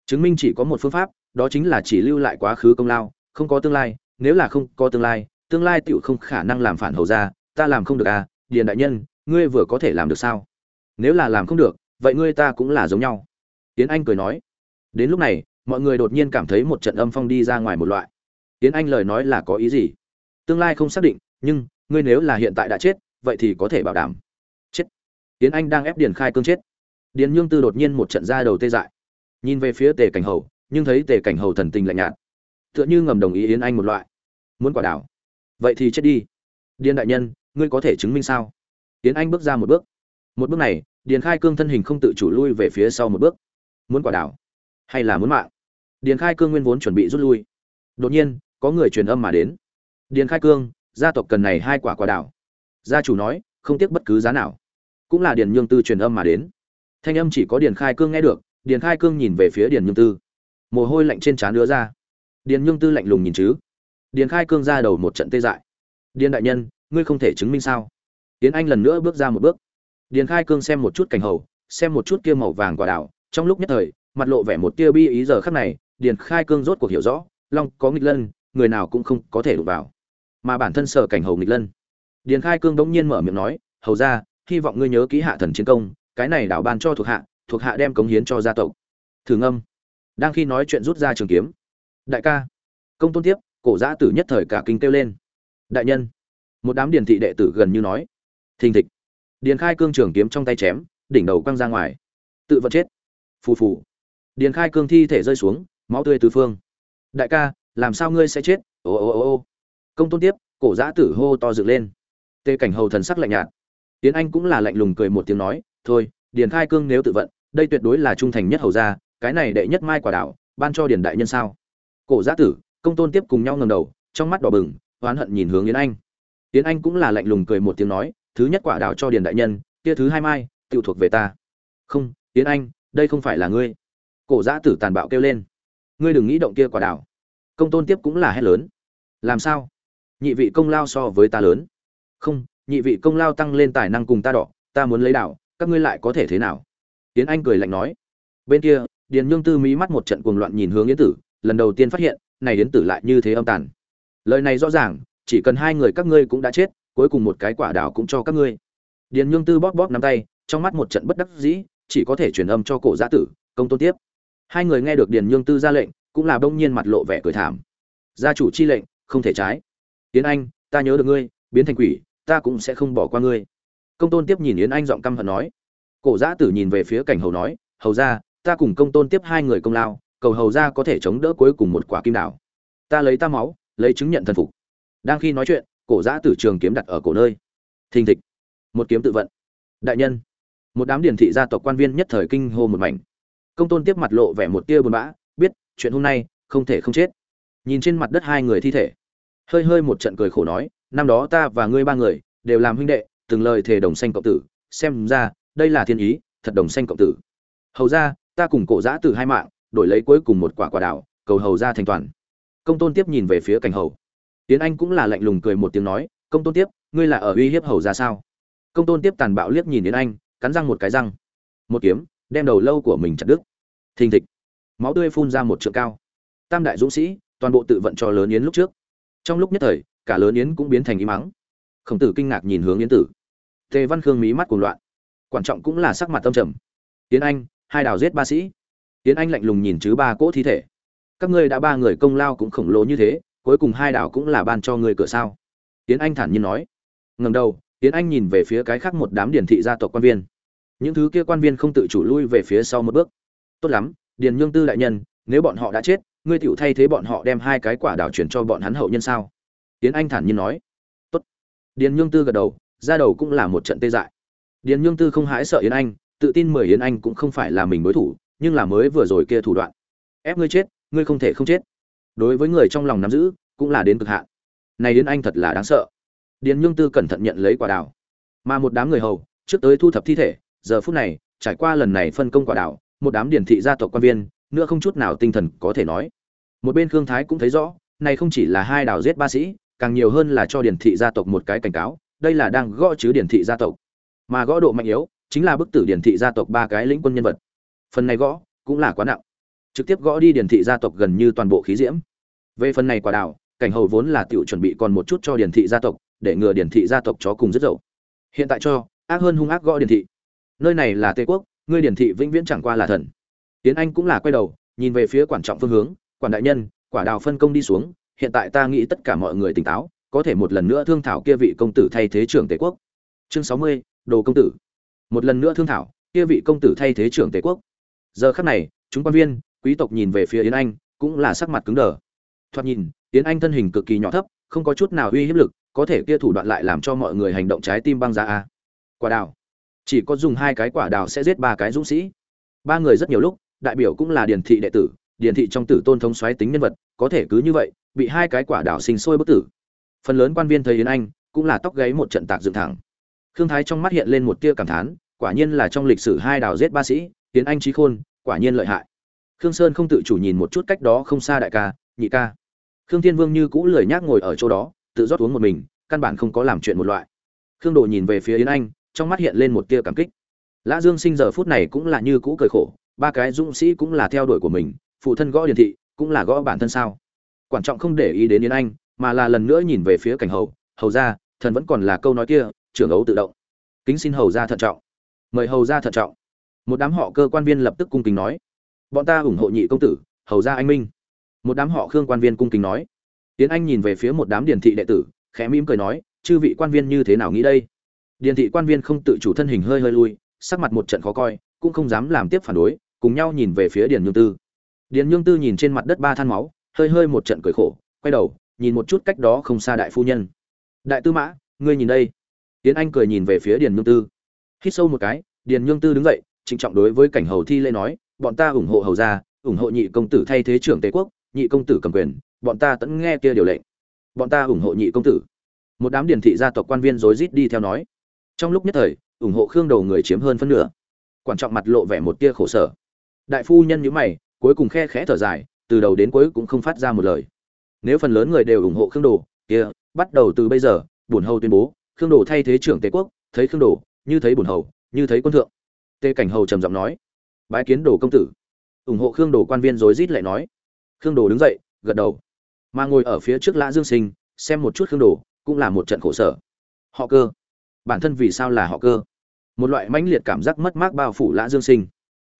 chứng minh chỉ có một phương pháp, đó chính là chỉ lưu lại quá khứ công lao không có tương lai, nếu là không có tương lai tương lai tựu không khả năng làm phản hầu ra, ta làm không được à điền đại nhân, ngươi vừa có thể làm được sao? Nếu là làm không được, vậy ngươi ta cũng là giống nhau. Tiến anh cười nói. Đến lúc này, mọi người đột nhiên cảm thấy một trận âm phong đi ra ngoài một loại. Tiến anh lời nói là có ý gì? Tương lai không xác định, nhưng, ngươi nếu là hiện tại đã chết, vậy thì có thể bảo đảm. Chết. Tiến anh đang ép điền khai cương chết. Điền nhương tư đột nhiên một trận ra đầu tê dại. Nhìn về phía tề cảnh hầu, nhưng thấy tề cảnh hầu thần tình lạnh nhạt tựa như ngầm đồng ý yến anh một loại. Muốn quả đảo. Vậy thì chết đi. Điền đại nhân, ngươi có thể chứng minh sao? Yến anh bước ra một bước. Một bước này, điền khai cương thân hình không tự chủ lui về phía sau một bước. Muốn quả đảo? Hay là muốn mạng? Điền khai cương nguyên vốn chuẩn bị rút lui. Đột nhiên, có người truyền âm mà đến. Điền khai cương, gia tộc cần này hai quả quả đảo. Gia chủ nói, không tiếc bất cứ giá nào. Cũng là điền nhương tư truyền âm mà đến. Thanh âm chỉ có điền khai cương nghe được, điền khai cương nhìn về phía điền nhương tư. Mồ hôi lạnh trên trán đứa ra điền nhương tư lạnh lùng nhìn chứ? Điền khai cương ra đầu một trận tê dại. Điền đại nhân, ngươi không thể chứng minh sao? Tiến anh lần nữa bước ra một bước. Điền khai cương xem một chút cảnh hầu, xem một chút kia màu vàng quả đảo trong lúc nhất thời, mặt lộ vẻ một tia bi ý giờ khắc này, điền khai cương rốt cuộc hiểu rõ, long có nghịch lân, người nào cũng không có thể đụng vào. Mà bản thân sợ cảnh hầu nghịch lân. Điền khai cương đống nhiên mở miệng nói, hầu ra hy vọng ngươi nhớ ký hạ thần chiến công, cái này đảo ban cho thuộc hạ thuộc hạ đem cống hiến cho gia tộc. Thường âm đang khi nói chuyện rút ra trường kiếm đại ca. Công tôn tiếp, cổ giã tử nhất thời cả kinh kêu lên. Đại nhân. Một đám điền thị đệ tử gần như nói. Thình thịch. Điền khai cương trường kiếm trong tay chém, đỉnh đầu quăng ra ngoài. Tự vật chết. Phù phù. Điền khai cương thi thể rơi xuống, máu tươi tứ phương. Đại ca, làm sao ngươi sẽ chết? Ô ô ô ô. Công tôn tiếp, cổ giã tử hô to dựng lên. Tê cảnh hầu thần sắc lạnh nhạt. Tiến anh cũng là lạnh lùng cười một tiếng nói, thôi, điền khai cương nếu tự vận, đây tuyệt đối là trung thành nhất hầu gia, cái này đệ nhất mai quả đạo ban cho điền đại nhân sao? Cổ giã tử, công tôn tiếp cùng nhau ngầm đầu, trong mắt đỏ bừng, oán hận nhìn hướng yến anh. Yến anh cũng là lạnh lùng cười một tiếng nói, thứ nhất quả đào cho điền đại nhân, kia thứ hai mai tự thuộc về ta. Không, yến anh, đây không phải là ngươi. Cổ giã tử tàn bạo kêu lên. Ngươi đừng nghĩ động kia quả đào công tôn tiếp cũng là hét lớn. Làm sao? Nhị vị công lao so với ta lớn. Không, nhị vị công lao tăng lên tài năng cùng ta đỏ, ta muốn lấy đảo, các ngươi lại có thể thế nào? Yến anh cười lạnh nói. Bên kia, điền nhương tư mỹ mắt một trận cuồng loạn nhìn hướng yến tử lần đầu tiên phát hiện, này yến tử lại như thế âm tàn. Lời này rõ ràng, chỉ cần hai người các ngươi cũng đã chết, cuối cùng một cái quả đào cũng cho các ngươi. Điền nhương tư bóp bóp nắm tay, trong mắt một trận bất đắc dĩ, chỉ có thể truyền âm cho cổ giã tử, công tôn tiếp. Hai người nghe được điền nhương tư ra lệnh, cũng là bỗng nhiên mặt lộ vẻ cười thảm. Gia chủ chi lệnh, không thể trái. Tiến anh, ta nhớ được ngươi, biến thành quỷ, ta cũng sẽ không bỏ qua ngươi. Công tôn tiếp nhìn yến anh giọng căm hận nói. Cổ giã tử nhìn về phía cảnh hầu nói, hầu ra ta cùng công tôn tiếp hai người công lao cầu hầu ra có thể chống đỡ cuối cùng một quả kim đảo. Ta lấy ta máu, lấy chứng nhận thần phục. Đang khi nói chuyện, cổ giã tử trường kiếm đặt ở cổ nơi. Thình thịch. Một kiếm tự vận. Đại nhân. Một đám điển thị gia tộc quan viên nhất thời kinh hô một mảnh. Công tôn tiếp mặt lộ vẻ một tia buồn bã, biết, chuyện hôm nay, không thể không chết. Nhìn trên mặt đất hai người thi thể. Hơi hơi một trận cười khổ nói, năm đó ta và ngươi ba người, đều làm huynh đệ, từng lời thề đồng xanh cộng tử. Xem ra, đây là thiên ý, thật đồng xanh cộng tử. Hầu ra, ta cùng cổ giã tử hai mạng đổi lấy cuối cùng một quả quả đảo, cầu hầu ra thành toàn. Công tôn tiếp nhìn về phía cảnh hầu. Tiến anh cũng là lạnh lùng cười một tiếng nói, công tôn tiếp, ngươi là ở uy hiếp hầu ra sao? Công tôn tiếp tàn bạo liếc nhìn đến anh, cắn răng một cái răng. Một kiếm, đem đầu lâu của mình chặt đứt. Thình thịch. Máu tươi phun ra một trượng cao. Tam đại dũng sĩ, toàn bộ tự vận cho lớn yến lúc trước. Trong lúc nhất thời, cả lớn yến cũng biến thành im mắng khổng tử kinh ngạc nhìn hướng yến tử. Tề văn khương mí mắt cuồng loạn. Quan trọng cũng là sắc mặt tâm trầm. Tiến anh, hai đào giết ba sĩ tiến anh lạnh lùng nhìn chứ ba cỗ thi thể. Các ngươi đã ba người công lao cũng khổng lồ như thế, cuối cùng hai đảo cũng là ban cho người cửa sao? Tiến anh thản nhiên nói. Ngầm đầu tiến anh nhìn về phía cái khác một đám điển thị gia tộc quan viên. Những thứ kia quan viên không tự chủ lui về phía sau một bước. Tốt lắm, điền nhương tư đại nhân, nếu bọn họ đã chết, ngươi tựu thay thế bọn họ đem hai cái quả đảo chuyển cho bọn hắn hậu nhân sao? Tiến anh thản nhiên nói. Tốt. Điền nhương tư gật đầu, ra đầu cũng là một trận tê dại. Điền nhương tư không hãi sợ yến anh, tự tin mười yến anh cũng không phải là mình đối thủ nhưng là mới vừa rồi kia thủ đoạn. Ép ngươi chết, ngươi không thể không chết. Đối với người trong lòng nắm giữ, cũng là đến cực hạn. Này đến anh thật là đáng sợ. Điền nhương tư cẩn thận nhận lấy quả đào. Mà một đám người hầu, trước tới thu thập thi thể, giờ phút này, trải qua lần này phân công quả đào, một đám điển thị gia tộc quan viên, nữa không chút nào tinh thần có thể nói. Một bên khương thái cũng thấy rõ, này không chỉ là hai đào giết ba sĩ, càng nhiều hơn là cho điển thị gia tộc một cái cảnh cáo, đây là đang gõ chứ điển thị gia tộc. Mà gõ độ mạnh yếu, chính là bức tử điển thị gia tộc ba cái lĩnh quân nhân vật phần này gõ cũng là quá nặng. Trực tiếp gõ đi điển thị gia tộc gần như toàn bộ khí diễm. Về phần này quả đảo, cảnh hầu vốn là tiểu chuẩn bị còn một chút cho điển thị gia tộc, để ngừa điển thị gia tộc chó cùng rất dậu. Hiện tại cho, ác hơn hung ác gõ điển thị. Nơi này là tây quốc, ngươi điển thị vĩnh viễn chẳng qua là thần. Tiến anh cũng là quay đầu, nhìn về phía quản trọng phương hướng, quản đại nhân, quả đào phân công đi xuống, hiện tại ta nghĩ tất cả mọi người tỉnh táo, có thể một lần nữa thương thảo kia vị công tử thay thế trưởng tề quốc. Chương sáu mươi, đồ công tử. Một lần nữa thương thảo, kia vị công tử thay thế trưởng tề quốc giờ khắc này, chúng quan viên, quý tộc nhìn về phía yến anh, cũng là sắc mặt cứng đờ. Thoạt nhìn, yến anh thân hình cực kỳ nhỏ thấp, không có chút nào uy hiếp lực, có thể kia thủ đoạn lại làm cho mọi người hành động trái tim băng ra a. Quả đào chỉ có dùng hai cái quả đào sẽ giết ba cái dũng sĩ. Ba người rất nhiều lúc, đại biểu cũng là điển thị đệ tử, điển thị trong tử tôn thống xoáy tính nhân vật, có thể cứ như vậy, bị hai cái quả đào sinh sôi bất tử. Phần lớn quan viên thấy yến anh, cũng là tóc gáy một trận tạc dựng thẳng. Khương thái trong mắt hiện lên một tia cảm thán, quả nhiên là trong lịch sử hai đào giết ba sĩ yến anh trí khôn, quả nhiên lợi hại. Khương sơn không tự chủ nhìn một chút cách đó không xa đại ca, nhị ca. Khương thiên vương như cũ lười nhác ngồi ở chỗ đó, tự rót uống một mình, căn bản không có làm chuyện một loại. Khương đồ nhìn về phía yến anh, trong mắt hiện lên một tia cảm kích. Lã dương sinh giờ phút này cũng là như cũ cười khổ, ba cái dũng sĩ cũng là theo đuổi của mình, phụ thân gõ điện thị, cũng là gõ bản thân sao. Quan trọng không để ý đến yến anh, mà là lần nữa nhìn về phía cảnh hầu hầu ra thần vẫn còn là câu nói kia, trưởng ấu tự động. Kính xin hầu ra thận trọng. Mời hầu ra thận trọng một đám họ cơ quan viên lập tức cung kính nói, bọn ta ủng hộ nhị công tử, hầu ra anh minh. Một đám họ khương quan viên cung kính nói. Tiến anh nhìn về phía một đám điển thị đệ tử, khẽ mỉm cười nói, chư vị quan viên như thế nào nghĩ đây? Điển thị quan viên không tự chủ thân hình hơi hơi lui, sắc mặt một trận khó coi, cũng không dám làm tiếp phản đối, cùng nhau nhìn về phía điển nhương tư. Điển nhương tư nhìn trên mặt đất ba than máu, hơi hơi một trận cười khổ, quay đầu, nhìn một chút cách đó không xa đại phu nhân. Đại tư mã, ngươi nhìn đây. Tiến anh cười nhìn về phía điền nhương tư. Hít sâu một cái, điền nhương tư đứng dậy trịnh trọng đối với cảnh hầu thi lễ nói, bọn ta ủng hộ hầu gia, ủng hộ nhị công tử thay thế trưởng tề quốc, nhị công tử cầm quyền, bọn ta tẫn nghe kia điều lệnh. Bọn ta ủng hộ nhị công tử. Một đám điển thị gia tộc quan viên rối rít đi theo nói. Trong lúc nhất thời, ủng hộ khương đầu người chiếm hơn phân nửa. Quan trọng mặt lộ vẻ một tia khổ sở. Đại phu nhân nhíu mày, cuối cùng khe khẽ thở dài, từ đầu đến cuối cũng không phát ra một lời. Nếu phần lớn người đều ủng hộ khương đồ, kia, bắt đầu từ bây giờ, bổn hầu tuyên bố, khương đồ thay thế trưởng tề quốc, thấy khương đồ, như thấy bổn hầu, như thấy quân thượng tề cảnh hầu trầm giọng nói, bái kiến đồ công tử. Ủng hộ khương đồ quan viên rối rít lại nói. Khương đồ đứng dậy, gật đầu. Mà ngồi ở phía trước lã dương sinh, xem một chút khương đồ, cũng là một trận khổ sở. Họ cơ. Bản thân vì sao là họ cơ? Một loại mãnh liệt cảm giác mất mát bao phủ lã dương sinh.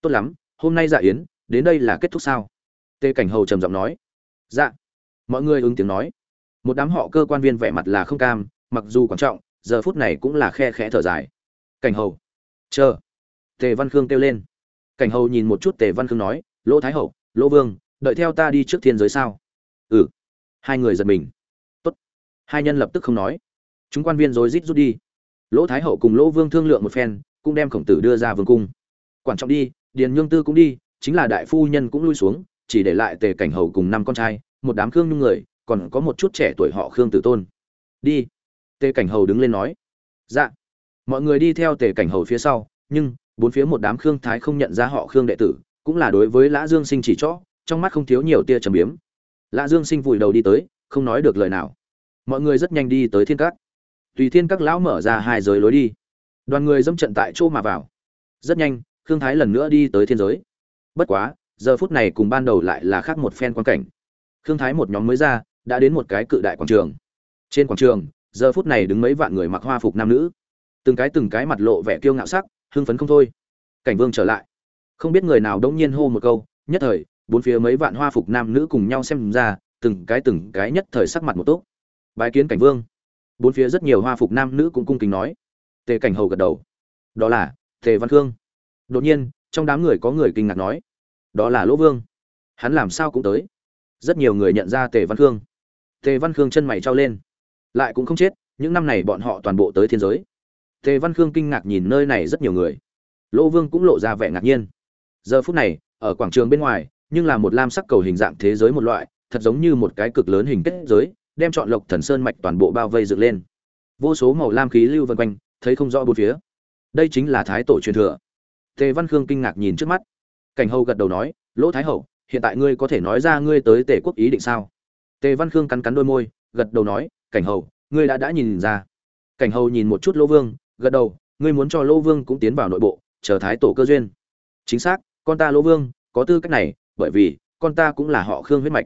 Tốt lắm, hôm nay dạ yến, đến đây là kết thúc sao? Tề cảnh hầu trầm giọng nói. Dạ. Mọi người ứng tiếng nói. Một đám họ cơ quan viên vẻ mặt là không cam, mặc dù quan trọng, giờ phút này cũng là khe khẽ thở dài. Cảnh hầu, chờ tề văn khương kêu lên. Cảnh hầu nhìn một chút tề văn khương nói, lỗ thái hậu, lỗ vương, đợi theo ta đi trước thiên giới sao? Ừ. Hai người giật mình. Tốt. Hai nhân lập tức không nói. Chúng quan viên rối rít rút đi. Lỗ thái hậu cùng lỗ vương thương lượng một phen, cũng đem khổng tử đưa ra vương cung. Quan trọng đi, điền nhương tư cũng đi, chính là đại phu nhân cũng lui xuống, chỉ để lại tề cảnh hầu cùng năm con trai, một đám khương nhung người, còn có một chút trẻ tuổi họ khương tử tôn. Đi. Tề cảnh hầu đứng lên nói. Dạ. Mọi người đi theo tề cảnh hầu phía sau, nhưng bốn phía một đám khương thái không nhận ra họ khương đệ tử, cũng là đối với lã dương sinh chỉ chó trong mắt không thiếu nhiều tia trầm biếm. Lã dương sinh vùi đầu đi tới, không nói được lời nào. Mọi người rất nhanh đi tới thiên các. Tùy thiên các lão mở ra hai giới lối đi. Đoàn người dâm trận tại chỗ mà vào. Rất nhanh, khương thái lần nữa đi tới thiên giới. Bất quá, giờ phút này cùng ban đầu lại là khác một phen quan cảnh. Khương thái một nhóm mới ra, đã đến một cái cự đại quảng trường. Trên quảng trường, giờ phút này đứng mấy vạn người mặc hoa phục nam nữ. Từng cái từng cái mặt lộ vẻ kiêu ngạo sắc hưng phấn không thôi. Cảnh vương trở lại. Không biết người nào đông nhiên hô một câu, nhất thời, bốn phía mấy vạn hoa phục nam nữ cùng nhau xem ra, từng cái từng cái nhất thời sắc mặt một tốt bái kiến cảnh vương. Bốn phía rất nhiều hoa phục nam nữ cũng cung kính nói. Tề cảnh hầu gật đầu. Đó là tề văn khương. Đột nhiên, trong đám người có người kinh ngạc nói. Đó là lỗ vương. Hắn làm sao cũng tới. Rất nhiều người nhận ra tề văn khương. Tề văn khương chân mày trao lên. Lại cũng không chết, những năm này bọn họ toàn bộ tới thiên giới tề văn khương kinh ngạc nhìn nơi này rất nhiều người. Lỗ vương cũng lộ ra vẻ ngạc nhiên. Giờ phút này, ở quảng trường bên ngoài, nhưng là một lam sắc cầu hình dạng thế giới một loại, thật giống như một cái cực lớn hình kết giới, đem chọn lộc thần sơn mạch toàn bộ bao vây dựng lên. Vô số màu lam khí lưu vân quanh, thấy không rõ bốn phía. Đây chính là thái tổ truyền thừa. Tề văn khương kinh ngạc nhìn trước mắt. Cảnh hầu gật đầu nói, lỗ thái hậu, hiện tại ngươi có thể nói ra ngươi tới tề quốc ý định sao? Tề văn khương cắn cắn đôi môi, gật đầu nói, cảnh hầu, ngươi đã đã nhìn ra. Cảnh hầu nhìn một chút lỗ vương gật đầu, ngươi muốn cho lỗ vương cũng tiến vào nội bộ, chờ thái tổ cơ duyên. Chính xác, con ta lỗ vương, có tư cách này, bởi vì, con ta cũng là họ khương huyết mạch.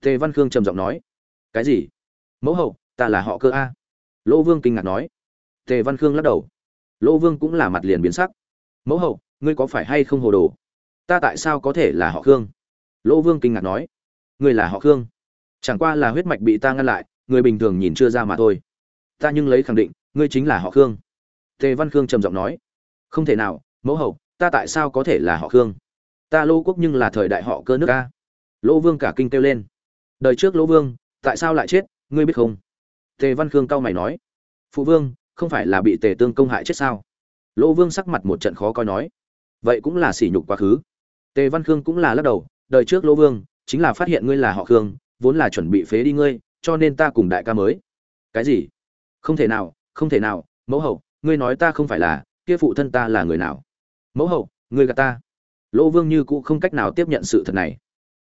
Tề văn khương trầm giọng nói. Cái gì? Mẫu hậu, ta là họ cơ a. Lỗ vương kinh ngạc nói. Tề văn khương lắc đầu. Lỗ vương cũng là mặt liền biến sắc. Mẫu hậu, ngươi có phải hay không hồ đồ? Ta tại sao có thể là họ khương? Lỗ vương kinh ngạc nói. Ngươi là họ khương. Chẳng qua là huyết mạch bị ta ngăn lại, người bình thường nhìn chưa ra mà thôi. Ta nhưng lấy khẳng định, ngươi chính là họ khương tề văn khương trầm giọng nói, không thể nào, mẫu hậu, ta tại sao có thể là họ khương? Ta lô quốc nhưng là thời đại họ cơ nước ta lỗ vương cả kinh kêu lên, đời trước lỗ vương, tại sao lại chết, ngươi biết không? Tề văn khương cau mày nói, phụ vương, không phải là bị tề tương công hại chết sao? Lỗ vương sắc mặt một trận khó coi nói, vậy cũng là sỉ nhục quá khứ. Tề văn khương cũng là lắc đầu, đời trước lỗ vương, chính là phát hiện ngươi là họ khương, vốn là chuẩn bị phế đi ngươi, cho nên ta cùng đại ca mới. Cái gì? Không thể nào, không thể nào, mẫu hậu ngươi nói ta không phải là, kia phụ thân ta là người nào? Mẫu hậu, ngươi gạt ta. Lỗ vương như cũ không cách nào tiếp nhận sự thật này.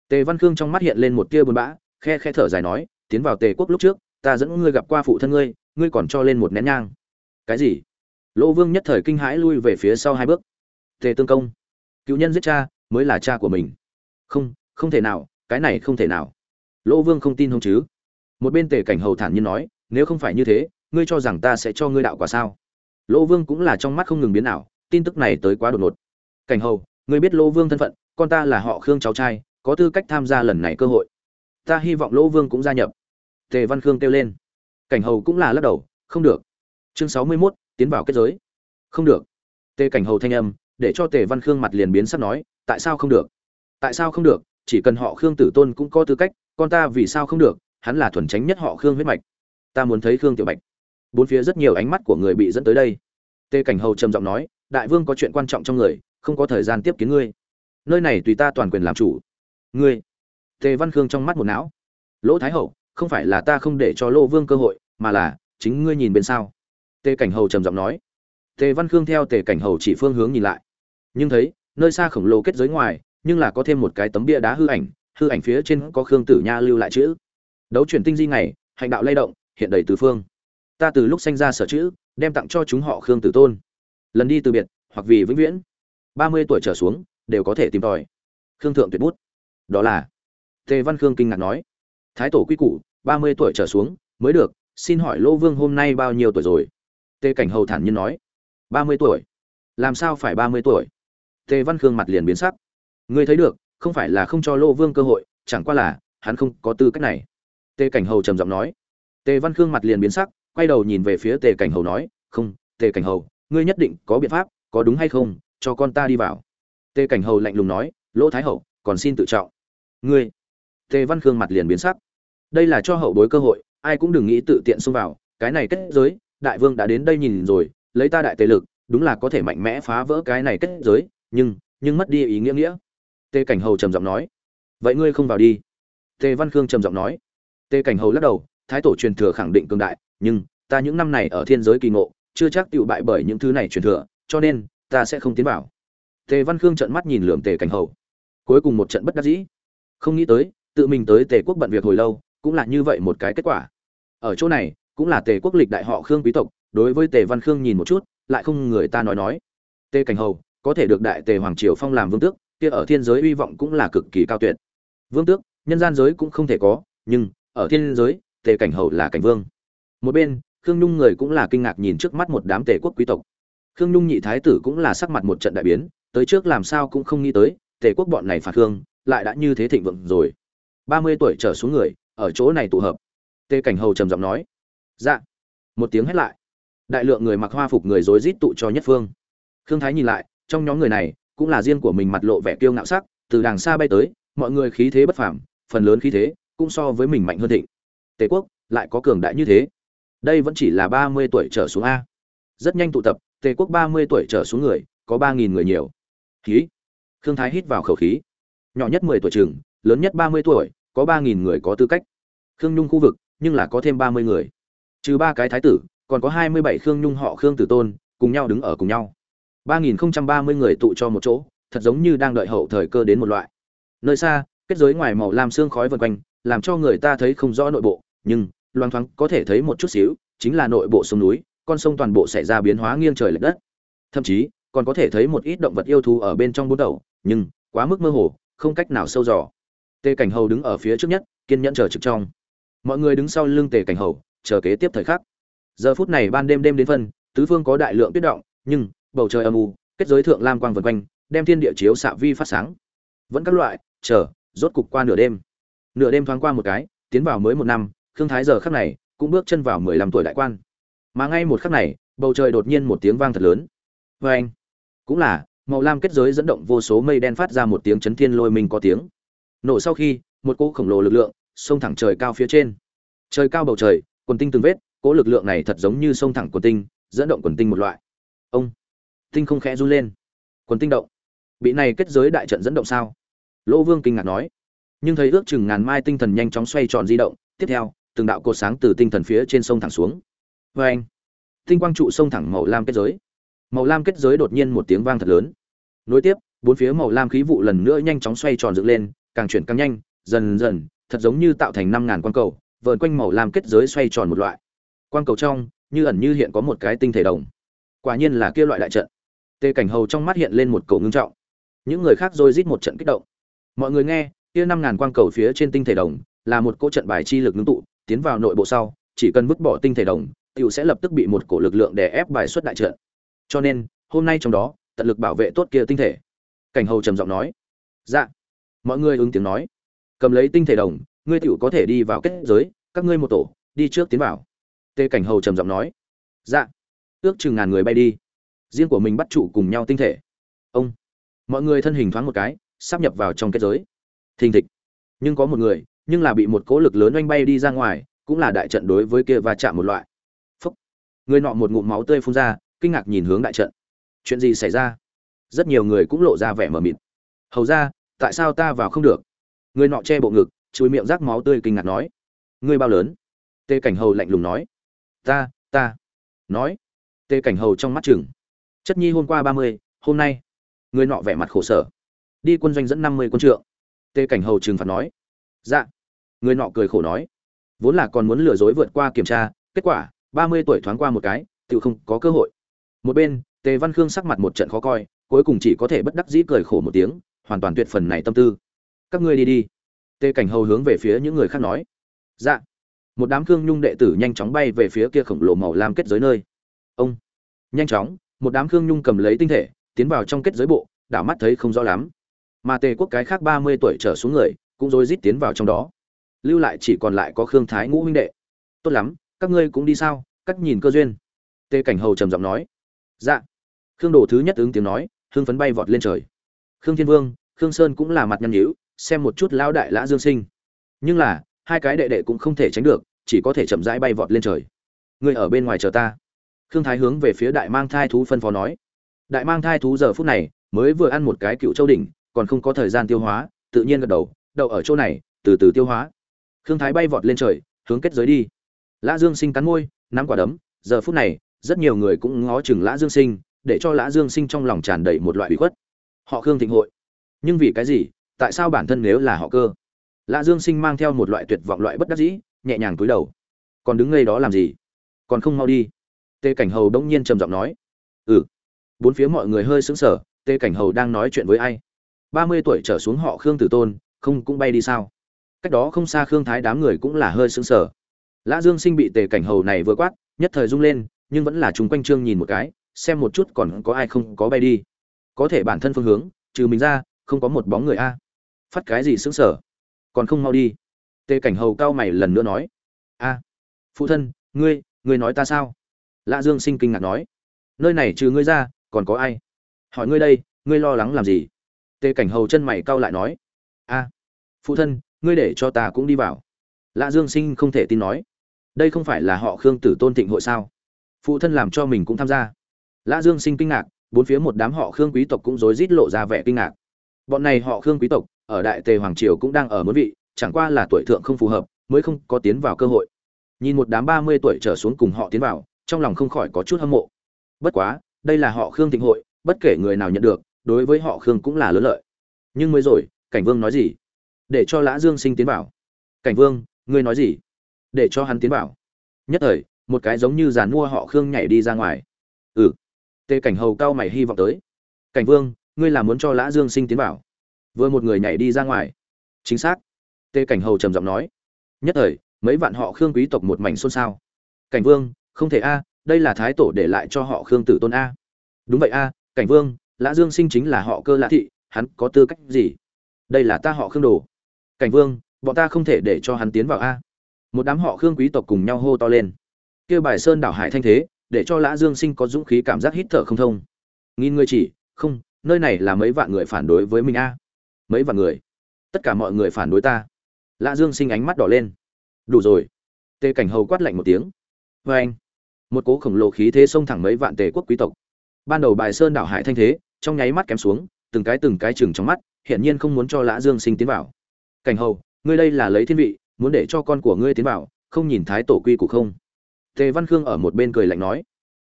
Tề văn khương trong mắt hiện lên một tia buồn bã, khe khe thở dài nói, tiến vào tề quốc lúc trước, ta dẫn ngươi gặp qua phụ thân ngươi ngươi còn cho lên một nén nhang. Cái gì? Lỗ vương nhất thời kinh hãi lui về phía sau hai bước. Tề tương công, cựu nhân giết cha, mới là cha của mình. Không không thể nào, cái này không thể nào. Lỗ vương không tin không chứ. Một bên tề cảnh hầu thản nhiên nói, nếu không phải như thế, ngươi cho rằng ta sẽ cho ngươi đạo quả sao? Lỗ vương cũng là trong mắt không ngừng biến ảo tin tức này tới quá đột ngột. Cảnh hầu ngươi biết lỗ vương thân phận con ta là họ khương cháu trai có tư cách tham gia lần này cơ hội. Ta hy vọng lỗ vương cũng gia nhập. Tề văn khương kêu lên. Cảnh hầu cũng là lắc đầu không được. Chương sáu mươi 61, tiến vào kết giới. Không được. Tề cảnh hầu thanh âm để cho tề văn khương mặt liền biến sắc nói tại sao không được? Tại sao không được? Chỉ cần họ khương tử tôn cũng có tư cách con ta vì sao không được? Hắn là thuần tránh nhất họ khương huyết mạch. Ta muốn thấy khương tiểu bạch bốn phía rất nhiều ánh mắt của người bị dẫn tới đây. Tề cảnh hầu trầm giọng nói, đại vương có chuyện quan trọng trong người, không có thời gian tiếp kiến ngươi. Nơi này tùy ta toàn quyền làm chủ. Ngươi. Tề văn khương trong mắt một não. Lỗ thái hậu, không phải là ta không để cho lỗ vương cơ hội, mà là, chính ngươi nhìn bên sao tề cảnh hầu trầm giọng nói. Tề văn khương theo tề cảnh hầu chỉ phương hướng nhìn lại. Nhưng thấy, nơi xa khổng lồ kết giới ngoài, nhưng là có thêm một cái tấm bia đá hư ảnh hư ảnh phía trên có khương tử nha lưu lại chữ. Đấu chuyển tinh di ngày hành đạo lay động, hiện đầy tứ phương ta từ lúc sanh ra sở chữ, đem tặng cho chúng họ khương tử tôn. Lần đi từ biệt, hoặc vì vĩnh viễn. Ba mươi tuổi trở xuống, đều có thể tìm tòi. Khương thượng tuyệt bút. Đó là, tề văn khương kinh ngạc nói. Thái tổ quy củ, ba mươi tuổi trở xuống, mới được, xin hỏi lỗ vương hôm nay bao nhiêu tuổi rồi? Tề cảnh hầu thản nhiên nói. Ba mươi tuổi. Làm sao phải ba mươi tuổi? Tề văn khương mặt liền biến sắc. Ngươi thấy được, không phải là không cho lỗ vương cơ hội, chẳng qua là, hắn không có tư cách này. Tề cảnh hầu trầm giọng nói. Tề văn khương mặt liền biến sắc quay đầu nhìn về phía tề cảnh hầu nói, không, tề cảnh hầu, ngươi nhất định có biện pháp, có đúng hay không, cho con ta đi vào. Tề cảnh hầu lạnh lùng nói, lỗ thái hậu, còn xin tự trọng. Ngươi? Tề văn khương mặt liền biến sắc. Đây là cho hậu bối cơ hội, ai cũng đừng nghĩ tự tiện xông vào, cái này kết giới, đại vương đã đến đây nhìn rồi, lấy ta đại tề lực, đúng là có thể mạnh mẽ phá vỡ cái này kết giới, nhưng nhưng mất đi ý nghĩa nghĩa. Tề cảnh hầu trầm giọng nói. Vậy ngươi không vào đi. Tề văn khương trầm giọng nói. Tề cảnh hầu lắc đầu, thái tổ truyền thừa khẳng định cường đại nhưng ta những năm này ở thiên giới kỳ ngộ, chưa chắc tựu bại bởi những thứ này truyền thừa, cho nên ta sẽ không tiến vào. Tề văn khương trợn mắt nhìn lượm tề cảnh hầu. Cuối cùng một trận bất đắc dĩ. Không nghĩ tới, tự mình tới tề quốc bận việc hồi lâu, cũng là như vậy một cái kết quả. Ở chỗ này, cũng là tề quốc lịch đại họ khương quý tộc, đối với tề văn khương nhìn một chút, lại không người ta nói nói. Tề cảnh hầu, có thể được đại tề hoàng triều phong làm vương tước, kia ở thiên giới uy vọng cũng là cực kỳ cao tuyệt. Vương tước, nhân gian giới cũng không thể có, nhưng, ở thiên giới, tề cảnh hầu là cảnh vương một bên, khương nhung người cũng là kinh ngạc nhìn trước mắt một đám tề quốc quý tộc. Khương nhung nhị thái tử cũng là sắc mặt một trận đại biến, tới trước làm sao cũng không nghĩ tới, tề quốc bọn này phạt khương, lại đã như thế thịnh vượng rồi. Ba mươi tuổi trở xuống người, ở chỗ này tụ hợp. Tề cảnh hầu trầm giọng nói dạ. Một tiếng hét lại. Đại lượng người mặc hoa phục người rối rít tụ cho nhất phương. Khương thái nhìn lại, trong nhóm người này, cũng là riêng của mình mặt lộ vẻ kiêu ngạo sắc, từ đàng xa bay tới, mọi người khí thế bất phàm, phần lớn khí thế cũng so với mình mạnh hơn thịnh. Tề quốc lại có cường đại như thế đây vẫn chỉ là ba mươi tuổi trở xuống a. Rất nhanh tụ tập, tề quốc ba mươi tuổi trở xuống người, có ba nghìn người nhiều. Khí. Khương thái hít vào khẩu khí. Nhỏ nhất mười tuổi chừng, lớn nhất ba mươi tuổi, có ba nghìn người có tư cách. Khương nhung khu vực, nhưng là có thêm ba mươi người. Trừ ba cái thái tử, còn có hai mươi bảy khương nhung họ khương tử tôn, cùng nhau đứng ở cùng nhau. ba nghìn không trăm ba mươi người tụ cho một chỗ, thật giống như đang đợi hậu thời cơ đến một loại. Nơi xa, kết giới ngoài màu lam xương khói vần quanh, làm cho người ta thấy không rõ nội bộ, nhưng loang thoáng có thể thấy một chút xíu, chính là nội bộ sông núi, con sông toàn bộ xảy ra biến hóa nghiêng trời lệch đất. Thậm chí, còn có thể thấy một ít động vật yêu thú ở bên trong bốn đầu, nhưng quá mức mơ hồ, không cách nào sâu dò. Tề cảnh hầu đứng ở phía trước nhất, kiên nhẫn chờ trực trong. Mọi người đứng sau lưng tề cảnh hầu, chờ kế tiếp thời khắc. Giờ phút này ban đêm đêm đến phân, tứ phương có đại lượng tuyết động, nhưng bầu trời âm u, kết giới thượng lam quang vần quanh, đem thiên địa chiếu xạ vi phát sáng. Vẫn các loại, chờ, rốt cục qua nửa đêm. Nửa đêm thoáng qua một cái, tiến vào mới một năm khương thái giờ khắc này cũng bước chân vào mười lăm tuổi đại quan. Mà ngay một khắc này, bầu trời đột nhiên một tiếng vang thật lớn. Vê anh, cũng là, màu lam kết giới dẫn động vô số mây đen phát ra một tiếng chấn thiên lôi mình có tiếng. Nổ sau khi, một cỗ khổng lồ lực lượng xông thẳng trời cao phía trên. Trời cao bầu trời, quần tinh từng vết, cỗ lực lượng này thật giống như xông thẳng quần tinh, dẫn động quần tinh một loại. Ông, tinh không khẽ run lên. Quần tinh động. Bị này kết giới đại trận dẫn động sao? Lô vương kinh ngạc nói. Nhưng thấy ước chừng ngàn mai tinh thần nhanh chóng xoay tròn di động, tiếp theo từng đạo cột sáng từ tinh thần phía trên sông thẳng xuống. Vê anh, tinh quang trụ sông thẳng màu lam kết giới. Màu lam kết giới đột nhiên một tiếng vang thật lớn. Nối tiếp, bốn phía màu lam khí vụ lần nữa nhanh chóng xoay tròn dựng lên, càng chuyển càng nhanh, dần dần, thật giống như tạo thành năm ngàn quang cầu, vờn quanh màu lam kết giới xoay tròn một loại. Quang cầu trong, như ẩn như hiện có một cái tinh thể đồng. Quả nhiên là kia loại đại trận. Tề cảnh hầu trong mắt hiện lên một cầu ngưng trọng. Những người khác rồi rít một trận kích động. Mọi người nghe, kia năm ngàn quang cầu phía trên tinh thể đồng là một cỗ trận bài chi lực ngưng tụ tiến vào nội bộ sau, chỉ cần vứt bỏ tinh thể đồng, tiểu sẽ lập tức bị một cổ lực lượng đè ép bài xuất đại trận. Cho nên, hôm nay trong đó, tận lực bảo vệ tốt kia tinh thể. Cảnh hầu trầm giọng nói. Dạ. Mọi người ứng tiếng nói. Cầm lấy tinh thể đồng, ngươi tiểu có thể đi vào kết giới, các ngươi một tổ, đi trước tiến vào. Tê cảnh hầu trầm giọng nói. Dạ. Ước chừng ngàn người bay đi. Riêng của mình bắt trụ cùng nhau tinh thể. Ông. Mọi người thân hình thoáng một cái, sắp nhập vào trong kết giới. Thình thịch. Nhưng có một người nhưng là bị một cỗ lực lớn oanh bay đi ra ngoài, cũng là đại trận đối với kia va chạm một loại. Phúc. Người nọ một ngụm máu tươi phun ra, kinh ngạc nhìn hướng đại trận. Chuyện gì xảy ra? Rất nhiều người cũng lộ ra vẻ mờ mịt. Hầu ra, tại sao ta vào không được? Người nọ che bộ ngực, chùi miệng rác máu tươi kinh ngạc nói. Ngươi bao lớn? Tê cảnh hầu lạnh lùng nói. Ta ta. Nói. Tê cảnh hầu trong mắt chừng. Chất nhi hôm qua ba mươi, hôm nay. Người nọ vẻ mặt khổ sở. Đi quân doanh dẫn năm mươi quân trượng. Tê cảnh hầu trừng phạt nói. Dạ người nọ cười khổ nói, vốn là còn muốn lừa dối vượt qua kiểm tra, kết quả, ba mươi tuổi thoáng qua một cái tự không có cơ hội. Một bên, tề văn khương sắc mặt một trận khó coi, cuối cùng chỉ có thể bất đắc dĩ cười khổ một tiếng, hoàn toàn tuyệt phần này tâm tư. Các ngươi đi đi. Tề cảnh hầu hướng về phía những người khác nói dạ. Một đám khương nhung đệ tử nhanh chóng bay về phía kia khổng lồ màu lam kết giới nơi. Ông. Nhanh chóng, một đám khương nhung cầm lấy tinh thể, tiến vào trong kết giới bộ, đảo mắt thấy không rõ lắm. Mà tề quốc cái khác ba mươi tuổi trở xuống người, cũng rối rít tiến vào trong đó lưu lại chỉ còn lại có khương thái ngũ huynh đệ. Tốt lắm, các ngươi cũng đi sao? Cắt nhìn cơ duyên. Tê cảnh hầu trầm giọng nói. Dạ. Khương đồ thứ nhất ứng tiếng nói hương phấn bay vọt lên trời. Khương thiên vương, khương sơn cũng là mặt nhăn nhữ xem một chút lão đại lã dương sinh. Nhưng là, hai cái đệ đệ cũng không thể tránh được, chỉ có thể chậm rãi bay vọt lên trời. Ngươi ở bên ngoài chờ ta. Khương thái hướng về phía đại mang thai thú phân phó nói. Đại mang thai thú giờ phút này, mới vừa ăn một cái cựu châu đỉnh, còn không có thời gian tiêu hóa, tự nhiên gật đầu, đậu ở chỗ này, từ từ tiêu hóa khương thái bay vọt lên trời, hướng kết giới đi. Lã dương sinh cắn môi, nắm quả đấm, giờ phút này, rất nhiều người cũng ngó chừng lã dương sinh, để cho lã dương sinh trong lòng tràn đầy một loại ủy khuất. Họ khương thịnh hội. Nhưng vì cái gì, tại sao bản thân nếu là họ cơ? Lã dương sinh mang theo một loại tuyệt vọng loại bất đắc dĩ, nhẹ nhàng cúi đầu. Còn đứng ngây đó làm gì? Còn không mau đi. Tề cảnh hầu đông nhiên trầm giọng nói. Ừ. Bốn phía mọi người hơi sững sờ tề cảnh hầu đang nói chuyện với ai? Ba mươi tuổi trở xuống họ khương tử tôn, không cũng bay đi sao? Cách đó không xa khương thái đám người cũng là hơi sững sờ. Lã dương sinh bị tề cảnh hầu này vừa quát, nhất thời rung lên, nhưng vẫn là chúng quanh trương nhìn một cái, xem một chút còn có ai không có bay đi. Có thể bản thân phương hướng, trừ mình ra, không có một bóng người a. Phát cái gì sững sờ? Còn không mau đi. Tề cảnh hầu cao mày lần nữa nói. A, phụ thân, ngươi ngươi nói ta sao? Lã dương sinh kinh ngạc nói. Nơi này trừ ngươi ra, còn có ai? Hỏi ngươi đây, ngươi lo lắng làm gì? Tề cảnh hầu chân mày cau lại nói. A, phụ thân ngươi để cho ta cũng đi vào. Lã dương sinh không thể tin nói. Đây không phải là họ khương tử tôn thịnh hội sao? Phụ thân làm cho mình cũng tham gia. Lã dương sinh kinh ngạc, bốn phía một đám họ khương quý tộc cũng rối rít lộ ra vẻ kinh ngạc. Bọn này họ khương quý tộc, ở đại tề hoàng triều cũng đang ở muốn vị, chẳng qua là tuổi thượng không phù hợp, mới không có tiến vào cơ hội. Nhìn một đám ba mươi tuổi trở xuống cùng họ tiến vào, trong lòng không khỏi có chút hâm mộ. Bất quá, đây là họ khương thịnh hội, bất kể người nào nhận được, đối với họ khương cũng là lớn lợi. Nhưng mới rồi, cảnh vương nói gì? Để cho lã dương sinh tiến vào. Cảnh vương, ngươi nói gì? Để cho hắn tiến vào. Nhất thời, một cái giống như giàn mua họ khương nhảy đi ra ngoài. Ừ. Tề cảnh hầu cao mày hy vọng tới. Cảnh vương, ngươi là muốn cho lã dương sinh tiến vào. Vừa một người nhảy đi ra ngoài. Chính xác. Tề cảnh hầu trầm giọng nói. Nhất thời, mấy vạn họ khương quý tộc một mảnh xôn xao. Cảnh vương, không thể a, đây là thái tổ để lại cho họ khương tử tôn a. Đúng vậy a, cảnh vương, lã dương sinh chính là họ cơ lã thị, hắn có tư cách gì? Đây là ta họ khương đồ cảnh vương, bọn ta không thể để cho hắn tiến vào a. Một đám họ khương quý tộc cùng nhau hô to lên. Kêu bài sơn đảo hải thanh thế, để cho lã dương sinh có dũng khí cảm giác hít thở không thông. Nghìn người chỉ, không, nơi này là mấy vạn người phản đối với mình a. Mấy vạn người. Tất cả mọi người phản đối ta. Lã dương sinh ánh mắt đỏ lên. Đủ rồi. Tề cảnh hầu quát lạnh một tiếng. Vê anh, một cố khổng lồ khí thế xông thẳng mấy vạn tề quốc quý tộc. Ban đầu bài sơn đảo hải thanh thế, trong nháy mắt kém xuống, từng cái từng cái chừng trong mắt, hiển nhiên không muốn cho lã dương sinh tiến vào cảnh hầu, ngươi đây là lấy thiên vị, muốn để cho con của ngươi tiến vào, không nhìn thái tổ quy củ không? Tề văn khương ở một bên cười lạnh nói.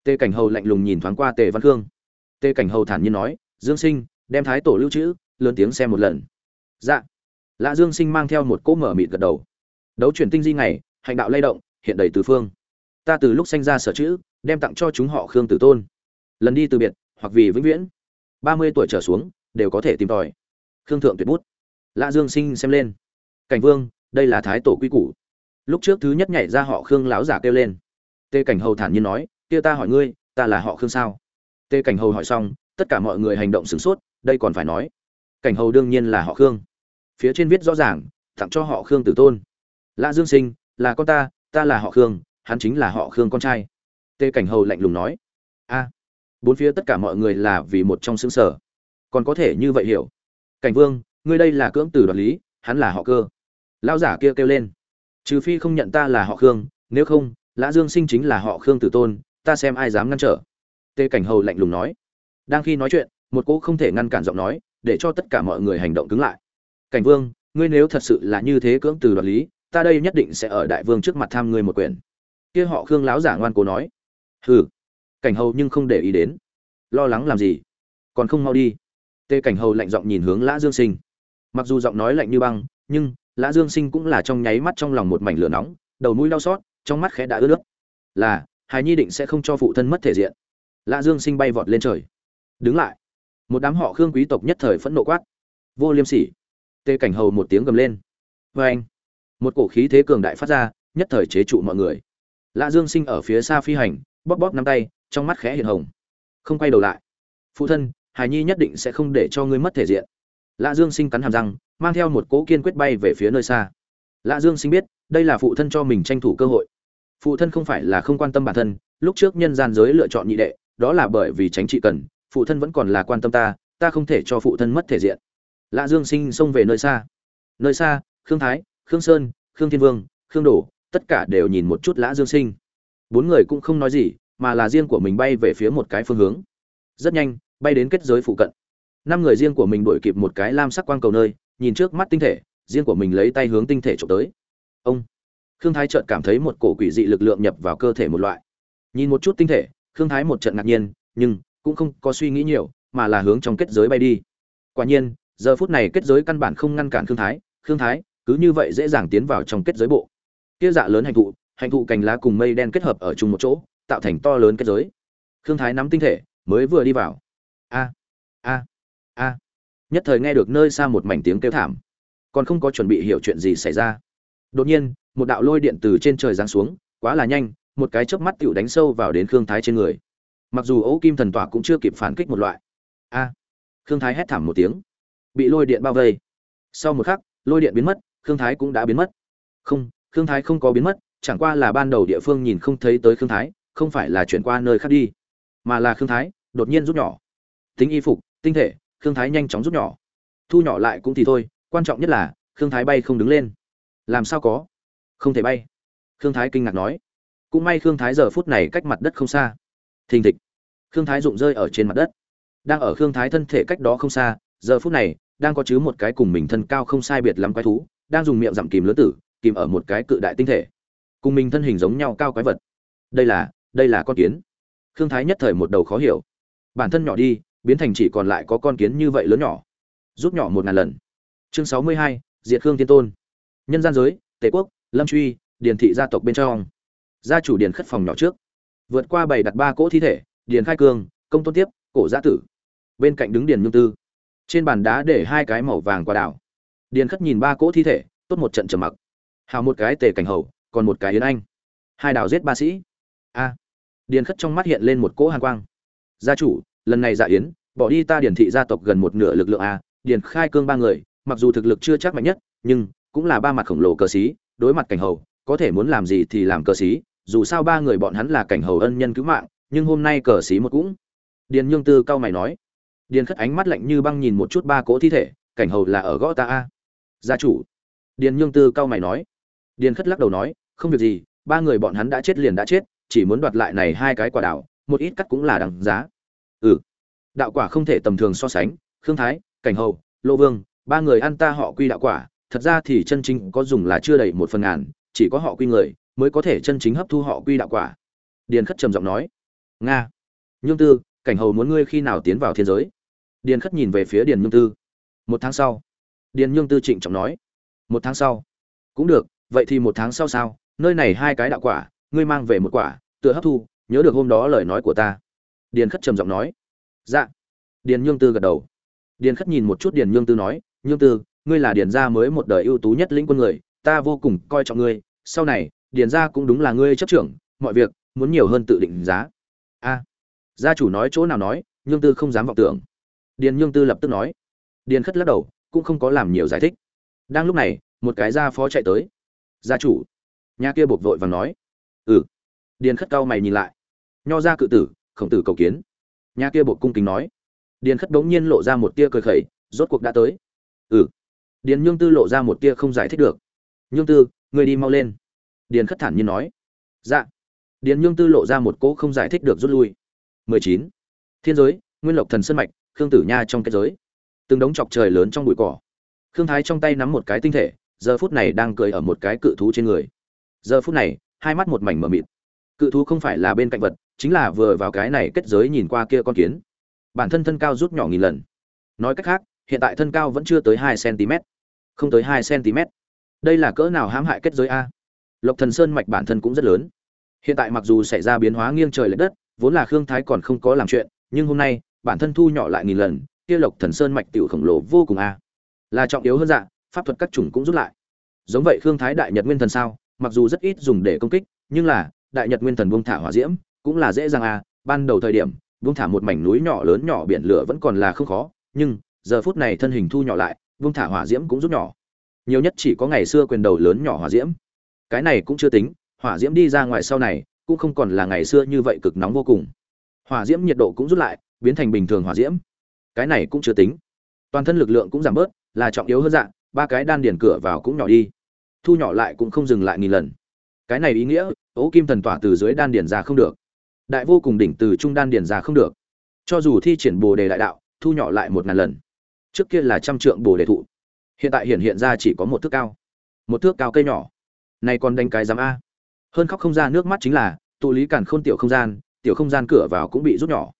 Tề cảnh hầu lạnh lùng nhìn thoáng qua tề văn khương. Tề cảnh hầu thản nhiên nói, dương sinh, đem thái tổ lưu trữ, lớn tiếng xem một lần. Dạ. Lã dương sinh mang theo một cỗ mở mịt gật đầu. Đấu chuyển tinh di ngày hành đạo lay động, hiện đầy tứ phương. Ta từ lúc sanh ra sở chữ, đem tặng cho chúng họ khương tử tôn. Lần đi từ biệt, hoặc vì vĩnh viễn. Ba mươi tuổi trở xuống, đều có thể tìm tòi. Khương thượng tuyệt bút lã dương sinh xem lên. Cảnh vương, đây là thái tổ quy củ. Lúc trước thứ nhất nhảy ra họ khương lão giả kêu lên. Tê cảnh hầu thản nhiên nói, kia ta hỏi ngươi, ta là họ khương sao? Tê cảnh hầu hỏi xong, tất cả mọi người hành động sửng sốt, đây còn phải nói. Cảnh hầu đương nhiên là họ khương. Phía trên viết rõ ràng, tặng cho họ khương tử tôn. Lã dương sinh, là con ta ta là họ khương, hắn chính là họ khương con trai. Tê cảnh hầu lạnh lùng nói. A, bốn phía tất cả mọi người là vì một trong xương sở. Còn có thể như vậy hiểu? Cảnh vương ngươi đây là cưỡng từ đoạt lý, hắn là họ cơ. Lão giả kia kêu lên. Trừ phi không nhận ta là họ khương, nếu không, lã dương sinh chính là họ khương tử tôn, ta xem ai dám ngăn trở. Tê cảnh hầu lạnh lùng nói. Đang khi nói chuyện, một cô không thể ngăn cản giọng nói, để cho tất cả mọi người hành động cứng lại. Cảnh vương, ngươi nếu thật sự là như thế cưỡng từ đoạt lý, ta đây nhất định sẽ ở đại vương trước mặt tham ngươi một quyền. Kia họ khương láo giả ngoan cố nói. Hừ. Cảnh hầu nhưng không để ý đến. Lo lắng làm gì? Còn không mau đi. Tê cảnh hầu lạnh giọng nhìn hướng lã dương sinh mặc dù giọng nói lạnh như băng, nhưng lã dương sinh cũng là trong nháy mắt trong lòng một mảnh lửa nóng, đầu mũi đau xót, trong mắt khẽ đã ướt nước là, hài nhi định sẽ không cho phụ thân mất thể diện. Lã dương sinh bay vọt lên trời. Đứng lại. Một đám họ khương quý tộc nhất thời phẫn nộ quát. Vô liêm sỉ. Tê cảnh hầu một tiếng gầm lên. Vê anh, một cổ khí thế cường đại phát ra, nhất thời chế trụ mọi người. Lã dương sinh ở phía xa phi hành, bóp bóp nắm tay, trong mắt khẽ hiện hồng. Không quay đầu lại. Phụ thân, hài nhi nhất định sẽ không để cho ngươi mất thể diện lã dương sinh cắn hàm răng, mang theo một cỗ kiên quyết bay về phía nơi xa. Lã dương sinh biết, đây là phụ thân cho mình tranh thủ cơ hội. Phụ thân không phải là không quan tâm bản thân, lúc trước nhân gian giới lựa chọn nhị đệ, đó là bởi vì tránh trị cần, phụ thân vẫn còn là quan tâm ta ta không thể cho phụ thân mất thể diện. Lã dương sinh xông về nơi xa. Nơi xa, khương thái, khương sơn, khương thiên vương, khương đổ, tất cả đều nhìn một chút lã dương sinh. Bốn người cũng không nói gì, mà là riêng của mình bay về phía một cái phương hướng. Rất nhanh, bay đến kết giới phụ cận năm người riêng của mình đuổi kịp một cái lam sắc quang cầu nơi, nhìn trước mắt tinh thể, riêng của mình lấy tay hướng tinh thể trộm tới. Ông khương thái chợt cảm thấy một cổ quỷ dị lực lượng nhập vào cơ thể một loại. Nhìn một chút tinh thể, khương thái một trận ngạc nhiên, nhưng cũng không có suy nghĩ nhiều, mà là hướng trong kết giới bay đi. Quả nhiên, giờ phút này kết giới căn bản không ngăn cản khương thái khương thái, cứ như vậy dễ dàng tiến vào trong kết giới bộ. Kia dạ lớn hành thụ hành thụ cành lá cùng mây đen kết hợp ở chung một chỗ, tạo thành to lớn kết giới. Khương thái nắm tinh thể, mới vừa đi vào. A a a. Nhất thời nghe được nơi xa một mảnh tiếng kêu thảm. Còn không có chuẩn bị hiểu chuyện gì xảy ra. Đột nhiên, một đạo lôi điện từ trên trời giáng xuống, quá là nhanh, một cái chớp mắt tựu đánh sâu vào đến khương thái trên người. Mặc dù ấu kim thần tỏa cũng chưa kịp phản kích một loại. A. Khương thái hét thảm một tiếng. Bị lôi điện bao vây. Sau một khắc, lôi điện biến mất, khương thái cũng đã biến mất. Không, khương thái không có biến mất, chẳng qua là ban đầu địa phương nhìn không thấy tới khương thái, không phải là chuyển qua nơi khác đi, mà là khương thái đột nhiên rút nhỏ. Tính y phục, tinh thể khương thái nhanh chóng rút nhỏ. Thu nhỏ lại cũng thì thôi, quan trọng nhất là, khương thái bay không đứng lên. Làm sao có? Không thể bay. Khương thái kinh ngạc nói. Cũng may khương thái giờ phút này cách mặt đất không xa. Thình thịch. Khương thái rụng rơi ở trên mặt đất. Đang ở khương thái thân thể cách đó không xa, giờ phút này, đang có chứ một cái cùng mình thân cao không sai biệt lắm quái thú, đang dùng miệng dặm kìm lớn tử, kìm ở một cái cự đại tinh thể. Cùng mình thân hình giống nhau cao quái vật. Đây là đây là con kiến. Khương thái nhất thời một đầu khó hiểu. Bản thân nhỏ đi biến thành chỉ còn lại có con kiến như vậy lớn nhỏ. Rút nhỏ một ngàn lần. Chương sáu mươi hai, diệt khương tiên tôn. Nhân gian giới, tề quốc, lâm truy, điền thị gia tộc bên trong. Gia chủ điền khất phòng nhỏ trước. Vượt qua bảy đặt ba cỗ thi thể, điền khai cương, công tôn tiếp, cổ gia tử. Bên cạnh đứng điền nhung tư. Trên bàn đá để hai cái màu vàng quả đảo. Điền khất nhìn ba cỗ thi thể, tốt một trận trầm mặc. Hào một cái tề cảnh hầu, còn một cái yến anh. Hai đảo giết ba sĩ. A. Điền khất trong mắt hiện lên một cỗ hàn quang. Gia chủ lần này dạ yến, bỏ đi ta điển thị gia tộc gần một nửa lực lượng a, điển khai cương ba người, mặc dù thực lực chưa chắc mạnh nhất, nhưng cũng là ba mặt khổng lồ cờ sĩ, đối mặt cảnh hầu, có thể muốn làm gì thì làm cờ sĩ, dù sao ba người bọn hắn là cảnh hầu ân nhân cứu mạng, nhưng hôm nay cờ sĩ một cũng. Điền nhương tư cao mày nói, điền khất ánh mắt lạnh như băng nhìn một chút ba cỗ thi thể, cảnh hầu là ở gõ ta a. Gia chủ. Điền nhương tư cao mày nói, điền khất lắc đầu nói, không việc gì, ba người bọn hắn đã chết liền đã chết, chỉ muốn đoạt lại này hai cái quả đảo, một ít cắt cũng là đằng giá đạo quả không thể tầm thường so sánh, khương thái, cảnh hầu, lô vương, ba người ăn ta họ quy đạo quả, thật ra thì chân chính có dùng là chưa đầy một phần ngàn, chỉ có họ quy người mới có thể chân chính hấp thu họ quy đạo quả. Điền khất trầm giọng nói, nga, nhung tư, cảnh hầu muốn ngươi khi nào tiến vào thiên giới? Điền khất nhìn về phía điền nhung tư. Một tháng sau. Điền nhung tư trịnh trọng nói, một tháng sau. Cũng được, vậy thì một tháng sau sao? Nơi này hai cái đạo quả, ngươi mang về một quả, tựa hấp thu, nhớ được hôm đó lời nói của ta. Điền khất trầm giọng nói dạ. Điền nhương tư gật đầu. Điền khất nhìn một chút điền nhương tư nói, nhương tư, ngươi là điền gia mới một đời ưu tú nhất lĩnh quân người, ta vô cùng coi trọng ngươi. Sau này, điền gia cũng đúng là ngươi chấp trưởng, mọi việc muốn nhiều hơn tự định giá. A. Gia chủ nói chỗ nào nói, nhương tư không dám vọng tưởng. Điền nhương tư lập tức nói. Điền khất lắc đầu, cũng không có làm nhiều giải thích. Đang lúc này, một cái gia phó chạy tới. Gia chủ. Nhà kia bột vội và nói. Ừ. Điền khất cao mày nhìn lại. Nho ra cự tử, khổng tử cầu kiến nhà kia bột cung kính nói. Điền khất bỗng nhiên lộ ra một tia cười khẩy, rốt cuộc đã tới. Ừ. Điền nhương tư lộ ra một tia không giải thích được. Nhương tư, người đi mau lên. Điền khất thản nhiên nói. Dạ. Điền nhương tư lộ ra một cỗ không giải thích được rút lui. 19. thiên giới, nguyên lộc thần sân mạch, khương tử nha trong cái giới. Từng đống chọc trời lớn trong bụi cỏ. Khương thái trong tay nắm một cái tinh thể, giờ phút này đang cười ở một cái cự thú trên người. Giờ phút này, hai mắt một mảnh mờ mịt cự thú không phải là bên cạnh vật, chính là vừa vào cái này kết giới nhìn qua kia con kiến. Bản thân thân cao rút nhỏ nghìn lần. Nói cách khác, hiện tại thân cao vẫn chưa tới hai cm không tới hai cm đây là cỡ nào hãm hại kết giới a? Lộc thần sơn mạch bản thân cũng rất lớn. Hiện tại mặc dù xảy ra biến hóa nghiêng trời l ệ đất, vốn là khương thái còn không có làm chuyện, nhưng hôm nay, bản thân thu nhỏ lại nghìn lần, kia lộc thần sơn mạch tiểu khổng lồ vô cùng a. Là trọng yếu hơn dạng pháp thuật các chủng cũng rút lại. Giống vậy khương thái đại nhật nguyên thần sao, mặc dù rất ít dùng để công kích, nhưng là đại nhật nguyên thần buông thả hỏa diễm, cũng là dễ dàng a ban đầu thời điểm, buông thả một mảnh núi nhỏ lớn nhỏ biển lửa vẫn còn là không khó, nhưng, giờ phút này thân hình thu nhỏ lại, buông thả hỏa diễm cũng rút nhỏ. Nhiều nhất chỉ có ngày xưa quyền đầu lớn nhỏ hỏa diễm. Cái này cũng chưa tính, hỏa diễm đi ra ngoài sau này, cũng không còn là ngày xưa như vậy cực nóng vô cùng. Hỏa diễm nhiệt độ cũng rút lại, biến thành bình thường hỏa diễm. Cái này cũng chưa tính. Toàn thân lực lượng cũng giảm bớt, là trọng yếu hơn dạng, ba cái đan điền cửa vào cũng nhỏ đi. Thu nhỏ lại cũng không dừng lại nghìn lần cái này ý nghĩa, ố kim thần tỏa từ dưới đan điền ra không được. Đại vô cùng đỉnh từ trung đan điền ra không được. Cho dù thi triển bồ đề đại đạo, thu nhỏ lại một ngàn lần. Trước kia là trăm trượng bồ đề thụ. Hiện tại hiện hiện ra chỉ có một thước cao. Một thước cao cây nhỏ. Này còn đánh cái giám a. Hơn khóc không ra nước mắt chính là, tụ lý cản khôn tiểu không gian, tiểu không gian cửa vào cũng bị rút nhỏ.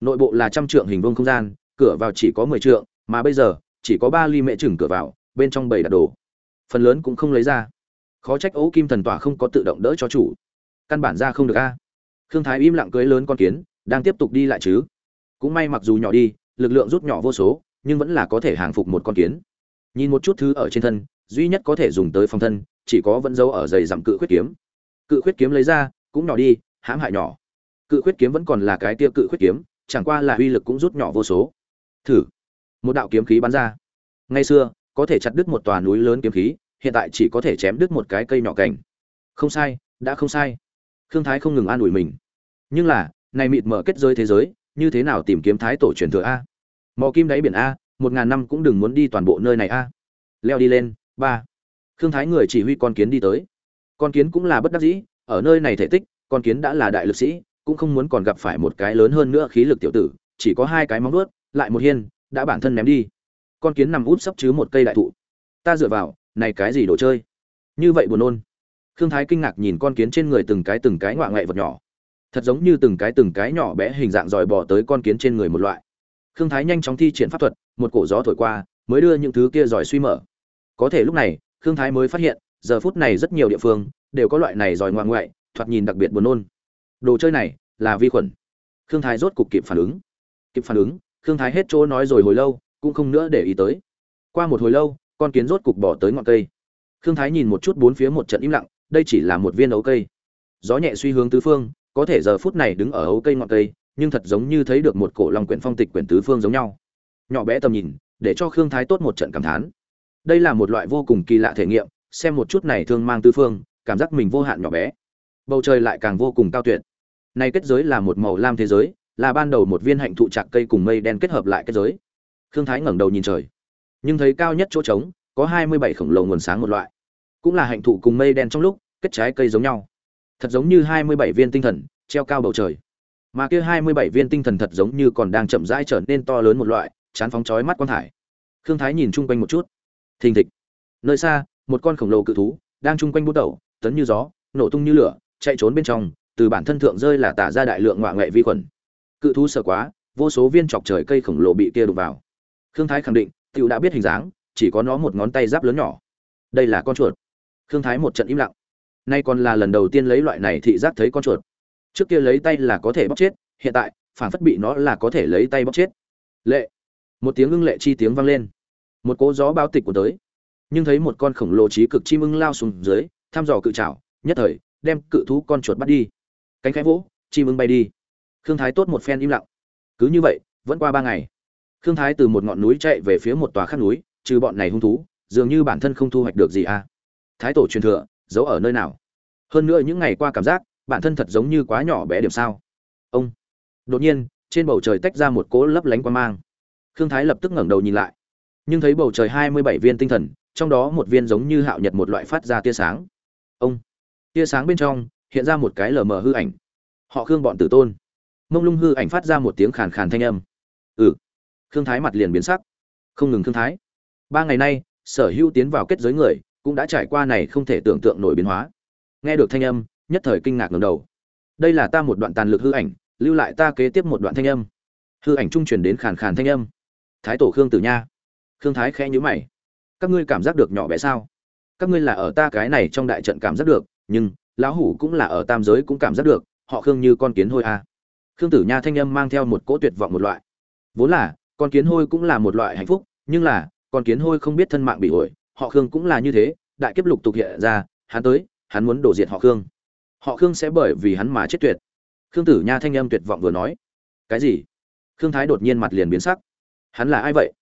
Nội bộ là trăm trượng hình vuông không gian, cửa vào chỉ có mười trượng, mà bây giờ, chỉ có ba ly mẹ chừng cửa vào, bên trong bảy đặt đồ. Phần lớn cũng không lấy ra khó trách ấu kim thần tỏa không có tự động đỡ cho chủ. Căn bản ra không được a. Khương thái im lặng cưới lớn con kiến, đang tiếp tục đi lại chứ. Cũng may mặc dù nhỏ đi, lực lượng rút nhỏ vô số, nhưng vẫn là có thể hàng phục một con kiến. Nhìn một chút thứ ở trên thân, duy nhất có thể dùng tới phòng thân, chỉ có vẫn giấu ở dày dặm cự khuyết kiếm. Cự khuyết kiếm lấy ra, cũng nhỏ đi, hãm hại nhỏ. Cự khuyết kiếm vẫn còn là cái tia cự khuyết kiếm, chẳng qua là uy lực cũng rút nhỏ vô số. Thử. Một đạo kiếm khí bắn ra. Ngày xưa, có thể chặt đứt một tòa núi lớn kiếm khí hiện tại chỉ có thể chém đứt một cái cây nhỏ cảnh không sai, đã không sai. Khương thái không ngừng an ủi mình. Nhưng là, này mịt mở kết giới thế giới, như thế nào tìm kiếm thái tổ truyền thừa a? Mò kim đáy biển a, một ngàn năm cũng đừng muốn đi toàn bộ nơi này a. Leo đi lên, ba. Khương thái người chỉ huy con kiến đi tới. Con kiến cũng là bất đắc dĩ, ở nơi này thể tích, con kiến đã là đại lực sĩ, cũng không muốn còn gặp phải một cái lớn hơn nữa khí lực tiểu tử, chỉ có hai cái móng vuốt, lại một hiên, đã bản thân ném đi. Con kiến nằm út sấp chứ một cây đại thụ. Ta dựa vào này cái gì đồ chơi? Như vậy buồn nôn. Khương thái kinh ngạc nhìn con kiến trên người từng cái từng cái ngoạ ngoại vật nhỏ. Thật giống như từng cái từng cái nhỏ bé hình dạng dòi bỏ tới con kiến trên người một loại. Khương thái nhanh chóng thi triển pháp thuật, một cổ gió thổi qua, mới đưa những thứ kia giỏi suy mở. Có thể lúc này, khương thái mới phát hiện, giờ phút này rất nhiều địa phương đều có loại này giỏi ngoạn ngoại, thoạt nhìn đặc biệt buồn nôn. Đồ chơi này là vi khuẩn. Khương thái rốt cục kịp phản ứng. Kịp phản ứng, khương thái hết chỗ nói rồi hồi lâu, cũng không nữa để ý tới. Qua một hồi lâu con kiến rốt cục bỏ tới ngọn cây. Khương thái nhìn một chút bốn phía một trận im lặng, đây chỉ là một viên ấu cây. Gió nhẹ suy hướng tứ phương, có thể giờ phút này đứng ở ấu cây ngọn cây, nhưng thật giống như thấy được một cổ lòng quyển phong tịch quyển tứ phương giống nhau. Nhỏ bé tầm nhìn, để cho khương thái tốt một trận cảm thán. Đây là một loại vô cùng kỳ lạ thể nghiệm, xem một chút này thương mang tứ phương, cảm giác mình vô hạn nhỏ bé. Bầu trời lại càng vô cùng cao tuyệt. Nay kết giới là một màu lam thế giới, là ban đầu một viên hạnh thụ trạc cây cùng mây đen kết hợp lại kết giới. Khương thái ngẩng đầu nhìn trời nhưng thấy cao nhất chỗ trống, có hai mươi bảy khổng lồ nguồn sáng một loại. Cũng là hạnh thụ cùng mây đen trong lúc, kết trái cây giống nhau. Thật giống như hai mươi bảy viên tinh thần, treo cao bầu trời. Mà kia hai mươi bảy viên tinh thần thật giống như còn đang chậm rãi trở nên to lớn một loại, chán phóng chói mắt quan thải. Khương thái nhìn chung quanh một chút. Thình thịch. Nơi xa, một con khổng lồ cự thú, đang chung quanh bút đầu, tấn như gió, nổ tung như lửa, chạy trốn bên trong, từ bản thân thượng rơi là tả ra đại lượng ngoại ngoại vi khuẩn. Cự thú sợ quá, vô số viên chọc trời cây khổng lồ bị kia đục vào. Khương thái khẳng định tiểu đã biết hình dáng, chỉ có nó một ngón tay giáp lớn nhỏ. Đây là con chuột. Khương thái một trận im lặng. Nay còn là lần đầu tiên lấy loại này thị giác thấy con chuột. Trước kia lấy tay là có thể bóc chết, hiện tại, phản phất bị nó là có thể lấy tay bóc chết. Lệ. Một tiếng ưng lệ chi tiếng vang lên. Một cỗ gió báo tịch của tới. Nhưng thấy một con khổng lồ trí cực chim ưng lao xuống dưới, thăm dò cự trảo, nhất thời, đem cự thú con chuột bắt đi. Cánh khẽ vỗ chim ưng bay đi. Khương thái tốt một phen im lặng. Cứ như vậy, vẫn qua ba ngày khương thái từ một ngọn núi chạy về phía một tòa khác núi, trừ bọn này hung thú, dường như bản thân không thu hoạch được gì à. Thái tổ truyền thừa, giấu ở nơi nào? Hơn nữa những ngày qua cảm giác, bản thân thật giống như quá nhỏ bé điểm sao. Ông. Đột nhiên, trên bầu trời tách ra một cỗ lấp lánh quang mang. Khương thái lập tức ngẩng đầu nhìn lại. Nhưng thấy bầu trời hai mươi bảy viên tinh thần, trong đó một viên giống như hạo nhật một loại phát ra tia sáng. Ông. Tia sáng bên trong, hiện ra một cái lờ mờ hư ảnh. Họ khương bọn tử tôn. Mông lung hư ảnh phát ra một tiếng khàn khàn thanh âm. Ừ khương thái mặt liền biến sắc. Không ngừng khương thái. Ba ngày nay, sở hữu tiến vào kết giới người cũng đã trải qua này không thể tưởng tượng nổi biến hóa. Nghe được thanh âm, nhất thời kinh ngạc ngầm đầu. Đây là ta một đoạn tàn lực hư ảnh, lưu lại ta kế tiếp một đoạn thanh âm. Hư ảnh trung truyền đến khàn khàn thanh âm. Thái tổ khương tử nha. Khương thái khẽ nhíu mày. Các ngươi cảm giác được nhỏ bé sao? Các ngươi là ở ta cái này trong đại trận cảm giác được, nhưng lão hủ cũng là ở tam giới cũng cảm giác được, họ khương như con kiến hôi a à. khương tử nha thanh âm mang theo một cỗ tuyệt vọng một loại. Vốn là con kiến hôi cũng là một loại hạnh phúc, nhưng là, con kiến hôi không biết thân mạng bị ổi họ khương cũng là như thế, đại kiếp lục tục hiện ra, hắn tới, hắn muốn đổ diệt họ khương. Họ khương sẽ bởi vì hắn mà chết tuyệt. Khương tử nha thanh âm tuyệt vọng vừa nói. Cái gì? Khương thái đột nhiên mặt liền biến sắc. Hắn là ai vậy?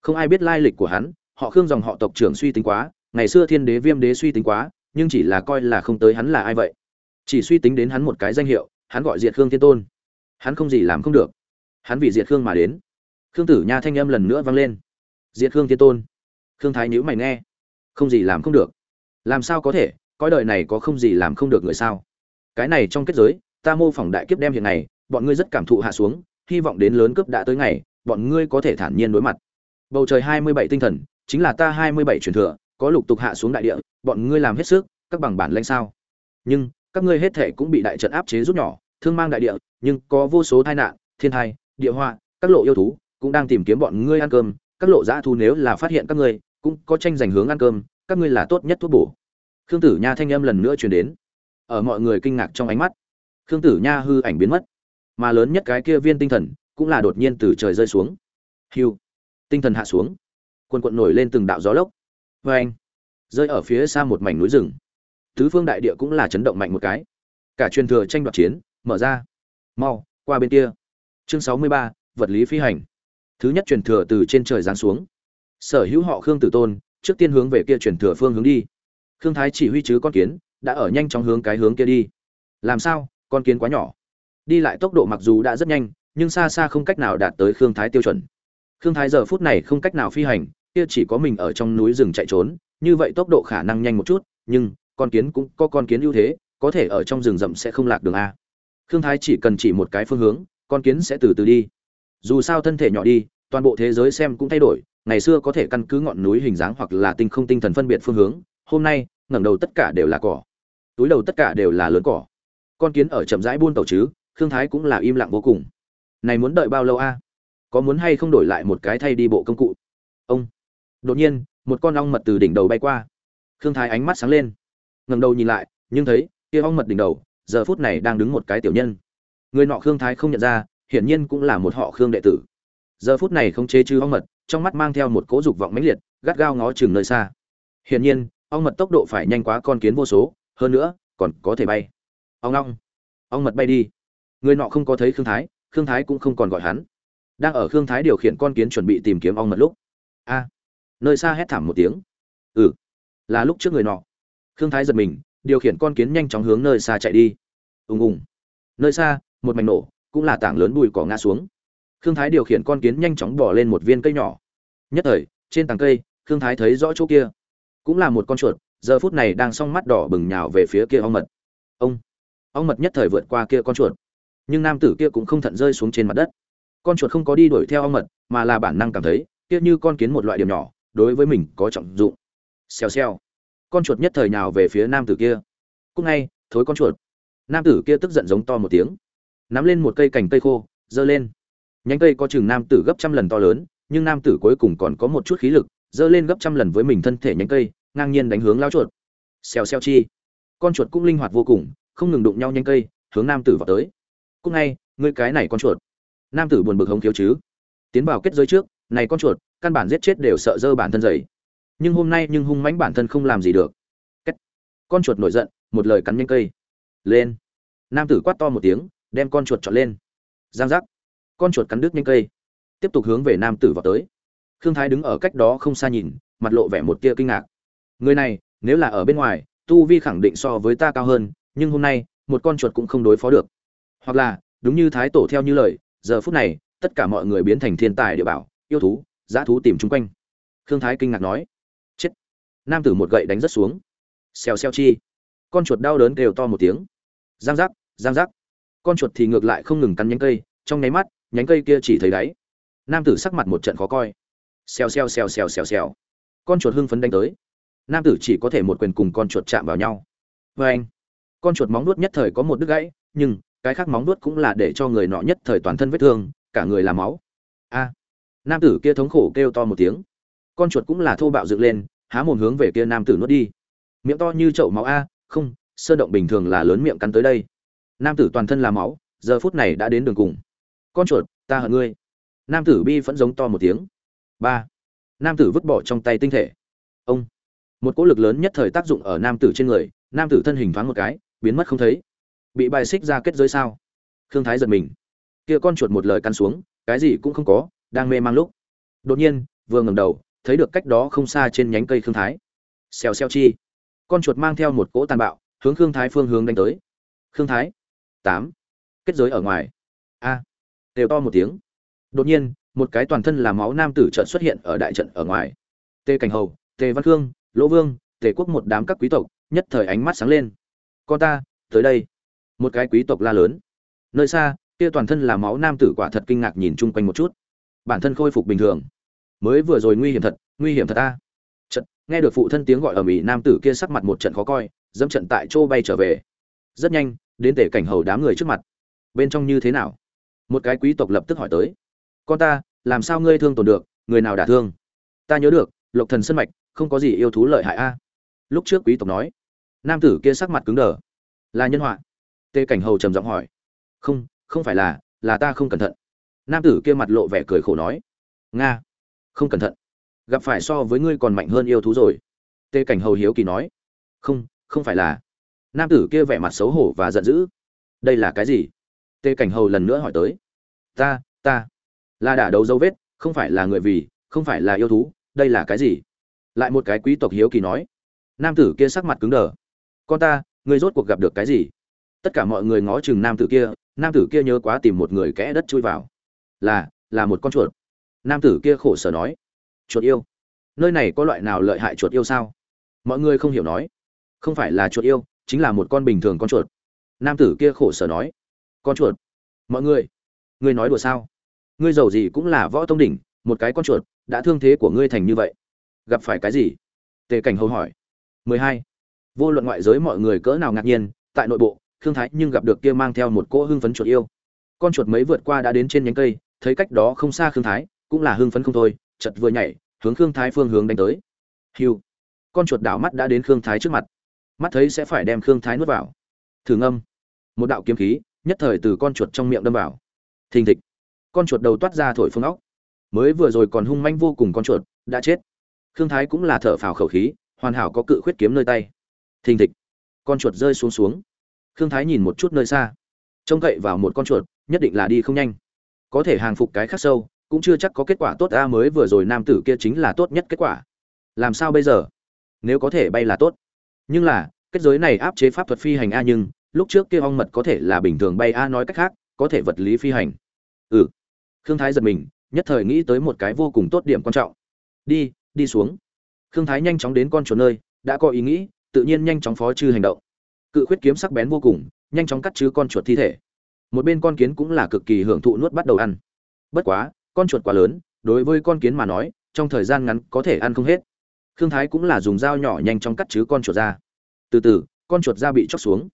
Không ai biết lai lịch của hắn, họ khương dòng họ tộc trưởng suy tính quá, ngày xưa thiên đế viêm đế suy tính quá, nhưng chỉ là coi là không tới hắn là ai vậy? Chỉ suy tính đến hắn một cái danh hiệu, hắn gọi diệt khương thiên tôn. Hắn không gì làm không được. Hắn vì diệt khương mà đến khương tử nha thanh âm lần nữa vang lên. Diệt khương thiên tôn. Khương thái nhữ mày nghe. Không gì làm không được. Làm sao có thể? Coi đời này có không gì làm không được người sao? Cái này trong kết giới, ta mô phỏng đại kiếp đem hiện này, bọn ngươi rất cảm thụ hạ xuống, hy vọng đến lớn cướp đã tới ngày, bọn ngươi có thể thản nhiên đối mặt. Bầu trời hai mươi bảy tinh thần, chính là ta hai mươi bảy truyền thừa, có lục tục hạ xuống đại địa, bọn ngươi làm hết sức, các bằng bản lanh sao? Nhưng, các ngươi hết thể cũng bị đại trận áp chế rút nhỏ, thương mang đại địa, nhưng có vô số tai nạn, thiên tai, địa hoa các lộ yêu thú cũng đang tìm kiếm bọn ngươi ăn cơm, các lộ dã thu nếu là phát hiện các ngươi, cũng có tranh giành hướng ăn cơm, các ngươi là tốt nhất thuốc bổ. Khương tử nha thanh âm lần nữa truyền đến. Ở mọi người kinh ngạc trong ánh mắt, khương tử nha hư ảnh biến mất. Mà lớn nhất cái kia viên tinh thần, cũng là đột nhiên từ trời rơi xuống. Hiu, tinh thần hạ xuống. Quần quận nổi lên từng đạo gió lốc. Vê anh, rơi ở phía xa một mảnh núi rừng. Tứ phương đại địa cũng là chấn động mạnh một cái. Cả truyền thừa tranh đoạt chiến, mở ra. Mau, qua bên kia. Chương sáu mươi ba, vật lý phi hành thứ nhất truyền thừa từ trên trời giáng xuống. Sở hữu họ khương tử tôn, trước tiên hướng về kia truyền thừa phương hướng đi. Khương thái chỉ huy chứ con kiến, đã ở nhanh chóng hướng cái hướng kia đi. Làm sao? Con kiến quá nhỏ. Đi lại tốc độ mặc dù đã rất nhanh, nhưng xa xa không cách nào đạt tới khương thái tiêu chuẩn. Khương thái giờ phút này không cách nào phi hành, kia chỉ có mình ở trong núi rừng chạy trốn, như vậy tốc độ khả năng nhanh một chút, nhưng con kiến cũng có con kiến ưu thế, có thể ở trong rừng rậm sẽ không lạc đường a. Khương thái chỉ cần chỉ một cái phương hướng, con kiến sẽ từ từ đi dù sao thân thể nhỏ đi, toàn bộ thế giới xem cũng thay đổi, ngày xưa có thể căn cứ ngọn núi hình dáng hoặc là tinh không tinh thần phân biệt phương hướng, hôm nay, ngẩng đầu tất cả đều là cỏ. Túi đầu tất cả đều là lớn cỏ. Con kiến ở chậm rãi buôn tàu chứ, khương thái cũng là im lặng vô cùng. Này muốn đợi bao lâu a? Có muốn hay không đổi lại một cái thay đi bộ công cụ? Ông. Đột nhiên, một con ong mật từ đỉnh đầu bay qua. Khương thái ánh mắt sáng lên. Ngẩng đầu nhìn lại, nhưng thấy, kia ong mật đỉnh đầu, giờ phút này đang đứng một cái tiểu nhân. Người nọ khương thái không nhận ra hiển nhiên cũng là một họ khương đệ tử. Giờ phút này không chế chư ong mật, trong mắt mang theo một cố dục vọng mãnh liệt, gắt gao ngó chừng nơi xa. Hiển nhiên ong mật tốc độ phải nhanh quá con kiến vô số, hơn nữa, còn có thể bay. Ong ong ong mật bay đi. Người nọ không có thấy khương thái khương thái cũng không còn gọi hắn. Đang ở khương thái điều khiển con kiến chuẩn bị tìm kiếm ong mật lúc. A, nơi xa hét thảm một tiếng. Ừ là lúc trước người nọ. Khương thái giật mình, điều khiển con kiến nhanh chóng hướng nơi xa chạy đi. Ùng ùng. Nơi xa, một mảnh nổ cũng là tảng lớn bụi cỏ ngã xuống. Khương thái điều khiển con kiến nhanh chóng bỏ lên một viên cây nhỏ. Nhất thời, trên tàng cây, khương thái thấy rõ chỗ kia. Cũng là một con chuột, giờ phút này đang s mắt đỏ bừng nhào về phía kia ong mật. Ông! Ong mật nhất thời vượt qua kia con chuột. Nhưng nam tử kia cũng không thận rơi xuống trên mặt đất. Con chuột không có đi đuổi theo ong mật, mà là bản năng cảm thấy, kia như con kiến một loại điểm nhỏ, đối với mình có trọng dụng. Xèo xèo. Con chuột nhất thời nhào về phía nam tử kia. Cúc ngay, thối con chuột. Nam tử kia tức giận giống to một tiếng nắm lên một cây cành cây khô giơ lên. Nhánh cây có chừng nam tử gấp trăm lần to lớn, nhưng nam tử cuối cùng còn có một chút khí lực giơ lên gấp trăm lần với mình thân thể nhánh cây, ngang nhiên đánh hướng lao chuột. Xèo xèo chi. Con chuột cũng linh hoạt vô cùng, không ngừng đụng nhau nhánh cây, hướng nam tử vào tới. Cúc ngay, ngươi cái này con chuột. Nam tử buồn bực hống thiếu chứ. Tiến vào kết giới trước, này con chuột, căn bản giết chết đều sợ dơ bản thân dày nhưng hôm nay nhưng hung mãnh bản thân không làm gì được. Cách. con chuột nổi giận, một lời cắn nhanh cây. Lên. Nam tử quát to một tiếng đem con chuột chọn lên. Giang giác. Con chuột cắn đứt nhanh cây. Tiếp tục hướng về nam tử vào tới. Khương thái đứng ở cách đó không xa nhìn, mặt lộ vẻ một tia kinh ngạc. Người này, nếu là ở bên ngoài, tu vi khẳng định so với ta cao hơn, nhưng hôm nay, một con chuột cũng không đối phó được. Hoặc là, đúng như thái tổ theo như lời, giờ phút này, tất cả mọi người biến thành thiên tài địa bảo, yêu thú, dã thú tìm chung quanh. Khương thái kinh ngạc nói. Chết. Nam tử một gậy đánh rất xuống. Xèo xèo chi. Con chuột đau đớn kêu to một tiếng. Giang giác giang giác con chuột thì ngược lại không ngừng cắn nhánh cây, trong nháy mắt, nhánh cây kia chỉ thấy đáy. Nam tử sắc mặt một trận khó coi. Xèo xèo xèo xèo xèo xèo. Con chuột hưng phấn đánh tới. Nam tử chỉ có thể một quyền cùng con chuột chạm vào nhau. Vê anh, con chuột móng nuốt nhất thời có một đứt gãy, nhưng cái khác móng nuốt cũng là để cho người nọ nhất thời toàn thân vết thương, cả người là máu. A, nam tử kia thống khổ kêu to một tiếng. Con chuột cũng là thô bạo dựng lên, há mồm hướng về kia nam tử nuốt đi. Miệng to như chậu máu a, không sơ động bình thường là lớn miệng cắn tới đây nam tử toàn thân là máu, giờ phút này đã đến đường cùng. Con chuột, ta hận ngươi. Nam tử bi vẫn giống to một tiếng. Ba. Nam tử vứt bỏ trong tay tinh thể. Ông. Một cỗ lực lớn nhất thời tác dụng ở nam tử trên người, nam tử thân hình thoáng một cái, biến mất không thấy. Bị bài xích ra kết giới sao? Khương thái giật mình. Kia con chuột một lời căn xuống, cái gì cũng không có, đang mê mang lúc. Đột nhiên, vừa ngẩng đầu, thấy được cách đó không xa trên nhánh cây khương thái. Xèo xèo chi. Con chuột mang theo một cỗ tàn bạo, hướng khương thái phương hướng đánh tới. Khương thái tám. Kết giới ở ngoài. A. Đều to một tiếng. Đột nhiên, một cái toàn thân là máu nam tử trận xuất hiện ở đại trận ở ngoài. Tề cảnh hầu, tề văn khương, lỗ vương, tề quốc một đám các quý tộc, nhất thời ánh mắt sáng lên. Con ta, tới đây. Một cái quý tộc la lớn. Nơi xa, kia toàn thân là máu nam tử quả thật kinh ngạc nhìn chung quanh một chút. Bản thân khôi phục bình thường. Mới vừa rồi nguy hiểm thật, nguy hiểm thật ta. Trận nghe được phụ thân tiếng gọi ở mỹ nam tử kia sắc mặt một trận khó coi, dẫm trận tại chỗ bay trở về. Rất nhanh đến tể cảnh hầu đám người trước mặt. Bên trong như thế nào? Một cái quý tộc lập tức hỏi tới. Con ta, làm sao ngươi thương tổn được? Người nào đả thương? Ta nhớ được, lộc thần sân mạch, không có gì yêu thú lợi hại a. Lúc trước quý tộc nói, nam tử kia sắc mặt cứng đờ. Là nhân họa. Tê cảnh hầu trầm giọng hỏi. Không không phải là là ta không cẩn thận. Nam tử kia mặt lộ vẻ cười khổ nói. Nga, không cẩn thận. Gặp phải so với ngươi còn mạnh hơn yêu thú rồi. Tê cảnh hầu hiếu kỳ nói. Không không phải là nam tử kia vẻ mặt xấu hổ và giận dữ. Đây là cái gì? Tê cảnh hầu lần nữa hỏi tới. Ta ta, là đả đấu dấu vết, không phải là người vì, không phải là yêu thú, đây là cái gì? Lại một cái quý tộc hiếu kỳ nói. Nam tử kia sắc mặt cứng đờ. Con ta người rốt cuộc gặp được cái gì? Tất cả mọi người ngó chừng nam tử kia, nam tử kia nhớ quá tìm một người kẽ đất chui vào. Là là một con chuột. Nam tử kia khổ sở nói. Chuột yêu? Nơi này có loại nào lợi hại chuột yêu sao? Mọi người không hiểu nói. Không phải là chuột yêu chính là một con bình thường con chuột. Nam tử kia khổ sở nói, con chuột, mọi người, ngươi nói đùa sao? Ngươi giàu gì cũng là võ tông đỉnh, một cái con chuột đã thương thế của ngươi thành như vậy. Gặp phải cái gì? Tề cảnh hầu hỏi. 12. vô luận ngoại giới mọi người cỡ nào ngạc nhiên, tại nội bộ, khương thái nhưng gặp được kia mang theo một cỗ hưng phấn chuột yêu. Con chuột mấy vượt qua đã đến trên nhánh cây, thấy cách đó không xa khương thái, cũng là hưng phấn không thôi chật vừa nhảy, hướng khương thái phương hướng đánh tới. Hiu! Con chuột đảo mắt đã đến khương thái trước mặt mắt thấy sẽ phải đem khương thái nuốt vào. Thử ngâm. Một đạo kiếm khí, nhất thời từ con chuột trong miệng đâm vào. Thình thịch. Con chuột đầu toát ra thổi phương óc. Mới vừa rồi còn hung manh vô cùng con chuột, đã chết. Khương thái cũng là thở phào khẩu khí, hoàn hảo có cự khuyết kiếm nơi tay. Thình thịch. Con chuột rơi xuống xuống. Khương thái nhìn một chút nơi xa. Trông cậy vào một con chuột, nhất định là đi không nhanh. Có thể hàng phục cái khắc sâu, cũng chưa chắc có kết quả tốt a, mới vừa rồi nam tử kia chính là tốt nhất kết quả. Làm sao bây giờ? Nếu có thể bay là tốt nhưng là, kết giới này áp chế pháp thuật phi hành a nhưng, lúc trước kia ong mật có thể là bình thường bay a nói cách khác, có thể vật lý phi hành. Ừ. Khương thái giật mình, nhất thời nghĩ tới một cái vô cùng tốt điểm quan trọng. Đi đi xuống. Khương thái nhanh chóng đến con chuột nơi, đã có ý nghĩ, tự nhiên nhanh chóng phó chư hành động. Cự khuyết kiếm sắc bén vô cùng, nhanh chóng cắt chứ con chuột thi thể. Một bên con kiến cũng là cực kỳ hưởng thụ nuốt bắt đầu ăn. Bất quá, con chuột quá lớn, đối với con kiến mà nói, trong thời gian ngắn có thể ăn không hết khương thái cũng là dùng dao nhỏ nhanh chóng cắt chứ con chuột ra. Từ từ, con chuột da bị chóc xuống.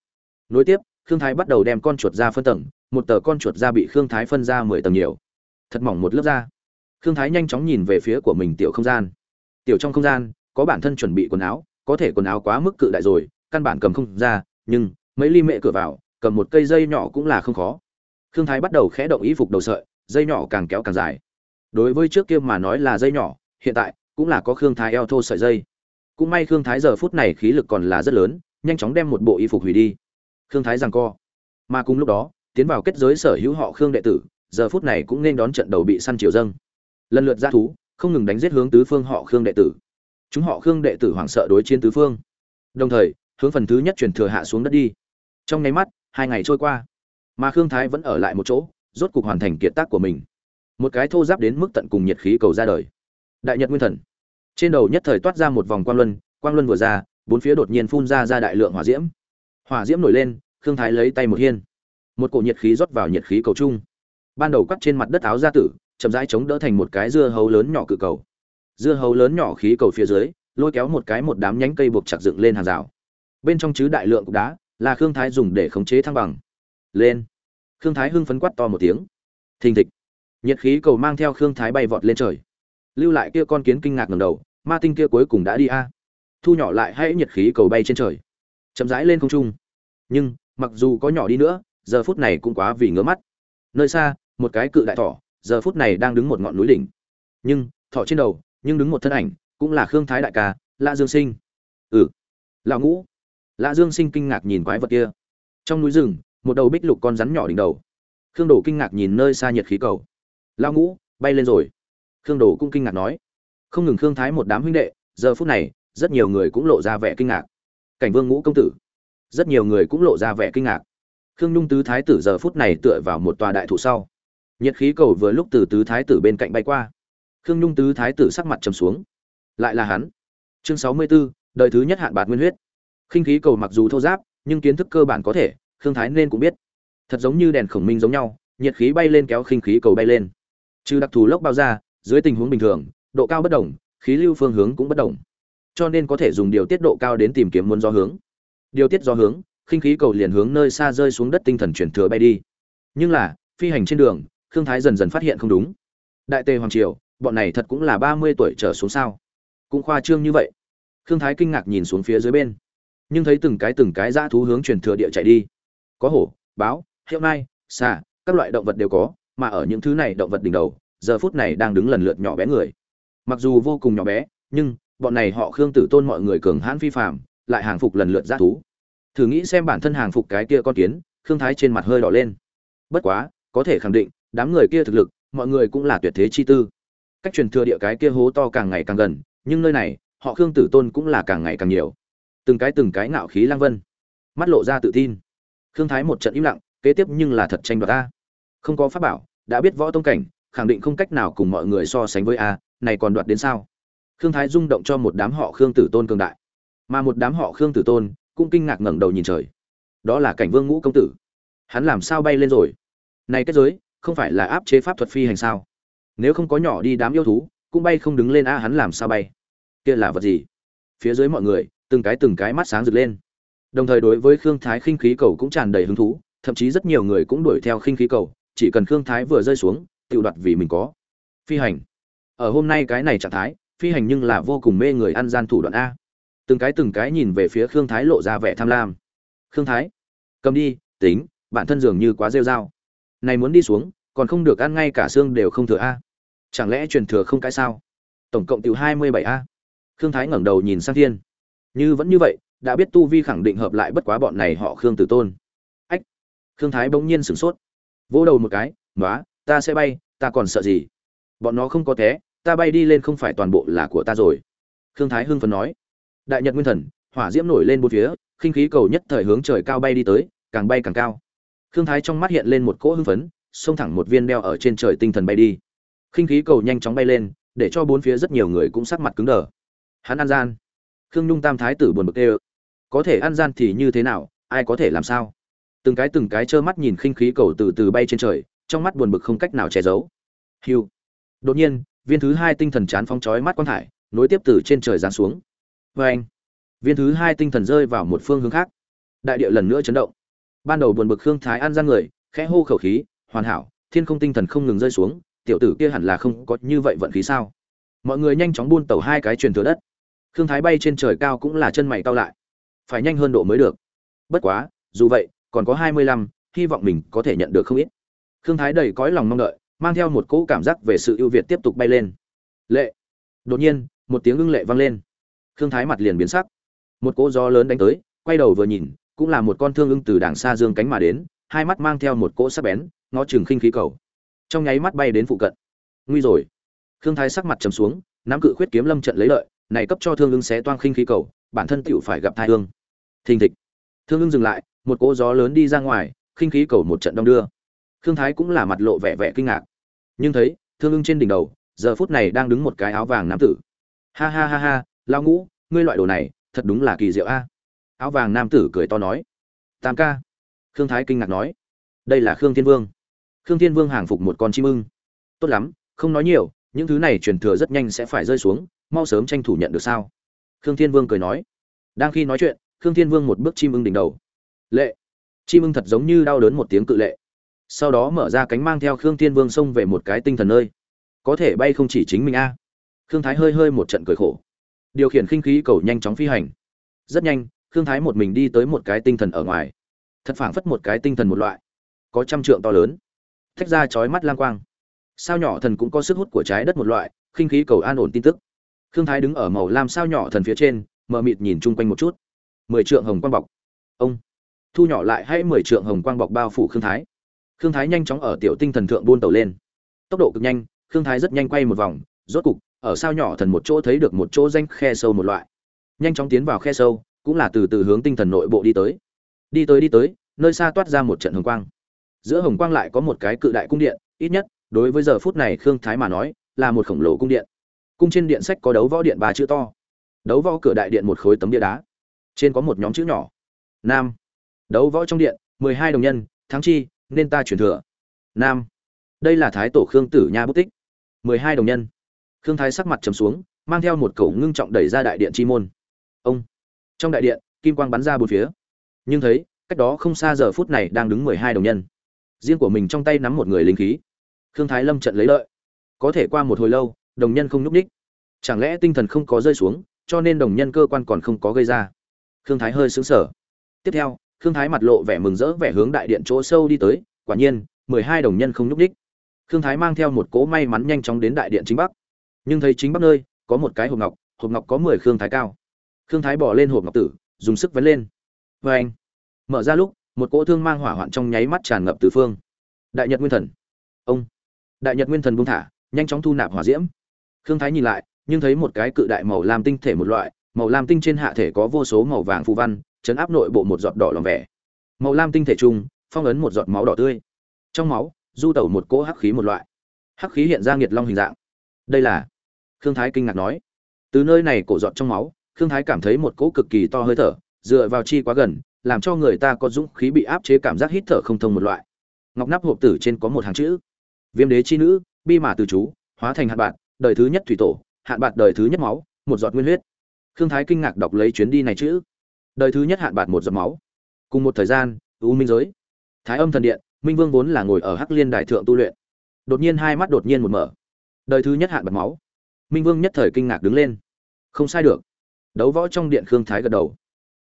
Nối tiếp, khương thái bắt đầu đem con chuột da phân tầng, một tờ con chuột da bị khương thái phân ra mười tầng nhiều. Thật mỏng một lớp da. Khương thái nhanh chóng nhìn về phía của mình tiểu không gian. Tiểu trong không gian, có bản thân chuẩn bị quần áo, có thể quần áo quá mức cự đại rồi, căn bản cầm không ra, nhưng mấy ly mệ cửa vào, cầm một cây dây nhỏ cũng là không khó. Khương thái bắt đầu khẽ động ý phục đầu sợi, dây nhỏ càng kéo càng dài. Đối với trước kia mà nói là dây nhỏ, hiện tại cũng là có khương thái eo thô sợi dây. Cũng may khương thái giờ phút này khí lực còn là rất lớn, nhanh chóng đem một bộ y phục hủy đi. Khương thái rằng co. Mà cùng lúc đó, tiến vào kết giới sở hữu họ khương đệ tử, giờ phút này cũng nên đón trận đầu bị săn triều dâng. Lần lượt ra thú, không ngừng đánh giết hướng tứ phương họ khương đệ tử. Chúng họ khương đệ tử hoảng sợ đối chiến tứ phương. Đồng thời, hướng phần thứ nhất truyền thừa hạ xuống đất đi. Trong nháy mắt, hai ngày trôi qua. Mà khương thái vẫn ở lại một chỗ, rốt cục hoàn thành kiệt tác của mình. Một cái thô giáp đến mức tận cùng nhiệt khí cầu ra đời đại nhật nguyên thần. Trên đầu nhất thời toát ra một vòng quang luân quang luân vừa ra, bốn phía đột nhiên phun ra ra đại lượng hỏa diễm. Hỏa diễm nổi lên, khương thái lấy tay một hiên. Một cổ nhiệt khí rót vào nhiệt khí cầu chung ban đầu quắt trên mặt đất áo gia tử, chậm rãi chống đỡ thành một cái dưa hấu lớn nhỏ cự cầu. Dưa hấu lớn nhỏ khí cầu phía dưới, lôi kéo một cái một đám nhánh cây buộc chặt dựng lên hàng rào. Bên trong chứa đại lượng cục đá, là khương thái dùng để khống chế thăng bằng. Lên. Khương thái hưng phấn quát to một tiếng. Thình thịch. Nhiệt khí cầu mang theo khương thái bay vọt lên trời lưu lại kia con kiến kinh ngạc ngầm đầu, ma tinh kia cuối cùng đã đi a. Thu nhỏ lại hãy nhiệt khí cầu bay trên trời. Chậm rãi lên không trung. Nhưng, mặc dù có nhỏ đi nữa, giờ phút này cũng quá vì ngứa mắt. Nơi xa, một cái cự đại thỏ, giờ phút này đang đứng một ngọn núi đỉnh. Nhưng, thỏ trên đầu, nhưng đứng một thân ảnh, cũng là khương thái đại ca lạ dương sinh. Ừ. Lão ngũ. Lạ dương sinh kinh ngạc nhìn quái vật kia. Trong núi rừng, một đầu bích lục con rắn nhỏ đỉnh đầu. Khương đồ kinh ngạc nhìn nơi xa nhiệt khí cầu. Lão ngũ, bay lên rồi khương đồ cũng kinh ngạc nói. Không ngừng khương thái một đám huynh đệ giờ phút này rất nhiều người cũng lộ ra vẻ kinh ngạc. Cảnh vương ngũ công tử. Rất nhiều người cũng lộ ra vẻ kinh ngạc. Khương nhung tứ thái tử giờ phút này tựa vào một tòa đại thụ sau. Nhiệt khí cầu vừa lúc từ tứ thái tử bên cạnh bay qua. Khương nhung tứ thái tử sắc mặt trầm xuống. Lại là hắn. Chương sáu mươi 64, đời thứ nhất hạn bạc nguyên huyết. Khinh khí cầu mặc dù thô giáp nhưng kiến thức cơ bản có thể khương thái nên cũng biết. Thật giống như đèn khổng minh giống nhau nhiệt khí bay lên kéo khinh khí cầu bay lên. Trừ đặc thù lốc bao ra dưới tình huống bình thường, độ cao bất đồng, khí lưu phương hướng cũng bất đồng. Cho nên có thể dùng điều tiết độ cao đến tìm kiếm muốn do hướng. Điều tiết do hướng, khinh khí cầu liền hướng nơi xa rơi xuống đất tinh thần chuyển thừa bay đi. Nhưng là, phi hành trên đường, khương thái dần dần phát hiện không đúng. Đại tề hoàng triều, bọn này thật cũng là ba mươi tuổi trở xuống sao? Cũng khoa trương như vậy. Khương thái kinh ngạc nhìn xuống phía dưới bên. Nhưng thấy từng cái từng cái dã thú hướng truyền thừa địa chạy đi. Có hổ, báo, hiệu nai xà, các loại động vật đều có, mà ở những thứ này động vật đỉnh đầu giờ phút này đang đứng lần lượt nhỏ bé người. Mặc dù vô cùng nhỏ bé, nhưng bọn này họ khương tử tôn mọi người cường hãn phi phạm lại hàng phục lần lượt dã thú. Thử nghĩ xem bản thân hàng phục cái kia con kiến, khương thái trên mặt hơi đỏ lên. Bất quá, có thể khẳng định, đám người kia thực lực, mọi người cũng là tuyệt thế chi tư. Cách truyền thừa địa cái kia hố to càng ngày càng gần, nhưng nơi này, họ khương tử tôn cũng là càng ngày càng nhiều. Từng cái từng cái ngạo khí lang vân, mắt lộ ra tự tin. Khương thái một trận im lặng, kế tiếp nhưng là thật tranh đoạt ta. Không có pháp bảo, đã biết võ tông cảnh khẳng định không cách nào cùng mọi người so sánh với a, này còn đoạt đến sao? Khương thái rung động cho một đám họ khương tử tôn cường đại. Mà một đám họ khương tử tôn cũng kinh ngạc ngẩng đầu nhìn trời. Đó là cảnh vương ngũ công tử. Hắn làm sao bay lên rồi? Này kết giới, không phải là áp chế pháp thuật phi hành sao? Nếu không có nhỏ đi đám yêu thú, cũng bay không đứng lên a, hắn làm sao bay? Kia là vật gì? Phía dưới mọi người, từng cái từng cái mắt sáng rực lên. Đồng thời đối với khương thái khinh khí cầu cũng tràn đầy hứng thú, thậm chí rất nhiều người cũng đuổi theo khinh khí cầu, chỉ cần khương thái vừa rơi xuống tự đoạt vì mình có. Phi hành. Ở hôm nay cái này trạng thái, phi hành nhưng là vô cùng mê người ăn gian thủ đoạn a. Từng cái từng cái nhìn về phía khương thái lộ ra vẻ tham lam. Khương thái, cầm đi, tính, bản thân dường như quá rêu r a o này muốn đi xuống, còn không được ăn ngay cả xương đều không thừa a. Chẳng lẽ truyền thừa không cái sao? Tổng cộng tiểu hai mươi bảy a. Khương thái ngẩng đầu nhìn sang thiên. Như vẫn như vậy, đã biết tu vi khẳng định hợp lại bất quá bọn này họ khương tử tôn. Ách! Khương thái bỗng nhiên sửng sốt. Vỗ đầu một cái nói ta sẽ bay, ta còn sợ gì? Bọn nó không có thế ta bay đi lên không phải toàn bộ là của ta rồi. Khương thái hưng phấn nói. Đại nhật nguyên thần, hỏa diễm nổi lên bốn phía, khinh khí cầu nhất thời hướng trời cao bay đi tới, càng bay càng cao. Khương thái trong mắt hiện lên một cỗ hưng phấn, xông thẳng một viên đeo ở trên trời tinh thần bay đi. Khinh khí cầu nhanh chóng bay lên, để cho bốn phía rất nhiều người cũng sắc mặt cứng đờ. Hắn An gian. Khương nhung tam thái tử buồn bực ê có thể An gian thì như thế nào, ai có thể làm sao? Từng cái từng cái trơ mắt nhìn khinh khí cầu từ từ bay trên trời trong mắt buồn bực không cách nào che giấu. Hiu đột nhiên, viên thứ hai tinh thần chán phong chói mắt quang thải, nối tiếp từ trên trời giáng xuống. Vê anh viên thứ hai tinh thần rơi vào một phương hướng khác. Đại địa lần nữa chấn động. Ban đầu buồn bực khương thái an ra người, khẽ hô khẩu khí, hoàn hảo, thiên không tinh thần không ngừng rơi xuống, tiểu tử kia hẳn là không có như vậy vận khí sao? Mọi người nhanh chóng buôn tàu hai cái truyền thừa đất. Khương thái bay trên trời cao cũng là chân mày cao lại. Phải nhanh hơn độ mới được. Bất quá, dù vậy, còn có hai mươi lăm, hy vọng mình có thể nhận được không ít khương thái đầy cõi lòng mong đợi, mang theo một cỗ cảm giác về sự ưu việt tiếp tục bay lên. Lệ. Đột nhiên, một tiếng ưng lệ vang lên. Khương thái mặt liền biến sắc. Một cỗ gió lớn đánh tới, quay đầu vừa nhìn, cũng là một con thương ưng từ đàng xa dương cánh mà đến, hai mắt mang theo một cỗ sắc bén ngó chừng khinh khí cầu. Trong nháy mắt bay đến phụ cận. Nguy rồi. Khương thái sắc mặt trầm xuống, nắm cự khuyết kiếm lâm trận lấy lợi, này cấp cho thương ưng xé toang khinh khí cầu, bản thân tựu phải gặp thai ương. Thình thịch. Thương ưng dừng lại, một cỗ gió lớn đi ra ngoài, khinh khí cầu một trận đông đưa khương thái cũng là mặt lộ vẻ vẻ kinh ngạc. Nhưng thấy, thương ưng trên đỉnh đầu, giờ phút này đang đứng một cái áo vàng nam tử. Ha ha ha ha, lão ngũ, ngươi loại đồ này, thật đúng là kỳ diệu a. Áo vàng nam tử cười to nói. Tam ca. Khương thái kinh ngạc nói. Đây là khương thiên vương. Khương thiên vương hàng phục một con chim ưng. Tốt lắm, không nói nhiều, những thứ này truyền thừa rất nhanh sẽ phải rơi xuống, mau sớm tranh thủ nhận được sao. Khương thiên vương cười nói. Đang khi nói chuyện, khương thiên vương một bước chim ưng đỉnh đầu. Lệ. Chim ưng thật giống như đau đớn một tiếng cự lệ sau đó mở ra cánh mang theo khương thiên vương xông về một cái tinh thần nơi. Có thể bay không chỉ chính mình a. Khương thái hơi hơi một trận cười khổ. Điều khiển khinh khí cầu nhanh chóng phi hành. Rất nhanh, khương thái một mình đi tới một cái tinh thần ở ngoài. Thật phảng phất một cái tinh thần một loại. Có trăm trượng to lớn. Thách ra chói mắt lang quang. Sao nhỏ thần cũng có sức hút của trái đất một loại, khinh khí cầu an ổn tin tức. Khương thái đứng ở màu lam sao nhỏ thần phía trên, mờ mịt nhìn chung quanh một chút. Mười trượng hồng quang bọc. Ông. Thu nhỏ lại hay mười trượng hồng quang bọc bao phủ khương thái khương thái nhanh chóng ở tiểu tinh thần thượng buôn tàu lên. Tốc độ cực nhanh, khương thái rất nhanh quay một vòng, rốt cục, ở sao nhỏ thần một chỗ thấy được một chỗ danh khe sâu một loại. Nhanh chóng tiến vào khe sâu, cũng là từ từ hướng tinh thần nội bộ đi tới. Đi tới đi tới, nơi xa toát ra một trận hồng quang. Giữa hồng quang lại có một cái cự đại cung điện, ít nhất, đối với giờ phút này khương thái mà nói, là một khổng lồ cung điện. Cung trên điện sách có đấu võ điện ba chữ to. Đấu võ cửa đại điện một khối tấm bia đá. Trên có một nhóm chữ nhỏ. Nam. Đấu võ trong điện, mười hai đồng nhân, thắng chi nên ta chuyển thừa. Nam. Đây là thái tổ khương tử nha bút tích. Mười hai đồng nhân. Khương thái sắc mặt trầm xuống, mang theo một cầu ngưng trọng đẩy ra đại điện chi môn. Ông. Trong đại điện, kim quang bắn ra bốn phía. Nhưng thấy, cách đó không xa giờ phút này đang đứng mười hai đồng nhân. Riêng của mình trong tay nắm một người lính khí. Khương thái lâm trận lấy lợi. Có thể qua một hồi lâu, đồng nhân không nhúc ních chẳng lẽ tinh thần không có rơi xuống, cho nên đồng nhân cơ quan còn không có gây ra? Khương thái hơi xứng sở tiếp theo khương thái mặt lộ vẻ mừng rỡ vẻ hướng đại điện chỗ sâu đi tới, quả nhiên, mười hai đồng nhân không nhúc ních khương thái mang theo một cỗ may mắn nhanh chóng đến đại điện chính bắc. Nhưng thấy chính bắc nơi, có một cái hộp ngọc hộp ngọc có mười khương thái cao. Khương thái bỏ lên hộp ngọc tử, dùng sức vấn lên. Vê anh, mở ra lúc, một cỗ thương mang hỏa hoạn trong nháy mắt tràn ngập từ phương. Đại nhật nguyên thần. Ông. Đại nhật nguyên thần buông thả, nhanh chóng thu nạp hỏa diễm. Khương thái nhìn lại, nhưng thấy một cái cự đại màu lam tinh thể một loại, màu lam tinh trên hạ thể có vô số màu vàng phù văn chấn áp nội bộ một giọt đỏ lòng vẻ. Màu lam tinh thể trung, phong ấn một giọt máu đỏ tươi. Trong máu, du tẩu một cỗ hắc khí một loại. Hắc khí hiện ra nghiệt long hình dạng. Đây là? Khương thái kinh ngạc nói. Từ nơi này cổ giọt trong máu, khương thái cảm thấy một cỗ cực kỳ to hơi thở, dựa vào chi quá gần, làm cho người ta có dũng khí bị áp chế cảm giác hít thở không thông một loại. Ngọc nắp hộp tử trên có một hàng chữ. Viêm đế chi nữ, bi mà từ chú, hóa thành hạt bạn đời thứ nhất thủy tổ, hạn bạn đời thứ nhất máu, một giọt nguyên huyết. Khương thái kinh ngạc đọc lấy chuyến đi này chữ đời thứ nhất hạn bạt một giọt máu. Cùng một thời gian, u minh giới, thái âm thần điện, minh vương vốn là ngồi ở hắc liên đại thượng tu luyện. Đột nhiên hai mắt đột nhiên một mở. Đời thứ nhất hạn bạt máu. Minh vương nhất thời kinh ngạc đứng lên. Không sai được. Đấu võ trong điện khương thái gật đầu.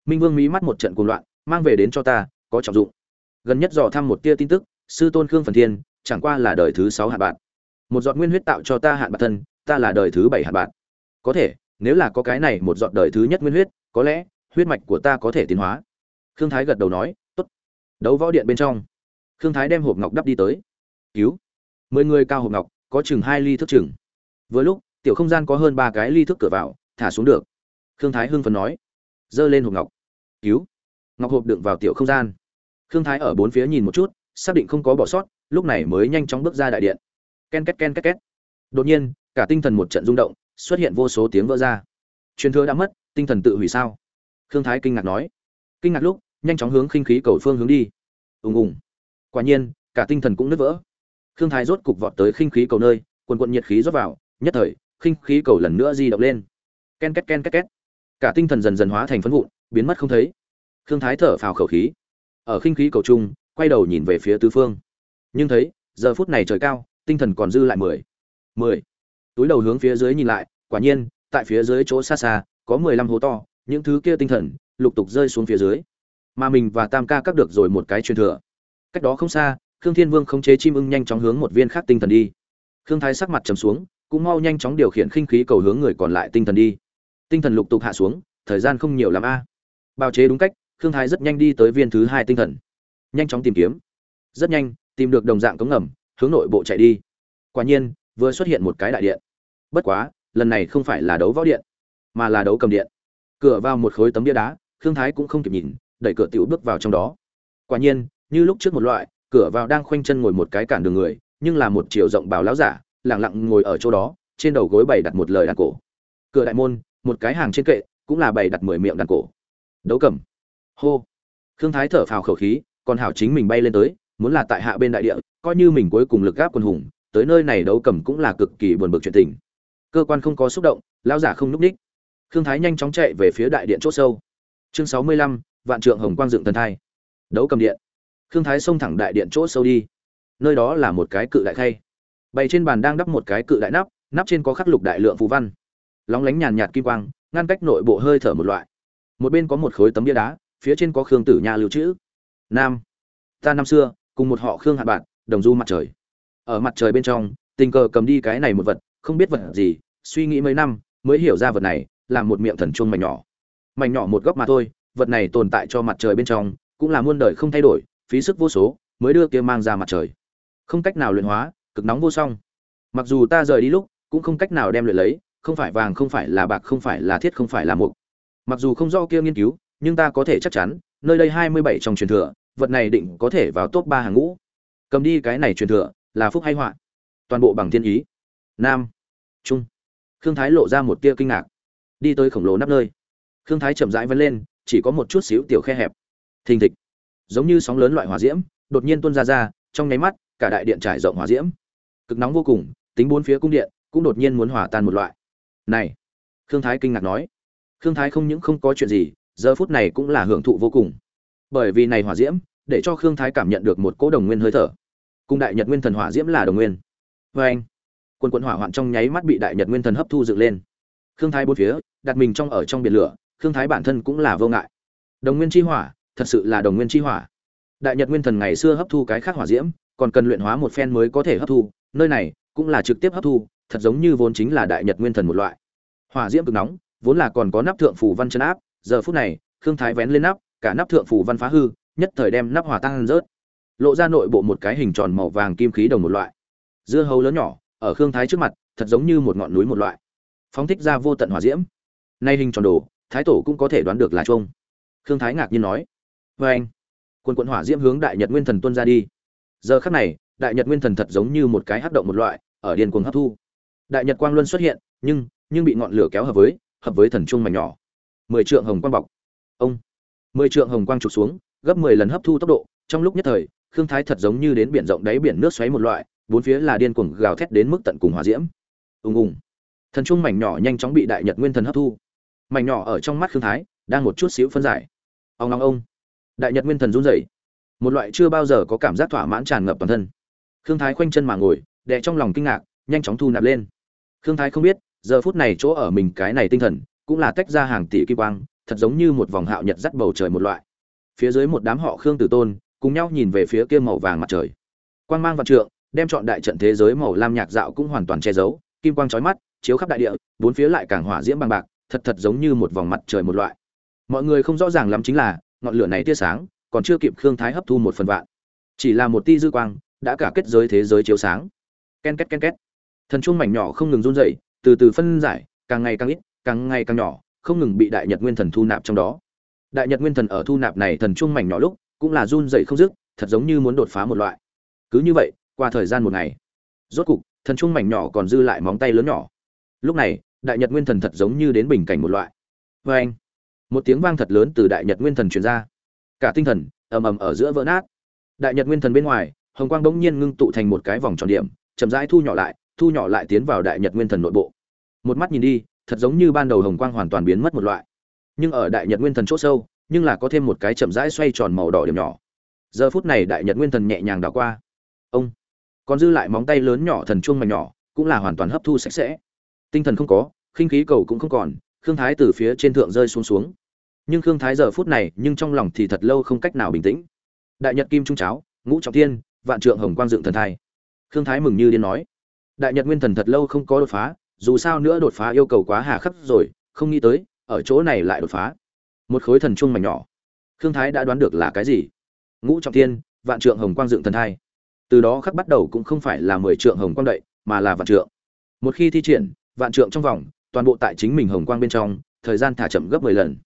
Minh vương mí mắt một trận cuồng loạn, mang về đến cho ta, có trọng dụng. Gần nhất dò thăm một tia tin tức, sư tôn khương phần thiên, chẳng qua là đời thứ sáu hạn bạn một giọt nguyên huyết tạo cho ta hạn bản thân, ta là đời thứ bảy hạn bạn có thể, nếu là có cái này một giọt đời thứ nhất nguyên huyết, có lẽ huyết mạch của ta có thể tiến hóa. Khương thái gật đầu nói, tốt. Đấu võ điện bên trong. Khương thái đem hộp ngọc đắp đi tới. Cứu. Mười người cao hộp ngọc, có chừng hai ly thức chừng. Vừa lúc, tiểu không gian có hơn ba cái ly thức cửa vào, thả xuống được. Khương thái hưng phấn nói giơ lên hộp ngọc. Cứu. Ngọc hộp đựng vào tiểu không gian. Khương thái ở bốn phía nhìn một chút, xác định không có bỏ sót, lúc này mới nhanh chóng bước ra đại điện. Ken két ken két két. Đột nhiên, cả tinh thần một trận rung động, xuất hiện vô số tiếng vỡ ra. Truyền thừa đã mất, tinh thần tự hủy sao? Khương thái kinh ngạc nói. Kinh ngạc lúc, nhanh chóng hướng khinh khí cầu phương hướng đi. Ùng ùng. Quả nhiên, cả tinh thần cũng nứt vỡ. Khương thái rốt cục vọt tới khinh khí cầu nơi, quần quận nhiệt khí rót vào, nhất thời, khinh khí cầu lần nữa di động lên. Ken két ken két két. Cả tinh thần dần dần hóa thành phấn vụn, biến mất không thấy. Khương thái thở phào khẩu khí. Ở khinh khí cầu trung quay đầu nhìn về phía tứ phương. Nhưng thấy, giờ phút này trời cao, tinh thần còn dư lại mười. Mười. Túi đầu hướng phía dưới nhìn lại, quả nhiên, tại phía dưới chỗ xa xa, có mười lăm hố to những thứ kia tinh thần lục tục rơi xuống phía dưới. Mà mình và tam ca cắt được rồi một cái truyền thừa. Cách đó không xa, khương thiên vương khống chế chim ưng nhanh chóng hướng một viên khác tinh thần đi. Khương thái sắc mặt trầm xuống, cũng mau nhanh chóng điều khiển khinh khí cầu hướng người còn lại tinh thần đi. Tinh thần lục tục hạ xuống, thời gian không nhiều l ắ m a. Bào chế đúng cách, khương thái rất nhanh đi tới viên thứ hai tinh thần. Nhanh chóng tìm kiếm. Rất nhanh, tìm được đồng dạng cống ngầm, hướng nội bộ chạy đi. Quả nhiên, vừa xuất hiện một cái đại điện. Bất quá, lần này không phải là đấu võ điện, mà là đấu cầm điện cửa vào một khối tấm bia đá, khương thái cũng không kịp nhìn, đẩy cửa tiểu bước vào trong đó. Quả nhiên, như lúc trước một loại, cửa vào đang khoanh chân ngồi một cái cản đường người, nhưng là một chiều rộng bào lão giả lẳng lặng ngồi ở chỗ đó, trên đầu gối bày đặt một lời đàn cổ. Cửa đại môn, một cái hàng trên kệ, cũng là bày đặt mười miệng đàn cổ. Đấu cầm. Hô. Khương thái thở phào khẩu khí, còn hảo chính mình bay lên tới, muốn là tại hạ bên đại địa, coi như mình cuối cùng lực gáp quân hùng, tới nơi này đấu cầm cũng là cực kỳ buồn bực chuyện tình. Cơ quan không có xúc động, lão giả không núp ních khương thái nhanh chóng chạy về phía đại điện chỗ sâu. Chương sáu mươi lăm, vạn trượng hồng quang dựng thần thai. Đấu cầm điện. Khương thái xông thẳng đại điện chỗ sâu đi. Nơi đó là một cái cự đại khay. Bày trên bàn đang đắp một cái cự đại nắp nắp trên có khắc lục đại lượng phù văn. Lóng lánh nhàn nhạt kim quang, ngăn cách nội bộ hơi thở một loại. Một bên có một khối tấm bia đá, phía trên có khương tử nha lưu trữ. Nam, ta năm xưa, cùng một họ khương hạ bạn, đồng du mặt trời. Ở mặt trời bên trong, tình cờ cầm đi cái này một vật, không biết vật gì, suy nghĩ mấy năm, mới hiểu ra vật này làm một miệng thần chuông mảnh nhỏ. Mảnh nhỏ một góc mà thôi, vật này tồn tại cho mặt trời bên trong, cũng là muôn đời không thay đổi, phí sức vô số, mới đưa kia mang ra mặt trời. Không cách nào luyện hóa, cực nóng vô song. Mặc dù ta rời đi lúc, cũng không cách nào đem luyện lấy, không phải vàng không phải là bạc, không phải là thiết, không phải là mục. Mặc dù không do kia nghiên cứu, nhưng ta có thể chắc chắn, nơi đây hai mươi bảy trong truyền thừa, vật này định có thể vào top ba hàng ngũ. Cầm đi cái này truyền thừa, là phúc hay họa? Toàn bộ bằng thiên ý. Nam. Trung. Khương thái lộ ra một tia kinh ngạc đi tới khổng lồ nắp nơi. Khương thái chậm rãi vân lên, chỉ có một chút xíu tiểu khe hẹp. Thình thịch. Giống như sóng lớn loại hỏa diễm, đột nhiên tuôn ra ra, trong nháy mắt, cả đại điện trải rộng hỏa diễm. Cực nóng vô cùng, tính bốn phía cung điện cũng đột nhiên muốn hỏa tan một loại. Này! Khương thái kinh ngạc nói. Khương thái không những không có chuyện gì, giờ phút này cũng là hưởng thụ vô cùng. Bởi vì này hỏa diễm, để cho khương thái cảm nhận được một cỗ đồng nguyên hơi thở. Cùng đại nhật nguyên thần hỏa diễm là đồng nguyên. Vê anh quân quận hỏa hoạn trong nháy mắt bị đại nhật nguyên thần hấp thu dựng lên khương thái bốn phía, đặt mình trong ở trong biển lửa, khương thái bản thân cũng là vô ngại. Đồng nguyên chi hỏa, thật sự là đồng nguyên chi hỏa. Đại nhật nguyên thần ngày xưa hấp thu cái khác hỏa diễm, còn cần luyện hóa một phen mới có thể hấp thu, nơi này cũng là trực tiếp hấp thu, thật giống như vốn chính là đại nhật nguyên thần một loại. Hỏa diễm cực nóng, vốn là còn có nắp thượng phủ văn chân áp, giờ phút này, khương thái vén lên nắp, cả nắp thượng phủ văn phá hư, nhất thời đem nắp hỏa tăng rớt. Lộ ra nội bộ một cái hình tròn màu vàng kim khí đồng một loại. Dưa hấu lớn nhỏ, ở khương thái trước mặt, thật giống như một ngọn núi một loại phóng thích ra vô tận hỏa diễm. Nay hình tròn đồ, thái tổ cũng có thể đoán được là chuông. Khương thái ngạc nhiên nói vê anh quân quận hỏa diễm hướng đại nhật nguyên thần tuân ra đi. Giờ khắc này, đại nhật nguyên thần thật giống như một cái hấp động một loại, ở điên cuồng hấp thu. Đại nhật quang luân xuất hiện, nhưng nhưng bị ngọn lửa kéo hợp với hợp với thần trung mảnh nhỏ. Mười trượng hồng quang bọc. Ông, mười trượng hồng quang trục xuống, gấp mười lần hấp thu tốc độ, trong lúc nhất thời, khương thái thật giống như đến biển rộng đáy biển nước xoáy một loại, bốn phía là điên cuồng gào thét đến mức tận cùng hỏa diễm. Ùng ùng thần trung mảnh nhỏ nhanh chóng bị đại nhật nguyên thần hấp thu. Mảnh nhỏ ở trong mắt khương thái, đang một chút xíu phân giải. Ông long ông. Đại nhật nguyên thần run rẩy. Một loại chưa bao giờ có cảm giác thỏa mãn tràn ngập toàn thân. Khương thái khoanh chân mà ngồi, đè trong lòng kinh ngạc, nhanh chóng thu nạp lên. Khương thái không biết, giờ phút này chỗ ở mình cái này tinh thần, cũng là tách ra hàng tỷ kim quang, thật giống như một vòng hạo nhật dắt bầu trời một loại. Phía dưới một đám họ khương tử tôn, cùng nhau nhìn về phía kia màu vàng mặt trời. Quang mang vạn trượng, đem chọn đại trận thế giới màu lam nhạc dạo cũng hoàn toàn che giấu, kim quang chói mắt chiếu khắp đại địa, bốn phía lại càng hỏa diễm bằng bạc, thật thật giống như một vòng mặt trời một loại. Mọi người không rõ ràng lắm chính là, ngọn lửa này tia sáng, còn chưa kịp khương thái hấp thu một phần vạn. Chỉ là một tia dư quang, đã cả kết giới thế giới chiếu sáng. Ken két ken két. Thần chuông mảnh nhỏ không ngừng run rẩy, từ từ phân giải, càng ngày càng ít, càng ngày càng nhỏ, không ngừng bị đại nhật nguyên thần thu nạp trong đó. Đại nhật nguyên thần ở thu nạp này thần chuông mảnh nhỏ lúc, cũng là run rẩy không dứt, thật giống như muốn đột phá một loại. Cứ như vậy, qua thời gian một ngày, rốt cục, thần chuông mảnh nhỏ còn dư lại móng tay lớn nhỏ lúc này, đại nhật nguyên thần thật giống như đến bình cảnh một loại. Vê anh, một tiếng vang thật lớn từ đại nhật nguyên thần truyền ra. Cả tinh thần ầm ầm ở giữa vỡ nát. Đại nhật nguyên thần bên ngoài, hồng quang bỗng nhiên ngưng tụ thành một cái vòng tròn điểm, chậm rãi thu nhỏ lại, thu nhỏ lại tiến vào đại nhật nguyên thần nội bộ. Một mắt nhìn đi, thật giống như ban đầu hồng quang hoàn toàn biến mất một loại. Nhưng ở đại nhật nguyên thần chỗ sâu, nhưng là có thêm một cái chậm rãi xoay tròn màu đỏ điểm nhỏ. Giờ phút này đại nhật nguyên thần nhẹ nhàng đảo qua. Ông, còn dư lại móng tay lớn nhỏ thần chuông mảnh nhỏ, cũng là hoàn toàn hấp thu sạch sẽ tinh thần không có, khinh khí cầu cũng không còn, khương thái từ phía trên thượng rơi xuống xuống. Nhưng khương thái giờ phút này, nhưng trong lòng thì thật lâu không cách nào bình tĩnh. Đại nhật kim trung cháo, ngũ trọng thiên, vạn trượng hồng quang dựng thần thai. Khương thái mừng như điên nói. Đại nhật nguyên thần thật lâu không có đột phá, dù sao nữa đột phá yêu cầu quá hà khắc rồi, không nghĩ tới, ở chỗ này lại đột phá. Một khối thần trung mảnh nhỏ. Khương thái đã đoán được là cái gì? Ngũ trọng thiên, vạn trượng hồng quang dựng thần thai. Từ đó khắc bắt đầu cũng không phải là mười trượng hồng quang đậy, mà là vạn trượng. Một khi thi triển vạn trượng trong vòng, toàn bộ tại chính mình hồng quang bên trong, thời gian thả chậm gấp mười lần.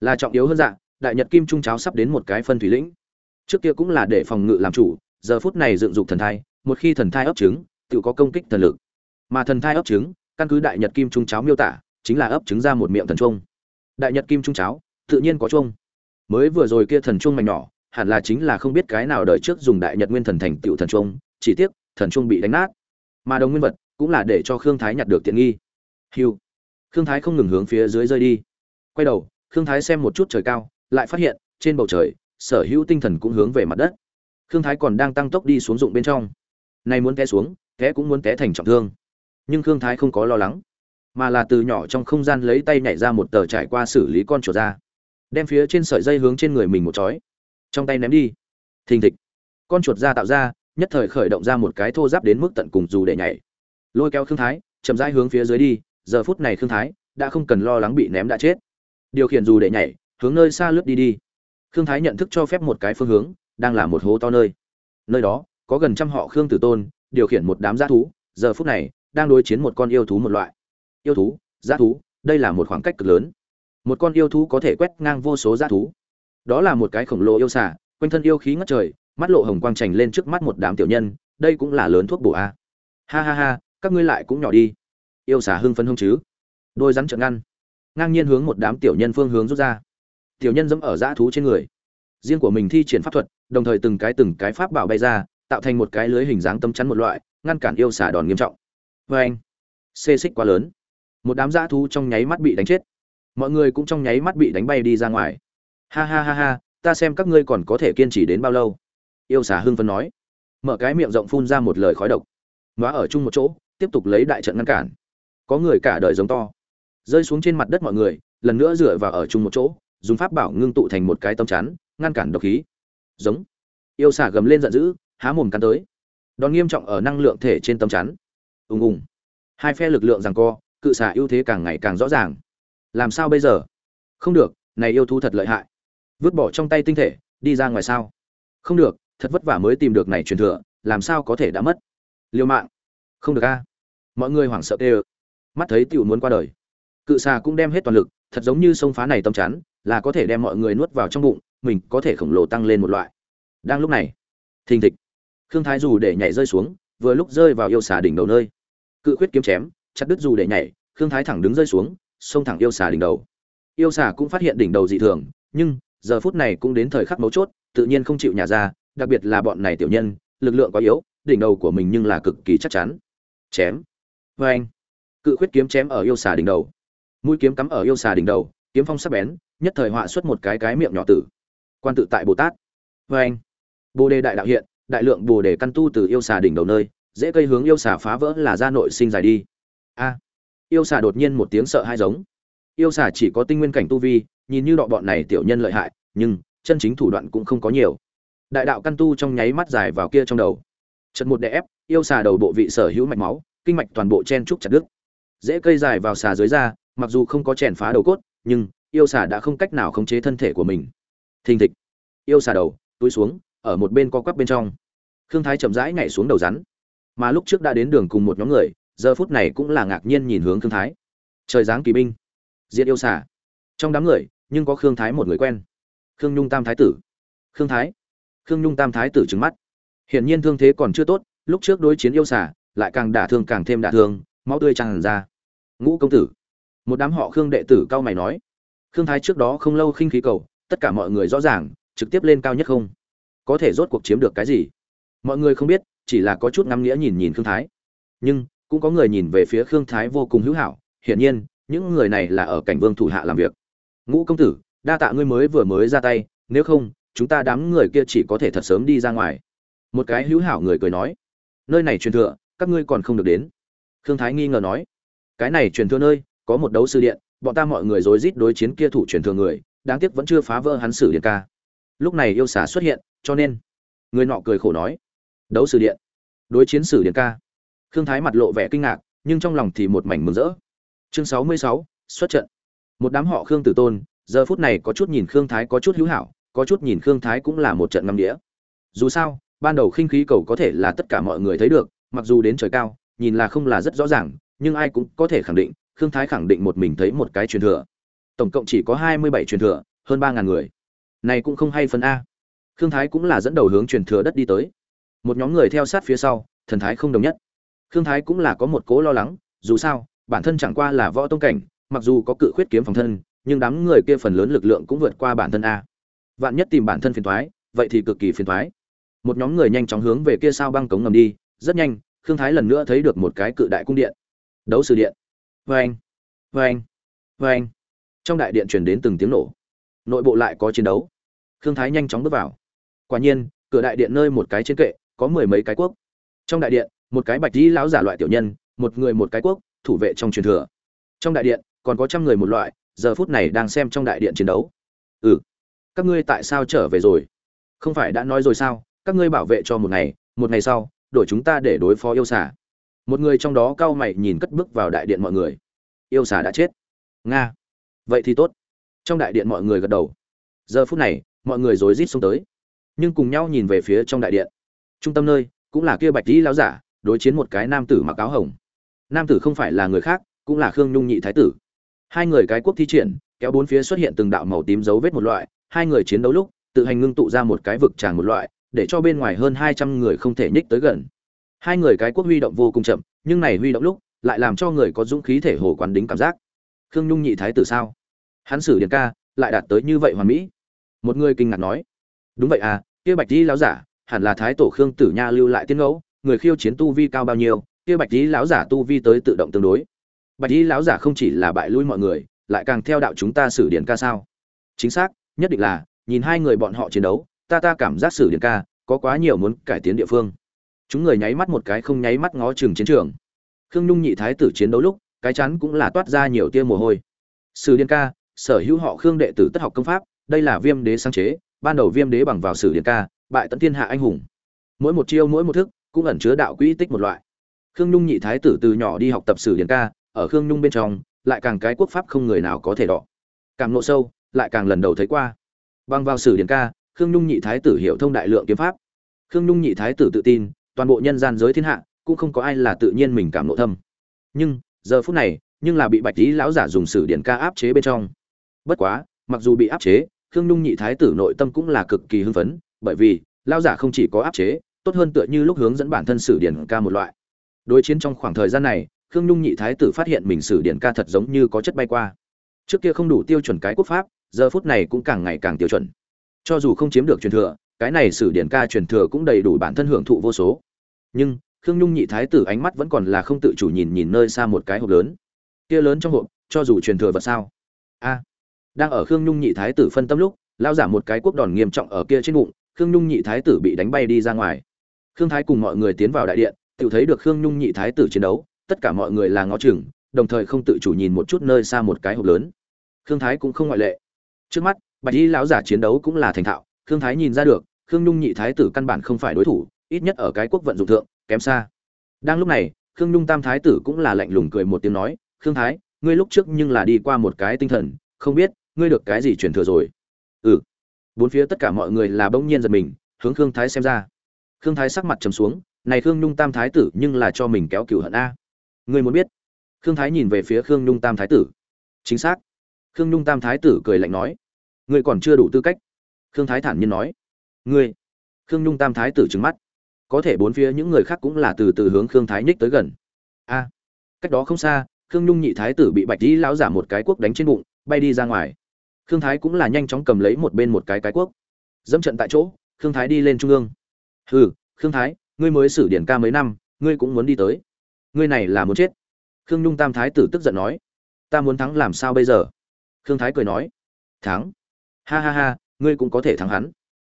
Là trọng yếu hơn dạng đại nhật kim trung cháo sắp đến một cái phân thủy lĩnh. Trước kia cũng là để phòng ngự làm chủ, giờ phút này dựng dục thần thai, một khi thần thai ấp trứng, tự có công kích thần lực. Mà thần thai ấp trứng, căn cứ đại nhật kim trung cháo miêu tả, chính là ấp trứng ra một miệng thần trung đại nhật kim trung cháo, tự nhiên có trung mới vừa rồi kia thần trung mảnh nhỏ, hẳn là chính là không biết cái nào đời trước dùng đại nhật nguyên thần thành tựu thần trung chỉ tiếc, thần trung bị đánh nát. Mà đồng nguyên vật cũng là để cho khương thái nhặt được tiện nghi. Hiu. Khương thái không ngừng hướng phía dưới rơi đi. Quay đầu, khương thái xem một chút trời cao, lại phát hiện, trên bầu trời, sở hữu tinh thần cũng hướng về mặt đất. Khương thái còn đang tăng tốc đi xuống dụng bên trong. Nay muốn té xuống, té cũng muốn té thành trọng thương. Nhưng khương thái không có lo lắng, mà là từ nhỏ trong không gian lấy tay nhảy ra một tờ trải qua xử lý con chuột ra. Đem phía trên sợi dây hướng trên người mình một chói trong tay ném đi. Thình thịch. Con chuột ra tạo ra, nhất thời khởi động ra một cái thô giáp đến mức tận cùng dù để nhảy lôi kéo khương thái, chậm rãi hướng phía dưới đi, giờ phút này khương thái đã không cần lo lắng bị ném đã chết. Điều khiển dù để nhảy, hướng nơi xa lướt đi đi. Khương thái nhận thức cho phép một cái phương hướng, đang là một hố to nơi. Nơi đó, có gần trăm họ khương tử tôn, điều khiển một đám g thú, giờ phút này, đang đối chiến một con yêu thú một loại. Yêu thú g thú, đây là một khoảng cách cực lớn. Một con yêu thú có thể quét ngang vô số g thú. Đó là một cái khổng lồ yêu xả quanh thân yêu khí ngất trời, mắt lộ hồng quang trành lên trước mắt một đám tiểu nhân, đây cũng là lớn thuốc bổ a. Ha ha ha các ngươi lại cũng nhỏ đi. Yêu xả hưng phấn hông chứ? Đôi rắn trợn ngăn. Ngang nhiên hướng một đám tiểu nhân phương hướng rút ra. Tiểu nhân dẫm ở dã thú trên người. Riêng của mình thi triển pháp thuật, đồng thời từng cái từng cái pháp bảo bay ra, tạo thành một cái lưới hình dáng tâm chắn một loại, ngăn cản yêu xả đòn nghiêm trọng. Vê anh, xê xích quá lớn. Một đám dã thú trong nháy mắt bị đánh chết. Mọi người cũng trong nháy mắt bị đánh bay đi ra ngoài. Ha ha ha ha, ta xem các ngươi còn có thể kiên trì đến bao lâu? Yêu xả hưng phấn nói. Mở cái miệng rộng phun ra một lời khói độc. Nói ở chung một chỗ tiếp tục lấy đại trận ngăn cản. Có người cả đời giống to. Rơi xuống trên mặt đất mọi người, lần nữa dựa vào ở chung một chỗ, dùng pháp bảo ngưng tụ thành một cái tấm chắn, ngăn cản độc khí. Giống. Yêu xả gầm lên giận dữ, há mồm cắn tới. Đòn nghiêm trọng ở năng lượng thể trên tấm chắn. Ùng ùng. Hai phe lực lượng rằng co, cự xả ưu thế càng ngày càng rõ ràng. Làm sao bây giờ? Không được, này yêu thú thật lợi hại. Vứt bỏ trong tay tinh thể, đi ra ngoài sao? Không được, thật vất vả mới tìm được này truyền thừa, làm sao có thể đã mất? Liều mạng. Không được a mọi người hoảng sợ tê ơ mắt thấy tiểu muốn qua đời. Cự xà cũng đem hết toàn lực, thật giống như sông phá này tâm chắn, là có thể đem mọi người nuốt vào trong bụng, mình có thể khổng lồ tăng lên một loại. Đang lúc này, thình thịch. Khương thái dù để nhảy rơi xuống, vừa lúc rơi vào yêu xà đỉnh đầu nơi. Cự khuyết kiếm chém, chặt đứt dù để nhảy, khương thái thẳng đứng rơi xuống, xông thẳng yêu xà đỉnh đầu. Yêu xà cũng phát hiện đỉnh đầu dị thường, nhưng giờ phút này cũng đến thời khắc mấu chốt, tự nhiên không chịu nhả ra, đặc biệt là bọn này tiểu nhân, lực lượng quá yếu, đỉnh đầu của mình nhưng là cực kỳ chắc chắn. Chém vê anh. Cự khuyết kiếm chém ở yêu xà đỉnh đầu. Mũi kiếm cắm ở yêu xà đỉnh đầu, kiếm phong sắc bén, nhất thời họa xuất một cái cái miệng nhỏ tử. Quan tự tại bồ tát. Vê anh. Bồ đề đại đạo hiện, đại lượng bồ đề căn tu từ yêu xà đỉnh đầu nơi, dễ cây hướng yêu xà phá vỡ là ra nội sinh dài đi. A. Yêu xà đột nhiên một tiếng sợ hai giống. Yêu xà chỉ có tinh nguyên cảnh tu vi, nhìn như đọ bọn này tiểu nhân lợi hại, nhưng, chân chính thủ đoạn cũng không có nhiều. Đại đạo căn tu trong nháy mắt dài vào kia trong đầu. Chật một đè ép, yêu xà đầu bộ vị sở hữu mạch máu kinh mạch toàn bộ chen trúc chặt đứt. Dễ cây dài vào xà dưới da, mặc dù không có chèn phá đầu cốt, nhưng yêu xà đã không cách nào khống chế thân thể của mình. Thình thịch. Yêu xà đầu, túi xuống, ở một bên co quắp bên trong. Khương thái chậm rãi nhảy xuống đầu rắn. Mà lúc trước đã đến đường cùng một nhóm người, giờ phút này cũng là ngạc nhiên nhìn hướng khương thái. Trời giáng kỳ binh. Diệt yêu xà. Trong đám người, nhưng có khương thái một người quen. Khương nhung tam thái tử. Khương thái. Khương nhung tam thái tử trừng mắt. Hiển nhiên thương thế còn chưa tốt, lúc trước đối chiến yêu xà lại càng đả thương càng thêm đả thương, máu tươi tràn ra. Ngũ công tử. Một đám họ khương đệ tử cao mày nói. Khương thái trước đó không lâu khinh khí cầu, tất cả mọi người rõ ràng, trực tiếp lên cao nhất không? Có thể rốt cuộc chiếm được cái gì? Mọi người không biết, chỉ là có chút ngắm nghĩa nhìn nhìn khương thái. Nhưng, cũng có người nhìn về phía khương thái vô cùng hữu hảo, hiển nhiên, những người này là ở cảnh vương thủ hạ làm việc. Ngũ công tử, đa tạ ngươi mới vừa mới ra tay, nếu không, chúng ta đám người kia chỉ có thể thật sớm đi ra ngoài. Một cái hữu hảo người cười nói. Nơi này truyền thừa các ngươi còn không được đến. Khương thái nghi ngờ nói, cái này truyền thừa nơi, có một đấu sư điện, bọn ta mọi người rối rít đối chiến kia thủ truyền thừa người, đáng tiếc vẫn chưa phá vỡ hắn sử điện ca. Lúc này yêu xả xuất hiện, cho nên, người nọ cười khổ nói, đấu sử điện, đối chiến sử điện ca. Khương thái mặt lộ vẻ kinh ngạc, nhưng trong lòng thì một mảnh mừng rỡ. Chương sáu mươi sáu, xuất trận. Một đám họ khương tử tôn, giờ phút này có chút nhìn khương thái có chút hữu hảo, có chút nhìn khương thái cũng là một trận ngâm đĩa dù sao, ban đầu khinh khí cầu có thể là tất cả mọi người thấy được mặc dù đến trời cao, nhìn là không là rất rõ ràng, nhưng ai cũng có thể khẳng định, khương thái khẳng định một mình thấy một cái truyền thừa. Tổng cộng chỉ có hai mươi bảy truyền thừa, hơn ba ngàn người. Này cũng không hay phân a. Khương thái cũng là dẫn đầu hướng truyền thừa đất đi tới. Một nhóm người theo sát phía sau, thần thái không đồng nhất. Khương thái cũng là có một cố lo lắng, dù sao, bản thân chẳng qua là võ tông cảnh, mặc dù có cự khuyết kiếm phòng thân, nhưng đám người kia phần lớn lực lượng cũng vượt qua bản thân a. Vạn nhất tìm bản thân phiền thoái, vậy thì cực kỳ phiền thoái. Một nhóm người nhanh chóng hướng về kia sao băng cống ngầm đi rất nhanh, khương thái lần nữa thấy được một cái cự đại cung điện. Đấu sử điện. Vê anh vê anh vê anh trong đại điện truyền đến từng tiếng nổ. Nội bộ lại có chiến đấu. Khương thái nhanh chóng bước vào. Quả nhiên, cửa đại điện nơi một cái trên kệ, có mười mấy cái quốc. Trong đại điện, một cái bạch dĩ lão giả loại tiểu nhân, một người một cái quốc, thủ vệ trong truyền thừa. Trong đại điện, còn có trăm người một loại, giờ phút này đang xem trong đại điện chiến đấu. Ừ các ngươi tại sao trở về rồi? Không phải đã nói rồi sao? Các ngươi bảo vệ cho một ngày một ngày sau đổi chúng ta để đối phó yêu xà. Một người trong đó cao mày nhìn cất bước vào đại điện mọi người. Yêu xà đã chết. Nga. Vậy thì tốt. Trong đại điện mọi người gật đầu. Giờ phút này, mọi người rối rít xông tới. Nhưng cùng nhau nhìn về phía trong đại điện. Trung tâm nơi, cũng là kia bạch dĩ lão giả, đối chiến một cái nam tử mặc áo hồng. Nam tử không phải là người khác, cũng là khương nhung nhị thái tử. Hai người cái quốc thi triển, kéo bốn phía xuất hiện từng đạo màu tím dấu vết một loại, hai người chiến đấu lúc, tự hành ngưng tụ ra một cái vực tràn một loại để cho bên ngoài hơn hai trăm người không thể nhích tới gần. Hai người cái quốc huy động vô cùng chậm, nhưng này huy động lúc, lại làm cho người có dũng khí thể hồ quán đính cảm giác. Khương nhung nhị thái tử sao? Hắn xử điện ca, lại đạt tới như vậy hoàn mỹ. Một người kinh ngạc nói, đúng vậy à kia bạch di lão giả, hẳn là thái tổ khương tử nha lưu lại tiên ngẫu, người khiêu chiến tu vi cao bao nhiêu, kia bạch di lão giả tu vi tới tự động tương đối. Bạch di lão giả không chỉ là bại lui mọi người, lại càng theo đạo chúng ta xử điện ca sao? Chính xác, nhất định là, nhìn hai người bọn họ chiến đấu ta ta cảm giác sử điện ca có quá nhiều muốn cải tiến địa phương. Chúng người nháy mắt một cái không nháy mắt ngó chừng chiến trường. Khương nhung nhị thái tử chiến đấu lúc, cái chắn cũng là toát ra nhiều tia mồ hôi. Sử điện ca, sở hữu họ khương đệ tử tất học công pháp, đây là viêm đế sáng chế, ban đầu viêm đế bằng vào sử điện ca, bại tận thiên hạ anh hùng. Mỗi một chiêu, mỗi một thức, cũng ẩn chứa đạo quỹ tích một loại. Khương nhung nhị thái tử từ nhỏ đi học tập sử điện ca, ở khương nhung bên trong, lại càng cái quốc pháp không người nào có thể đọ. Càng nộ sâu, lại càng lần đầu thấy qua. Bằng vào sử điện ca khương nhung nhị thái tử hiểu thông đại lượng kiếm pháp. Khương nhung nhị thái tử tự tin, toàn bộ nhân gian giới thiên hạ, cũng không có ai là tự nhiên mình cảm nội thâm. Nhưng, giờ phút này, nhưng là bị bạch lý lão giả dùng sử điển ca áp chế bên trong. Bất quá, mặc dù bị áp chế, khương nhung nhị thái tử nội tâm cũng là cực kỳ hưng phấn, bởi vì, lão giả không chỉ có áp chế, tốt hơn tựa như lúc hướng dẫn bản thân sử điển ca một loại. Đối chiến trong khoảng thời gian này, khương nhung nhị thái tử phát hiện mình sử điển ca thật giống như có chất bay qua. Trước kia không đủ tiêu chuẩn cái quốc pháp, giờ phút này cũng càng ngày càng tiêu chuẩn cho dù không chiếm được truyền thừa, cái này sử điển ca truyền thừa cũng đầy đủ bản thân hưởng thụ vô số. Nhưng, khương nhung nhị thái tử ánh mắt vẫn còn là không tự chủ nhìn nhìn nơi xa một cái hộp lớn. Kia lớn trong hộp, cho dù truyền thừa vật sao? A. Đang ở khương nhung nhị thái tử phân tâm lúc, lao giả một cái quốc đòn nghiêm trọng ở kia trên bụng, khương nhung nhị thái tử bị đánh bay đi ra ngoài. Khương thái cùng mọi người tiến vào đại điện, tự thấy được khương nhung nhị thái tử chiến đấu, tất cả mọi người là ngó chừng, đồng thời không tự chủ nhìn một chút nơi xa một cái hộp lớn. Khương thái cũng không ngoại lệ. Trước mắt bạch y lão giả chiến đấu cũng là thành thạo, khương thái nhìn ra được, khương nhung nhị thái tử căn bản không phải đối thủ, ít nhất ở cái quốc vận dụng thượng, kém xa. Đang lúc này, khương nhung tam thái tử cũng là lạnh lùng cười một tiếng nói, khương thái, ngươi lúc trước nhưng là đi qua một cái tinh thần, không biết, ngươi được cái gì truyền thừa rồi? Ừ. Bốn phía tất cả mọi người là bỗng nhiên giật mình, hướng khương thái xem ra. Khương thái sắc mặt trầm xuống, này khương nhung tam thái tử nhưng là cho mình kéo cửu hận a. Ngươi muốn biết? Khương thái nhìn về phía khương nhung tam thái tử. Chính xác. Khương nhung tam thái tử cười lạnh nói ngươi còn chưa đủ tư cách. Khương thái thản nhiên nói. Ngươi. Khương nhung tam thái tử trừng mắt. Có thể bốn phía những người khác cũng là từ từ hướng khương thái nhích tới gần. A. Cách đó không xa, khương nhung nhị thái tử bị bạch dĩ lão giả một cái cuốc đánh trên bụng, bay đi ra ngoài. Khương thái cũng là nhanh chóng cầm lấy một bên một cái cái cuốc dẫm trận tại chỗ, khương thái đi lên trung ương. Hừ, khương thái, ngươi mới xử điển ca mấy năm, ngươi cũng muốn đi tới. Ngươi này là muốn chết. Khương nhung tam thái tử tức giận nói. Ta muốn thắng làm sao bây giờ? Khương thái cười nói. Thắng ha ha ha, ngươi cũng có thể thắng hắn.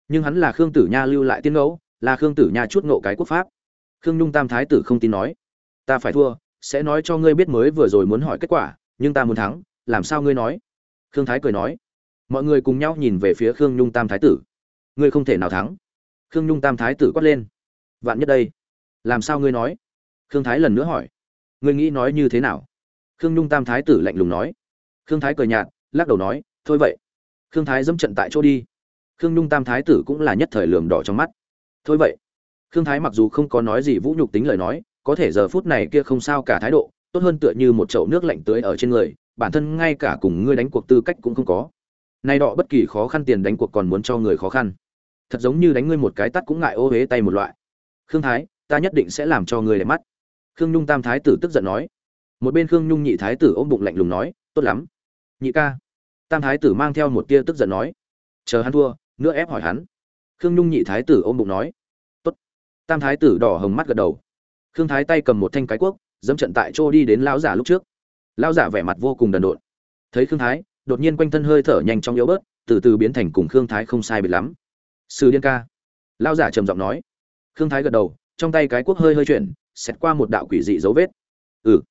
Nhưng hắn là khương tử nha lưu lại tiên ngẫu, là khương tử nha chút ngộ cái quốc pháp. Khương nhung tam thái tử không tin nói, ta phải thua, sẽ nói cho ngươi biết mới vừa rồi muốn hỏi kết quả, nhưng ta muốn thắng, làm sao ngươi nói? Khương thái cười nói, mọi người cùng nhau nhìn về phía khương nhung tam thái tử. Ngươi không thể nào thắng. Khương nhung tam thái tử quát lên, vạn nhất đây, làm sao ngươi nói? Khương thái lần nữa hỏi, ngươi nghĩ nói như thế nào? Khương nhung tam thái tử lạnh lùng nói, khương thái cười nhạt, lắc đầu nói, thôi vậy khương thái dẫm trận tại chỗ đi. Khương nhung tam thái tử cũng là nhất thời lườm đỏ trong mắt. Thôi vậy, khương thái mặc dù không có nói gì vũ nhục tính lời nói, có thể giờ phút này kia không sao cả thái độ, tốt hơn tựa như một chậu nước lạnh tưới ở trên người, bản thân ngay cả cùng ngươi đánh cuộc tư cách cũng không có. Nay đọ bất kỳ khó khăn tiền đánh cuộc còn muốn cho người khó khăn. Thật giống như đánh ngươi một cái tắt cũng ngại ô huế tay một loại. Khương thái, ta nhất định sẽ làm cho ngươi đẹp mắt. Khương nhung tam thái tử tức giận nói. Một bên khương nhung nhị thái tử ôm bụng lạnh lùng nói, tốt lắm. Nhị ca tam thái tử mang theo một tia tức giận nói, chờ hắn thua, nữa ép hỏi hắn. Khương nhung nhị thái tử ôm bụng nói, tốt. Tam thái tử đỏ hồng mắt gật đầu. Khương thái tay cầm một thanh cái cuốc, dẫm trận tại chỗ đi đến lão giả lúc trước. Lão giả vẻ mặt vô cùng đần độn. Thấy khương thái, đột nhiên quanh thân hơi thở nhanh chóng yếu bớt, từ từ biến thành cùng khương thái không sai biệt lắm. Sư điên ca. Lão giả trầm giọng nói. Khương thái gật đầu, trong tay cái cuốc hơi hơi chuyển xét qua một đạo quỷ dị dấu vết. Ừ.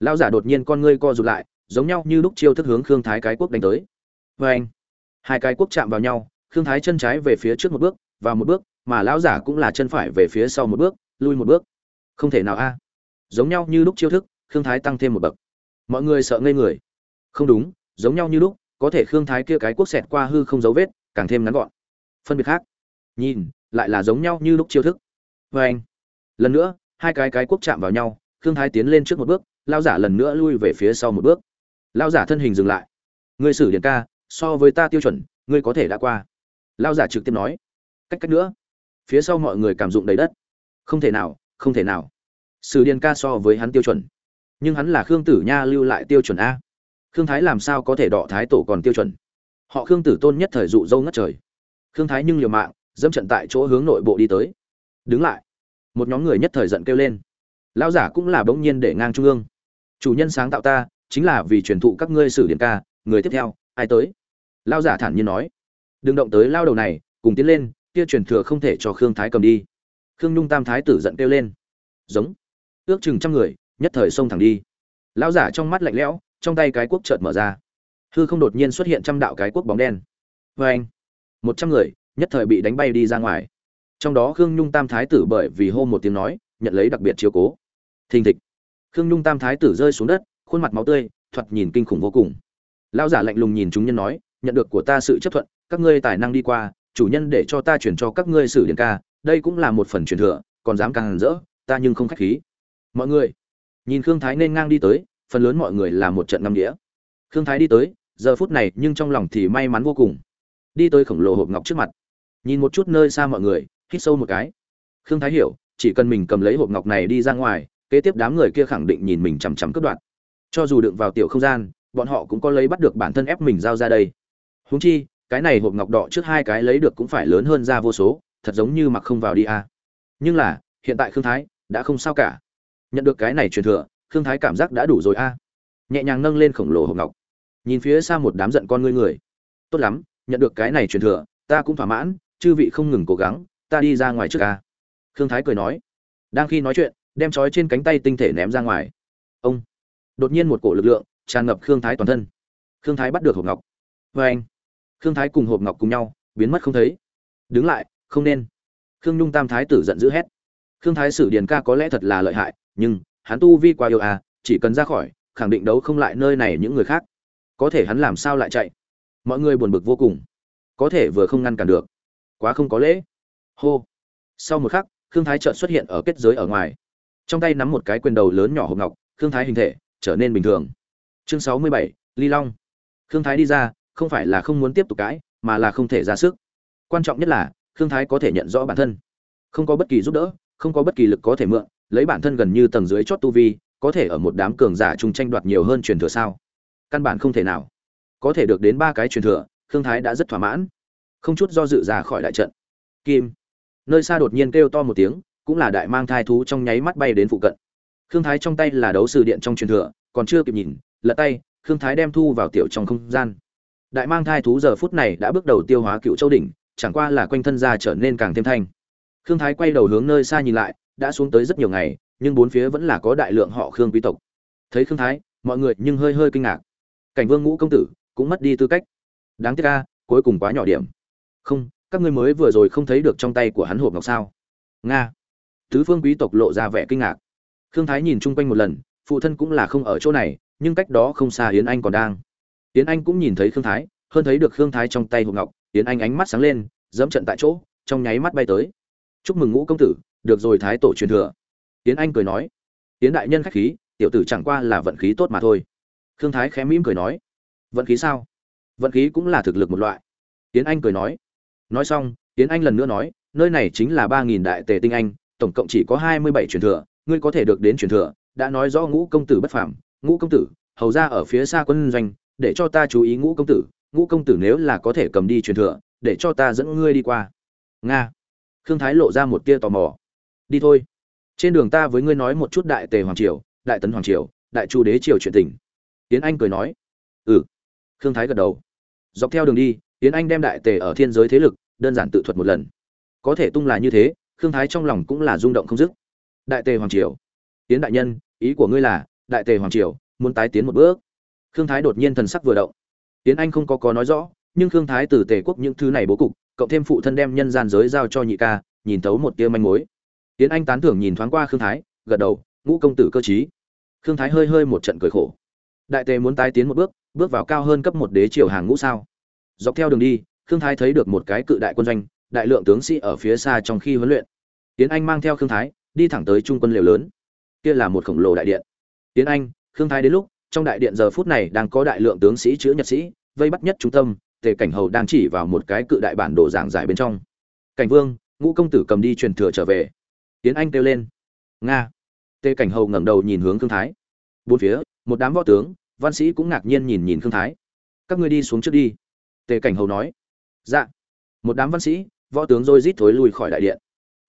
Lão giả đột nhiên con ngươi co rụt lại giống nhau như lúc chiêu thức hướng khương thái cái quốc đánh tới. Vê anh, hai cái quốc chạm vào nhau, khương thái chân trái về phía trước một bước, vào một bước, mà lão giả cũng là chân phải về phía sau một bước, lui một bước. Không thể nào a. Giống nhau như lúc chiêu thức, khương thái tăng thêm một bậc. Mọi người sợ ngây người. Không đúng, giống nhau như lúc, có thể khương thái kia cái quốc xẹt qua hư không dấu vết, càng thêm ngắn gọn. Phân biệt khác. Nhìn, lại là giống nhau như lúc chiêu thức. Vê anh, lần nữa, hai cái cái quốc chạm vào nhau, khương thái tiến lên trước một bước lao giả lần nữa lui về phía sau một bước lao giả thân hình dừng lại. Người sử điện ca, so với ta tiêu chuẩn, ngươi có thể đã qua. Lao giả trực tiếp nói. Cách cách nữa. Phía sau mọi người cảm dụng đầy đất. Không thể nào, không thể nào. Sử điền ca so với hắn tiêu chuẩn. Nhưng hắn là khương tử nha lưu lại tiêu chuẩn a. Khương thái làm sao có thể đọ thái tổ còn tiêu chuẩn? Họ khương tử tôn nhất thời dụ dâu ngất trời. Khương thái nhưng liều mạng, dẫm trận tại chỗ hướng nội bộ đi tới. Đứng lại. Một nhóm người nhất thời giận kêu lên. Lão giả cũng là bỗng nhiên để ngang trung ương. Chủ nhân sáng tạo ta chính là vì truyền thụ các ngươi sử điển ca, người tiếp theo, ai tới? Lão giả thản nhiên nói. Đừng động tới lao đầu này, cùng tiến lên, kia truyền thừa không thể cho khương thái cầm đi. Khương nhung tam thái tử giận kêu lên. Giống. Ước chừng trăm người, nhất thời xông thẳng đi. Lão giả trong mắt lạnh lẽo, trong tay cái quốc chợt mở ra. Hư không đột nhiên xuất hiện trăm đạo cái quốc bóng đen. Vê anh, một trăm người, nhất thời bị đánh bay đi ra ngoài. Trong đó khương nhung tam thái tử bởi vì hô một tiếng nói, nhận lấy đặc biệt chiếu cố. Thình thịch. Khương nhung tam thái tử rơi xuống đất khuôn mặt máu tươi, thoạt nhìn kinh khủng vô cùng. Lão giả lạnh lùng nhìn chúng nhân nói, nhận được của ta sự chấp thuận, các ngươi tài năng đi qua, chủ nhân để cho ta chuyển cho các ngươi sử điện ca, đây cũng là một phần truyền thừa, còn dám càng hẳn rỡ, ta nhưng không khách khí. Mọi người, nhìn khương thái nên ngang đi tới, phần lớn mọi người là một trận năm đĩa khương thái đi tới, giờ phút này nhưng trong lòng thì may mắn vô cùng. Đi tới khổng lồ hộp ngọc trước mặt. Nhìn một chút nơi xa mọi người, hít sâu một cái. Khương thái hiểu, chỉ cần mình cầm lấy hộp ngọc này đi ra ngoài, kế tiếp đám người kia khẳng định nhìn mình chằm chằm cướp đoạt cho dù đựng vào tiểu không gian, bọn họ cũng có lấy bắt được bản thân ép mình giao ra đây. Huống chi, cái này hộp ngọc đỏ trước hai cái lấy được cũng phải lớn hơn ra vô số, thật giống như mặc không vào đi a. Nhưng là, hiện tại khương thái đã không sao cả. Nhận được cái này truyền thừa, khương thái cảm giác đã đủ rồi a. Nhẹ nhàng nâng lên khổng lồ hộp ngọc. Nhìn phía xa một đám giận con ngươi người. Tốt lắm, nhận được cái này truyền thừa, ta cũng thỏa mãn, chư vị không ngừng cố gắng, ta đi ra ngoài trước a. Khương thái cười nói. Đang khi nói chuyện, đem trói trên cánh tay tinh thể ném ra ngoài. Ông đột nhiên một cổ lực lượng tràn ngập khương thái toàn thân. Khương thái bắt được hộp ngọc. Vê anh, khương thái cùng hộp ngọc cùng nhau, biến mất không thấy. Đứng lại, không nên. Khương nhung tam thái tử giận dữ hét. Khương thái sử điền ca có lẽ thật là lợi hại, nhưng, hắn tu vi qua yêu à chỉ cần ra khỏi, khẳng định đấu không lại nơi này những người khác. Có thể hắn làm sao lại chạy? Mọi người buồn bực vô cùng. Có thể vừa không ngăn cản được. Quá không có lễ. Hô. Sau một khắc, khương thái chợt xuất hiện ở kết giới ở ngoài. Trong tay nắm một cái quyền đầu lớn nhỏ hộp ngọc, khương thái hình thể trở nên bình thường. Chương sáu mươi bảy, ly long. Khương thái đi ra, không phải là không muốn tiếp tục cãi, mà là không thể ra sức. Quan trọng nhất là, khương thái có thể nhận rõ bản thân. Không có bất kỳ giúp đỡ, không có bất kỳ lực có thể mượn, lấy bản thân gần như tầng dưới chót tu vi, có thể ở một đám cường giả chung tranh đoạt nhiều hơn truyền thừa sao? Căn bản không thể nào. Có thể được đến ba cái truyền thừa, khương thái đã rất thỏa mãn. Không chút do dự ra khỏi đại trận. Kim. Nơi xa đột nhiên kêu to một tiếng, cũng là đại mang thai thú trong nháy mắt bay đến phụ cận khương thái trong tay là đấu sư điện trong truyền thừa, còn chưa kịp nhìn, lật tay, khương thái đem thu vào tiểu trong không gian. Đại mang thai thú giờ phút này đã bước đầu tiêu hóa cựu châu đỉnh, chẳng qua là quanh thân ra trở nên càng thêm thanh. Khương thái quay đầu hướng nơi xa nhìn lại, đã xuống tới rất nhiều ngày, nhưng bốn phía vẫn là có đại lượng họ khương quý tộc. Thấy khương thái, mọi người nhưng hơi hơi kinh ngạc. Cảnh vương ngũ công tử cũng mất đi tư cách. Đáng tiếc ca cuối cùng quá nhỏ điểm. Không, các ngươi mới vừa rồi không thấy được trong tay của hắn hộp ngọc sao? Nga. Tứ phương quý tộc lộ ra vẻ kinh ngạc khương thái nhìn chung quanh một lần, phụ thân cũng là không ở chỗ này, nhưng cách đó không xa yến anh còn đang. Yến anh cũng nhìn thấy khương thái, hơn thấy được khương thái trong tay hộp ngọc, yến anh ánh mắt sáng lên, dẫm trận tại chỗ, trong nháy mắt bay tới. Chúc mừng ngũ công tử, được rồi thái tổ truyền thừa. Yến anh cười nói. Yến đại nhân khách khí, tiểu tử chẳng qua là vận khí tốt mà thôi. Khương thái khẽ mỉm cười nói. Vận khí sao? Vận khí cũng là thực lực một loại. Yến anh cười nói. Nói xong, yến anh lần nữa nói, nơi này chính là ba nghìn đại tề tinh anh, tổng cộng chỉ có hai mươi bảy truyền thừa ngươi có thể được đến truyền thừa, đã nói rõ ngũ công tử bất phàm. Ngũ công tử, hầu ra ở phía xa quân doanh, để cho ta chú ý ngũ công tử. Ngũ công tử nếu là có thể cầm đi truyền thừa, để cho ta dẫn ngươi đi qua. Nga. Khương thái lộ ra một tia tò mò. Đi thôi. Trên đường ta với ngươi nói một chút đại tề hoàng triều, đại tấn hoàng triều, đại chu đế triều chuyện tình. Tiến anh cười nói. Ừ. Khương thái gật đầu. Dọc theo đường đi tiến anh đem đại tề ở thiên giới thế lực, đơn giản tự thuật một lần. Có thể tung là như thế, khương thái trong lòng cũng là rung động không dứt đại tề hoàng triều. Tiến đại nhân, ý của ngươi là, đại tề hoàng triều, muốn tái tiến một bước. Khương thái đột nhiên thần sắc vừa động. Tiến anh không có có nói rõ, nhưng khương thái từ tề quốc những thứ này bố cục, cộng thêm phụ thân đem nhân gian giới giao cho nhị ca, nhìn tấu một tia manh mối. Tiến anh tán thưởng nhìn thoáng qua khương thái, gật đầu, ngũ công tử cơ chí khương thái hơi hơi một trận cười khổ. Đại tề muốn tái tiến một bước bước vào cao hơn cấp một đế triều hàng ngũ sao? Dọc theo đường đi, khương thái thấy được một cái cự đại quân doanh, đại lượng tướng sĩ ở phía xa trong khi huấn luyện. Tiến anh mang theo khương thái đi thẳng tới trung quân liều lớn. Kia là một khổng lồ đại điện. Tiến anh, khương thái đến lúc, trong đại điện giờ phút này đang có đại lượng tướng sĩ, chữ nhật sĩ, vây bắt nhất trung tâm, tề cảnh hầu đang chỉ vào một cái cự đại bản đồ giảng giải bên trong. Cảnh vương, ngũ công tử cầm đi truyền thừa trở về. Tiến anh kêu lên. Nga. Tề cảnh hầu ngẩng đầu nhìn hướng khương thái. Bốn phía, một đám võ tướng, văn sĩ cũng ngạc nhiên nhìn nhìn khương thái. Các ngươi đi xuống trước đi. Tề cảnh hầu nói. Dạ. Một đám văn sĩ, võ tướng rồi rít thối lui khỏi đại điện.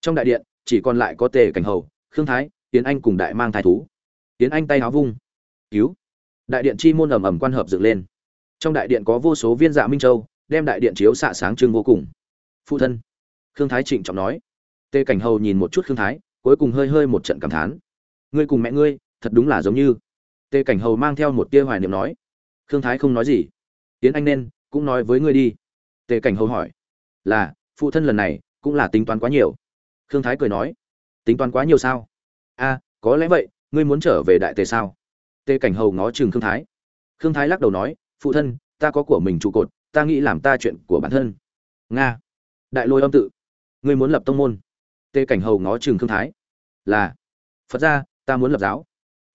Trong đại điện chỉ còn lại có tề cảnh hầu, khương thái tiến anh cùng đại mang thái thú. Tiến anh tay áo vung. Cứu. Đại điện chi môn ầm ầm quan hợp dựng lên. Trong đại điện có vô số viên dạ minh châu, đem đại điện chiếu xạ sáng trưng vô cùng. Phụ thân. Khương thái trịnh trọng nói. Tề cảnh hầu nhìn một chút khương thái, cuối cùng hơi hơi một trận cảm thán. Ngươi cùng mẹ ngươi, thật đúng là giống như. Tề cảnh hầu mang theo một tia hoài niệm nói. Khương thái không nói gì. Tiến anh nên, cũng nói với ngươi đi. Tề cảnh hầu hỏi. Là, phụ thân lần này, cũng là tính toán quá nhiều khương thái cười nói, tính toán quá nhiều sao? A, có lẽ vậy, ngươi muốn trở về đại tề sao? Tề cảnh hầu ngó chừng khương thái. Khương thái lắc đầu nói, phụ thân, ta có của mình trụ cột, ta nghĩ làm ta chuyện của bản thân. Nga, đại lôi âm tự, ngươi muốn lập tông môn? Tề cảnh hầu ngó chừng khương thái. Là, phật gia, ta muốn lập giáo.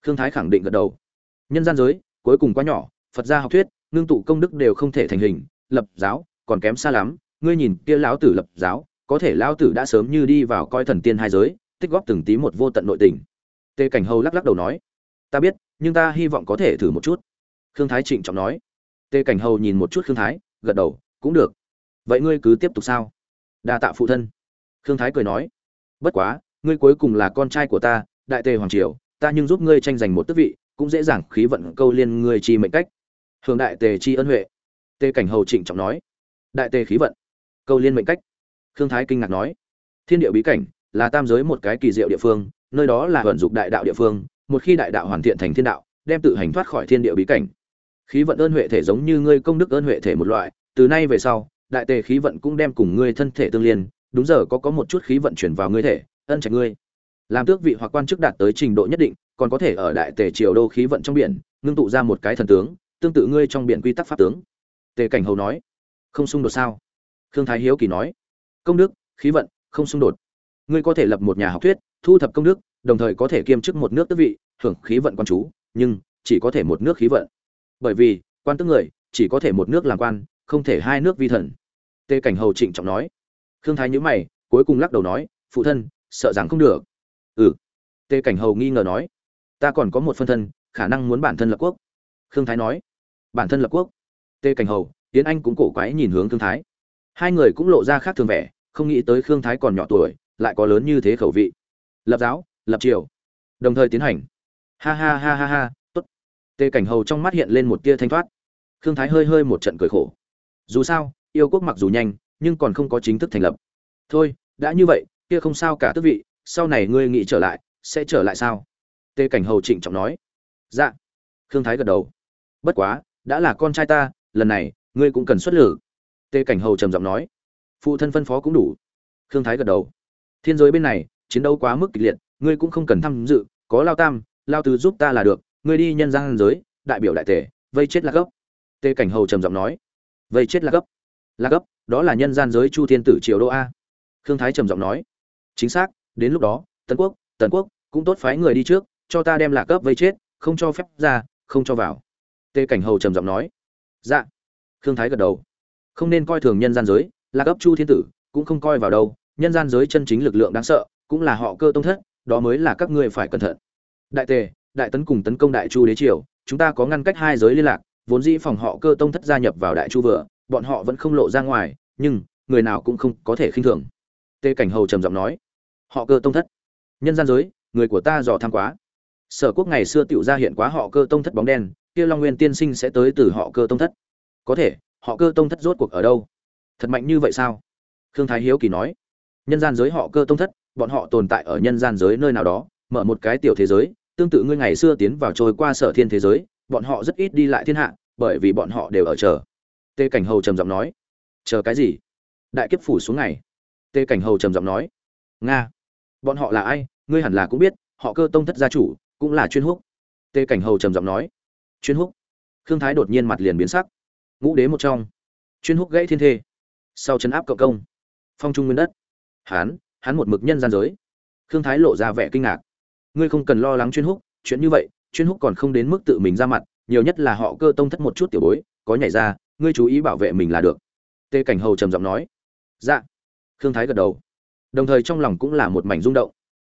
Khương thái khẳng định gật đầu. Nhân gian giới, cuối cùng quá nhỏ, phật gia học thuyết, ngưng tụ công đức đều không thể thành hình, lập giáo, còn kém xa lắm, ngươi nhìn kia lão tử lập giáo có thể lão tử đã sớm như đi vào coi thần tiên hai giới, tích góp từng tí một vô tận nội tình. Tề cảnh hầu lắc lắc đầu nói, ta biết, nhưng ta hy vọng có thể thử một chút. Khương thái trịnh trọng nói. Tề cảnh hầu nhìn một chút khương thái, gật đầu, cũng được. Vậy ngươi cứ tiếp tục sao? Đa tạ phụ thân. Khương thái cười nói, bất quá, ngươi cuối cùng là con trai của ta, đại tề hoàng triều, ta nhưng giúp ngươi tranh giành một tước vị, cũng dễ dàng khí vận câu liên ngươi chi mệnh cách. Hưởng đại tề chi ân huệ. Tề cảnh hầu trịnh trọng nói, đại tề khí vận, câu liên mệnh cách khương thái kinh ngạc nói, thiên địa bí cảnh là tam giới một cái kỳ diệu địa phương, nơi đó là vận Dục đại đạo địa phương, một khi đại đạo hoàn thiện thành thiên đạo, đem tự hành thoát khỏi thiên địa bí cảnh. Khí vận ơn huệ thể giống như ngươi công đức ơn huệ thể một loại, từ nay về sau, đại tề khí vận cũng đem cùng ngươi thân thể tương liên, đúng giờ có có một chút khí vận chuyển vào ngươi thể, ân trạch ngươi. Làm tước vị hoặc quan chức đạt tới trình độ nhất định, còn có thể ở đại tề triều đô khí vận trong biển, ngưng tụ ra một cái thần tướng, tương tự ngươi trong biển quy tắc pháp tướng. Tề cảnh hầu nói, không xung đột sao? Khương thái hiếu kỳ nói công đức, khí vận, không xung đột. Ngươi có thể lập một nhà học thuyết, thu thập công đức, đồng thời có thể kiêm chức một nước tước vị, hưởng khí vận quan chú, nhưng chỉ có thể một nước khí vận. Bởi vì, quan tức người, chỉ có thể một nước làm quan, không thể hai nước vi thần. Tề cảnh hầu trịnh trọng nói. Khương thái nhíu mày, cuối cùng lắc đầu nói, phụ thân, sợ rằng không được. Ừ. Tề cảnh hầu nghi ngờ nói. Ta còn có một phân thân, khả năng muốn bản thân lập quốc. Khương thái nói. Bản thân lập quốc? Tề cảnh hầu tiến anh cũng cổ quái nhìn hướng khương thái. Hai người cũng lộ ra khác thường vẻ không nghĩ tới khương thái còn nhỏ tuổi, lại có lớn như thế khẩu vị. Lập giáo, lập triều. Đồng thời tiến hành. Ha ha ha ha ha, tốt. Tề cảnh hầu trong mắt hiện lên một tia thanh thoát. Khương thái hơi hơi một trận cười khổ. Dù sao, yêu quốc mặc dù nhanh, nhưng còn không có chính thức thành lập. Thôi, đã như vậy, kia không sao cả tước vị, sau này ngươi nghĩ trở lại, sẽ trở lại sao? Tề cảnh hầu trịnh trọng nói. Dạ. Khương thái gật đầu. Bất quá, đã là con trai ta, lần này, ngươi cũng cần xuất lử. Tề cảnh hầu trầm giọng nói phụ thân phân phó cũng đủ. Khương thái gật đầu. Thiên giới bên này, chiến đấu quá mức kịch liệt, ngươi cũng không cần tham dự, có lao tam, lao tứ giúp ta là được, ngươi đi nhân gian giới, đại biểu đại tề vây chết là gấp. Tề cảnh hầu trầm giọng nói. Vây chết là gấp. Là gấp, đó là nhân gian giới chu thiên tử triều đô a. Khương thái trầm giọng nói. Chính xác, đến lúc đó, tần quốc tần quốc cũng tốt phái người đi trước, cho ta đem lạc cấp vây chết, không cho phép ra, không cho vào. Tề cảnh hầu trầm giọng nói. Dạ. Khương thái gật đầu. Không nên coi thường nhân gian giới là cấp chu thiên tử, cũng không coi vào đâu, nhân gian giới chân chính lực lượng đáng sợ, cũng là họ cơ tông thất, đó mới là các ngươi phải cẩn thận. Đại tề, đại tấn cùng tấn công đại chu đế triều, chúng ta có ngăn cách hai giới liên lạc, vốn dĩ phòng họ cơ tông thất gia nhập vào đại chu vừa, bọn họ vẫn không lộ ra ngoài, nhưng, người nào cũng không có thể khinh thường. Tề cảnh hầu trầm giọng nói, họ cơ tông thất, nhân gian giới, người của ta dò tham quá. Sở quốc ngày xưa tựu ra hiện quá họ cơ tông thất bóng đen, kia long nguyên tiên sinh sẽ tới từ họ cơ tông thất. Có thể, họ cơ tông thất rốt cuộc ở đâu? Thật mạnh như vậy sao? Khương thái hiếu kỳ nói. Nhân gian giới họ cơ tông thất, bọn họ tồn tại ở nhân gian giới nơi nào đó, mở một cái tiểu thế giới, tương tự ngươi ngày xưa tiến vào trôi qua sở thiên thế giới, bọn họ rất ít đi lại thiên hạ, bởi vì bọn họ đều ở chờ. Tê cảnh hầu trầm giọng nói. Chờ cái gì? Đại kiếp phủ xuống ngày. Tê cảnh hầu trầm giọng nói. Nga. Bọn họ là ai? Ngươi hẳn là cũng biết, họ cơ tông thất gia chủ, cũng là chuyên húc. Tê cảnh hầu trầm giọng nói. Chuyên húc. Khương thái đột nhiên mặt liền biến sắc. Ngũ đế một trong. Chuyên húc gãy thiên thê sau chấn áp cộng công. Phong trung nguyên đất. Hán hắn một mực nhân gian giới. Khương thái lộ ra vẻ kinh ngạc. Ngươi không cần lo lắng chuyên húc, chuyện như vậy, chuyên húc còn không đến mức tự mình ra mặt, nhiều nhất là họ cơ tông thất một chút tiểu bối, có nhảy ra, ngươi chú ý bảo vệ mình là được. Tê cảnh hầu trầm giọng nói. Dạ. Khương thái gật đầu. Đồng thời trong lòng cũng là một mảnh rung động.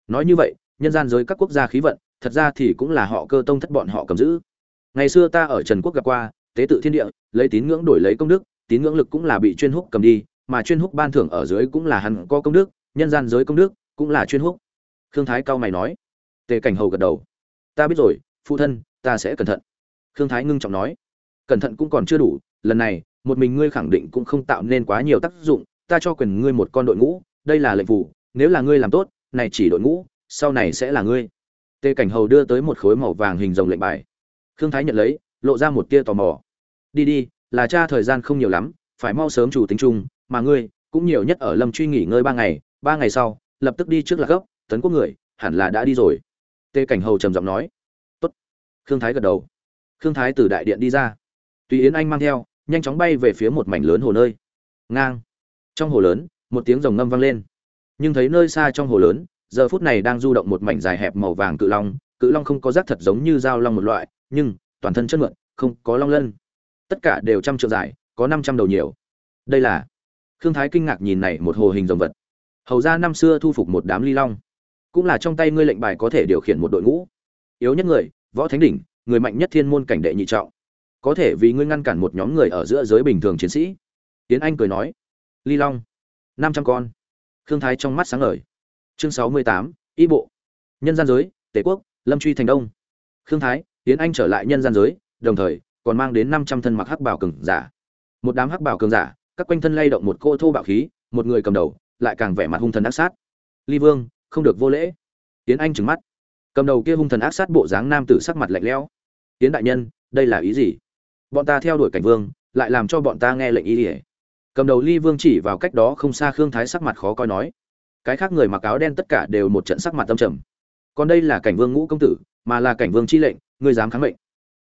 Nói như vậy, nhân gian giới các quốc gia khí vận, thật ra thì cũng là họ cơ tông thất bọn họ cầm giữ. Ngày xưa ta ở trần quốc gặp qua, tế tự thiên địa, lấy tín ngưỡng đổi lấy công đức tín ngưỡng lực cũng là bị chuyên húc cầm đi mà chuyên húc ban thưởng ở dưới cũng là hắn có công đức nhân gian giới công đức cũng là chuyên húc. Khương thái cao mày nói. Tề cảnh hầu gật đầu. Ta biết rồi phụ thân ta sẽ cẩn thận. Khương thái ngưng trọng nói. Cẩn thận cũng còn chưa đủ lần này một mình ngươi khẳng định cũng không tạo nên quá nhiều tác dụng ta cho quyền ngươi một con đội ngũ đây là lệnh vụ, nếu là ngươi làm tốt này chỉ đội ngũ sau này sẽ là ngươi. Tề cảnh hầu đưa tới một khối màu vàng hình rồng lệnh bài. Khương thái nhận lấy lộ ra một tia tò mò. Đi đi là cha thời gian không nhiều lắm, phải mau sớm chủ tính chung, mà ngươi cũng nhiều nhất ở lâm truy nghỉ ngơi ba ngày ba ngày sau, lập tức đi trước lạc gốc, tấn quốc người, hẳn là đã đi rồi. Tê cảnh hầu trầm giọng nói. Tốt. Khương thái gật đầu. Khương thái từ đại điện đi ra. Tùy yến anh mang theo, nhanh chóng bay về phía một mảnh lớn hồ nơi. Ngang. Trong hồ lớn, một tiếng rồng ngâm vang lên. Nhưng thấy nơi xa trong hồ lớn, giờ phút này đang du động một mảnh dài hẹp màu vàng cự long. Cự long không có rác thật giống như dao long một loại, nhưng toàn thân chất mượn, không có long lân tất cả đều trăm trượng dài, có năm trăm đầu nhiều. Đây là, khương thái kinh ngạc nhìn này một hồ hình rồng vật. Hầu ra năm xưa thu phục một đám ly long. Cũng là trong tay ngươi lệnh bài có thể điều khiển một đội ngũ. Yếu nhất người, võ thánh đỉnh, người mạnh nhất thiên môn cảnh đệ nhị trọng. Có thể vì ngươi ngăn cản một nhóm người ở giữa giới bình thường chiến sĩ. Tiến anh cười nói, ly long, năm trăm con. Khương thái trong mắt sáng ngời. Chương sáu mươi tám, y bộ. Nhân gian giới tể quốc, lâm truy thành đông. Khương thái, tiến anh trở lại nhân gian giới, đồng thời còn mang đến năm trăm thân mặc hắc bảo cường giả. Một đám hắc bảo cường giả, các quanh thân lay động một cô thô bạo khí, một người cầm đầu, lại càng vẻ mặt hung thần ác sát. Ly vương, không được vô lễ. Tiến anh trừng mắt. Cầm đầu kia hung thần ác sát bộ dáng nam tử sắc mặt lạnh lẽo. Tiến đại nhân, đây là ý gì? Bọn ta theo đuổi cảnh vương, lại làm cho bọn ta nghe lệnh ý đi. cầm đầu ly vương chỉ vào cách đó không xa khương thái sắc mặt khó coi nói. Cái khác người mặc áo đen tất cả đều một trận sắc mặt tâm trầm. Còn đây là cảnh vương ngũ công tử, mà là cảnh vương chi lệnh, ngươi dám kháng mệnh.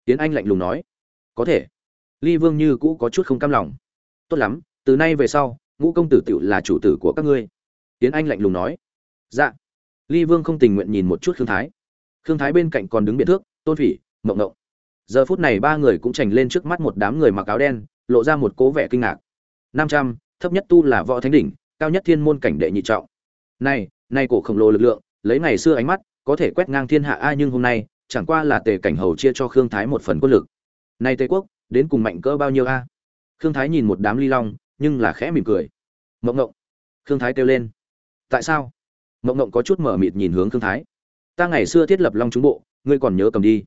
Tiến anh lạnh lùng nói có thể. Ly vương như cũ có chút không cam lòng. Tốt lắm, từ nay về sau, ngũ công tử tựu là chủ tử của các ngươi. Tiến anh lạnh lùng nói. Dạ. Ly vương không tình nguyện nhìn một chút khương thái. Khương thái bên cạnh còn đứng biện thước, tôn phỉ, mộng ngộng. Giờ phút này ba người cũng trành lên trước mắt một đám người mặc áo đen, lộ ra một cố vẻ kinh ngạc. Năm trăm thấp nhất tu là võ thánh đỉnh, cao nhất thiên môn cảnh đệ nhị trọng. Này nay cổ khổng lồ lực lượng, lấy ngày xưa ánh mắt, có thể quét ngang thiên hạ ai nhưng hôm nay, chẳng qua là tề cảnh hầu chia cho khương thái một phần quân lực nay tây quốc, đến cùng mạnh cỡ bao nhiêu a? Khương thái nhìn một đám ly long, nhưng là khẽ mỉm cười. Mộng ngộng. Khương thái kêu lên. Tại sao? Mộng ngộng có chút mở mịt nhìn hướng khương thái. Ta ngày xưa thiết lập long trúng bộ, ngươi còn nhớ cầm đi.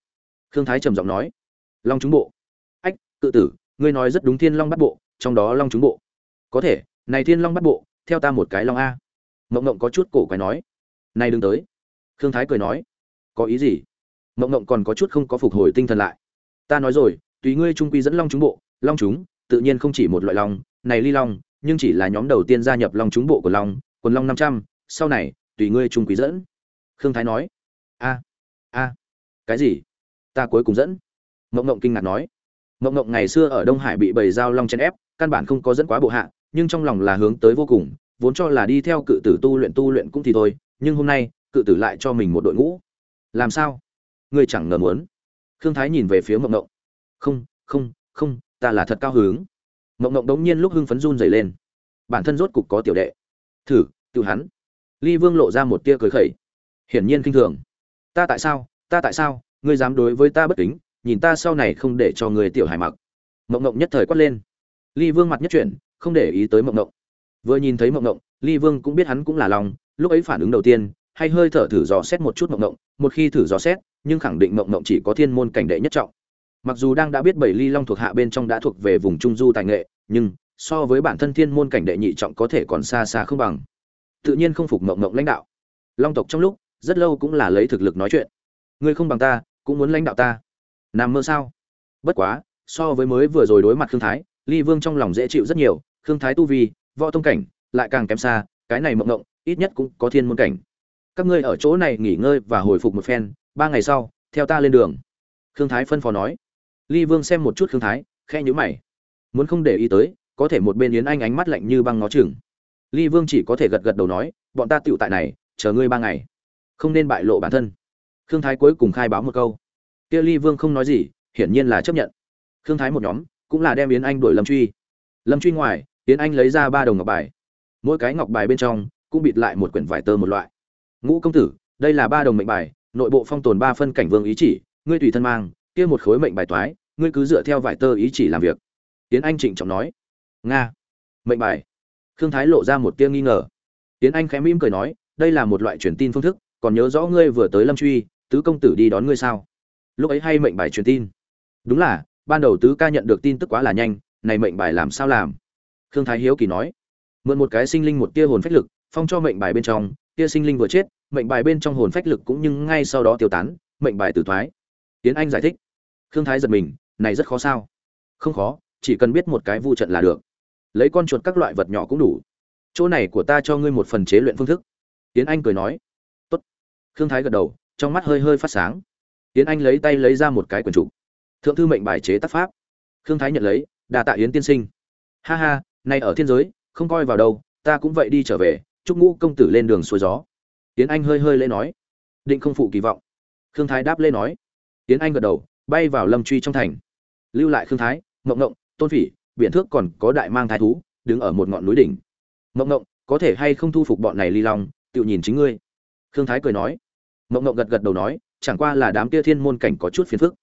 Khương thái trầm giọng nói. Long trúng bộ. Ách tự tử, ngươi nói rất đúng thiên long bắt bộ, trong đó long trúng bộ. Có thể, này thiên long bắt bộ, theo ta một cái long a. Mộng ngộng có chút cổ quái nói. Này đừng tới. Khương thái cười nói. Có ý gì? Mộng ngộng còn có chút không có phục hồi tinh thần lại ta nói rồi, tùy ngươi trung quy dẫn long trúng bộ. Long chúng, tự nhiên không chỉ một loại long, này ly long, nhưng chỉ là nhóm đầu tiên gia nhập long trúng bộ của long, quần long năm trăm, sau này, tùy ngươi trung quý dẫn. Khương thái nói, a a, cái gì? Ta cuối cùng dẫn. Mộng mộng kinh ngạc nói, mộng mộng ngày xưa ở đông hải bị bầy dao long chen ép, căn bản không có dẫn quá bộ hạ, nhưng trong lòng là hướng tới vô cùng, vốn cho là đi theo cự tử tu luyện tu luyện cũng thì thôi, nhưng hôm nay, cự tử lại cho mình một đội ngũ. Làm sao? Ngươi chẳng ngờ muốn khương thái nhìn về phía mộng mộng không không không, ta là thật cao hứng. Mộng mộng đống nhiên lúc hưng phấn run dày lên. Bản thân rốt cục có tiểu đệ. Thử, tự hắn. Ly vương lộ ra một tia cười khẩy. Hiển nhiên kinh thường. Ta tại sao? Ta tại sao? Ngươi dám đối với ta bất kính, nhìn ta sau này không để cho người tiểu hài mặc. Mộng mộng nhất thời quát lên. Ly vương mặt nhất chuyển, không để ý tới mộng mộng vừa nhìn thấy mộng mộng ly vương cũng biết hắn cũng là lòng, lúc ấy phản ứng đầu tiên, hay hơi thở thử dò xét một chút mộng mộng một khi thử dò xét nhưng khẳng định mộng mộng chỉ có thiên môn cảnh đệ nhất trọng. Mặc dù đang đã biết bảy ly long thuộc hạ bên trong đã thuộc về vùng trung du tài nghệ, nhưng so với bản thân thiên môn cảnh đệ nhị trọng có thể còn xa xa không bằng. Tự nhiên không phục mộng mộng lãnh đạo. Long tộc trong lúc, rất lâu cũng là lấy thực lực nói chuyện. Ngươi không bằng ta, cũng muốn lãnh đạo ta. Nằm mơ sao? Bất quá, so với mới vừa rồi đối mặt khương thái, ly vương trong lòng dễ chịu rất nhiều, khương thái tu vi, võ tông cảnh, lại càng kém xa, cái này mộng mộng, ít nhất cũng có thiên môn cảnh. Các ngươi ở chỗ này nghỉ ngơi và hồi phục một phen ba ngày sau, theo ta lên đường. Khương thái phân phó nói. Ly vương xem một chút khương thái khe nhữ mày. Muốn không để ý tới, có thể một bên yến anh ánh mắt lạnh như băng ngó chừng. Ly vương chỉ có thể gật gật đầu nói, bọn ta tựu tại này, chờ ngươi ba ngày. Không nên bại lộ bản thân. Khương thái cuối cùng khai báo một câu. Kia ly vương không nói gì, hiển nhiên là chấp nhận. Khương thái một nhóm, cũng là đem yến anh đuổi lâm truy. Lâm truy ngoài, yến anh lấy ra ba đồng ngọc bài. Mỗi cái ngọc bài bên trong, cũng bịt lại một quyển vải tơ một loại. Ngũ công tử, đây là ba đồng mệnh bài nội bộ phong tồn ba phân cảnh vương ý chỉ, ngươi tùy thân mang, kia một khối mệnh bài toái, ngươi cứ dựa theo vải tơ ý chỉ làm việc. Tiến anh trịnh trọng nói. Nga. Mệnh bài. Khương thái lộ ra một tia nghi ngờ. Tiến anh khẽ mỉm cười nói, đây là một loại truyền tin phương thức, còn nhớ rõ ngươi vừa tới lâm truy, tứ công tử đi đón ngươi sao? Lúc ấy hay mệnh bài truyền tin. Đúng là, ban đầu tứ ca nhận được tin tức quá là nhanh, này mệnh bài làm sao làm? Khương thái hiếu kỳ nói. Mượn một cái sinh linh một tia hồn phách lực, phong cho mệnh bài bên trong, tia sinh linh vừa chết mệnh bài bên trong hồn phách lực cũng nhưng ngay sau đó tiêu tán, mệnh bài tử thoái. Tiến anh giải thích. Khương thái giật mình, này rất khó sao? Không khó, chỉ cần biết một cái vu trận là được. Lấy con chuột các loại vật nhỏ cũng đủ. Chỗ này của ta cho ngươi một phần chế luyện phương thức. Tiến anh cười nói. Tốt. Khương thái gật đầu, trong mắt hơi hơi phát sáng. Tiến anh lấy tay lấy ra một cái quyển trục. Thượng thư mệnh bài chế tác pháp. Khương thái nhận lấy đà tạ yến tiên sinh. Ha ha nay ở thiên giới, không coi vào đâu, ta cũng vậy đi trở về, chúc ngũ công tử lên đường xuôi gió tiến anh hơi hơi lễ nói. Định không phụ kỳ vọng. Khương thái đáp lễ nói. Tiến anh gật đầu, bay vào lâm truy trong thành. Lưu lại khương thái, mộng ngộng, tôn phỉ biện thước còn có đại mang thái thú, đứng ở một ngọn núi đỉnh. Mộng ngộng, có thể hay không thu phục bọn này ly long, tự nhìn chính ngươi. Khương thái cười nói. Mộng ngộng gật gật đầu nói, chẳng qua là đám kia thiên môn cảnh có chút phiền phức.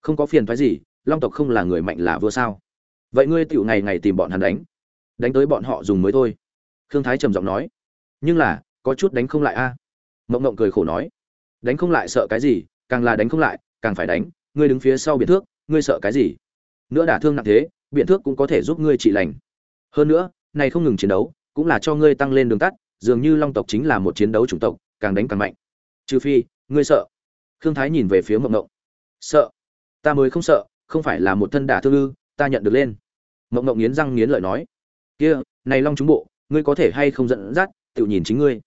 Không có phiền phái gì, long tộc không là người mạnh là vua sao? Vậy ngươi tựu ngày ngày tìm bọn hắn đánh. Đánh tới bọn họ dùng mới thôi. Khương thái trầm giọng nói. Nhưng là, có chút đánh không lại a mộng mộng cười khổ nói, đánh không lại sợ cái gì, càng là đánh không lại, càng phải đánh, ngươi đứng phía sau biện thước, ngươi sợ cái gì? Nữa đả thương nặng thế biện thước cũng có thể giúp ngươi trị lành. Hơn nữa, này không ngừng chiến đấu, cũng là cho ngươi tăng lên đường tắt, dường như long tộc chính là một chiến đấu chủng tộc, càng đánh càng mạnh. Trừ phi, ngươi sợ. Khương thái nhìn về phía mộng mộng. Sợ? Ta mới không sợ, không phải là một thân đả thương ư, ta nhận được lên. Mộng mộng nghiến răng nghiến lợi nói, kia, này long trúng bộ, ngươi có thể hay không dẫn dắt, tự nhìn chính ngươi.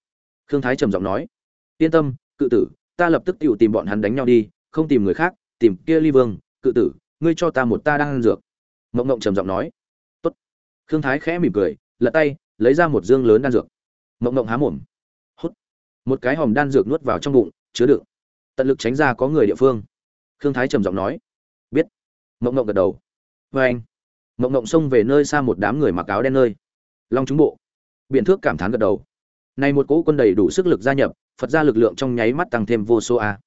Khương thái trầm giọng nói yên tâm, cự tử, ta lập tức tự tìm bọn hắn đánh nhau đi, không tìm người khác, tìm kia ly vương, cự tử, ngươi cho ta một ta đang ăn dược. Mộng mộng trầm giọng nói. Tốt. Khương thái khẽ mỉm cười, lật tay, lấy ra một dương lớn đan dược. Mộng mộng há mồm. Hút. Một cái hòm đan dược nuốt vào trong bụng, chứa đựng. Tận lực tránh ra có người địa phương. Khương thái trầm giọng nói. Biết. Mộng mộng gật đầu. Vê anh. Mộng mộng xông về nơi xa một đám người mặc áo đen nơi. Long trúng bộ. Biện thước cảm thán gật đầu. Này một cỗ quân đầy đủ sức lực gia nhập phật ra lực lượng trong nháy mắt tăng thêm vô số a.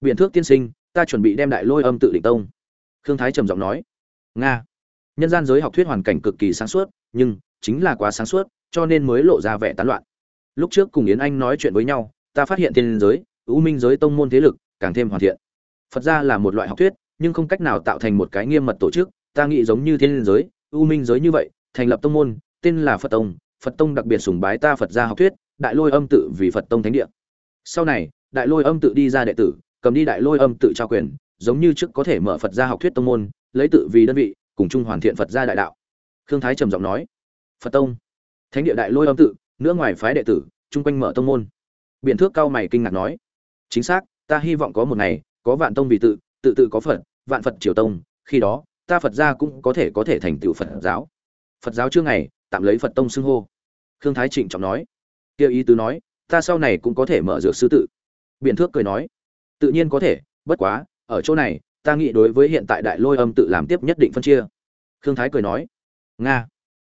Biện thước tiên sinh, ta chuẩn bị đem đại lôi âm tự định tông. Khương thái trầm giọng nói. Nga. Nhân gian giới học thuyết hoàn cảnh cực kỳ sáng suốt, nhưng chính là quá sáng suốt, cho nên mới lộ ra vẻ tán loạn. Lúc trước cùng yến anh nói chuyện với nhau, ta phát hiện tiên giới ưu minh giới tông môn thế lực càng thêm hoàn thiện. Phật ra là một loại học thuyết, nhưng không cách nào tạo thành một cái nghiêm mật tổ chức, ta nghĩ giống như thiên giới ưu minh giới như vậy, thành lập tông môn, tên là phật tông phật tông đặc biệt sùng bái ta phật gia học thuyết, đại lôi âm tự vì phật tông thánh địa sau này, đại lôi âm tự đi ra đệ tử, cầm đi đại lôi âm tự trao quyền, giống như trước có thể mở phật gia học thuyết tông môn, lấy tự vì đơn vị, cùng chung hoàn thiện phật gia đại đạo. Khương thái trầm giọng nói, phật tông, thánh địa đại lôi âm tự, nữa ngoài phái đệ tử, chung quanh mở tông môn. Biện thước cao mày kinh ngạc nói, chính xác, ta hy vọng có một ngày, có vạn tông vì tự tự tự có phật, vạn phật triều tông, khi đó, ta phật gia cũng có thể có thể thành tựu phật giáo. Phật giáo chưa ngày, tạm lấy phật tông xưng hô. Khương thái trịnh trọng nói kia ý tứ nói ta sau này cũng có thể mở dược sư tự. Biện thước cười nói tự nhiên có thể bất quá ở chỗ này ta nghĩ đối với hiện tại đại lôi âm tự làm tiếp nhất định phân chia. Khương thái cười nói nga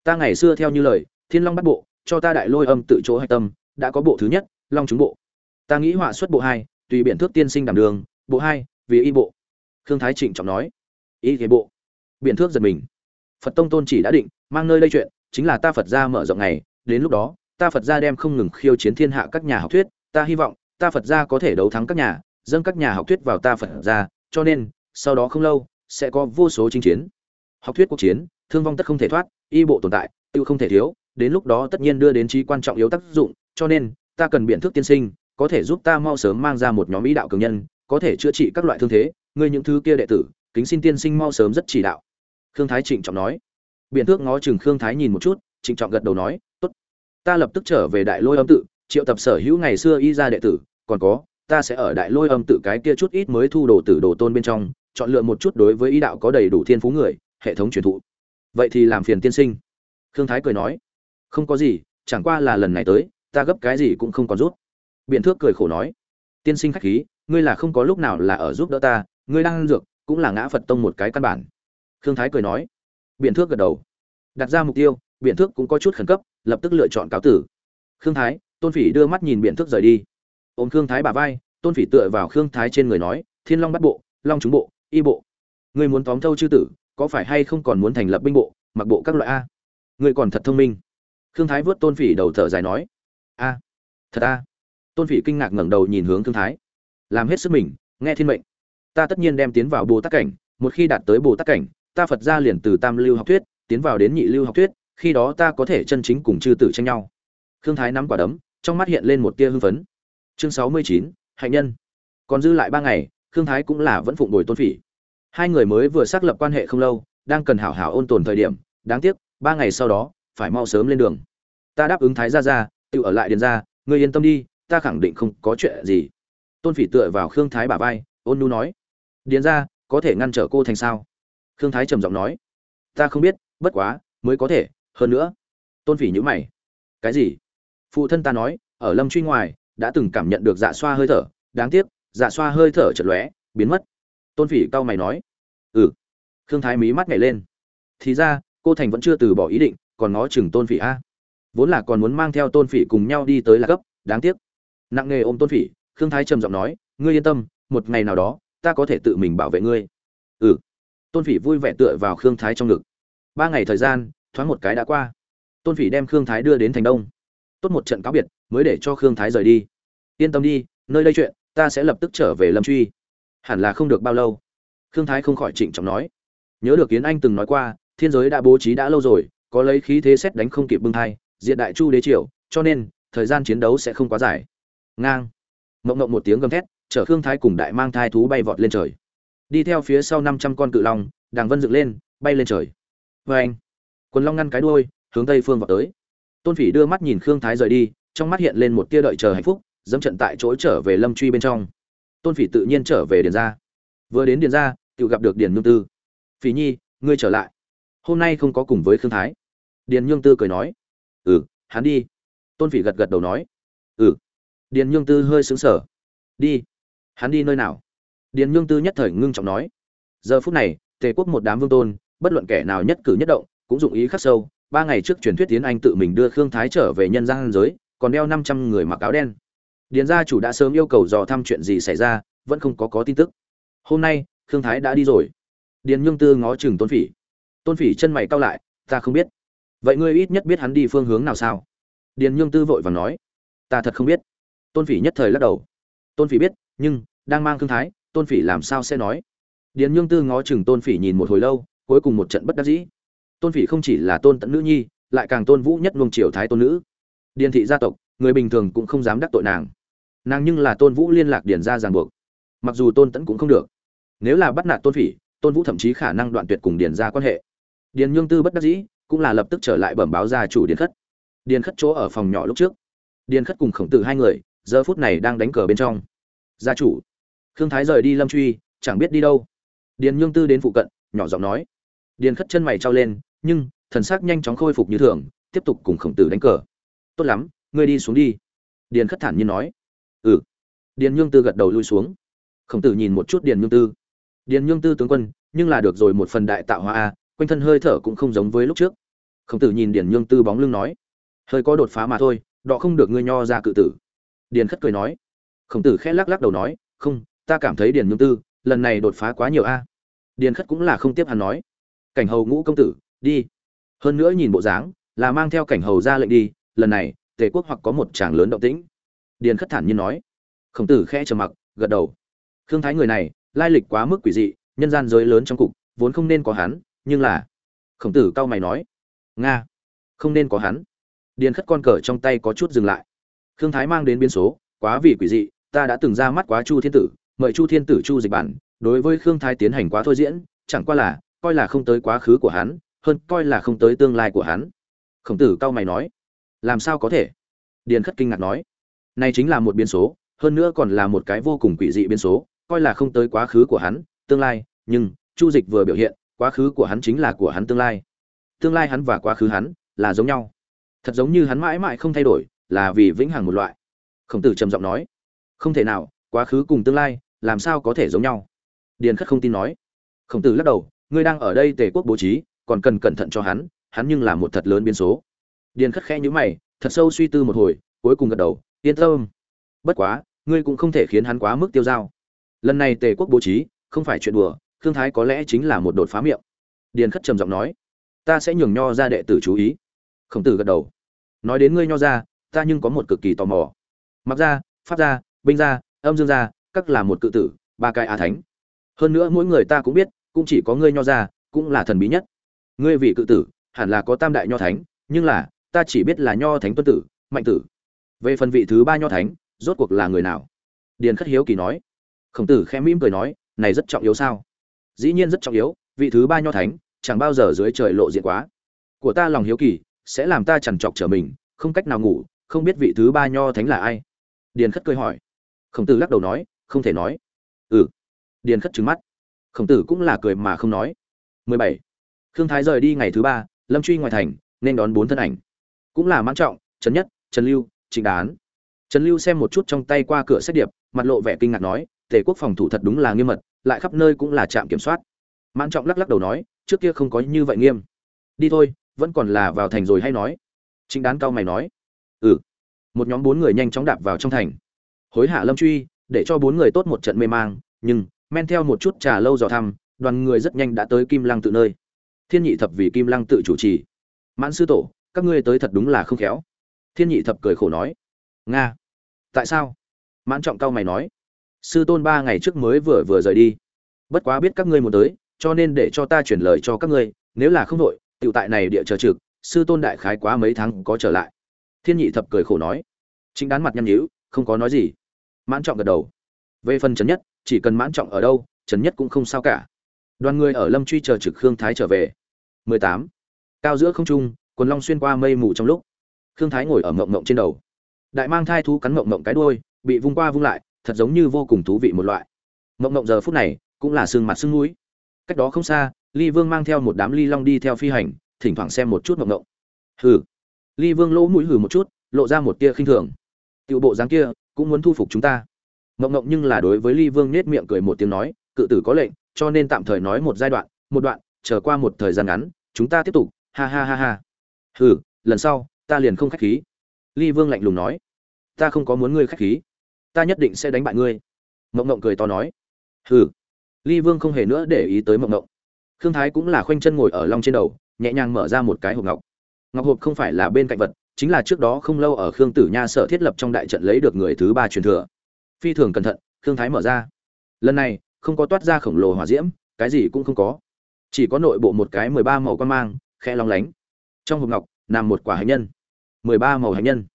ta ngày xưa theo như lời thiên long bắt bộ cho ta đại lôi âm tự chỗ hạch tâm đã có bộ thứ nhất long trúng bộ. Ta nghĩ họa xuất bộ hai tùy biện thước tiên sinh đảm đường bộ hai vì y bộ. Khương thái trịnh trọng nói y thế bộ. Biện thước giật mình. Phật tông tôn chỉ đã định mang nơi lây chuyện chính là ta phật gia mở rộng này, đến lúc đó ta phật gia đem không ngừng khiêu chiến thiên hạ các nhà học thuyết, ta hy vọng, ta phật gia có thể đấu thắng các nhà, dâng các nhà học thuyết vào ta phật gia, cho nên, sau đó không lâu, sẽ có vô số chinh chiến. Học thuyết quốc chiến, thương vong tất không thể thoát, y bộ tồn tại tiêu không thể thiếu, đến lúc đó tất nhiên đưa đến trí quan trọng yếu tác dụng, cho nên, ta cần biện thức tiên sinh, có thể giúp ta mau sớm mang ra một nhóm ý đạo cường nhân, có thể chữa trị các loại thương thế, ngươi những thứ kia đệ tử, kính xin tiên sinh mau sớm rất chỉ đạo. Khương thái trịnh trọng nói. Biện thước ngó chừng khương thái nhìn một chút, trịnh trọng gật đầu nói ta lập tức trở về đại lôi âm tự, triệu tập sở hữu ngày xưa y ra đệ tử, còn có, ta sẽ ở đại lôi âm tự cái kia chút ít mới thu đồ tử đồ tôn bên trong, chọn lựa một chút đối với ý đạo có đầy đủ thiên phú người, hệ thống truyền thụ. Vậy thì làm phiền tiên sinh. Khương thái cười nói. Không có gì, chẳng qua là lần này tới, ta gấp cái gì cũng không còn rút. Biện thước cười khổ nói. Tiên sinh khách khí, ngươi là không có lúc nào là ở giúp đỡ ta, ngươi đang ăn dược, cũng là ngã phật tông một cái căn bản. Khương thái cười nói. Biện thước gật đầu. Đặt ra mục tiêu, biện thước cũng có chút khẩn cấp lập tức lựa chọn cáo tử. Khương thái, tôn phỉ đưa mắt nhìn biện thức rời đi. Ôm khương thái bà vai, tôn phỉ tựa vào khương thái trên người nói, thiên long bắt bộ, long trúng bộ, y bộ. Ngươi muốn tóm thâu chư tử, có phải hay không còn muốn thành lập binh bộ, mặc bộ các loại a? Ngươi còn thật thông minh. Khương thái vớt tôn phỉ đầu thở dài nói, a, thật a. Tôn phỉ kinh ngạc ngẩng đầu nhìn hướng khương thái. Làm hết sức mình, nghe thiên mệnh. Ta tất nhiên đem tiến vào bồ tát cảnh, một khi đạt tới bồ tát cảnh, ta phật ra liền từ tam lưu học thuyết, tiến vào đến nhị lưu học thuyết khi đó ta có thể chân chính cùng chư tử tranh nhau. Khương thái nắm quả đấm, trong mắt hiện lên một tia hưng phấn. Chương sáu mươi chín, hạnh nhân. Còn dư lại ba ngày, khương thái cũng là vẫn phụng đổi tôn phỉ. Hai người mới vừa xác lập quan hệ không lâu, đang cần hảo hảo ôn tồn thời điểm, đáng tiếc, ba ngày sau đó, phải mau sớm lên đường. Ta đáp ứng thái gia gia, tự ở lại điền ra ngươi yên tâm đi, ta khẳng định không có chuyện gì. Tôn phỉ tựa vào khương thái bả vai, ôn nu nói. Điền ra có thể ngăn trở cô thành sao? Khương thái trầm giọng nói. Ta không biết, bất quá, mới có thể hơn nữa, tôn phỉ nhữ mày. Cái gì? Phụ thân ta nói, ở lâm truy ngoài, đã từng cảm nhận được dạ xoa hơi thở. Đáng tiếc dạ xoa hơi thở chật lóe, biến mất. Tôn phỉ cau mày nói. Ừ. Khương thái mí mắt nhảy lên. Thì ra, cô thành vẫn chưa từ bỏ ý định, còn ngó chừng tôn phỉ a. Vốn là còn muốn mang theo tôn phỉ cùng nhau đi tới là cấp đáng tiếc. Nặng nề ôm tôn phỉ, khương thái trầm giọng nói, ngươi yên tâm, một ngày nào đó, ta có thể tự mình bảo vệ ngươi. Ừ. Tôn phỉ vui vẻ tựa vào khương thái trong ngực. Ba ngày thời gian thoáng một cái đã qua. Tôn phỉ đem khương thái đưa đến thành đông. Tốt một trận cáo biệt, mới để cho khương thái rời đi. Yên tâm đi, nơi đây chuyện, ta sẽ lập tức trở về lâm truy. Hẳn là không được bao lâu. Khương thái không khỏi trịnh trọng nói. Nhớ được kiến anh từng nói qua, thiên giới đã bố trí đã lâu rồi, có lấy khí thế xét đánh không kịp bưng thai diện đại chu đế triều, cho nên, thời gian chiến đấu sẽ không quá dài. Ngang. Mộng mộng một tiếng gầm thét, chở khương thái cùng đại mang thai thú bay vọt lên trời. Đi theo phía sau năm trăm con cự long, đàng vân dựng lên, bay lên trời. Vê anh quần long ngăn cái đuôi, hướng tây phương vào tới. Tôn phỉ đưa mắt nhìn khương thái rời đi, trong mắt hiện lên một tia đợi chờ hạnh phúc, dẫm trận tại chỗ trở về lâm truy bên trong. Tôn phỉ tự nhiên trở về điền ra vừa đến điền ra tự gặp được điền nhung tư. Phỉ nhi, ngươi trở lại. Hôm nay không có cùng với khương thái. Điền nhung tư cười nói. Ừ hắn đi. Tôn phỉ gật gật đầu nói. Ừ. Điền nhung tư hơi xứng sở đi. Hắn đi nơi nào? Điền nhung tư nhất thời ngưng trọng nói. Giờ phút này, tề quốc một đám vương tôn, bất luận kẻ nào nhất cử nhất động cũng dụng ý khắc sâu, ba ngày trước truyền thuyết tiến anh tự mình đưa khương thái trở về nhân gian giới, còn đeo năm trăm người mặc áo đen. Điền gia chủ đã sớm yêu cầu dò thăm chuyện gì xảy ra, vẫn không có có tin tức. Hôm nay, khương thái đã đi rồi. Điền nhung tư ngó chừng tôn phỉ. Tôn phỉ chân mày cau lại, ta không biết. Vậy ngươi ít nhất biết hắn đi phương hướng nào sao? Điền nhung tư vội vàng nói, ta thật không biết. Tôn phỉ nhất thời lắc đầu. Tôn phỉ biết, nhưng, đang mang thương thái, tôn phỉ làm sao sẽ nói? Điền nhung tư ngó chừng tôn phỉ nhìn một hồi lâu, cuối cùng một trận bất đắc dĩ tôn phỉ không chỉ là tôn tận nữ nhi, lại càng tôn vũ nhất luông triều thái tôn nữ. Điền thị gia tộc, người bình thường cũng không dám đắc tội nàng. Nàng nhưng là tôn vũ liên lạc điền ra ràng buộc. Mặc dù tôn tẫn cũng không được. Nếu là bắt nạt tôn phỉ, tôn vũ thậm chí khả năng đoạn tuyệt cùng điền ra quan hệ. Điền nhung tư bất đắc dĩ, cũng là lập tức trở lại bẩm báo gia chủ điền khất. Điền khất chỗ ở phòng nhỏ lúc trước. Điền khất cùng khổng tử hai người, giờ phút này đang đánh cờ bên trong. Gia chủ. Khương thái rời đi lâm truy, chẳng biết đi đâu. Điền nhung tư đến phụ cận, nhỏ giọng nói. Điền khất chân mày trao lên nhưng thần sắc nhanh chóng khôi phục như thường, tiếp tục cùng khổng tử đánh cờ. Tốt lắm, ngươi đi xuống đi. Điền khất thản nhiên nói. Ừ. Điền nhung tư gật đầu lui xuống. Khổng tử nhìn một chút điền nhung tư. Điền nhung tư tướng quân, nhưng là được rồi một phần đại tạo hóa a, quanh thân hơi thở cũng không giống với lúc trước. Khổng tử nhìn điền nhung tư bóng lưng nói. Hơi có đột phá mà thôi, đọ không được ngươi nho ra cự tử. Điền khất cười nói. Khổng tử khẽ lắc lắc đầu nói. Không, ta cảm thấy điền nhung tư lần này đột phá quá nhiều a. Điền khất cũng là không tiếp hắn nói. Cảnh hầu ngũ công tử đi. Hơn nữa nhìn bộ dáng, là mang theo cảnh hầu ra lệnh đi, lần này, tề quốc hoặc có một tràng lớn động tĩnh. Điền khất thản nhiên nói. Khổng tử khẽ trầm mặc, gật đầu. Khương thái người này, lai lịch quá mức quỷ dị, nhân gian giới lớn trong cục, vốn không nên có hắn, nhưng là, khổng tử cao mày nói. Nga, không nên có hắn. Điền khất con cờ trong tay có chút dừng lại. Khương thái mang đến biến số, quá vì quỷ dị, ta đã từng ra mắt quá chu thiên tử, mời chu thiên tử chu dịch bản, đối với khương thái tiến hành quá thôi diễn, chẳng qua là, coi là không tới quá khứ của hắn hơn coi là không tới tương lai của hắn. Khổng tử cau mày nói, làm sao có thể? Điền khất kinh ngạc nói, này chính là một biến số, hơn nữa còn là một cái vô cùng quỷ dị biến số, coi là không tới quá khứ của hắn, tương lai, nhưng chu dịch vừa biểu hiện, quá khứ của hắn chính là của hắn tương lai. Tương lai hắn và quá khứ hắn là giống nhau. Thật giống như hắn mãi mãi không thay đổi, là vì vĩnh hằng một loại. Khổng tử trầm giọng nói, không thể nào, quá khứ cùng tương lai, làm sao có thể giống nhau? Điền khất không tin nói. Khổng tử lắc đầu, ngươi đang ở đây tề quốc bố trí còn cần cẩn thận cho hắn hắn nhưng là một thật lớn biến số. Điền khất khẽ nhíu mày, thật sâu suy tư một hồi, cuối cùng gật đầu, yên tâm. Bất quá, ngươi cũng không thể khiến hắn quá mức tiêu dao. Lần này tề quốc bố trí, không phải chuyện đùa thương thái có lẽ chính là một đột phá miệng. Điền khất trầm giọng nói, ta sẽ nhường nho ra đệ tử chú ý. Khổng tử gật đầu, nói đến ngươi nho ra, ta nhưng có một cực kỳ tò mò. Mặc ra, pháp ra, binh ra, âm dương ra, các là một cự tử, ba cái á thánh. Hơn nữa mỗi người ta cũng biết, cũng chỉ có ngươi nho ra, cũng là thần bí nhất ngươi vị cự tử, hẳn là có tam đại nho thánh, nhưng là, ta chỉ biết là nho thánh tuân tử, mạnh tử. Về phần vị thứ ba nho thánh, rốt cuộc là người nào? Điền khất hiếu kỳ nói. Khổng tử khẽ mỉm cười nói, này rất trọng yếu sao? Dĩ nhiên rất trọng yếu, vị thứ ba nho thánh, chẳng bao giờ dưới trời lộ diện quá. Của ta lòng hiếu kỳ, sẽ làm ta chằn trọc trở mình, không cách nào ngủ, không biết vị thứ ba nho thánh là ai. Điền khất cười hỏi. Khổng tử lắc đầu nói, không thể nói. Ừ. Điền khất trừng mắt. Khổng tử cũng là cười mà không nói. 17 khương thái rời đi ngày thứ ba, lâm truy ngoài thành, nên đón bốn thân ảnh. Cũng là mãn trọng, trần nhất, trần lưu, trịnh đán. Trần lưu xem một chút trong tay qua cửa xét điệp, mặt lộ vẻ kinh ngạc nói, tề quốc phòng thủ thật đúng là nghiêm mật, lại khắp nơi cũng là trạm kiểm soát. Mãn trọng lắc lắc đầu nói, trước kia không có như vậy nghiêm. Đi thôi, vẫn còn là vào thành rồi hay nói. Trịnh đán cao mày nói ừ. Một nhóm bốn người nhanh chóng đạp vào trong thành. Hối hạ lâm truy, để cho bốn người tốt một trận mê mang, nhưng, men theo một chút trà lâu dò thăm, đoàn người rất nhanh đã tới kim lăng tự nơi thiên nhị thập vì kim lăng tự chủ trì. Mãn sư tổ, các ngươi tới thật đúng là không khéo. Thiên nhị thập cười khổ nói. Nga. Tại sao? Mãn trọng cao mày nói. Sư tôn ba ngày trước mới vừa vừa rời đi. Bất quá biết các ngươi muốn tới, cho nên để cho ta chuyển lời cho các ngươi. Nếu là không đội tiểu tại này địa chờ trực, sư tôn đại khái quá mấy tháng có trở lại. Thiên nhị thập cười khổ nói. Chính đán mặt nhăn nhíu, không có nói gì. Mãn trọng gật đầu. Về phần trần nhất, chỉ cần mãn trọng ở đâu, trần nhất cũng không sao cả. Đoàn người ở lâm truy chờ trực khương thái trở về. 18. cao giữa không trung, quần long xuyên qua mây mù trong lúc, khương thái ngồi ở mộng mộng trên đầu. Đại mang thai thú cắn mộng mộng cái đuôi, bị vung qua vung lại, thật giống như vô cùng thú vị một loại. Mộng mộng giờ phút này, cũng là xương mặt xương mũi cách đó không xa, ly vương mang theo một đám ly long đi theo phi hành, thỉnh thoảng xem một chút mộng mộng. Hừ. Ly vương lỗ mũi hừ một chút, lộ ra một tia khinh thường. Tiểu bộ dáng kia, cũng muốn thu phục chúng ta. Mộng mộng nhưng là đối với ly vương nết miệng cười một tiếng nói, cự tử có lệnh, cho nên tạm thời nói một giai đoạn, một đoạn, chờ qua một thời gian ngắn chúng ta tiếp tục, ha ha ha ha. Hừ, lần sau, ta liền không khách khí. Ly vương lạnh lùng nói, ta không có muốn ngươi khách khí. Ta nhất định sẽ đánh bại ngươi. Mộng mộng cười to nói, hừ. Ly vương không hề nữa để ý tới mộng mộng. Khương thái cũng là khoanh chân ngồi ở long trên đầu, nhẹ nhàng mở ra một cái hộp ngọc. Ngọc hộp không phải là bên cạnh vật, chính là trước đó không lâu ở khương tử nha sở thiết lập trong đại trận lấy được người thứ ba truyền thừa. Phi thường cẩn thận, khương thái mở ra. Lần này, không có toát ra khổng lồ hỏa diễm, cái gì cũng không có chỉ có nội bộ một cái mười ba màu quan mang khe long lánh. Trong hộp ngọc, nằm một quả hạnh nhân. mười ba màu hạnh nhân.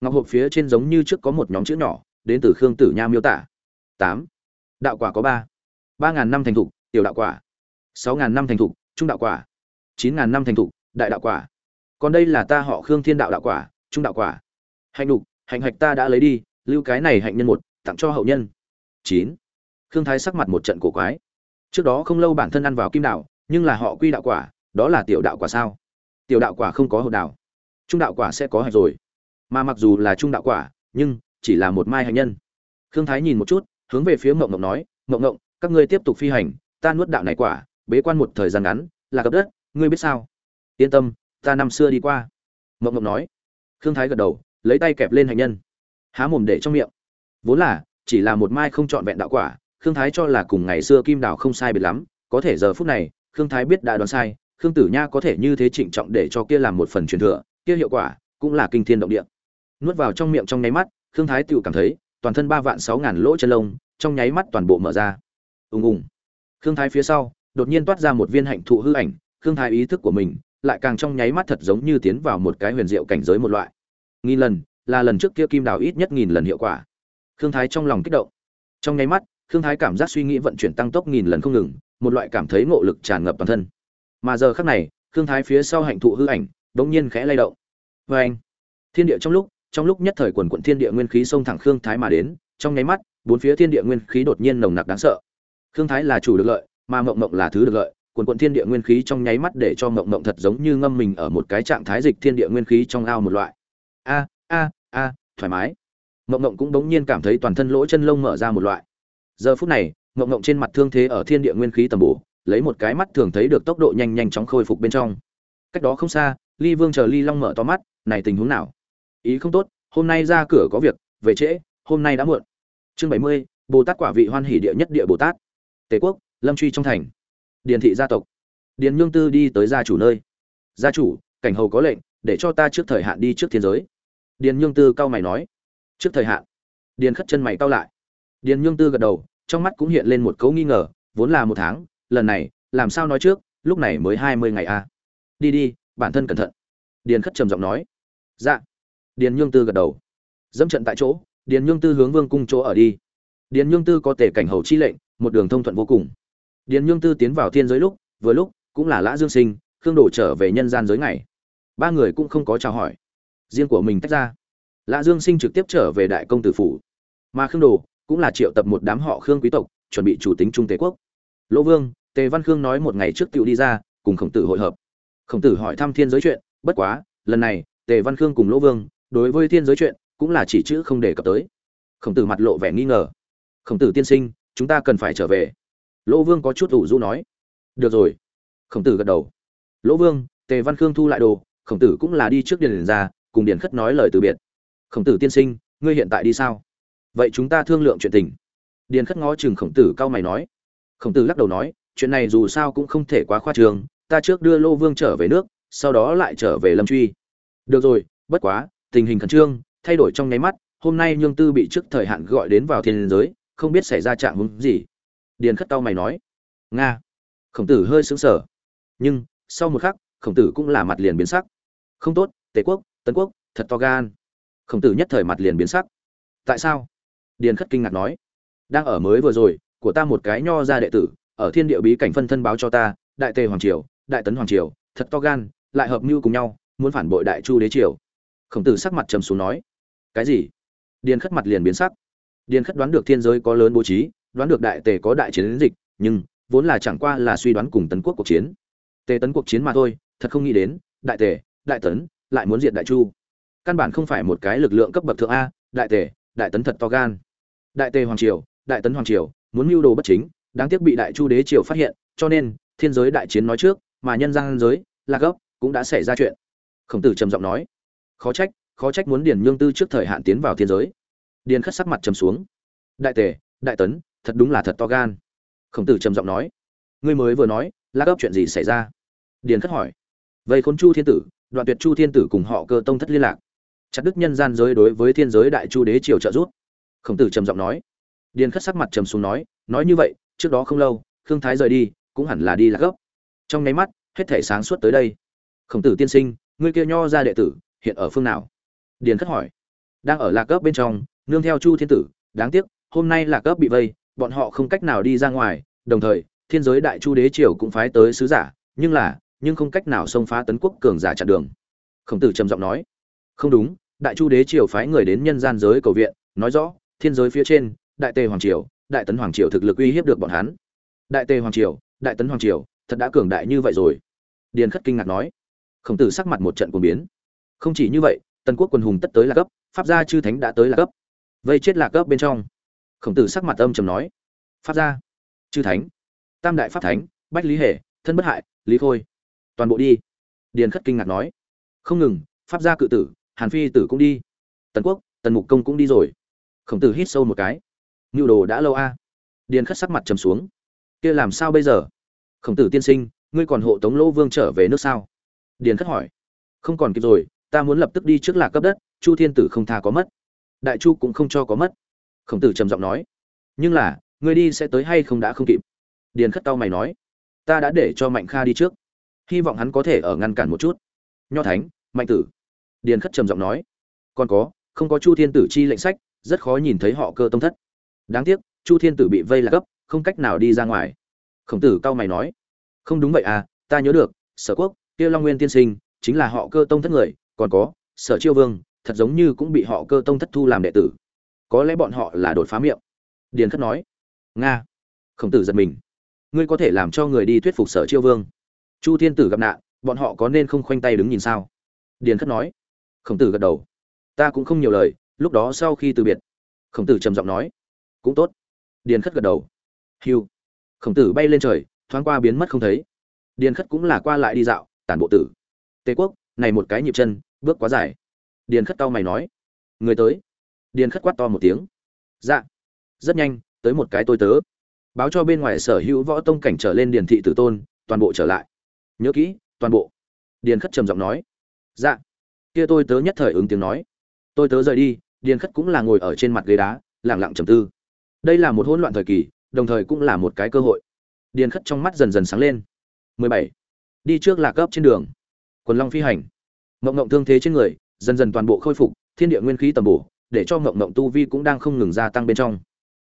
Ngọc hộp phía trên giống như trước có một nhóm chữ nhỏ, đến từ khương tử nha miêu tả. Tám. Đạo quả có ba. ba ngàn năm thành thục, tiểu đạo quả. sáu ngàn năm thành thục, trung đạo quả. chín ngàn năm thành thục, đại đạo quả. Còn đây là ta họ khương thiên đạo đạo quả, trung đạo quả. Hạnh đục, hạnh hạch ta đã lấy đi, lưu cái này hạnh nhân một, tặng cho hậu nhân. Chín. Khương thái sắc mặt một trận cổ quái. Trước đó không lâu bản thân ăn vào kim đạo nhưng là họ quy đạo quả, đó là tiểu đạo quả sao? Tiểu đạo quả không có hậu đạo trung đạo quả sẽ có hạch rồi. Mà mặc dù là trung đạo quả, nhưng chỉ là một mai hạnh nhân. Khương thái nhìn một chút, hướng về phía mộng mộng nói, mộng mộng, các ngươi tiếp tục phi hành, ta nuốt đạo này quả, bế quan một thời gian ngắn, là gặp đất, ngươi biết sao? Yên tâm, ta năm xưa đi qua. Mộng mộng nói. Khương thái gật đầu, lấy tay kẹp lên hạnh nhân. Há mồm để trong miệng. Vốn là, chỉ là một mai không trọn vẹn đạo quả, khương thái cho là cùng ngày xưa kim đào không sai biệt lắm, có thể giờ phút này khương thái biết đã đoán sai, khương tử nha có thể như thế trịnh trọng để cho kia làm một phần truyền thừa, kia hiệu quả cũng là kinh thiên động địa. Nuốt vào trong miệng trong nháy mắt, khương thái tự cảm thấy, toàn thân ba vạn sáu ngàn lỗ chân lông, trong nháy mắt toàn bộ mở ra. Ùng ùng. Khương thái phía sau, đột nhiên toát ra một viên hạnh thụ hư ảnh, khương thái ý thức của mình lại càng trong nháy mắt thật giống như tiến vào một cái huyền diệu cảnh giới một loại. Nghìn lần, là lần trước kia kim đào ít nhất nghìn lần hiệu quả. Khương thái trong lòng kích động. Trong nháy mắt, khương thái cảm giác suy nghĩ vận chuyển tăng tốc nghìn lần không ngừng một loại cảm thấy ngộ lực tràn ngập toàn thân. Mà giờ khắc này, khương thái phía sau hạnh thụ hư ảnh bỗng nhiên khẽ lay động. Vê anh, thiên địa trong lúc trong lúc nhất thời quần quận thiên địa nguyên khí xông thẳng khương thái mà đến, trong nháy mắt, bốn phía thiên địa nguyên khí đột nhiên nồng nặc đáng sợ. Khương thái là chủ được lợi, mà mộng mộng là thứ được lợi, quần quận thiên địa nguyên khí trong nháy mắt để cho mộng mộng thật giống như ngâm mình ở một cái trạng thái dịch thiên địa nguyên khí trong ao một loại. A a a, thoải mái. Mộng mộng cũng bỗng nhiên cảm thấy toàn thân lỗ chân lông mở ra một loại. Giờ phút này mộng mộng trên mặt thương thế ở thiên địa nguyên khí tầm bổ, lấy một cái mắt thường thấy được tốc độ nhanh nhanh chóng khôi phục bên trong. Cách đó không xa, ly vương chờ ly long mở to mắt, này tình huống nào? Ý không tốt, hôm nay ra cửa có việc, về trễ, hôm nay đã muộn. Chương bảy mươi, bồ tát quả vị hoan hỷ địa nhất địa bồ tát. Tề quốc, lâm truy trong thành. Điền thị gia tộc. Điền nhương tư đi tới gia chủ nơi. Gia chủ, cảnh hầu có lệnh, để cho ta trước thời hạn đi trước thiên giới. Điền nhương tư cao mày nói. Trước thời hạn. Điền khất chân mày cao lại. Điền nhương tư gật đầu trong mắt cũng hiện lên một cấu nghi ngờ, vốn là một tháng, lần này, làm sao nói trước, lúc này mới hai mươi ngày a à? đi đi, bản thân cẩn thận. Điền khất trầm giọng nói. Dạ. Điền nhương tư gật đầu. Dẫm trận tại chỗ, điền nhương tư hướng vương cung chỗ ở đi. Điền nhương tư có tể cảnh hầu chi lệnh, một đường thông thuận vô cùng. Điền nhương tư tiến vào thiên giới lúc, vừa lúc, cũng là lã dương sinh, khương đồ trở về nhân gian giới ngày. Ba người cũng không có chào hỏi. Riêng của mình tách ra. Lã dương sinh trực tiếp trở về đại công tử phủ. Mà khương đồ cũng là triệu tập một đám họ khương quý tộc, chuẩn bị chủ tính trung tế quốc. Lỗ vương, tề văn khương nói một ngày trước tựu đi ra, cùng khổng tử hội hợp. Khổng tử hỏi thăm thiên giới chuyện, bất quá, lần này, tề văn khương cùng lỗ vương, đối với thiên giới chuyện, cũng là chỉ chữ không đề cập tới. Khổng tử mặt lộ vẻ nghi ngờ. Khổng tử tiên sinh, chúng ta cần phải trở về. Lỗ vương có chút ủ rũ nói. Được rồi. Khổng tử gật đầu. Lỗ vương, tề văn khương thu lại đồ, khổng tử cũng là đi trước điền ra, cùng điền khất nói lời từ biệt. Khổng tử tiên sinh, ngươi hiện tại đi sao? Vậy chúng ta thương lượng chuyện tình. Điền khất ngó chừng khổng tử cao mày nói. Khổng tử lắc đầu nói, chuyện này dù sao cũng không thể quá khoa trường ta trước đưa lô vương trở về nước, sau đó lại trở về lâm truy. Được rồi, bất quá, tình hình khẩn trương, thay đổi trong nháy mắt, hôm nay nhương tư bị trước thời hạn gọi đến vào thiên giới, không biết xảy ra trạng hứng gì. Điền khất tao mày nói. Nga. Khổng tử hơi sững sờ. Nhưng, sau một khắc, khổng tử cũng là mặt liền biến sắc. Không tốt, tề quốc, tấn quốc, thật to gan. Khổng tử nhất thời mặt liền biến sắc. Tại sao? Điền khất kinh ngạc nói, đang ở mới vừa rồi, của ta một cái nho ra đệ tử, ở thiên địa bí cảnh phân thân báo cho ta, đại tề hoàng triều, đại tấn hoàng triều, thật to gan, lại hợp mưu cùng nhau, muốn phản bội đại chu đế triều. Khổng tử sắc mặt trầm xuống nói, cái gì? Điền khất mặt liền biến sắc. Điền khất đoán được thiên giới có lớn bố trí, đoán được đại tề có đại chiến dịch, nhưng vốn là chẳng qua là suy đoán cùng tấn quốc cuộc chiến. Tề tấn cuộc chiến mà thôi, thật không nghĩ đến, đại tề, đại tấn lại muốn diệt đại chu. Căn bản không phải một cái lực lượng cấp bậc thượng a, đại tề, đại tấn thật to gan đại tề hoàng triều, đại tấn hoàng triều, muốn mưu đồ bất chính, đáng tiếc bị đại chu đế triều phát hiện, cho nên, thiên giới đại chiến nói trước, mà nhân gian giới, là gốc, cũng đã xảy ra chuyện. Khổng tử trầm giọng nói, khó trách khó trách muốn điền nhương tư trước thời hạn tiến vào thiên giới. Điền khất sắc mặt trầm xuống. Đại tề, đại tấn, thật đúng là thật to gan. Khổng tử trầm giọng nói, ngươi mới vừa nói, là gốc chuyện gì xảy ra? Điền khất hỏi. Vậy khốn chu thiên tử, đoạn tuyệt chu thiên tử cùng họ cơ tông thất liên lạc. Chặt đức nhân gian giới đối với thiên giới đại chu đế triều trợ giúp khổng tử trầm giọng nói. Điền khất sắc mặt trầm xuống nói nói như vậy, trước đó không lâu, khương thái rời đi, cũng hẳn là đi lạc gấp trong nháy mắt, hết thể sáng suốt tới đây. Khổng tử tiên sinh, ngươi kia nho ra đệ tử, hiện ở phương nào? Điền khất hỏi. Đang ở lạc cấp bên trong, nương theo chu thiên tử, đáng tiếc, hôm nay lạc cấp bị vây, bọn họ không cách nào đi ra ngoài, đồng thời, thiên giới đại chu đế triều cũng phái tới sứ giả, nhưng là, nhưng không cách nào xông phá tấn quốc cường giả chặn đường. Khổng tử trầm giọng nói. Không đúng, đại chu đế triều phái người đến nhân gian giới cầu viện, nói rõ thiên giới phía trên, đại tề hoàng triều, đại tấn hoàng triều thực lực uy hiếp được bọn hắn. Đại tề hoàng triều, đại tấn hoàng triều, thật đã cường đại như vậy rồi. Điền khất kinh ngạc nói. Khổng tử sắc mặt một trận cuồng biến. Không chỉ như vậy, tần quốc quân hùng tất tới là cấp, pháp gia chư thánh đã tới là cấp. Vây chết là cấp bên trong. Khổng tử sắc mặt âm trầm nói. Pháp gia, chư thánh, tam đại pháp thánh, bách lý hệ thân bất hại, lý khôi. Toàn bộ đi. Điền khất kinh ngạc nói. Không ngừng, pháp gia cự tử, hàn phi tử cũng đi. Tần quốc, tần mục công cũng đi rồi khổng tử hít sâu một cái. Nhu đồ đã lâu a. Điền khất sắc mặt trầm xuống. Kia làm sao bây giờ? Khổng tử tiên sinh, ngươi còn hộ tống lỗ vương trở về nước sao? Điền khất hỏi. Không còn kịp rồi, ta muốn lập tức đi trước lạc cấp đất, chu thiên tử không tha có mất. Đại chu cũng không cho có mất. Khổng tử trầm giọng nói. Nhưng là, ngươi đi sẽ tới hay không đã không kịp? Điền khất tao mày nói. Ta đã để cho mạnh kha đi trước. Hy vọng hắn có thể ở ngăn cản một chút. Nho thánh, mạnh tử. Điền khất trầm giọng nói. Còn có, không có chu thiên tử chi lệnh sách rất khó nhìn thấy họ cơ tông thất. Đáng tiếc, chu thiên tử bị vây là cấp không cách nào đi ra ngoài. Khổng tử cao mày nói, không đúng vậy à ta nhớ được, sở quốc, kia long nguyên tiên sinh, chính là họ cơ tông thất người, còn có, sở chiêu vương, thật giống như cũng bị họ cơ tông thất thu làm đệ tử. Có lẽ bọn họ là đột phá miệng. Điền khất nói, nga. Khổng tử giật mình, ngươi có thể làm cho người đi thuyết phục sở chiêu vương. Chu thiên tử gặp nạn, bọn họ có nên không khoanh tay đứng nhìn sao? Điền khất nói, khổng tử gật đầu, ta cũng không nhiều lời lúc đó sau khi từ biệt, khổng tử trầm giọng nói, cũng tốt. Điền khất gật đầu. Hiu. Khổng tử bay lên trời, thoáng qua biến mất không thấy. Điền khất cũng là qua lại đi dạo, tản bộ tử. Tề quốc, này một cái nhịp chân, bước quá dài. Điền khất tao mày nói. Người tới. Điền khất quát to một tiếng. Dạ. Rất nhanh, tới một cái tôi tớ. Báo cho bên ngoài sở hữu võ tông cảnh trở lên điền thị tử tôn, toàn bộ trở lại. Nhớ kỹ, toàn bộ. Điền khất trầm giọng nói. Dạ. Kia tôi tớ nhất thời ứng tiếng nói. Tôi tớ rời đi điền khất cũng là ngồi ở trên mặt ghế đá, lẳng lặng trầm tư. Đây là một hỗn loạn thời kỳ, đồng thời cũng là một cái cơ hội. Điền khất trong mắt dần dần sáng lên. 17. đi trước là cấp trên đường. Quần long phi hành. Ngộng ngộng thương thế trên người, dần dần toàn bộ khôi phục, thiên địa nguyên khí tầm bổ, để cho ngộng ngộng tu vi cũng đang không ngừng gia tăng bên trong.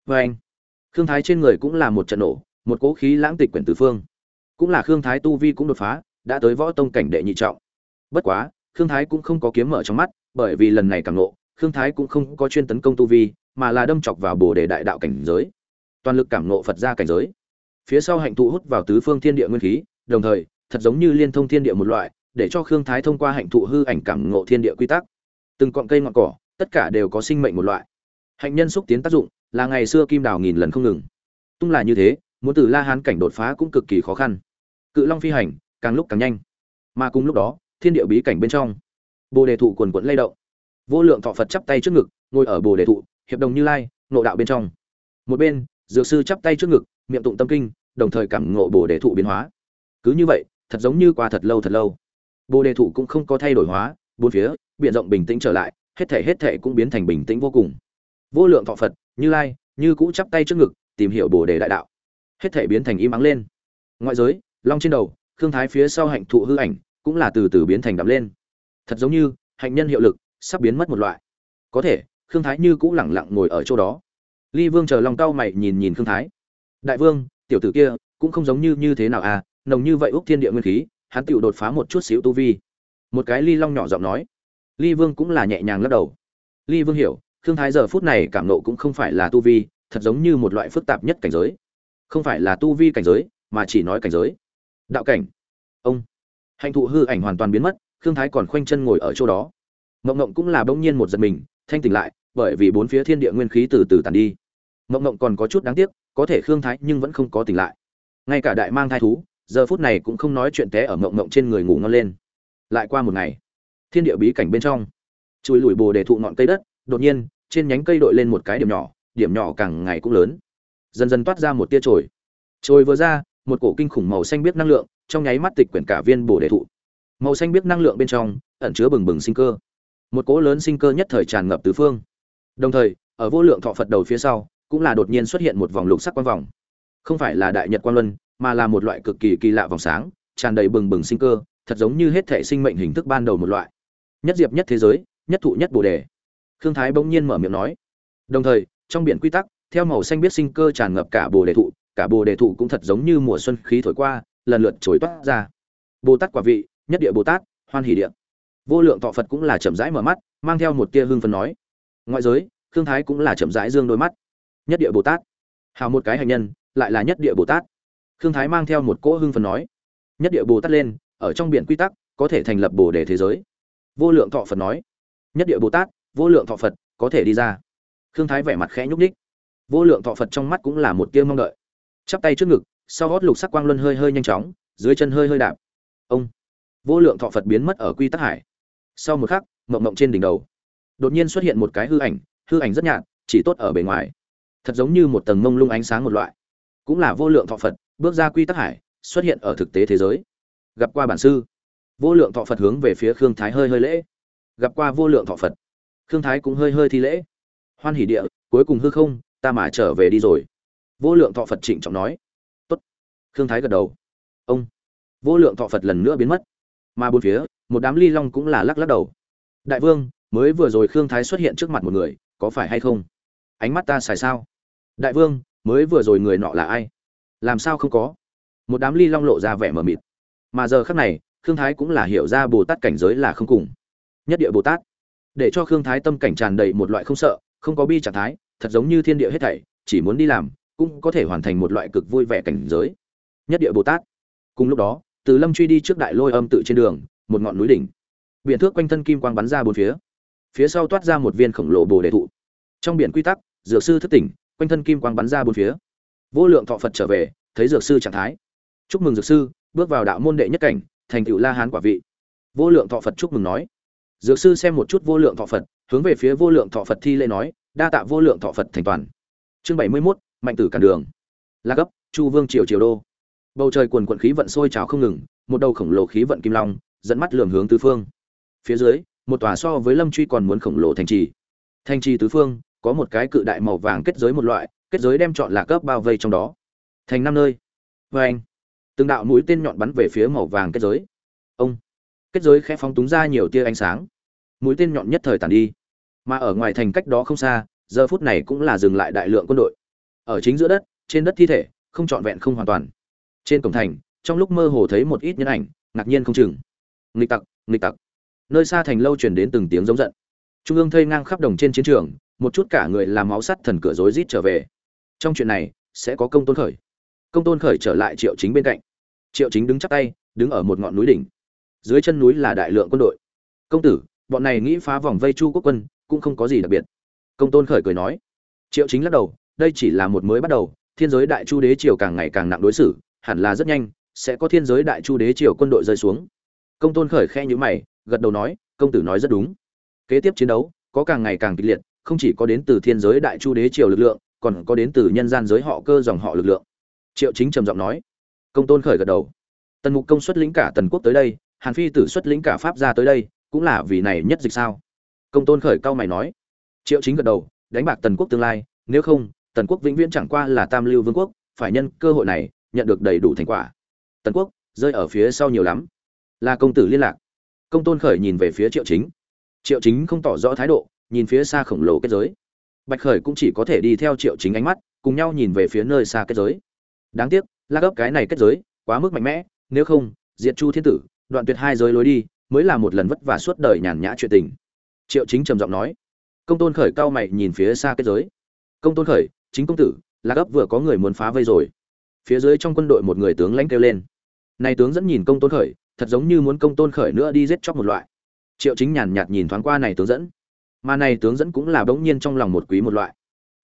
Vê anh khương thái trên người cũng là một trận nổ, một cỗ khí lãng tịch quyển tử phương. Cũng là khương thái tu vi cũng đột phá, đã tới võ tông cảnh đệ nhị trọng. Bất quá, khương thái cũng không có kiếm mở trong mắt, bởi vì lần này càng nộ khương thái cũng không có chuyên tấn công tu vi, mà là đâm chọc vào bồ đề đại đạo cảnh giới. Toàn lực cảm nộ phật ra cảnh giới. Phía sau hạnh thụ hút vào tứ phương thiên địa nguyên khí, đồng thời, thật giống như liên thông thiên địa một loại, để cho khương thái thông qua hạnh thụ hư ảnh cảm ngộ thiên địa quy tắc. Từng cọn cây ngọn cỏ, tất cả đều có sinh mệnh một loại. Hạnh nhân xúc tiến tác dụng, là ngày xưa kim đào nghìn lần không ngừng. Tung là như thế, muốn từ la hán cảnh đột phá cũng cực kỳ khó khăn. Cự long phi hành, càng lúc càng nhanh. Mà cùng lúc đó, thiên địa bí cảnh bên trong, bồ đề thụ quần quẫn lay động vô lượng thọ phật chắp tay trước ngực, ngồi ở bồ đề thụ, hiệp đồng như lai nộ đạo bên trong. Một bên, dược sư chắp tay trước ngực, miệng tụng tâm kinh, đồng thời cảm ngộ bồ đề thụ biến hóa. Cứ như vậy, thật giống như qua thật lâu thật lâu. Bồ đề thụ cũng không có thay đổi hóa, bốn phía biện rộng bình tĩnh trở lại, hết thể hết thể cũng biến thành bình tĩnh vô cùng. Vô lượng thọ phật, như lai, như cũ chắp tay trước ngực, tìm hiểu bồ đề đại đạo. Hết thể biến thành im ắng lên. Ngoại giới, long trên đầu, khương thái phía sau hạnh thụ hư ảnh, cũng là từ từ biến thành đậm lên. Thật giống như, hạnh nhân hiệu lực sắp biến mất một loại. Có thể, khương thái như cũ lẳng lặng ngồi ở chỗ đó. Ly vương chờ lòng cau mày nhìn nhìn khương thái. Đại vương, tiểu tử kia, cũng không giống như như thế nào à nồng như vậy úc thiên địa nguyên khí, hắn tựu đột phá một chút xíu tu vi. Một cái ly long nhỏ giọng nói. Ly vương cũng là nhẹ nhàng lắc đầu. Ly vương hiểu, khương thái giờ phút này cảm nộ cũng không phải là tu vi, thật giống như một loại phức tạp nhất cảnh giới. Không phải là tu vi cảnh giới, mà chỉ nói cảnh giới. Đạo cảnh. Ông. Hạnh thụ hư ảnh hoàn toàn biến mất, khương thái còn khoanh chân ngồi ở chỗ đó mộng mộng cũng là bỗng nhiên một giật mình, thanh tỉnh lại, bởi vì bốn phía thiên địa nguyên khí từ từ tàn đi. Mộng mộng còn có chút đáng tiếc, có thể khương thái nhưng vẫn không có tỉnh lại. Ngay cả đại mang thai thú, giờ phút này cũng không nói chuyện té ở mộng mộng trên người ngủ ngon lên. Lại qua một ngày, thiên địa bí cảnh bên trong chùi lùi bồ để thụ ngọn cây đất, đột nhiên, trên nhánh cây đội lên một cái điểm nhỏ điểm nhỏ càng ngày cũng lớn. Dần dần toát ra một tia trồi trồi vừa ra, một cổ kinh khủng màu xanh biếc năng lượng, trong nháy mắt tịch quyển cả viên bồ đề thụ. Màu xanh biếc năng lượng bên trong, ẩn chứa bừng bừng sinh cơ một cỗ lớn sinh cơ nhất thời tràn ngập tứ phương. Đồng thời, ở vô lượng thọ phật đầu phía sau, cũng là đột nhiên xuất hiện một vòng lục sắc quang vòng. Không phải là đại nhật quang luân, mà là một loại cực kỳ kỳ lạ vòng sáng, tràn đầy bừng bừng sinh cơ, thật giống như hết thể sinh mệnh hình thức ban đầu một loại. Nhất diệp nhất thế giới, nhất thụ nhất bồ đề. Khương thái bỗng nhiên mở miệng nói. Đồng thời, trong biển quy tắc, theo màu xanh biết sinh cơ tràn ngập cả bồ đề thụ, cả bồ đề thụ cũng thật giống như mùa xuân khí thổi qua, lần lượt trồi toát ra. Bồ tát quả vị, nhất địa bồ tát, hoan hỷ địa vô lượng thọ phật cũng là chậm rãi mở mắt, mang theo một tia hương phân nói. Ngoại giới, khương thái cũng là chậm rãi dương đôi mắt. Nhất địa bồ tát. Hào một cái hành nhân, lại là nhất địa bồ tát. Khương thái mang theo một cỗ hương phân nói. Nhất địa bồ tát lên, ở trong biển quy tắc, có thể thành lập bồ đề thế giới. Vô lượng thọ phật nói. Nhất địa bồ tát, vô lượng thọ phật, có thể đi ra. Khương thái vẻ mặt khẽ nhúc ních vô lượng thọ phật trong mắt cũng là một tia mong đợi. Chắp tay trước ngực, sau gót lục sắc quang luân hơi hơi nhanh chóng, dưới chân hơi hơi đạp. Ông. Vô lượng thọ phật biến mất ở quy tắc hải sau một khắc, mộng mộng trên đỉnh đầu, đột nhiên xuất hiện một cái hư ảnh hư ảnh rất nhạt, chỉ tốt ở bề ngoài. Thật giống như một tầng mông lung ánh sáng một loại. Cũng là vô lượng thọ phật, bước ra quy tắc hải, xuất hiện ở thực tế thế giới. Gặp qua bản sư. Vô lượng thọ phật hướng về phía khương thái hơi hơi lễ. Gặp qua vô lượng thọ phật. Khương thái cũng hơi hơi thi lễ. Hoan hỷ địa, cuối cùng hư không, ta mà trở về đi rồi. Vô lượng thọ phật trịnh trọng nói. Tốt. Khương thái gật đầu. Ông. Vô lượng thọ phật lần nữa biến mất mà bốn phía, một đám ly long cũng là lắc lắc đầu. Đại vương, mới vừa rồi khương thái xuất hiện trước mặt một người, có phải hay không? Ánh mắt ta xài sao? Đại vương, mới vừa rồi người nọ là ai? Làm sao không có? Một đám ly long lộ ra vẻ mờ mịt. Mà giờ khác này, khương thái cũng là hiểu ra bồ tát cảnh giới là không cùng. Nhất địa bồ tát. Để cho khương thái tâm cảnh tràn đầy một loại không sợ, không có bi trạng thái, thật giống như thiên địa hết thảy, chỉ muốn đi làm, cũng có thể hoàn thành một loại cực vui vẻ cảnh giới. Nhất địa bồ tát. Cùng lúc đó từ lâm truy đi trước đại lôi âm tự trên đường, một ngọn núi đỉnh. Biển thước quanh thân kim quang bắn ra bốn phía. Phía sau toát ra một viên khổng lồ bồ đề thụ. Trong biển quy tắc, dược sư thất tỉnh, quanh thân kim quang bắn ra bốn phía. Vô lượng thọ phật trở về, thấy dược sư trạng thái. Chúc mừng dược sư, bước vào đạo môn đệ nhất cảnh, thành tựu la hán quả vị. Vô lượng thọ phật chúc mừng nói. Dược sư xem một chút vô lượng thọ phật, hướng về phía vô lượng thọ phật thi lễ nói, đa tạ vô lượng thọ phật thành toàn. Chương bảy mươi mốt, mạnh tử cản đường. La cấp chu vương triều triều đô bầu trời quần quận khí vận sôi trào không ngừng, một đầu khổng lồ khí vận kim long, dẫn mắt lường hướng tứ phương. Phía dưới, một tòa so với lâm truy còn muốn khổng lồ thành trì. Thành trì tứ phương, có một cái cự đại màu vàng kết giới một loại, kết giới đem chọn là cấp bao vây trong đó. Thành năm nơi. Vê anh, từng đạo mũi tên nhọn bắn về phía màu vàng kết giới. Ông, kết giới khẽ phóng túng ra nhiều tia ánh sáng. Mũi tên nhọn nhất thời tàn đi. Mà ở ngoài thành cách đó không xa, giờ phút này cũng là dừng lại đại lượng quân đội. Ở chính giữa đất, trên đất thi thể, không trọn vẹn không hoàn toàn trên cổng thành, trong lúc mơ hồ thấy một ít nhân ảnh, ngạc nhiên không chừng. Nghịch tặc nghịch tặc. Nơi xa thành lâu truyền đến từng tiếng giống giận. Trung ương thây ngang khắp đồng trên chiến trường, một chút cả người làm máu sắt thần cửa rối rít trở về. Trong chuyện này, sẽ có công tôn khởi. Công tôn khởi trở lại triệu chính bên cạnh. Triệu chính đứng chắc tay, đứng ở một ngọn núi đỉnh. Dưới chân núi là đại lượng quân đội. Công tử, bọn này nghĩ phá vòng vây chu quốc quân, cũng không có gì đặc biệt. Công tôn khởi cười nói. Triệu chính lắc đầu, đây chỉ là một mới bắt đầu, thiên giới đại chu đế triều càng ngày càng nặng đối xử hẳn là rất nhanh, sẽ có thiên giới đại chu đế triều quân đội rơi xuống. Công tôn khởi khe nhữ mày, gật đầu nói, công tử nói rất đúng. Kế tiếp chiến đấu, có càng ngày càng kịch liệt, không chỉ có đến từ thiên giới đại chu đế triều lực lượng, còn có đến từ nhân gian giới họ cơ dòng họ lực lượng. Triệu chính trầm giọng nói. Công tôn khởi gật đầu. Tần mục công xuất lĩnh cả tần quốc tới đây, hàn phi tử xuất lĩnh cả pháp ra tới đây, cũng là vì này nhất dịch sao? Công tôn khởi cao mày nói. Triệu chính gật đầu, đánh bạc tần quốc tương lai, nếu không, tần quốc vĩnh viễn chẳng qua là tam lưu vương quốc, phải nhân cơ hội này nhận được đầy đủ thành quả. Tần quốc, rơi ở phía sau nhiều lắm. Là công tử liên lạc. Công tôn khởi nhìn về phía triệu chính. Triệu chính không tỏ rõ thái độ, nhìn phía xa khổng lồ kết giới. Bạch khởi cũng chỉ có thể đi theo triệu chính ánh mắt, cùng nhau nhìn về phía nơi xa kết giới. Đáng tiếc, la gấp cái này kết giới, quá mức mạnh mẽ, nếu không, diệt chu thiên tử, đoạn tuyệt hai giới lối đi, mới là một lần vất vả suốt đời nhàn nhã chuyện tình. Triệu chính trầm giọng nói. Công tôn khởi cao mày nhìn phía xa kết giới. Công tôn khởi, chính công tử, la gấp vừa có người muốn phá vây rồi phía dưới trong quân đội một người tướng lãnh kêu lên. Này tướng dẫn nhìn công tôn khởi, thật giống như muốn công tôn khởi nữa đi giết chóc một loại. Triệu chính nhàn nhạt nhìn thoáng qua này tướng dẫn. Mà này tướng dẫn cũng là bỗng nhiên trong lòng một quý một loại.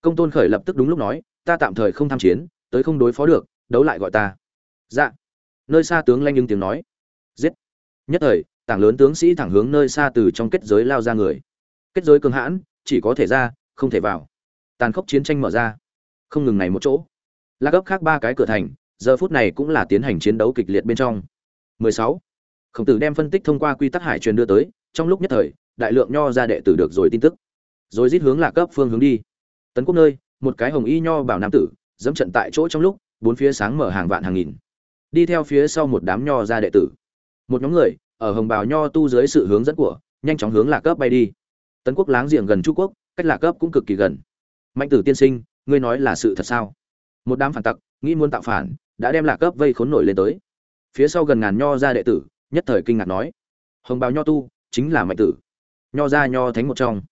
Công tôn khởi lập tức đúng lúc nói, ta tạm thời không tham chiến, tới không đối phó được, đấu lại gọi ta. Dạ. Nơi xa tướng lanh nhưng tiếng nói. Giết. Nhất thời, tảng lớn tướng sĩ thẳng hướng nơi xa từ trong kết giới lao ra người. Kết giới cường hãn, chỉ có thể ra, không thể vào. Tàn khốc chiến tranh mở ra. Không ngừng này một chỗ. Lạc gấp khác ba cái cửa thành, giờ phút này cũng là tiến hành chiến đấu kịch liệt bên trong. 16. khổng tử đem phân tích thông qua quy tắc hải truyền đưa tới, trong lúc nhất thời, đại lượng nho ra đệ tử được rồi tin tức. Rồi rít hướng lạc cấp phương hướng đi. Tấn quốc nơi, một cái hồng y nho bảo nam tử, dẫm trận tại chỗ trong lúc, bốn phía sáng mở hàng vạn hàng nghìn. Đi theo phía sau một đám nho ra đệ tử. Một nhóm người, ở hồng bào nho tu dưới sự hướng dẫn của, nhanh chóng hướng lạc cấp bay đi. Tấn quốc láng giềng gần trung quốc, cách lạc cấp cũng cực kỳ gần. Mạnh tử tiên sinh, ngươi nói là sự thật sao? Một đám phản tặc, nghĩ muốn tạo phản, đã đem lạc cấp vây khốn nổi lên tới. Phía sau gần ngàn nho ra đệ tử, nhất thời kinh ngạc nói, hồng bào nho tu chính là mạnh tử. Nho ra nho thánh một trong.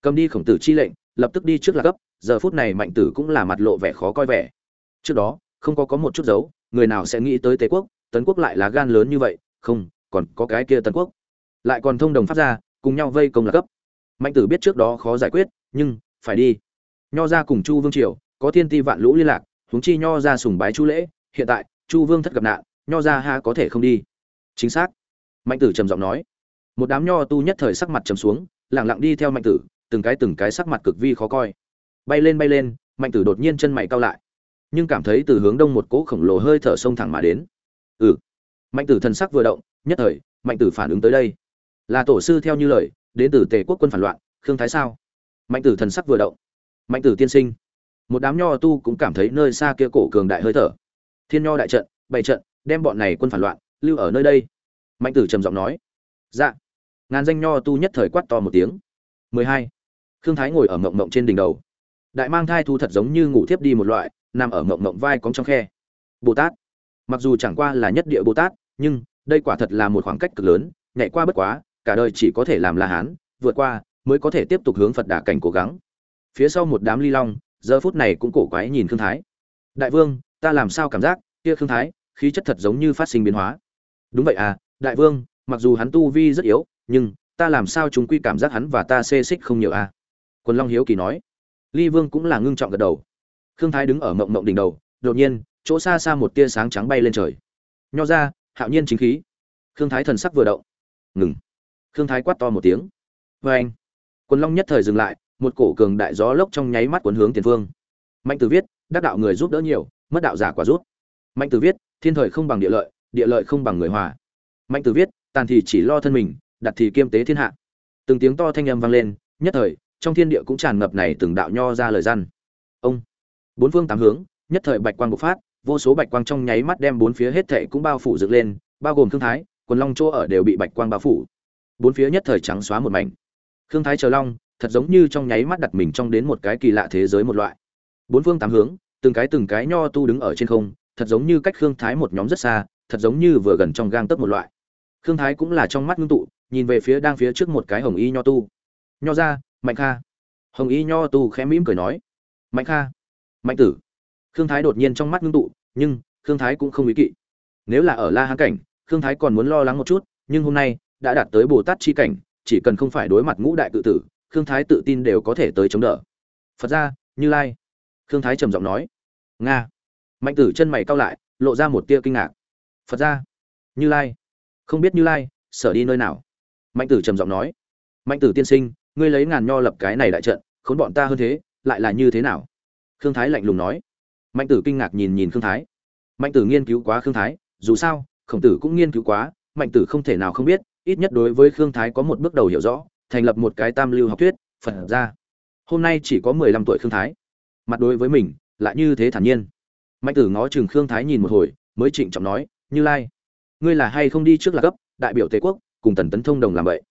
Cầm đi khổng tử chi lệnh, lập tức đi trước lạc cấp giờ phút này mạnh tử cũng là mặt lộ vẻ khó coi vẻ. Trước đó, không có có một chút dấu, người nào sẽ nghĩ tới tề quốc, tấn quốc lại là gan lớn như vậy, không, còn có cái kia tấn quốc. Lại còn thông đồng phát ra cùng nhau vây công lạc cấp mạnh tử biết trước đó khó giải quyết, nhưng, phải đi. Nho ra cùng chu vương triều, có thiên ti vạn lũ liên lạc huống chi nho ra sùng bái chu lễ, hiện tại, chu vương thất gặp nạn, nho ra ha có thể không đi. Chính xác. Mạnh tử trầm giọng nói. Một đám nho tu nhất thời sắc mặt trầm xuống lẳng lặng đi theo mạnh tử, từng cái từng cái sắc mặt cực vi khó coi. Bay lên bay lên, mạnh tử đột nhiên chân mày cao lại. Nhưng cảm thấy từ hướng đông một cỗ khổng lồ hơi thở sông thẳng mà đến. Ừ. Mạnh tử thần sắc vừa động, nhất thời, mạnh tử phản ứng tới đây. Là tổ sư theo như lời, đến từ tề quốc quân phản loạn, khương thái sao? Mạnh tử thần sắc vừa động. Mạnh tử tiên sinh một đám nho tu cũng cảm thấy nơi xa kia cổ cường đại hơi thở. Thiên nho đại trận, bày trận, đem bọn này quân phản loạn, lưu ở nơi đây. Mạnh tử trầm giọng nói dạ. Ngàn danh nho tu nhất thời quát to một tiếng. Mười hai. Khương thái ngồi ở mộng mộng trên đỉnh đầu. Đại mang thai thu thật giống như ngủ thiếp đi một loại, nằm ở mộng mộng vai cóng trong khe. Bồ tát. Mặc dù chẳng qua là nhất địa bồ tát, nhưng đây quả thật là một khoảng cách cực lớn, nhảy qua bất quá, cả đời chỉ có thể làm la hán, vượt qua, mới có thể tiếp tục hướng phật đà cảnh cố gắng. Phía sau một đám ly long giờ phút này cũng cổ quái nhìn khương thái. Đại vương, ta làm sao cảm giác kia khương thái khí chất thật giống như phát sinh biến hóa? Đúng vậy à đại vương, mặc dù hắn tu vi rất yếu, nhưng ta làm sao chúng quy cảm giác hắn và ta xê xích không nhiều à? Quân long hiếu kỳ nói. Ly vương cũng là ngưng trọng gật đầu. Khương thái đứng ở mộng mộng đỉnh đầu, đột nhiên, chỗ xa xa một tia sáng trắng bay lên trời. Nho ra hạo nhiên chính khí. Khương thái thần sắc vừa động. Ngừng. Khương thái quát to một tiếng. Vâng. Và anh quân long nhất thời dừng lại một cổ cường đại gió lốc trong nháy mắt cuốn hướng tiền phương. Mạnh tử viết, đắc đạo người giúp đỡ nhiều, mất đạo giả quả rút. Mạnh tử viết, thiên thời không bằng địa lợi địa lợi không bằng người hòa. Mạnh tử viết, tàn thì chỉ lo thân mình, đặt thì kiêm tế thiên hạ. Từng tiếng to thanh âm vang lên, nhất thời, trong thiên địa cũng tràn ngập này từng đạo nho ra lời răn. Ông. Bốn phương tám hướng, nhất thời bạch quang bộc phát, vô số bạch quang trong nháy mắt đem bốn phía hết thảy cũng bao phủ dựng lên, bao gồm thương thái, quần long chỗ ở đều bị bạch quang bao phủ. Bốn phía nhất thời trắng xóa một mảnh. Thương thái chờ long thật giống như trong nháy mắt đặt mình trong đến một cái kỳ lạ thế giới một loại. Bốn phương tám hướng, từng cái từng cái nho tu đứng ở trên không, thật giống như cách khương thái một nhóm rất xa, thật giống như vừa gần trong gang tấc một loại. Khương thái cũng là trong mắt ngưng tụ, nhìn về phía đang phía trước một cái hồng y nho tu. Nho ra mạnh kha. Hồng y nho tu khẽ mỉm cười nói. Mạnh kha. Mạnh tử. Khương thái đột nhiên trong mắt ngưng tụ, nhưng, khương thái cũng không ý kỵ. Nếu là ở la hán cảnh, khương thái còn muốn lo lắng một chút, nhưng hôm nay, đã đạt tới bồ tát chi cảnh, chỉ cần không phải đối mặt ngũ đại tự tử khương thái tự tin đều có thể tới chống đỡ. Phật ra như lai. Khương thái trầm giọng nói. Nga. Mạnh tử chân mày cau lại, lộ ra một tia kinh ngạc. Phật ra như lai. Không biết như lai, sở đi nơi nào? Mạnh tử trầm giọng nói. Mạnh tử tiên sinh, ngươi lấy ngàn nho lập cái này đại trận, khốn bọn ta hơn thế, lại là như thế nào? Khương thái lạnh lùng nói. Mạnh tử kinh ngạc nhìn nhìn khương thái. Mạnh tử nghiên cứu quá khương thái, dù sao, khổng tử cũng nghiên cứu quá, mạnh tử không thể nào không biết, ít nhất đối với khương thái có một bước đầu hiểu rõ thành lập một cái tam lưu học thuyết, phật ra hôm nay chỉ có mười lăm tuổi khương thái. Mặt đối với mình, lại như thế thản nhiên. Mạnh tử ngó chừng khương thái nhìn một hồi, mới trịnh trọng nói, như lai, ngươi là hay không đi trước là cấp đại biểu tề quốc, cùng tần tấn thông đồng làm vậy?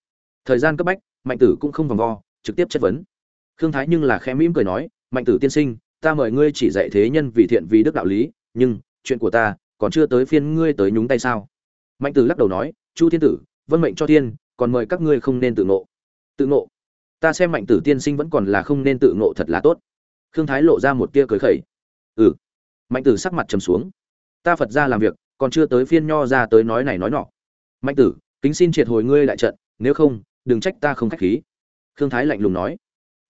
Thời gian cấp bách, mạnh tử cũng không vòng vo, trực tiếp chất vấn. Khương thái nhưng là khẽ mỉm cười nói, mạnh tử tiên sinh, ta mời ngươi chỉ dạy thế nhân vì thiện vì đức đạo lý, nhưng chuyện của ta còn chưa tới phiên ngươi tới nhúng tay sao? Mạnh tử lắc đầu nói, chu thiên tử, vân mệnh cho thiên còn mời các ngươi không nên tự ngộ tự ngộ. Ta xem mạnh tử tiên sinh vẫn còn là không nên tự ngộ thật là tốt. Khương thái lộ ra một tia cười khẩy. Ừ. Mạnh tử sắc mặt trầm xuống. Ta phật ra làm việc, còn chưa tới phiên nho ra tới nói này nói nọ. Mạnh tử, kính xin triệt hồi ngươi đại trận, nếu không, đừng trách ta không khách khí. Khương thái lạnh lùng nói.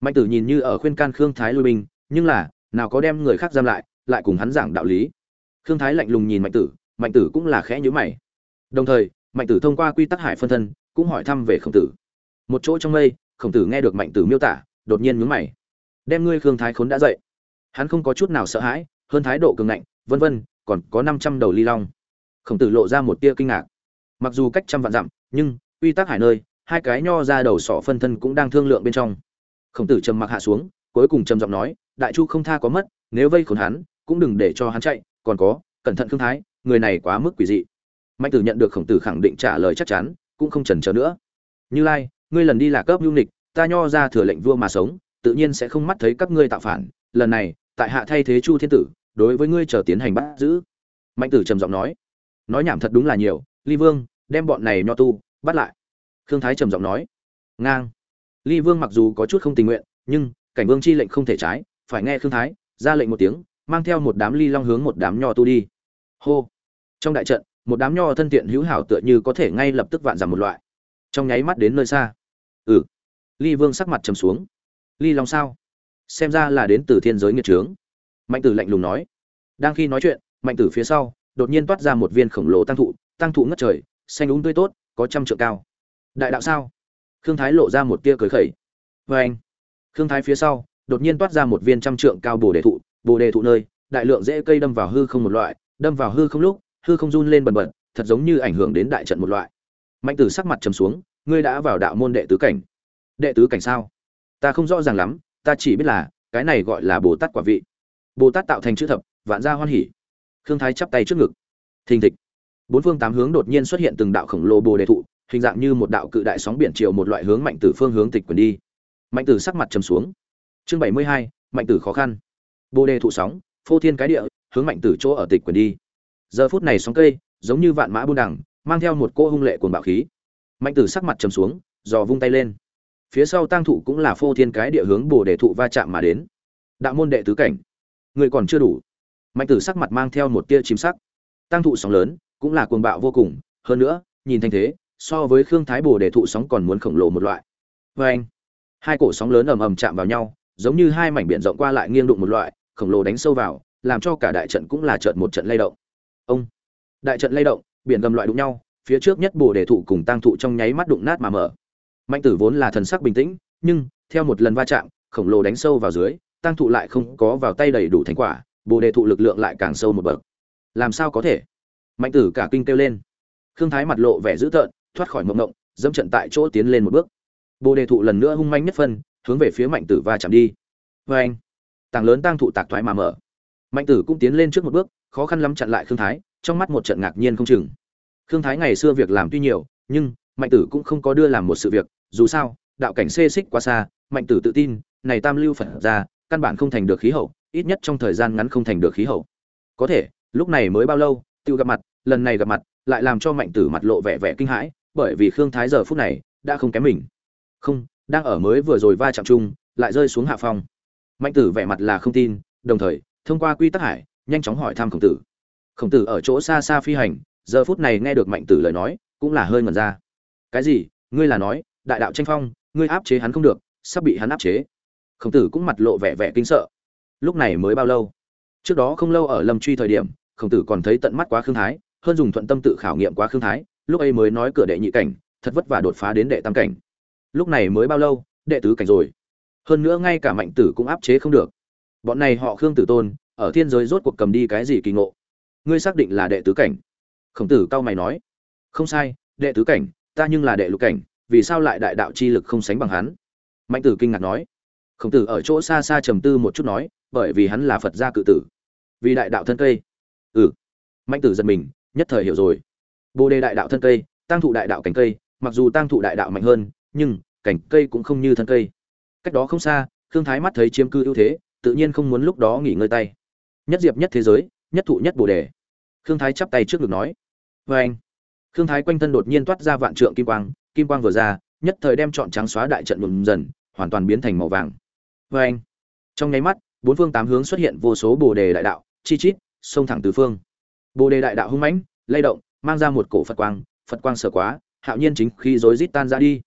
Mạnh tử nhìn như ở khuyên can khương thái lui binh, nhưng là, nào có đem người khác giam lại lại cùng hắn giảng đạo lý. Khương thái lạnh lùng nhìn mạnh tử mạnh tử cũng là khẽ nhíu mày. Đồng thời, mạnh tử thông qua quy tắc hải phân thân, cũng hỏi thăm về khổng tử một chỗ trong mây, khổng tử nghe được mạnh tử miêu tả, đột nhiên nhướng mày. Đem ngươi khương thái khốn đã dậy. Hắn không có chút nào sợ hãi, hơn thái độ cường ngạnh, vân vân, còn có năm trăm đầu ly long. Khổng tử lộ ra một tia kinh ngạc. Mặc dù cách trăm vạn dặm, nhưng, quy tắc hải nơi, hai cái nho ra đầu sọ phân thân cũng đang thương lượng bên trong. Khổng tử trầm mặc hạ xuống, cuối cùng trầm giọng nói, đại chu không tha có mất, nếu vây khốn hắn, cũng đừng để cho hắn chạy, còn có, cẩn thận khương thái, người này quá mức quỷ dị. Mạnh tử nhận được khổng tử khẳng định trả lời chắc chắn, cũng không chần chờ nữa. Như lai ngươi lần đi là cấp nhu nịch ta nho ra thừa lệnh vua mà sống, tự nhiên sẽ không mắt thấy các ngươi tạo phản. Lần này, tại hạ thay thế chu thiên tử, đối với ngươi chờ tiến hành bắt giữ. Mạnh tử trầm giọng nói. Nói nhảm thật đúng là nhiều, ly vương, đem bọn này nho tu, bắt lại. Khương thái trầm giọng nói. Ngang. Ly vương mặc dù có chút không tình nguyện, nhưng, cảnh vương chi lệnh không thể trái, phải nghe khương thái, ra lệnh một tiếng, mang theo một đám ly long hướng một đám nho tu đi. Hô. Trong đại trận, một đám nho thân thiện hữu hảo tựa như có thể ngay lập tức vạn giảm một loại. Trong nháy mắt đến nơi xa ừ. Ly vương sắc mặt trầm xuống. Ly long sao? Xem ra là đến từ thiên giới nghiệt trướng. Mạnh tử lạnh lùng nói. Đang khi nói chuyện, mạnh tử phía sau, đột nhiên toát ra một viên khổng lồ tăng thụ tăng thụ ngất trời, xanh úng tươi tốt, có trăm trượng cao. Đại đạo sao? Khương thái lộ ra một tia cười khẩy. Vê anh khương thái phía sau, đột nhiên toát ra một viên trăm trượng cao bồ đề thụ, bồ đề thụ nơi, đại lượng dễ cây đâm vào hư không một loại, đâm vào hư không lúc, hư không run lên bần bật, thật giống như ảnh hưởng đến đại trận một loại. Mạnh tử sắc mặt trầm xuống ngươi đã vào đạo môn đệ tứ cảnh. Đệ tứ cảnh sao? Ta không rõ ràng lắm, ta chỉ biết là, cái này gọi là bồ tát quả vị. Bồ tát tạo thành chữ thập, vạn gia hoan hỉ khương thái chắp tay trước ngực. Thình thịch. Bốn phương tám hướng đột nhiên xuất hiện từng đạo khổng lồ bồ đề thụ, hình dạng như một đạo cự đại sóng biển chiều một loại hướng mạnh tử phương hướng tịch quyền đi. Mạnh tử sắc mặt trầm xuống. Chương bảy mươi hai, mạnh tử khó khăn. Bồ đề thụ sóng, phô thiên cái địa, hướng mạnh tử chỗ ở tịch quyền đi. Giờ phút này sóng cây, giống như vạn mã buôn đằng, mang theo một cô hung lệ cuồng bạo khí mạnh tử sắc mặt trầm xuống dò vung tay lên. Phía sau tang thụ cũng là phô thiên cái địa hướng bồ đề thụ va chạm mà đến. Đạo môn đệ tứ cảnh. Người còn chưa đủ. Mạnh tử sắc mặt mang theo một tia chìm sắc. Tăng thụ sóng lớn, cũng là cuồng bạo vô cùng. Hơn nữa, nhìn thanh thế, so với khương thái bồ đề thụ sóng còn muốn khổng lồ một loại. Vê anh, hai cổ sóng lớn ầm ầm chạm vào nhau, giống như hai mảnh biển rộng qua lại nghiêng đụng một loại, khổng lồ đánh sâu vào, làm cho cả đại trận cũng là trận một trận lay động. Ông, đại trận lay động, biển gầm loại đụng nhau phía trước nhất bồ đề thụ cùng tăng thụ trong nháy mắt đụng nát mà mở. Mạnh tử vốn là thần sắc bình tĩnh, nhưng, theo một lần va chạm, khổng lồ đánh sâu vào dưới tăng thụ lại không có vào tay đầy đủ thành quả, bồ đề thụ lực lượng lại càng sâu một bậc. Làm sao có thể? Mạnh tử cả kinh kêu lên. Khương thái mặt lộ vẻ dữ tợn, thoát khỏi mộng ngộng, dẫm trận tại chỗ tiến lên một bước. Bồ đề thụ lần nữa hung manh nhất phân, hướng về phía mạnh tử va chạm đi. Vê anh tảng lớn tăng thụ tạc thoái mà mở. Mạnh tử cũng tiến lên trước một bước, khó khăn lắm chặn lại khương thái, trong mắt một trận ngạc nhiên không chừng khương thái ngày xưa việc làm tuy nhiều, nhưng mạnh tử cũng không có đưa làm một sự việc. Dù sao, đạo cảnh xê xích quá xa, mạnh tử tự tin, này tam lưu phật ra, căn bản không thành được khí hậu, ít nhất trong thời gian ngắn không thành được khí hậu. Có thể, lúc này mới bao lâu, tự gặp mặt, lần này gặp mặt, lại làm cho mạnh tử mặt lộ vẻ vẻ kinh hãi, bởi vì khương thái giờ phút này đã không kém mình. Không, đang ở mới vừa rồi va chạm chung, lại rơi xuống hạ phong. Mạnh tử vẻ mặt là không tin, đồng thời, thông qua quy tắc hải, nhanh chóng hỏi thăm khổng tử. Khổng tử ở chỗ xa xa phi hành giờ phút này nghe được mạnh tử lời nói, cũng là hơi ngẩn ra. Cái gì? Ngươi là nói, đại đạo tranh phong, ngươi áp chế hắn không được, sắp bị hắn áp chế. Khổng tử cũng mặt lộ vẻ vẻ kinh sợ. Lúc này mới bao lâu? Trước đó không lâu ở lâm truy thời điểm, khổng tử còn thấy tận mắt quá khương thái, hơn dùng thuận tâm tự khảo nghiệm quá khương thái, lúc ấy mới nói cửa đệ nhị cảnh, thật vất vả đột phá đến đệ tam cảnh. Lúc này mới bao lâu, đệ tứ cảnh rồi. Hơn nữa ngay cả mạnh tử cũng áp chế không được. Bọn này họ khương tử tôn, ở thiên giới rốt cuộc cầm đi cái gì kỳ ngộ? Ngươi xác định là đệ tứ cảnh khổng tử cao mày nói, không sai, đệ tứ cảnh, ta nhưng là đệ lục cảnh, vì sao lại đại đạo chi lực không sánh bằng hắn? Mạnh tử kinh ngạc nói, khổng tử ở chỗ xa xa trầm tư một chút nói, bởi vì hắn là phật gia cự tử, vì đại đạo thân cây. Ừ. Mạnh tử giật mình, nhất thời hiểu rồi. Bồ đề đại đạo thân cây tăng thụ đại đạo cành cây, mặc dù tăng thụ đại đạo mạnh hơn, nhưng cành cây cũng không như thân cây. Cách đó không xa, khương thái mắt thấy chiếm cư ưu thế, tự nhiên không muốn lúc đó nghỉ ngơi tay. Nhất diệp nhất thế giới, nhất thụ nhất bồ đề khương thái chắp tay trước ngực nói vê anh. Khương thái quanh thân đột nhiên toát ra vạn trượng kim quang kim quang vừa ra, nhất thời đem chọn trắng xóa đại trận nhuộm dần, hoàn toàn biến thành màu vàng. Vê anh. Trong nháy mắt, bốn phương tám hướng xuất hiện vô số bồ đề đại đạo, chi chít, xông thẳng tứ phương. Bồ đề đại đạo hung mãnh, lay động, mang ra một cổ phật quang phật quang sở quá, hạo nhiên chính khi rối rít tan ra đi.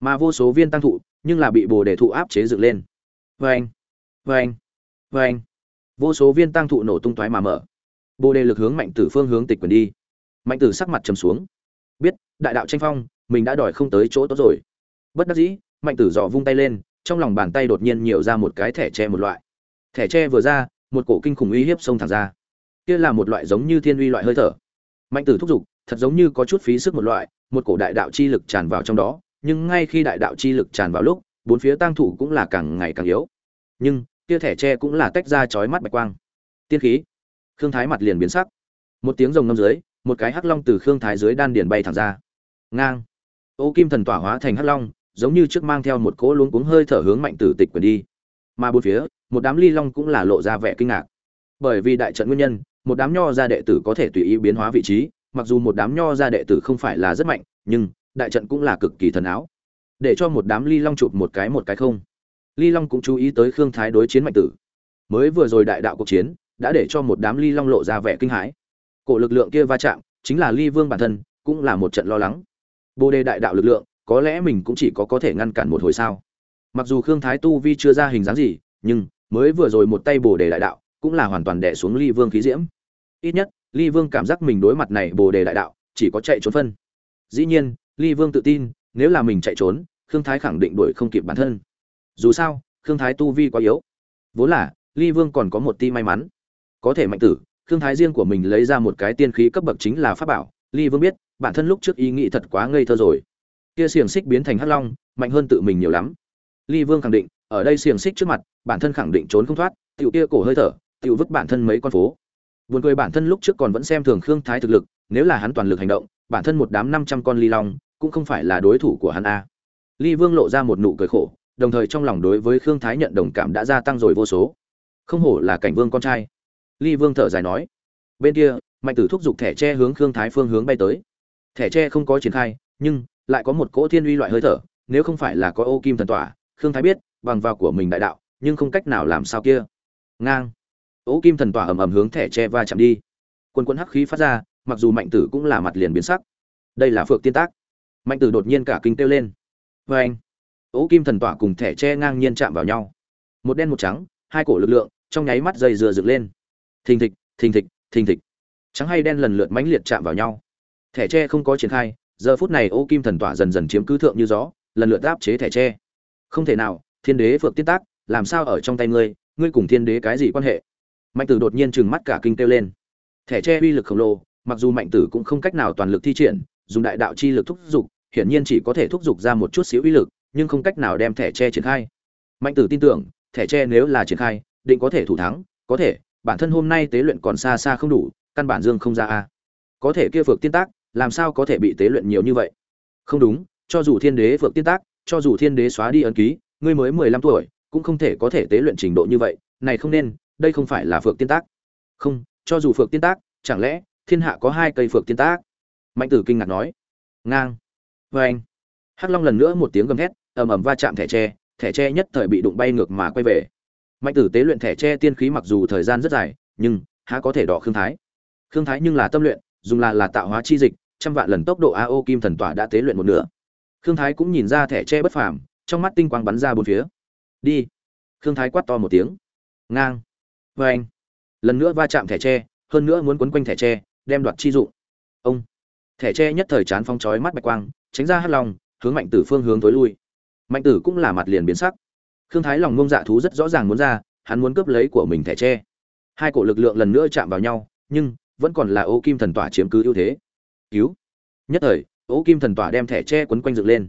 Mà vô số viên tăng thụ, nhưng là bị bồ đề thụ áp chế dựng lên. Vê anh vê anh vê anh. Vô số viên tăng thụ nổ tung toái mà mở bồ đề lực hướng mạnh tử phương hướng tịch quyền đi. Mạnh tử sắc mặt trầm xuống. Biết, đại đạo tranh phong, mình đã đòi không tới chỗ tốt rồi. Bất đắc dĩ, mạnh tử dò vung tay lên, trong lòng bàn tay đột nhiên nhiều ra một cái thẻ tre một loại. Thẻ tre vừa ra, một cổ kinh khủng uy hiếp xông thẳng ra. Kia là một loại giống như thiên uy loại hơi thở. Mạnh tử thúc giục, thật giống như có chút phí sức một loại, một cổ đại đạo chi lực tràn vào trong đó, nhưng ngay khi đại đạo chi lực tràn vào lúc, bốn phía tăng thủ cũng là càng ngày càng yếu. Nhưng, kia thẻ tre cũng là tách ra chói mắt bạch quang. Tiên khí khương thái mặt liền biến sắc. Một tiếng rồng ngâm dưới, một cái hắc long từ khương thái dưới đan điền bay thẳng ra. Ngang. Ô kim thần tỏa hóa thành hắc long, giống như trước mang theo một cỗ luống cuống hơi thở hướng mạnh tử tịch quyền đi. Mà bốn phía, một đám ly long cũng là lộ ra vẻ kinh ngạc. Bởi vì đại trận nguyên nhân, một đám nho gia đệ tử có thể tùy ý biến hóa vị trí, mặc dù một đám nho gia đệ tử không phải là rất mạnh, nhưng đại trận cũng là cực kỳ thần áo. Để cho một đám ly long chụp một cái một cái không. Ly long cũng chú ý tới khương thái đối chiến mạnh tử. Mới vừa rồi đại đạo cuộc chiến đã để cho một đám ly long lộ ra vẻ kinh hãi. Cổ lực lượng kia va chạm chính là ly vương bản thân, cũng là một trận lo lắng. Bồ đề đại đạo lực lượng, có lẽ mình cũng chỉ có có thể ngăn cản một hồi sao? Mặc dù khương thái tu vi chưa ra hình dáng gì, nhưng mới vừa rồi một tay bồ đề đại đạo cũng là hoàn toàn đè xuống ly vương khí diễm. Ít nhất, ly vương cảm giác mình đối mặt này bồ đề đại đạo chỉ có chạy trốn phân. Dĩ nhiên, ly vương tự tin, nếu là mình chạy trốn, khương thái khẳng định đuổi không kịp bản thân. Dù sao, khương thái tu vi quá yếu. Vốn là, ly vương còn có một ti may mắn có thể mạnh tử, khương thái riêng của mình lấy ra một cái tiên khí cấp bậc chính là pháp bảo. Ly vương biết, bản thân lúc trước ý nghĩ thật quá ngây thơ rồi. Kia xiềng xích biến thành hắc long, mạnh hơn tự mình nhiều lắm. Ly vương khẳng định, ở đây xiềng xích trước mặt, bản thân khẳng định trốn không thoát, tiểu kia cổ hơi thở, tiểu vứt bản thân mấy con phố. Buồn cười bản thân lúc trước còn vẫn xem thường khương thái thực lực, nếu là hắn toàn lực hành động, bản thân một đám năm trăm con ly long, cũng không phải là đối thủ của hắn a. Ly vương lộ ra một nụ cười khổ, đồng thời trong lòng đối với khương thái nhận đồng cảm đã gia tăng rồi vô số. Không hổ là cảnh vương con trai ly vương thở dài nói, bên kia, mạnh tử thúc giục thẻ tre hướng khương thái phương hướng bay tới. Thẻ tre không có triển khai, nhưng lại có một cỗ thiên uy loại hơi thở, nếu không phải là có ô kim thần tỏa, khương thái biết, bằng vào của mình đại đạo, nhưng không cách nào làm sao kia. Ngang. Ô kim thần tỏa ầm ầm hướng thẻ tre va chạm đi. Quân quân hắc khí phát ra, mặc dù mạnh tử cũng là mặt liền biến sắc. Đây là phượng tiên tác. Mạnh tử đột nhiên cả kinh kêu lên. Vê anh, ô kim thần tỏa cùng thẻ tre ngang nhiên chạm vào nhau. Một đen một trắng, hai cổ lực lượng, trong nháy mắt dây dừa dựng lên thình thịch thình thịch thình thịch. Trắng hay đen lần lượt mãnh liệt chạm vào nhau. Thẻ tre không có triển khai, giờ phút này ô kim thần tỏa dần dần chiếm cứ thượng như gió, lần lượt áp chế thẻ tre. Không thể nào, thiên đế phượng tiên tác, làm sao ở trong tay ngươi ngươi cùng thiên đế cái gì quan hệ? Mạnh tử đột nhiên trừng mắt cả kinh kêu lên. Thẻ tre uy lực khổng lồ, mặc dù mạnh tử cũng không cách nào toàn lực thi triển, dùng đại đạo chi lực thúc giục, hiển nhiên chỉ có thể thúc giục ra một chút xíu uy lực, nhưng không cách nào đem thẻ tre triển khai. Mạnh tử tin tưởng, thẻ tre nếu là triển khai, định có thể thủ thắng, có thể bản thân hôm nay tế luyện còn xa xa không đủ, căn bản dương không ra a. Có thể kia phược tiên tác, làm sao có thể bị tế luyện nhiều như vậy? Không đúng, cho dù thiên đế phược tiên tác, cho dù thiên đế xóa đi ấn ký, ngươi mới mười lăm tuổi, cũng không thể có thể tế luyện trình độ như vậy, này không nên, đây không phải là phược tiên tác. Không, cho dù phược tiên tác, chẳng lẽ thiên hạ có hai cây phược tiên tác? Mạnh tử kinh ngạc nói. Ngang. Vê anh. Hắc long lần nữa một tiếng gầm thét, ầm ầm va chạm thẻ tre thẻ tre nhất thời bị đụng bay ngược mà quay về mạnh tử tế luyện thẻ tre tiên khí mặc dù thời gian rất dài, nhưng, há có thể đỏ khương thái. Khương thái nhưng là tâm luyện, dùng là là tạo hóa chi dịch, trăm vạn lần tốc độ ao kim thần tỏa đã tế luyện một nửa. Khương thái cũng nhìn ra thẻ tre bất phàm, trong mắt tinh quang bắn ra bốn phía. Đi. Khương thái quát to một tiếng. Ngang. Vê anh lần nữa va chạm thẻ tre hơn nữa muốn quấn quanh thẻ tre đem đoạt chi dụng. Ông. Thẻ tre nhất thời chán phong chói mắt bạch quang, tránh ra hắt lòng hướng mạnh tử phương hướng tối lui. Mạnh tử cũng là mặt liền biến sắc khương thái lòng ngông dạ thú rất rõ ràng muốn ra, hắn muốn cướp lấy của mình thẻ tre. Hai cổ lực lượng lần nữa chạm vào nhau, nhưng vẫn còn là ô kim thần tỏa chiếm cứ ưu thế. Cứu. Nhất thời, ô kim thần tỏa đem thẻ tre quấn quanh dựng lên.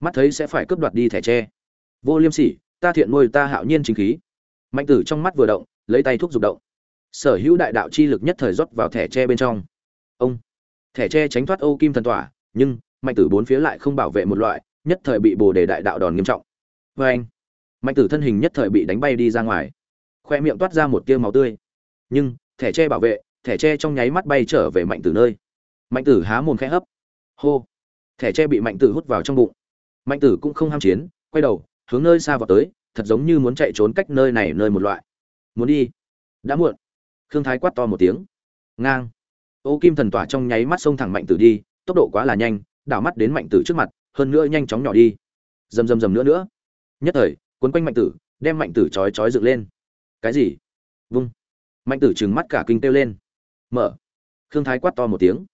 Mắt thấy sẽ phải cướp đoạt đi thẻ tre. Vô liêm sỉ, ta thiện nuôi ta hạo nhiên chính khí. Mạnh tử trong mắt vừa động, lấy tay thuốc dục động. Sở hữu đại đạo chi lực nhất thời rót vào thẻ tre bên trong. Ông. Thẻ tre tránh thoát ô kim thần tỏa, nhưng mạnh tử bốn phía lại không bảo vệ một loại, nhất thời bị bồ đề đại đạo đòn nghiêm trọng. Vê anh mạnh tử thân hình nhất thời bị đánh bay đi ra ngoài. Khoe miệng toát ra một tia máu tươi. Nhưng, thẻ tre bảo vệ, thẻ tre trong nháy mắt bay trở về mạnh tử nơi. Mạnh tử há mồm khẽ hấp. Hô. Thẻ tre bị mạnh tử hút vào trong bụng. Mạnh tử cũng không ham chiến, quay đầu, hướng nơi xa vào tới, thật giống như muốn chạy trốn cách nơi này nơi một loại. Muốn đi. Đã muộn. Khương thái quát to một tiếng. Ngang. Ô kim thần tỏa trong nháy mắt xông thẳng mạnh tử đi, tốc độ quá là nhanh, đảo mắt đến mạnh tử trước mặt, hơn nữa nhanh chóng nhỏ đi. Rầm rầm rầm nữa nữa. Nhất thời quấn quanh mạnh tử, đem mạnh tử chói chói dựng lên. Cái gì? Vung. Mạnh tử trừng mắt cả kinh kêu lên. Mở. Khương thái quát to một tiếng.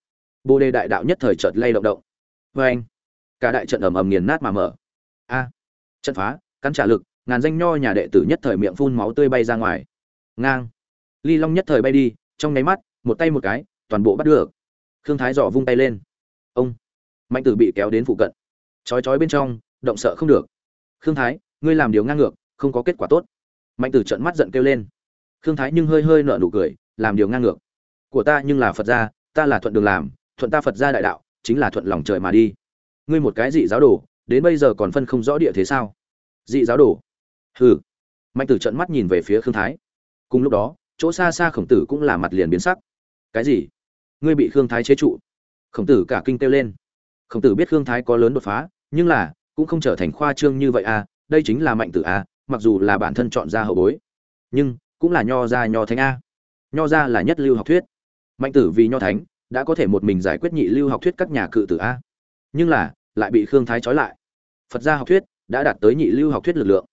Bồ đề đại đạo nhất thời chợt lay động động. Vê anh. Cả đại trận ầm ầm nghiền nát mà mở. A. À. Trận phá. Cắn trả lực, ngàn danh nho nhà đệ tử nhất thời miệng phun máu tươi bay ra ngoài. Ngang. Ly long nhất thời bay đi, trong nháy mắt, một tay một cái, toàn bộ bắt được. Khương thái dò vung tay lên. Ông. Mạnh tử bị kéo đến phụ cận. Chói chói bên trong, động sợ không được. Khương thái ngươi làm điều ngang ngược, không có kết quả tốt. Mạnh tử trợn mắt giận kêu lên. Khương thái nhưng hơi hơi nở nụ cười, làm điều ngang ngược. Của ta nhưng là phật gia, ta là thuận đường làm, thuận ta phật gia đại đạo, chính là thuận lòng trời mà đi. Ngươi một cái dị giáo đồ, đến bây giờ còn phân không rõ địa thế sao? Dị giáo đồ? Hừ. Mạnh tử trợn mắt nhìn về phía khương thái. Cùng lúc đó, chỗ xa xa khổng tử cũng là mặt liền biến sắc. Cái gì? Ngươi bị khương thái chế trụ. Khổng tử cả kinh kêu lên. Khổng tử biết khương thái có lớn đột phá, nhưng là, cũng không trở thành khoa trương như vậy à đây chính là mạnh tử a, mặc dù là bản thân chọn ra hậu bối, nhưng cũng là nho gia nho thánh a. Nho gia là nhất lưu học thuyết. Mạnh tử vì nho thánh, đã có thể một mình giải quyết nhị lưu học thuyết các nhà cự tử a. Nhưng là, lại bị khương thái trói lại. Phật gia học thuyết đã đạt tới nhị lưu học thuyết lực lượng.